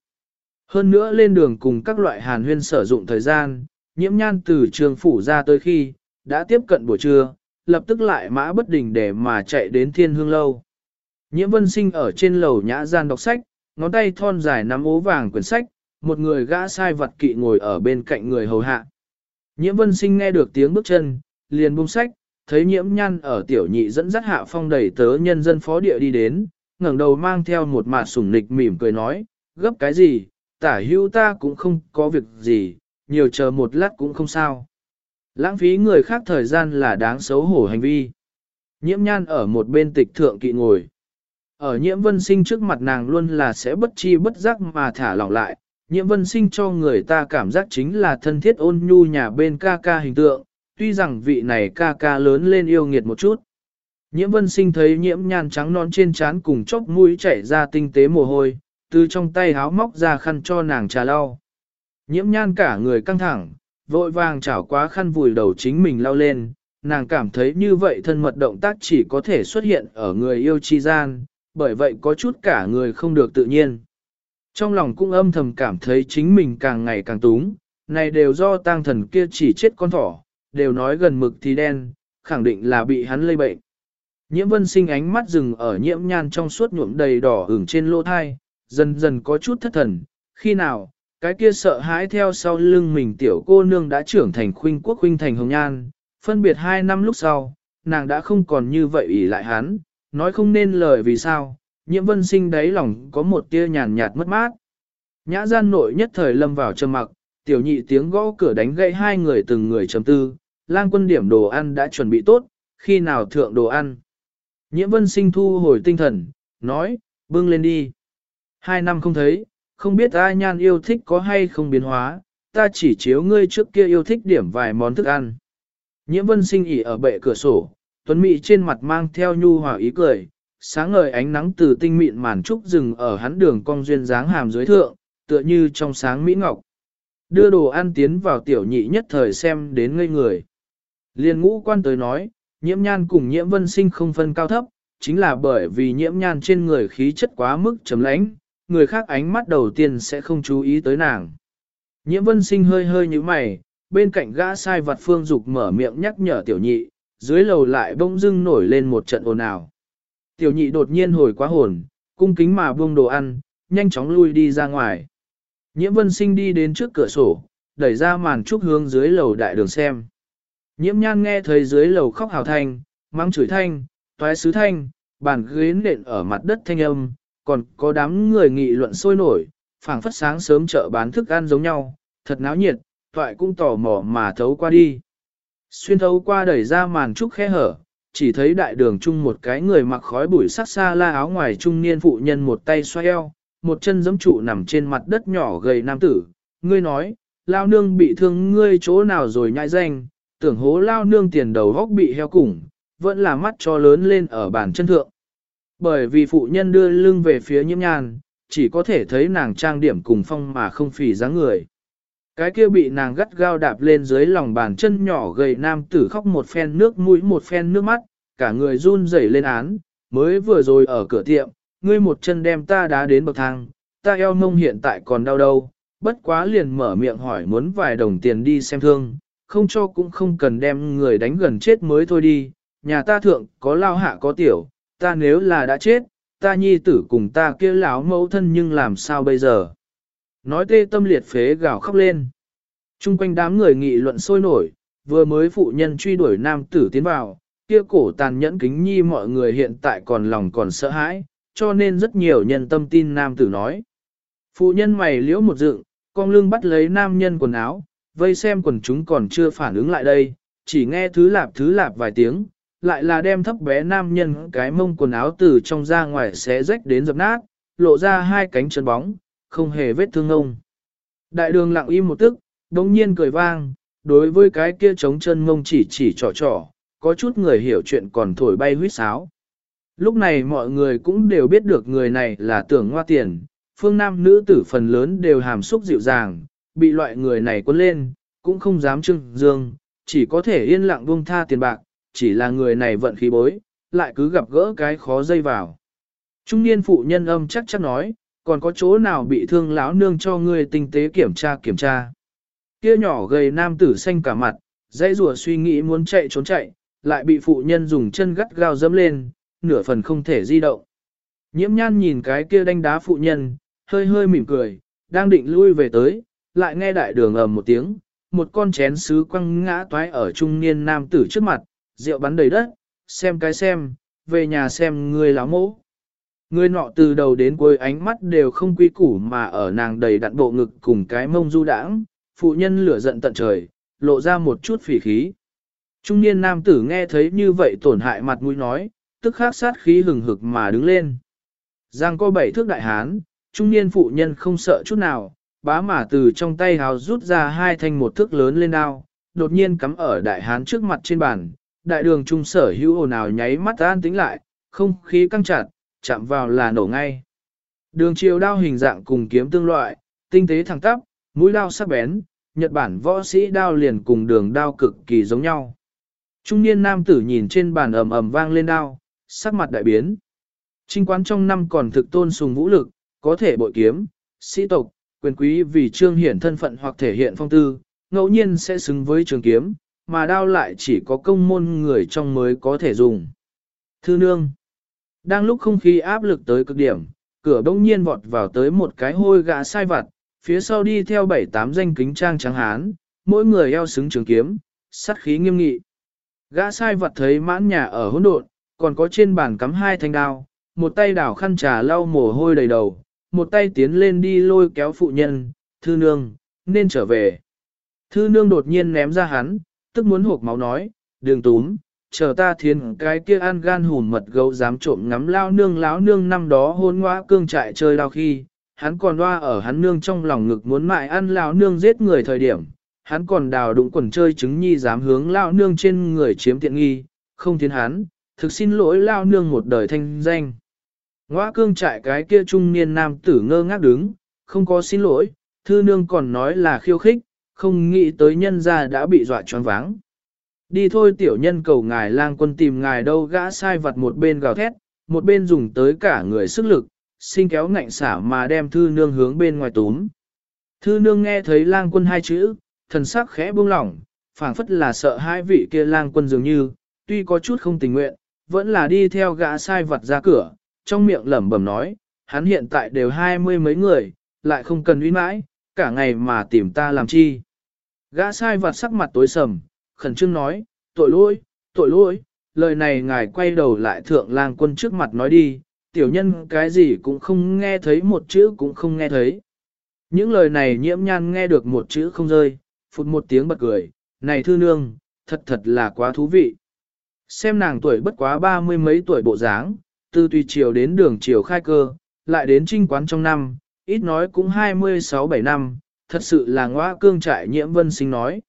Hơn nữa lên đường cùng các loại hàn huyên sử dụng thời gian, nhiễm nhan từ trường phủ ra tới khi, đã tiếp cận buổi trưa, lập tức lại mã bất đình để mà chạy đến thiên hương lâu. Nhiễm vân sinh ở trên lầu nhã gian đọc sách, ngón tay thon dài nắm ố vàng quyển sách, một người gã sai vật kỵ ngồi ở bên cạnh người hầu hạ. Nhiễm vân sinh nghe được tiếng bước chân, liền buông sách, thấy nhiễm nhăn ở tiểu nhị dẫn dắt hạ phong đẩy tớ nhân dân phó địa đi đến, ngẩng đầu mang theo một mặt sủng nịch mỉm cười nói, gấp cái gì, tả hưu ta cũng không có việc gì, nhiều chờ một lát cũng không sao. Lãng phí người khác thời gian là đáng xấu hổ hành vi. Nhiễm nhan ở một bên tịch thượng kỵ ngồi. Ở nhiễm vân sinh trước mặt nàng luôn là sẽ bất chi bất giác mà thả lỏng lại. Nhiễm vân sinh cho người ta cảm giác chính là thân thiết ôn nhu nhà bên ca ca hình tượng, tuy rằng vị này ca ca lớn lên yêu nghiệt một chút. Nhiễm vân sinh thấy nhiễm nhan trắng non trên trán cùng chốc mũi chảy ra tinh tế mồ hôi, từ trong tay háo móc ra khăn cho nàng trà lau. Nhiễm nhan cả người căng thẳng, vội vàng chảo quá khăn vùi đầu chính mình lao lên, nàng cảm thấy như vậy thân mật động tác chỉ có thể xuất hiện ở người yêu chi gian, bởi vậy có chút cả người không được tự nhiên. Trong lòng cũng âm thầm cảm thấy chính mình càng ngày càng túng, này đều do tang thần kia chỉ chết con thỏ, đều nói gần mực thì đen, khẳng định là bị hắn lây bệnh. Nhiễm vân sinh ánh mắt dừng ở nhiễm nhan trong suốt nhuộm đầy đỏ ửng trên lỗ thai, dần dần có chút thất thần, khi nào, cái kia sợ hãi theo sau lưng mình tiểu cô nương đã trưởng thành khuynh quốc khuynh thành hồng nhan, phân biệt hai năm lúc sau, nàng đã không còn như vậy ỷ lại hắn, nói không nên lời vì sao, nhiễm vân sinh đáy lòng có một tia nhàn nhạt mất mát. Nhã gian nội nhất thời lâm vào trầm mặc, tiểu nhị tiếng gõ cửa đánh gậy hai người từng người trầm tư, lang quân điểm đồ ăn đã chuẩn bị tốt, khi nào thượng đồ ăn. Nhiễm vân sinh thu hồi tinh thần, nói, bưng lên đi. Hai năm không thấy, không biết ai nhan yêu thích có hay không biến hóa, ta chỉ chiếu ngươi trước kia yêu thích điểm vài món thức ăn. Nhiễm vân sinh ỉ ở bệ cửa sổ, tuấn mị trên mặt mang theo nhu hòa ý cười, sáng ngời ánh nắng từ tinh mịn màn trúc rừng ở hắn đường cong duyên dáng hàm dưới thượng, tựa như trong sáng mỹ ngọc. Đưa đồ ăn tiến vào tiểu nhị nhất thời xem đến ngây người. Liên ngũ quan tới nói, nhiễm nhan cùng nhiễm vân sinh không phân cao thấp, chính là bởi vì nhiễm nhan trên người khí chất quá mức chấm lãnh, người khác ánh mắt đầu tiên sẽ không chú ý tới nàng. Nhiễm vân sinh hơi hơi như mày, bên cạnh gã sai vật phương dục mở miệng nhắc nhở tiểu nhị, dưới lầu lại bỗng dưng nổi lên một trận ồn ào. Tiểu nhị đột nhiên hồi quá hồn, cung kính mà buông đồ ăn, nhanh chóng lui đi ra ngoài. Nhiễm vân sinh đi đến trước cửa sổ, đẩy ra màn trúc hướng dưới lầu đại đường xem. Nhiễm nhan nghe thấy dưới lầu khóc hào thanh, mắng chửi thanh, toái sứ thanh, bàn ghế nện ở mặt đất thanh âm, còn có đám người nghị luận sôi nổi, phảng phất sáng sớm chợ bán thức ăn giống nhau, thật náo nhiệt, toại cũng tò mò mà thấu qua đi. Xuyên thấu qua đẩy ra màn trúc khe hở, chỉ thấy đại đường chung một cái người mặc khói bụi sắc xa la áo ngoài trung niên phụ nhân một tay xoay eo, một chân giẫm trụ nằm trên mặt đất nhỏ gầy nam tử. Ngươi nói, lao nương bị thương ngươi chỗ nào rồi nhãi danh, tưởng hố lao nương tiền đầu góc bị heo củng, vẫn là mắt cho lớn lên ở bàn chân thượng. Bởi vì phụ nhân đưa lưng về phía nhiễm nhan, chỉ có thể thấy nàng trang điểm cùng phong mà không phì dáng người. Cái kia bị nàng gắt gao đạp lên dưới lòng bàn chân nhỏ gầy nam tử khóc một phen nước mũi một phen nước mắt, cả người run rẩy lên án, mới vừa rồi ở cửa tiệm, ngươi một chân đem ta đá đến bậc thang, ta eo mông hiện tại còn đau đâu, bất quá liền mở miệng hỏi muốn vài đồng tiền đi xem thương, không cho cũng không cần đem người đánh gần chết mới thôi đi, nhà ta thượng có lao hạ có tiểu, ta nếu là đã chết, ta nhi tử cùng ta kia lão mẫu thân nhưng làm sao bây giờ. Nói tê tâm liệt phế gào khóc lên. Trung quanh đám người nghị luận sôi nổi, vừa mới phụ nhân truy đuổi nam tử tiến vào, kia cổ tàn nhẫn kính nhi mọi người hiện tại còn lòng còn sợ hãi, cho nên rất nhiều nhân tâm tin nam tử nói. Phụ nhân mày liễu một dựng, con lưng bắt lấy nam nhân quần áo, vây xem quần chúng còn chưa phản ứng lại đây, chỉ nghe thứ lạp thứ lạp vài tiếng, lại là đem thấp bé nam nhân cái mông quần áo từ trong ra ngoài xé rách đến dập nát, lộ ra hai cánh chân bóng, không hề vết thương ông. Đại đường lặng im một tức, đồng nhiên cười vang, đối với cái kia trống chân mông chỉ chỉ trò trò, có chút người hiểu chuyện còn thổi bay huyết sáo. Lúc này mọi người cũng đều biết được người này là tưởng hoa tiền, phương nam nữ tử phần lớn đều hàm xúc dịu dàng, bị loại người này quấn lên, cũng không dám trưng dương, chỉ có thể yên lặng buông tha tiền bạc, chỉ là người này vận khí bối, lại cứ gặp gỡ cái khó dây vào. Trung niên phụ nhân âm chắc chắc nói, còn có chỗ nào bị thương lão nương cho ngươi tinh tế kiểm tra kiểm tra. Kia nhỏ gầy nam tử xanh cả mặt, dãy rùa suy nghĩ muốn chạy trốn chạy, lại bị phụ nhân dùng chân gắt gao dẫm lên, nửa phần không thể di động. Nhiễm nhan nhìn cái kia đánh đá phụ nhân, hơi hơi mỉm cười, đang định lui về tới, lại nghe đại đường ầm một tiếng, một con chén sứ quăng ngã toái ở trung niên nam tử trước mặt, rượu bắn đầy đất, xem cái xem, về nhà xem người láo mỗ. Người nọ từ đầu đến cuối ánh mắt đều không quy củ mà ở nàng đầy đặn bộ ngực cùng cái mông du đãng, phụ nhân lửa giận tận trời, lộ ra một chút phỉ khí. Trung niên nam tử nghe thấy như vậy tổn hại mặt mũi nói, tức khắc sát khí hừng hực mà đứng lên. Giang có bảy thước đại hán, trung niên phụ nhân không sợ chút nào, bá mà từ trong tay hào rút ra hai thanh một thước lớn lên đao, đột nhiên cắm ở đại hán trước mặt trên bàn, đại đường trung sở hữu ồn ào nháy mắt an tính lại, không khí căng chặt, chạm vào là nổ ngay. Đường chiều đao hình dạng cùng kiếm tương loại, tinh tế thẳng tắp, mũi đao sắc bén, Nhật Bản võ sĩ đao liền cùng đường đao cực kỳ giống nhau. Trung niên nam tử nhìn trên bàn ầm ầm vang lên đao, sắc mặt đại biến. Trinh quán trong năm còn thực tôn sùng vũ lực, có thể bội kiếm, sĩ tộc, quyền quý vì trương hiển thân phận hoặc thể hiện phong tư, ngẫu nhiên sẽ xứng với trường kiếm, mà đao lại chỉ có công môn người trong mới có thể dùng. Thư nương. Đang lúc không khí áp lực tới cực điểm, cửa bỗng nhiên vọt vào tới một cái hôi gã sai vặt, phía sau đi theo bảy tám danh kính trang trắng hán, mỗi người eo xứng trường kiếm, sắt khí nghiêm nghị. Gã sai vật thấy mãn nhà ở hỗn độn, còn có trên bàn cắm hai thanh đao, một tay đảo khăn trà lau mồ hôi đầy đầu, một tay tiến lên đi lôi kéo phụ nhân, thư nương, nên trở về. Thư nương đột nhiên ném ra hắn, tức muốn hộp máu nói, đường túm, chờ ta thiến cái kia ăn gan hùn mật gấu dám trộm ngắm lao nương láo nương năm đó hôn ngoã cương trại chơi lao khi, hắn còn loa ở hắn nương trong lòng ngực muốn mại ăn lao nương giết người thời điểm, hắn còn đào đụng quần chơi trứng nhi dám hướng lao nương trên người chiếm tiện nghi, không thiến hắn, thực xin lỗi lao nương một đời thanh danh. Ngoã cương trại cái kia trung niên nam tử ngơ ngác đứng, không có xin lỗi, thư nương còn nói là khiêu khích, không nghĩ tới nhân ra đã bị dọa choáng váng. Đi thôi tiểu nhân cầu ngài lang quân tìm ngài đâu gã sai vật một bên gào thét, một bên dùng tới cả người sức lực, sinh kéo ngạnh xả mà đem thư nương hướng bên ngoài túm. Thư nương nghe thấy lang quân hai chữ, thần sắc khẽ buông lỏng, phảng phất là sợ hai vị kia lang quân dường như, tuy có chút không tình nguyện, vẫn là đi theo gã sai vật ra cửa, trong miệng lẩm bẩm nói, hắn hiện tại đều hai mươi mấy người, lại không cần uy mãi, cả ngày mà tìm ta làm chi. Gã sai vật sắc mặt tối sầm, khẩn trương nói, tội lỗi, tội lỗi, lời này ngài quay đầu lại thượng lang quân trước mặt nói đi, tiểu nhân cái gì cũng không nghe thấy một chữ cũng không nghe thấy. Những lời này nhiễm nhan nghe được một chữ không rơi, phụt một tiếng bật cười, này thư nương, thật thật là quá thú vị. Xem nàng tuổi bất quá ba mươi mấy tuổi bộ dáng, từ tùy chiều đến đường chiều khai cơ, lại đến trinh quán trong năm, ít nói cũng 26-7 năm, thật sự là ngõa cương trại nhiễm vân sinh nói.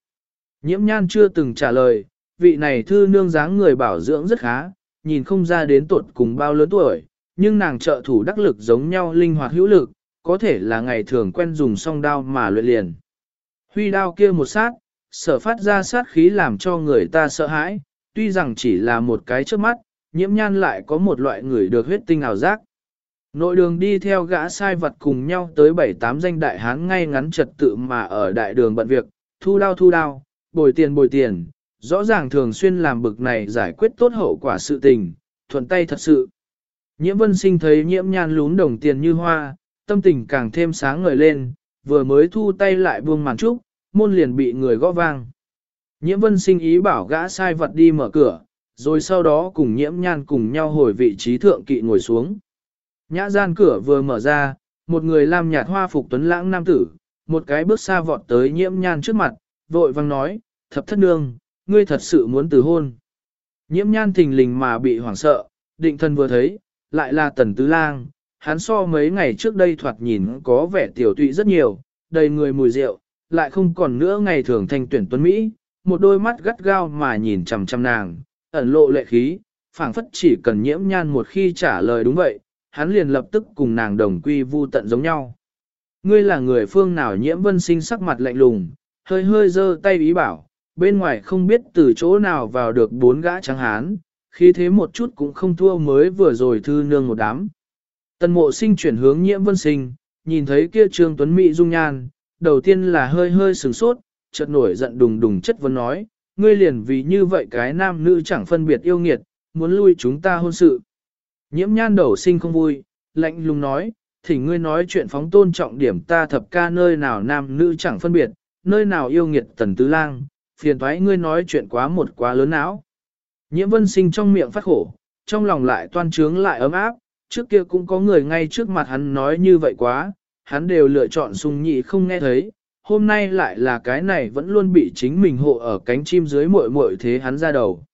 Nhiễm nhan chưa từng trả lời, vị này thư nương dáng người bảo dưỡng rất khá, nhìn không ra đến tuột cùng bao lớn tuổi, nhưng nàng trợ thủ đắc lực giống nhau linh hoạt hữu lực, có thể là ngày thường quen dùng song đao mà luyện liền. Huy đao kia một sát, sở phát ra sát khí làm cho người ta sợ hãi, tuy rằng chỉ là một cái trước mắt, nhiễm nhan lại có một loại người được huyết tinh ảo giác. Nội đường đi theo gã sai vật cùng nhau tới bảy tám danh đại hán ngay ngắn trật tự mà ở đại đường bận việc, thu đao thu đao, bồi tiền bồi tiền, rõ ràng thường xuyên làm bực này giải quyết tốt hậu quả sự tình, thuận tay thật sự. Nhiễm vân sinh thấy nhiễm nhan lún đồng tiền như hoa, tâm tình càng thêm sáng ngời lên, vừa mới thu tay lại buông màn trúc, môn liền bị người gõ vang. Nhiễm vân sinh ý bảo gã sai vật đi mở cửa, rồi sau đó cùng nhiễm nhan cùng nhau hồi vị trí thượng kỵ ngồi xuống. Nhã gian cửa vừa mở ra, một người làm nhạt hoa phục tuấn lãng nam tử, một cái bước xa vọt tới nhiễm nhan trước mặt, vội vang nói, thập thất nương, ngươi thật sự muốn từ hôn. Nhiễm nhan thình lình mà bị hoảng sợ, định thân vừa thấy, lại là tần tứ lang, hắn so mấy ngày trước đây thoạt nhìn có vẻ tiểu tụy rất nhiều, đầy người mùi rượu, lại không còn nữa ngày thường thanh tuyển tuấn Mỹ, một đôi mắt gắt gao mà nhìn chằm chằm nàng, ẩn lộ lệ khí, phảng phất chỉ cần nhiễm nhan một khi trả lời đúng vậy, hắn liền lập tức cùng nàng đồng quy vu tận giống nhau. Ngươi là người phương nào nhiễm vân sinh sắc mặt lạnh lùng, hơi hơi giơ tay ý bảo, bên ngoài không biết từ chỗ nào vào được bốn gã trắng hán, khi thế một chút cũng không thua mới vừa rồi thư nương một đám. Tần mộ sinh chuyển hướng nhiễm vân sinh, nhìn thấy kia trương tuấn mỹ dung nhan, đầu tiên là hơi hơi sừng sốt, chợt nổi giận đùng đùng chất vấn nói, ngươi liền vì như vậy cái nam nữ chẳng phân biệt yêu nghiệt, muốn lui chúng ta hôn sự. Nhiễm nhan đầu sinh không vui, lạnh lùng nói, thì ngươi nói chuyện phóng tôn trọng điểm ta thập ca nơi nào nam nữ chẳng phân biệt, nơi nào yêu nghiệt tần tứ lang, phiền thoái ngươi nói chuyện quá một quá lớn não. Nhiễm vân sinh trong miệng phát khổ, trong lòng lại toan trướng lại ấm áp, trước kia cũng có người ngay trước mặt hắn nói như vậy quá, hắn đều lựa chọn sung nhị không nghe thấy, hôm nay lại là cái này vẫn luôn bị chính mình hộ ở cánh chim dưới muội muội thế hắn ra đầu.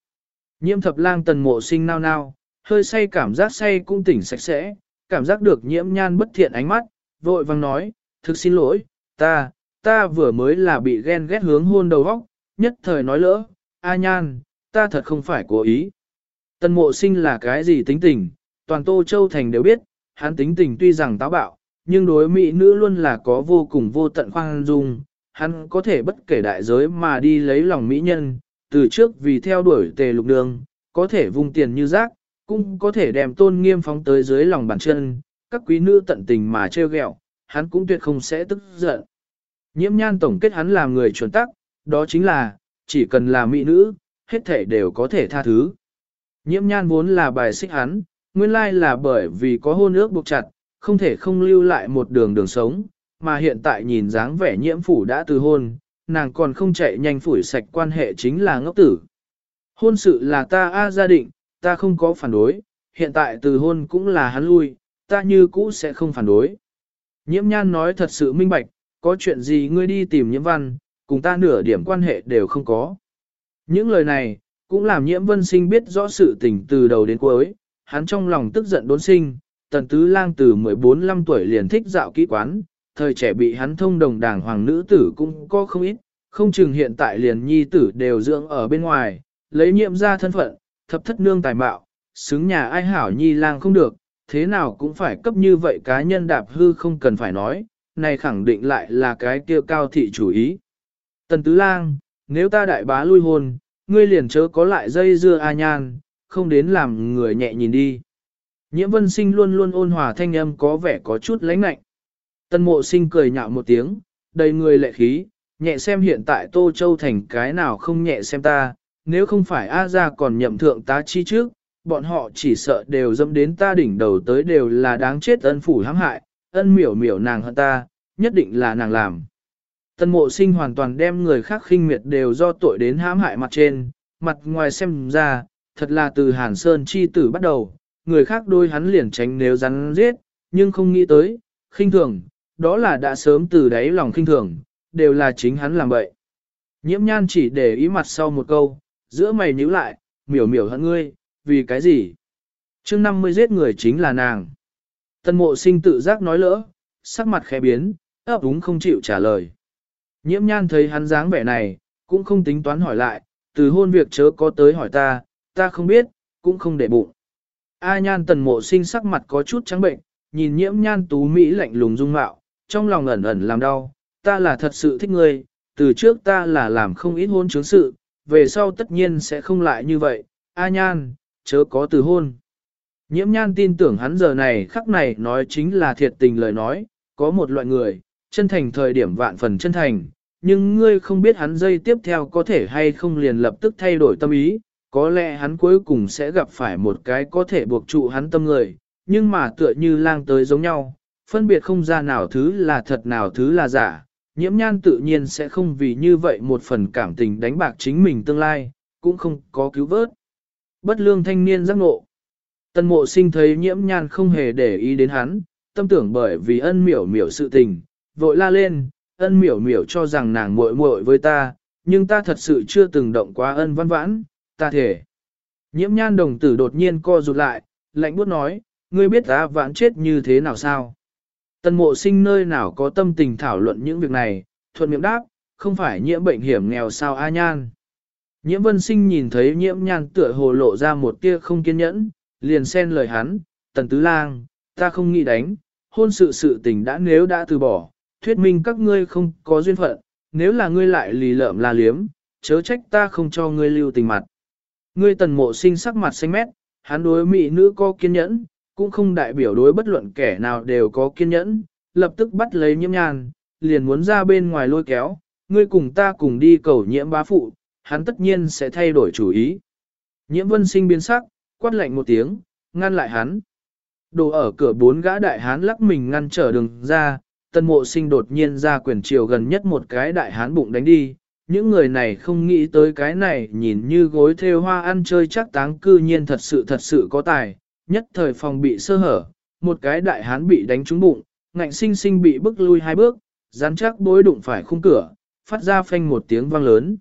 Nhiễm thập lang tần mộ sinh nao nao, hơi say cảm giác say cũng tỉnh sạch sẽ, cảm giác được nhiễm nhan bất thiện ánh mắt, vội vang nói, thực xin lỗi, ta, ta vừa mới là bị ghen ghét hướng hôn đầu óc, nhất thời nói lỡ, a nhan, ta thật không phải cố ý. Tần mộ sinh là cái gì tính tình, toàn Tô Châu Thành đều biết, hắn tính tình tuy rằng táo bạo, nhưng đối mỹ nữ luôn là có vô cùng vô tận khoan dung, hắn có thể bất kể đại giới mà đi lấy lòng mỹ nhân, từ trước vì theo đuổi tề lục đường, có thể vung tiền như rác, cũng có thể đem tôn nghiêm phóng tới dưới lòng bàn chân, các quý nữ tận tình mà trêu ghẹo, hắn cũng tuyệt không sẽ tức giận. Nhiễm nhan tổng kết hắn làm người chuẩn tắc, đó chính là, chỉ cần là mỹ nữ, hết thể đều có thể tha thứ. Nhiễm nhan vốn là bài xích hắn, nguyên lai là bởi vì có hôn ước buộc chặt, không thể không lưu lại một đường đường sống, mà hiện tại nhìn dáng vẻ nhiễm phủ đã từ hôn, nàng còn không chạy nhanh phủi sạch quan hệ chính là ngốc tử. Hôn sự là ta A gia định, ta không có phản đối, hiện tại từ hôn cũng là hắn lui, ta như cũ sẽ không phản đối. Nhiễm nhan nói thật sự minh bạch, có chuyện gì ngươi đi tìm nhiễm văn, cùng ta nửa điểm quan hệ đều không có. Những lời này, cũng làm nhiễm vân sinh biết rõ sự tình từ đầu đến cuối, hắn trong lòng tức giận đốn sinh, tần tứ lang từ 14-15 tuổi liền thích dạo kỹ quán, thời trẻ bị hắn thông đồng đảng hoàng nữ tử cũng có không ít, không chừng hiện tại liền nhi tử đều dưỡng ở bên ngoài, lấy nhiệm ra thân phận, thập thất nương tài mạo, xứng nhà ai hảo nhi lang không được, thế nào cũng phải cấp như vậy cá nhân đạp hư không cần phải nói, này khẳng định lại là cái kia cao thị chủ ý. Tần tứ lang, nếu ta đại bá lui hôn, ngươi liền chớ có lại dây dưa a nhan, không đến làm người nhẹ nhìn đi. Nhiễm vân sinh luôn luôn ôn hòa thanh âm có vẻ có chút lãnh lạnh. Tân mộ sinh cười nhạo một tiếng, đầy người lệ khí, nhẹ xem hiện tại Tô Châu thành cái nào không nhẹ xem ta, nếu không phải A ra còn nhậm thượng tá chi trước, bọn họ chỉ sợ đều dâm đến ta đỉnh đầu tới đều là đáng chết ân phủ hãm hại, ân miểu miểu nàng hơn ta, nhất định là nàng làm. Tân mộ sinh hoàn toàn đem người khác khinh miệt đều do tội đến hãm hại mặt trên, mặt ngoài xem ra, thật là từ Hàn Sơn chi tử bắt đầu, người khác đôi hắn liền tránh nếu rắn giết, nhưng không nghĩ tới, khinh thường, đó là đã sớm từ đáy lòng khinh thường, đều là chính hắn làm vậy. Nhiễm nhan chỉ để ý mặt sau một câu, giữa mày nhíu lại, miểu miểu hận ngươi, vì cái gì? chương 50 giết người chính là nàng. Tân mộ sinh tự giác nói lỡ, sắc mặt khẽ biến, ấp úng không chịu trả lời. Nhiễm nhan thấy hắn dáng vẻ này, cũng không tính toán hỏi lại, từ hôn việc chớ có tới hỏi ta, ta không biết, cũng không để bụng. A nhan tần mộ sinh sắc mặt có chút trắng bệnh, nhìn nhiễm nhan tú Mỹ lạnh lùng dung mạo, trong lòng ẩn ẩn làm đau, ta là thật sự thích ngươi, từ trước ta là làm không ít hôn chứng sự, về sau tất nhiên sẽ không lại như vậy, A nhan, chớ có từ hôn. Nhiễm nhan tin tưởng hắn giờ này khắc này nói chính là thiệt tình lời nói, có một loại người, chân thành thời điểm vạn phần chân thành, nhưng ngươi không biết hắn dây tiếp theo có thể hay không liền lập tức thay đổi tâm ý, có lẽ hắn cuối cùng sẽ gặp phải một cái có thể buộc trụ hắn tâm người, nhưng mà tựa như lang tới giống nhau, phân biệt không ra nào thứ là thật nào thứ là giả, nhiễm nhan tự nhiên sẽ không vì như vậy một phần cảm tình đánh bạc chính mình tương lai, cũng không có cứu vớt. Bất lương thanh niên giác ngộ. Tân mộ sinh thấy nhiễm nhan không hề để ý đến hắn, tâm tưởng bởi vì ân miểu miểu sự tình, vội la lên, ân miểu miểu cho rằng nàng muội muội với ta, nhưng ta thật sự chưa từng động qua ân văn vãn, ta thể. Nhiễm nhan đồng tử đột nhiên co rụt lại, lạnh buốt nói, ngươi biết ta vãn chết như thế nào sao? Tần mộ sinh nơi nào có tâm tình thảo luận những việc này, thuận miệng đáp, không phải nhiễm bệnh hiểm nghèo sao a nhan. Nhiễm vân sinh nhìn thấy nhiễm nhan tựa hồ lộ ra một tia không kiên nhẫn, liền xen lời hắn, tần tứ lang, ta không nghĩ đánh, hôn sự sự tình đã nếu đã từ bỏ, thuyết minh các ngươi không có duyên phận, nếu là ngươi lại lì lợm la liếm, chớ trách ta không cho ngươi lưu tình mặt. Ngươi tần mộ sinh sắc mặt xanh mét, hắn đối mỹ nữ có kiên nhẫn, cũng không đại biểu đối bất luận kẻ nào đều có kiên nhẫn, lập tức bắt lấy nhiễm nhàn, liền muốn ra bên ngoài lôi kéo, ngươi cùng ta cùng đi cầu nhiễm bá phụ, hắn tất nhiên sẽ thay đổi chủ ý. Nhiễm vân sinh biến sắc, quát lạnh một tiếng, ngăn lại hắn. Đồ ở cửa bốn gã đại hán lắc mình ngăn trở đường ra, tân mộ sinh đột nhiên ra quyền chiều gần nhất một cái đại hán bụng đánh đi. Những người này không nghĩ tới cái này nhìn như gối theo hoa ăn chơi chắc táng cư nhiên thật sự thật sự có tài, nhất thời phòng bị sơ hở, một cái đại hán bị đánh trúng bụng, ngạnh sinh sinh bị bức lui hai bước, rắn chắc bối đụng phải khung cửa, phát ra phanh một tiếng vang lớn.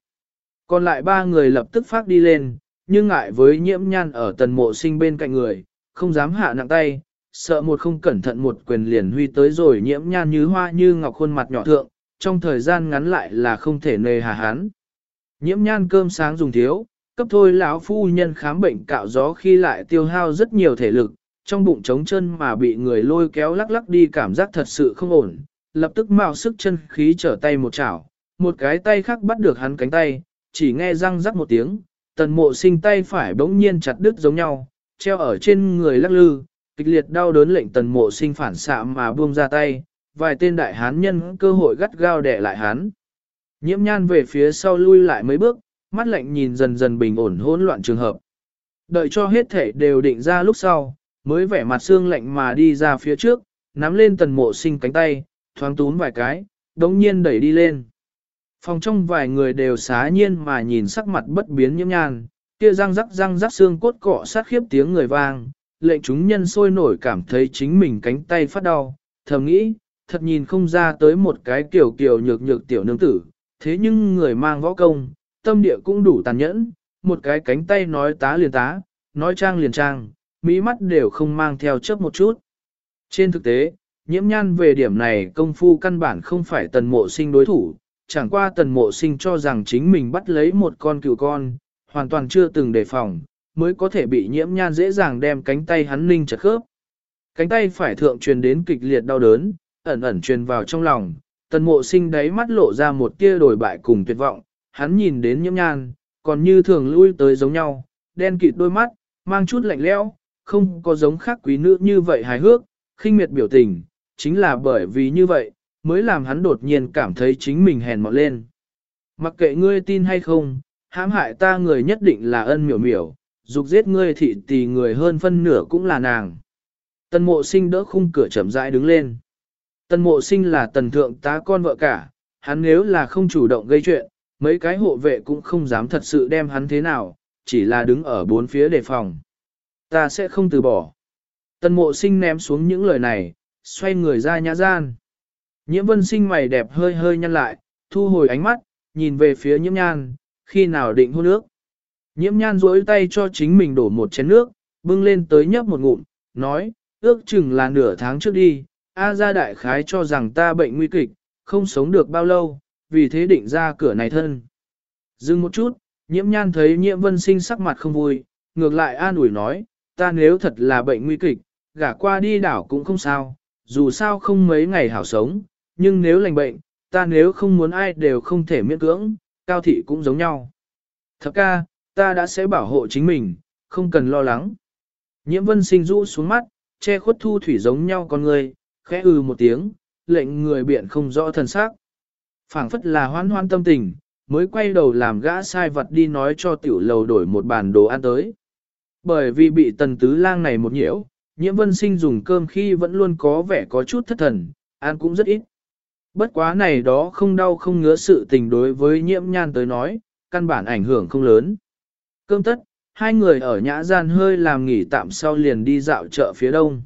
Còn lại ba người lập tức phát đi lên, nhưng ngại với nhiễm nhan ở tần mộ sinh bên cạnh người, không dám hạ nặng tay, sợ một không cẩn thận một quyền liền huy tới rồi nhiễm nhan như hoa như ngọc khuôn mặt nhỏ thượng, trong thời gian ngắn lại là không thể nề hà hán. Nhiễm nhan cơm sáng dùng thiếu, cấp thôi lão phu nhân khám bệnh cạo gió khi lại tiêu hao rất nhiều thể lực, trong bụng trống chân mà bị người lôi kéo lắc lắc đi cảm giác thật sự không ổn, lập tức mạo sức chân khí trở tay một chảo, một cái tay khác bắt được hắn cánh tay, chỉ nghe răng rắc một tiếng, tần mộ sinh tay phải bỗng nhiên chặt đứt giống nhau, treo ở trên người lắc lư, kịch liệt đau đớn lệnh tần mộ sinh phản xạ mà buông ra tay, vài tên đại hán nhân cơ hội gắt gao đẻ lại hắn. Nhiễm nhan về phía sau lui lại mấy bước, mắt lạnh nhìn dần dần bình ổn hỗn loạn trường hợp. Đợi cho hết thể đều định ra lúc sau, mới vẻ mặt xương lạnh mà đi ra phía trước, nắm lên tần mộ sinh cánh tay, thoáng tún vài cái, đống nhiên đẩy đi lên. Phòng trong vài người đều xá nhiên mà nhìn sắc mặt bất biến nhiễm nhan, kia răng rắc răng rắc xương cốt cọ sát khiếp tiếng người vang, lệnh chúng nhân sôi nổi cảm thấy chính mình cánh tay phát đau, thầm nghĩ, thật nhìn không ra tới một cái kiểu kiểu nhược nhược tiểu nương tử, thế nhưng người mang võ công, tâm địa cũng đủ tàn nhẫn, một cái cánh tay nói tá liền tá, nói trang liền trang, mỹ mắt đều không mang theo chấp một chút. Trên thực tế, nhiễm nhan về điểm này công phu căn bản không phải tần mộ sinh đối thủ, chẳng qua tần mộ sinh cho rằng chính mình bắt lấy một con cựu con, hoàn toàn chưa từng đề phòng, mới có thể bị nhiễm nhan dễ dàng đem cánh tay hắn ninh chật khớp. Cánh tay phải thượng truyền đến kịch liệt đau đớn, ẩn ẩn truyền vào trong lòng, tần mộ sinh đáy mắt lộ ra một tia đổi bại cùng tuyệt vọng, hắn nhìn đến nhiễm nhan, còn như thường lui tới giống nhau, đen kịt đôi mắt, mang chút lạnh lẽo, không có giống khác quý nữ như vậy hài hước, khinh miệt biểu tình, chính là bởi vì như vậy, mới làm hắn đột nhiên cảm thấy chính mình hèn mọn lên. Mặc kệ ngươi tin hay không, hãm hại ta người nhất định là ân miểu miểu, dục giết ngươi thị tỷ người hơn phân nửa cũng là nàng. Tần mộ sinh đỡ khung cửa chậm rãi đứng lên. Tần mộ sinh là tần thượng tá con vợ cả, hắn nếu là không chủ động gây chuyện, mấy cái hộ vệ cũng không dám thật sự đem hắn thế nào, chỉ là đứng ở bốn phía đề phòng. Ta sẽ không từ bỏ. Tần mộ sinh ném xuống những lời này, xoay người ra nhã gian. Nhiễm vân sinh mày đẹp hơi hơi nhăn lại, thu hồi ánh mắt, nhìn về phía nhiễm nhan, khi nào định hôn nước. Nhiễm nhan duỗi tay cho chính mình đổ một chén nước, bưng lên tới nhấp một ngụm, nói, ước chừng là nửa tháng trước đi, A gia đại khái cho rằng ta bệnh nguy kịch, không sống được bao lâu, vì thế định ra cửa này thân. Dừng một chút, nhiễm nhan thấy nhiễm vân sinh sắc mặt không vui, ngược lại an ủi nói, ta nếu thật là bệnh nguy kịch, gả qua đi đảo cũng không sao, dù sao không mấy ngày hảo sống, nhưng nếu lành bệnh, ta nếu không muốn ai đều không thể miễn cưỡng, cao thị cũng giống nhau. Thật ca, ta đã sẽ bảo hộ chính mình, không cần lo lắng. Nhiễm vân sinh rũ xuống mắt, che khuất thu thủy giống nhau con người, khẽ ư một tiếng, lệnh người biện không rõ thần sắc. phảng phất là hoan hoan tâm tình, mới quay đầu làm gã sai vật đi nói cho tiểu lầu đổi một bàn đồ ăn tới. Bởi vì bị tần tứ lang này một nhiễu, nhiễm vân sinh dùng cơm khi vẫn luôn có vẻ có chút thất thần, ăn cũng rất ít. Bất quá này đó không đau không ngứa sự tình đối với nhiễm nhan tới nói, căn bản ảnh hưởng không lớn. Cơm tất, hai người ở nhã gian hơi làm nghỉ tạm sau liền đi dạo chợ phía đông.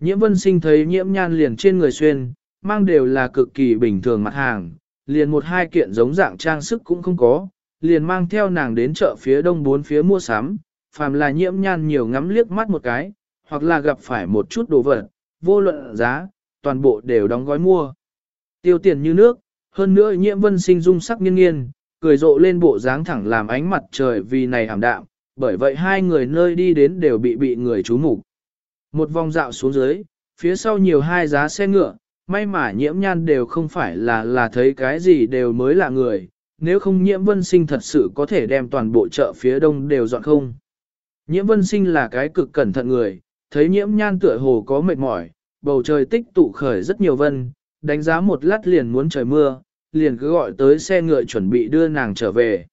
Nhiễm vân sinh thấy nhiễm nhan liền trên người xuyên, mang đều là cực kỳ bình thường mặt hàng, liền một hai kiện giống dạng trang sức cũng không có, liền mang theo nàng đến chợ phía đông bốn phía mua sắm, phàm là nhiễm nhan nhiều ngắm liếc mắt một cái, hoặc là gặp phải một chút đồ vật, vô luận giá, toàn bộ đều đóng gói mua. Tiêu tiền như nước, hơn nữa nhiễm vân sinh dung sắc nghiêng nghiêng, cười rộ lên bộ dáng thẳng làm ánh mặt trời vì này ảm đạm, bởi vậy hai người nơi đi đến đều bị bị người chú mục một vòng dạo xuống dưới, phía sau nhiều hai giá xe ngựa, may mà nhiễm nhan đều không phải là là thấy cái gì đều mới là người, nếu không nhiễm vân sinh thật sự có thể đem toàn bộ chợ phía đông đều dọn không. Nhiễm vân sinh là cái cực cẩn thận người, thấy nhiễm nhan tựa hồ có mệt mỏi, bầu trời tích tụ khởi rất nhiều vân, đánh giá một lát liền muốn trời mưa, liền cứ gọi tới xe ngựa chuẩn bị đưa nàng trở về.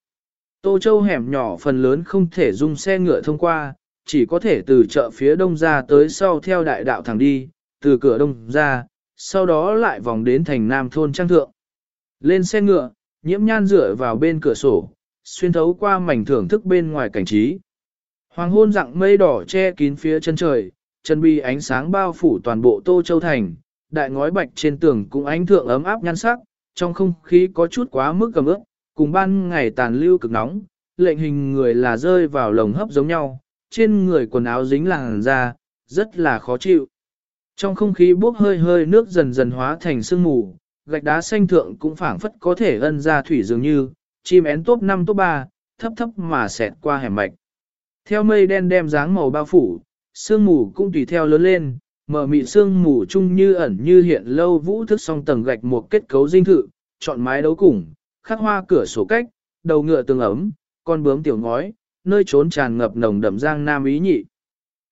Tô Châu hẻm nhỏ phần lớn không thể dùng xe ngựa thông qua, chỉ có thể từ chợ phía đông ra tới sau theo đại đạo thẳng đi, từ cửa đông ra, sau đó lại vòng đến thành nam thôn trang thượng. Lên xe ngựa, nhiễm nhan dựa vào bên cửa sổ, xuyên thấu qua mảnh thưởng thức bên ngoài cảnh trí. Hoàng hôn dạng mây đỏ che kín phía chân trời, chân bi ánh sáng bao phủ toàn bộ Tô Châu Thành, đại ngói bạch trên tường cũng ánh thượng ấm áp nhan sắc, trong không khí có chút quá mức cầm ướp, cùng ban ngày tàn lưu cực nóng, lệnh hình người là rơi vào lồng hấp giống nhau, trên người quần áo dính làn da, rất là khó chịu. Trong không khí bốc hơi hơi nước dần dần hóa thành sương mù, gạch đá xanh thượng cũng phảng phất có thể ân ra thủy dường như, chim én top 5 top 3, thấp thấp mà xẹt qua hẻm mạch. Theo mây đen đem dáng màu bao phủ, sương mù cũng tùy theo lớn lên, mở mị sương mù chung như ẩn như hiện lâu vũ thức song tầng gạch một kết cấu dinh thự, chọn mái đấu cùng, khắc hoa cửa sổ cách, đầu ngựa tường ấm, con bướm tiểu ngói, nơi trốn tràn ngập nồng đậm giang nam ý nhị.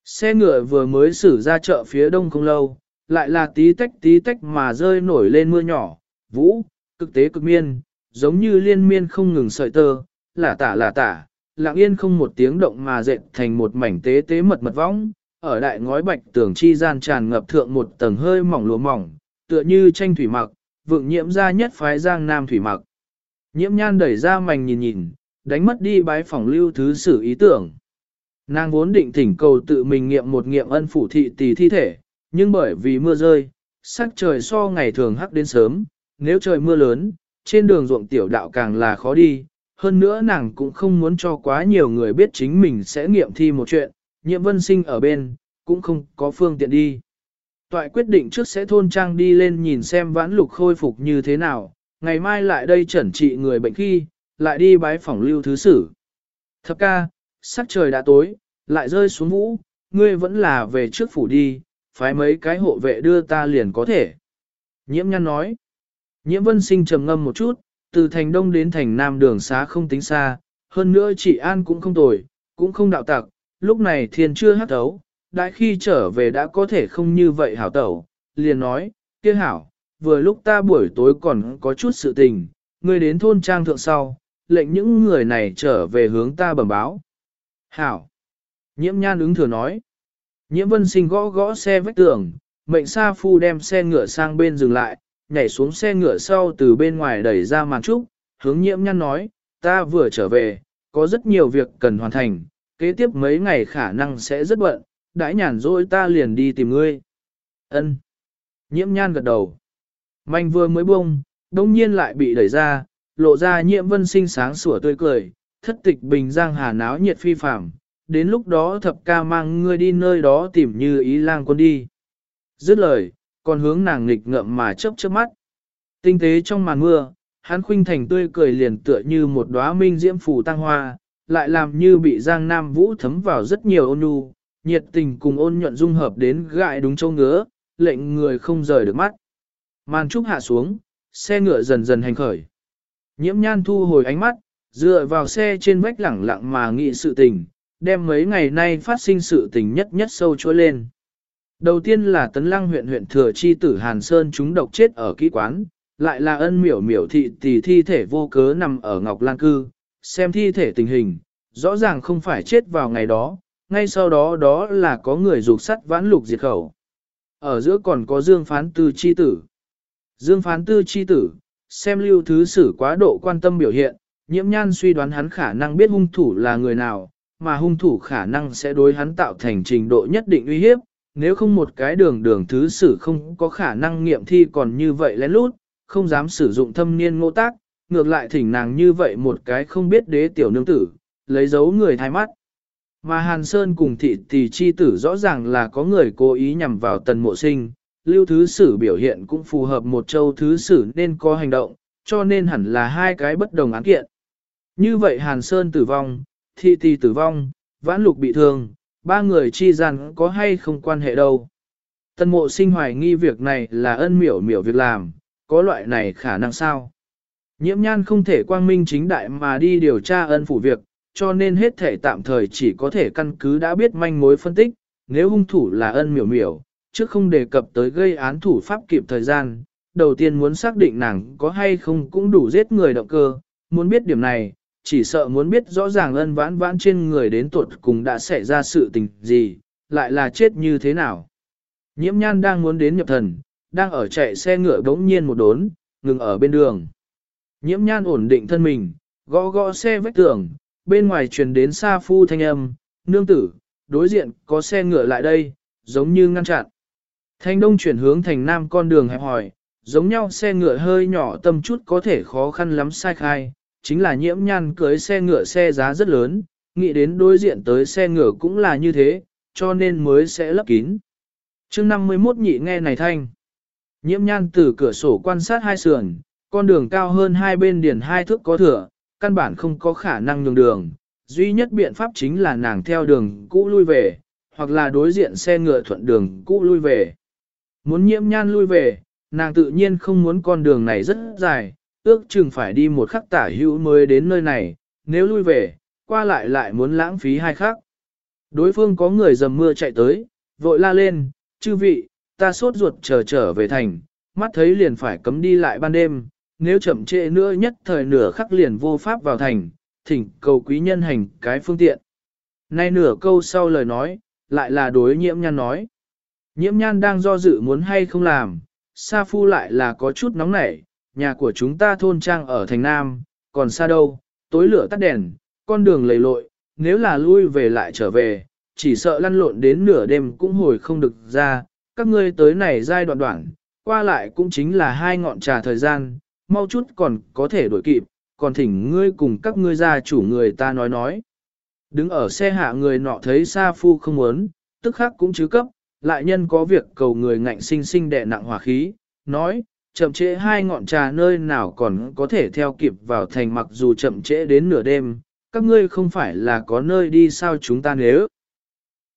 Xe ngựa vừa mới xử ra chợ phía đông không lâu, lại là tí tách tí tách mà rơi nổi lên mưa nhỏ, vũ, cực tế cực miên, giống như liên miên không ngừng sợi tơ, là tả là tả, lặng yên không một tiếng động mà dệt thành một mảnh tế tế mật mật võng, ở đại ngói bạch tường chi gian tràn ngập thượng một tầng hơi mỏng lúa mỏng, tựa như tranh thủy mặc, vượng nhiễm ra nhất phái giang nam thủy mặc. Nhiễm nhan đẩy ra mảnh nhìn nhìn, đánh mất đi bái phòng lưu thứ sử ý tưởng. Nàng vốn định thỉnh cầu tự mình nghiệm một nghiệm ân phủ thị tỷ thi thể, nhưng bởi vì mưa rơi, sắc trời so ngày thường hắc đến sớm, nếu trời mưa lớn, trên đường ruộng tiểu đạo càng là khó đi, hơn nữa nàng cũng không muốn cho quá nhiều người biết chính mình sẽ nghiệm thi một chuyện, nhiệm vân sinh ở bên, cũng không có phương tiện đi. Toại quyết định trước sẽ thôn trang đi lên nhìn xem vãn lục khôi phục như thế nào, ngày mai lại đây chẩn trị người bệnh khi, lại đi bái phỏng lưu thứ sử. Thập ca, sắc trời đã tối, lại rơi xuống vũ, ngươi vẫn là về trước phủ đi, phái mấy cái hộ vệ đưa ta liền có thể. Nhiễm nhăn nói. Nhiễm vân sinh trầm ngâm một chút, từ thành đông đến thành nam đường xá không tính xa, hơn nữa chị An cũng không tồi, cũng không đạo tặc, lúc này thiên chưa hát tấu, đại khi trở về đã có thể không như vậy hảo tẩu, liền nói, kia hảo, vừa lúc ta buổi tối còn có chút sự tình, ngươi đến thôn trang thượng sau, lệnh những người này trở về hướng ta bẩm báo. Hảo. Nhiễm nhan ứng thừa nói. Nhiễm vân sinh gõ gõ xe vách tường, mệnh sa phu đem xe ngựa sang bên dừng lại, nhảy xuống xe ngựa sau từ bên ngoài đẩy ra màn trúc, hướng nhiễm nhan nói, ta vừa trở về, có rất nhiều việc cần hoàn thành, kế tiếp mấy ngày khả năng sẽ rất bận, đãi nhàn rỗi ta liền đi tìm ngươi. Ân. Nhiễm nhan gật đầu. Manh vừa mới bông, đông nhiên lại bị đẩy ra, lộ ra nhiễm vân sinh sáng sủa tươi cười, thất tịch bình giang hà náo nhiệt phi phạm, đến lúc đó thập ca mang ngươi đi nơi đó tìm như ý lang quân đi. Dứt lời, còn hướng nàng nghịch ngợm mà chớp chớp mắt. Tinh tế trong màn mưa, hắn khuynh thành tươi cười liền tựa như một đóa minh diễm phủ tăng hoa, lại làm như bị Giang Nam Vũ thấm vào rất nhiều ôn nhu, nhiệt tình cùng ôn nhuận dung hợp đến gại đúng châu ngứa, lệnh người không rời được mắt. Màn trúc hạ xuống, xe ngựa dần dần hành khởi. Nhiễm nhan thu hồi ánh mắt, dựa vào xe trên vách lẳng lặng mà nghĩ sự tình, đem mấy ngày nay phát sinh sự tình nhất nhất sâu trôi lên. Đầu tiên là tấn lăng huyện huyện thừa chi tử Hàn Sơn chúng độc chết ở kỹ quán, lại là ân miểu miểu thị tỷ thi thể vô cớ nằm ở Ngọc Lan Cư, xem thi thể tình hình, rõ ràng không phải chết vào ngày đó, ngay sau đó đó là có người dục sắt vãn lục diệt khẩu. Ở giữa còn có Dương Phán Tư chi tử. Dương Phán Tư chi tử, xem lưu thứ sử quá độ quan tâm biểu hiện, nhiễm nhan suy đoán hắn khả năng biết hung thủ là người nào, mà hung thủ khả năng sẽ đối hắn tạo thành trình độ nhất định uy hiếp, nếu không một cái đường đường thứ sử không có khả năng nghiệm thi còn như vậy lén lút, không dám sử dụng thâm niên ngộ tác, ngược lại thỉnh nàng như vậy một cái không biết đế tiểu nương tử, lấy dấu người thay mắt. Mà Hàn Sơn cùng thị tỷ chi tử rõ ràng là có người cố ý nhằm vào tần mộ sinh, lưu thứ sử biểu hiện cũng phù hợp một châu thứ sử nên có hành động, cho nên hẳn là hai cái bất đồng án kiện. Như vậy Hàn Sơn tử vong, thị tỷ tử vong, vãn lục bị thương, ba người chi rằng có hay không quan hệ đâu. tân mộ sinh hoài nghi việc này là ân miểu miểu việc làm, có loại này khả năng sao? Nhiễm nhan không thể quang minh chính đại mà đi điều tra ân phủ việc, cho nên hết thể tạm thời chỉ có thể căn cứ đã biết manh mối phân tích, nếu hung thủ là ân miểu miểu, trước không đề cập tới gây án thủ pháp kịp thời gian, đầu tiên muốn xác định nàng có hay không cũng đủ giết người động cơ, muốn biết điểm này, chỉ sợ muốn biết rõ ràng ân vãn vãn trên người đến tuột cùng đã xảy ra sự tình gì, lại là chết như thế nào. Nhiễm nhan đang muốn đến nhập thần, đang ở chạy xe ngựa đống nhiên một đốn, ngừng ở bên đường. Nhiễm nhan ổn định thân mình, gõ gõ xe vách tường, bên ngoài truyền đến xa phu thanh âm, nương tử, đối diện có xe ngựa lại đây, giống như ngăn chặn. Thanh đông chuyển hướng thành nam con đường hẹp hỏi, giống nhau xe ngựa hơi nhỏ tâm chút có thể khó khăn lắm sai khai, chính là nhiễm nhan cưới xe ngựa xe giá rất lớn, nghĩ đến đối diện tới xe ngựa cũng là như thế, cho nên mới sẽ lấp kín. chương 51 nhị nghe này thanh. Nhiễm nhan từ cửa sổ quan sát hai sườn, con đường cao hơn hai bên điển hai thước có thừa, căn bản không có khả năng nhường đường. Duy nhất biện pháp chính là nàng theo đường cũ lui về, hoặc là đối diện xe ngựa thuận đường cũ lui về. Muốn nhiễm nhan lui về, nàng tự nhiên không muốn con đường này rất dài, ước chừng phải đi một khắc tả hữu mới đến nơi này, nếu lui về, qua lại lại muốn lãng phí hai khắc. Đối phương có người dầm mưa chạy tới, vội la lên, chư vị, ta sốt ruột chờ trở về thành, mắt thấy liền phải cấm đi lại ban đêm, nếu chậm trễ nữa nhất thời nửa khắc liền vô pháp vào thành, thỉnh cầu quý nhân hành cái phương tiện. Nay nửa câu sau lời nói, lại là đối nhiễm nhan nói. Nhiễm nhan đang do dự muốn hay không làm, Sa Phu lại là có chút nóng nảy, nhà của chúng ta thôn trang ở thành Nam, còn xa đâu, tối lửa tắt đèn, con đường lầy lội, nếu là lui về lại trở về, chỉ sợ lăn lộn đến nửa đêm cũng hồi không được ra, các ngươi tới này giai đoạn đoạn, qua lại cũng chính là hai ngọn trà thời gian, mau chút còn có thể đổi kịp, còn thỉnh ngươi cùng các ngươi gia chủ người ta nói nói. Đứng ở xe hạ người nọ thấy Sa Phu không muốn, tức khắc cũng chứ cấp, lại nhân có việc cầu người ngạnh sinh sinh đè nặng hỏa khí, nói, chậm trễ hai ngọn trà nơi nào còn có thể theo kịp vào thành mặc dù chậm trễ đến nửa đêm, các ngươi không phải là có nơi đi sao chúng ta nếu.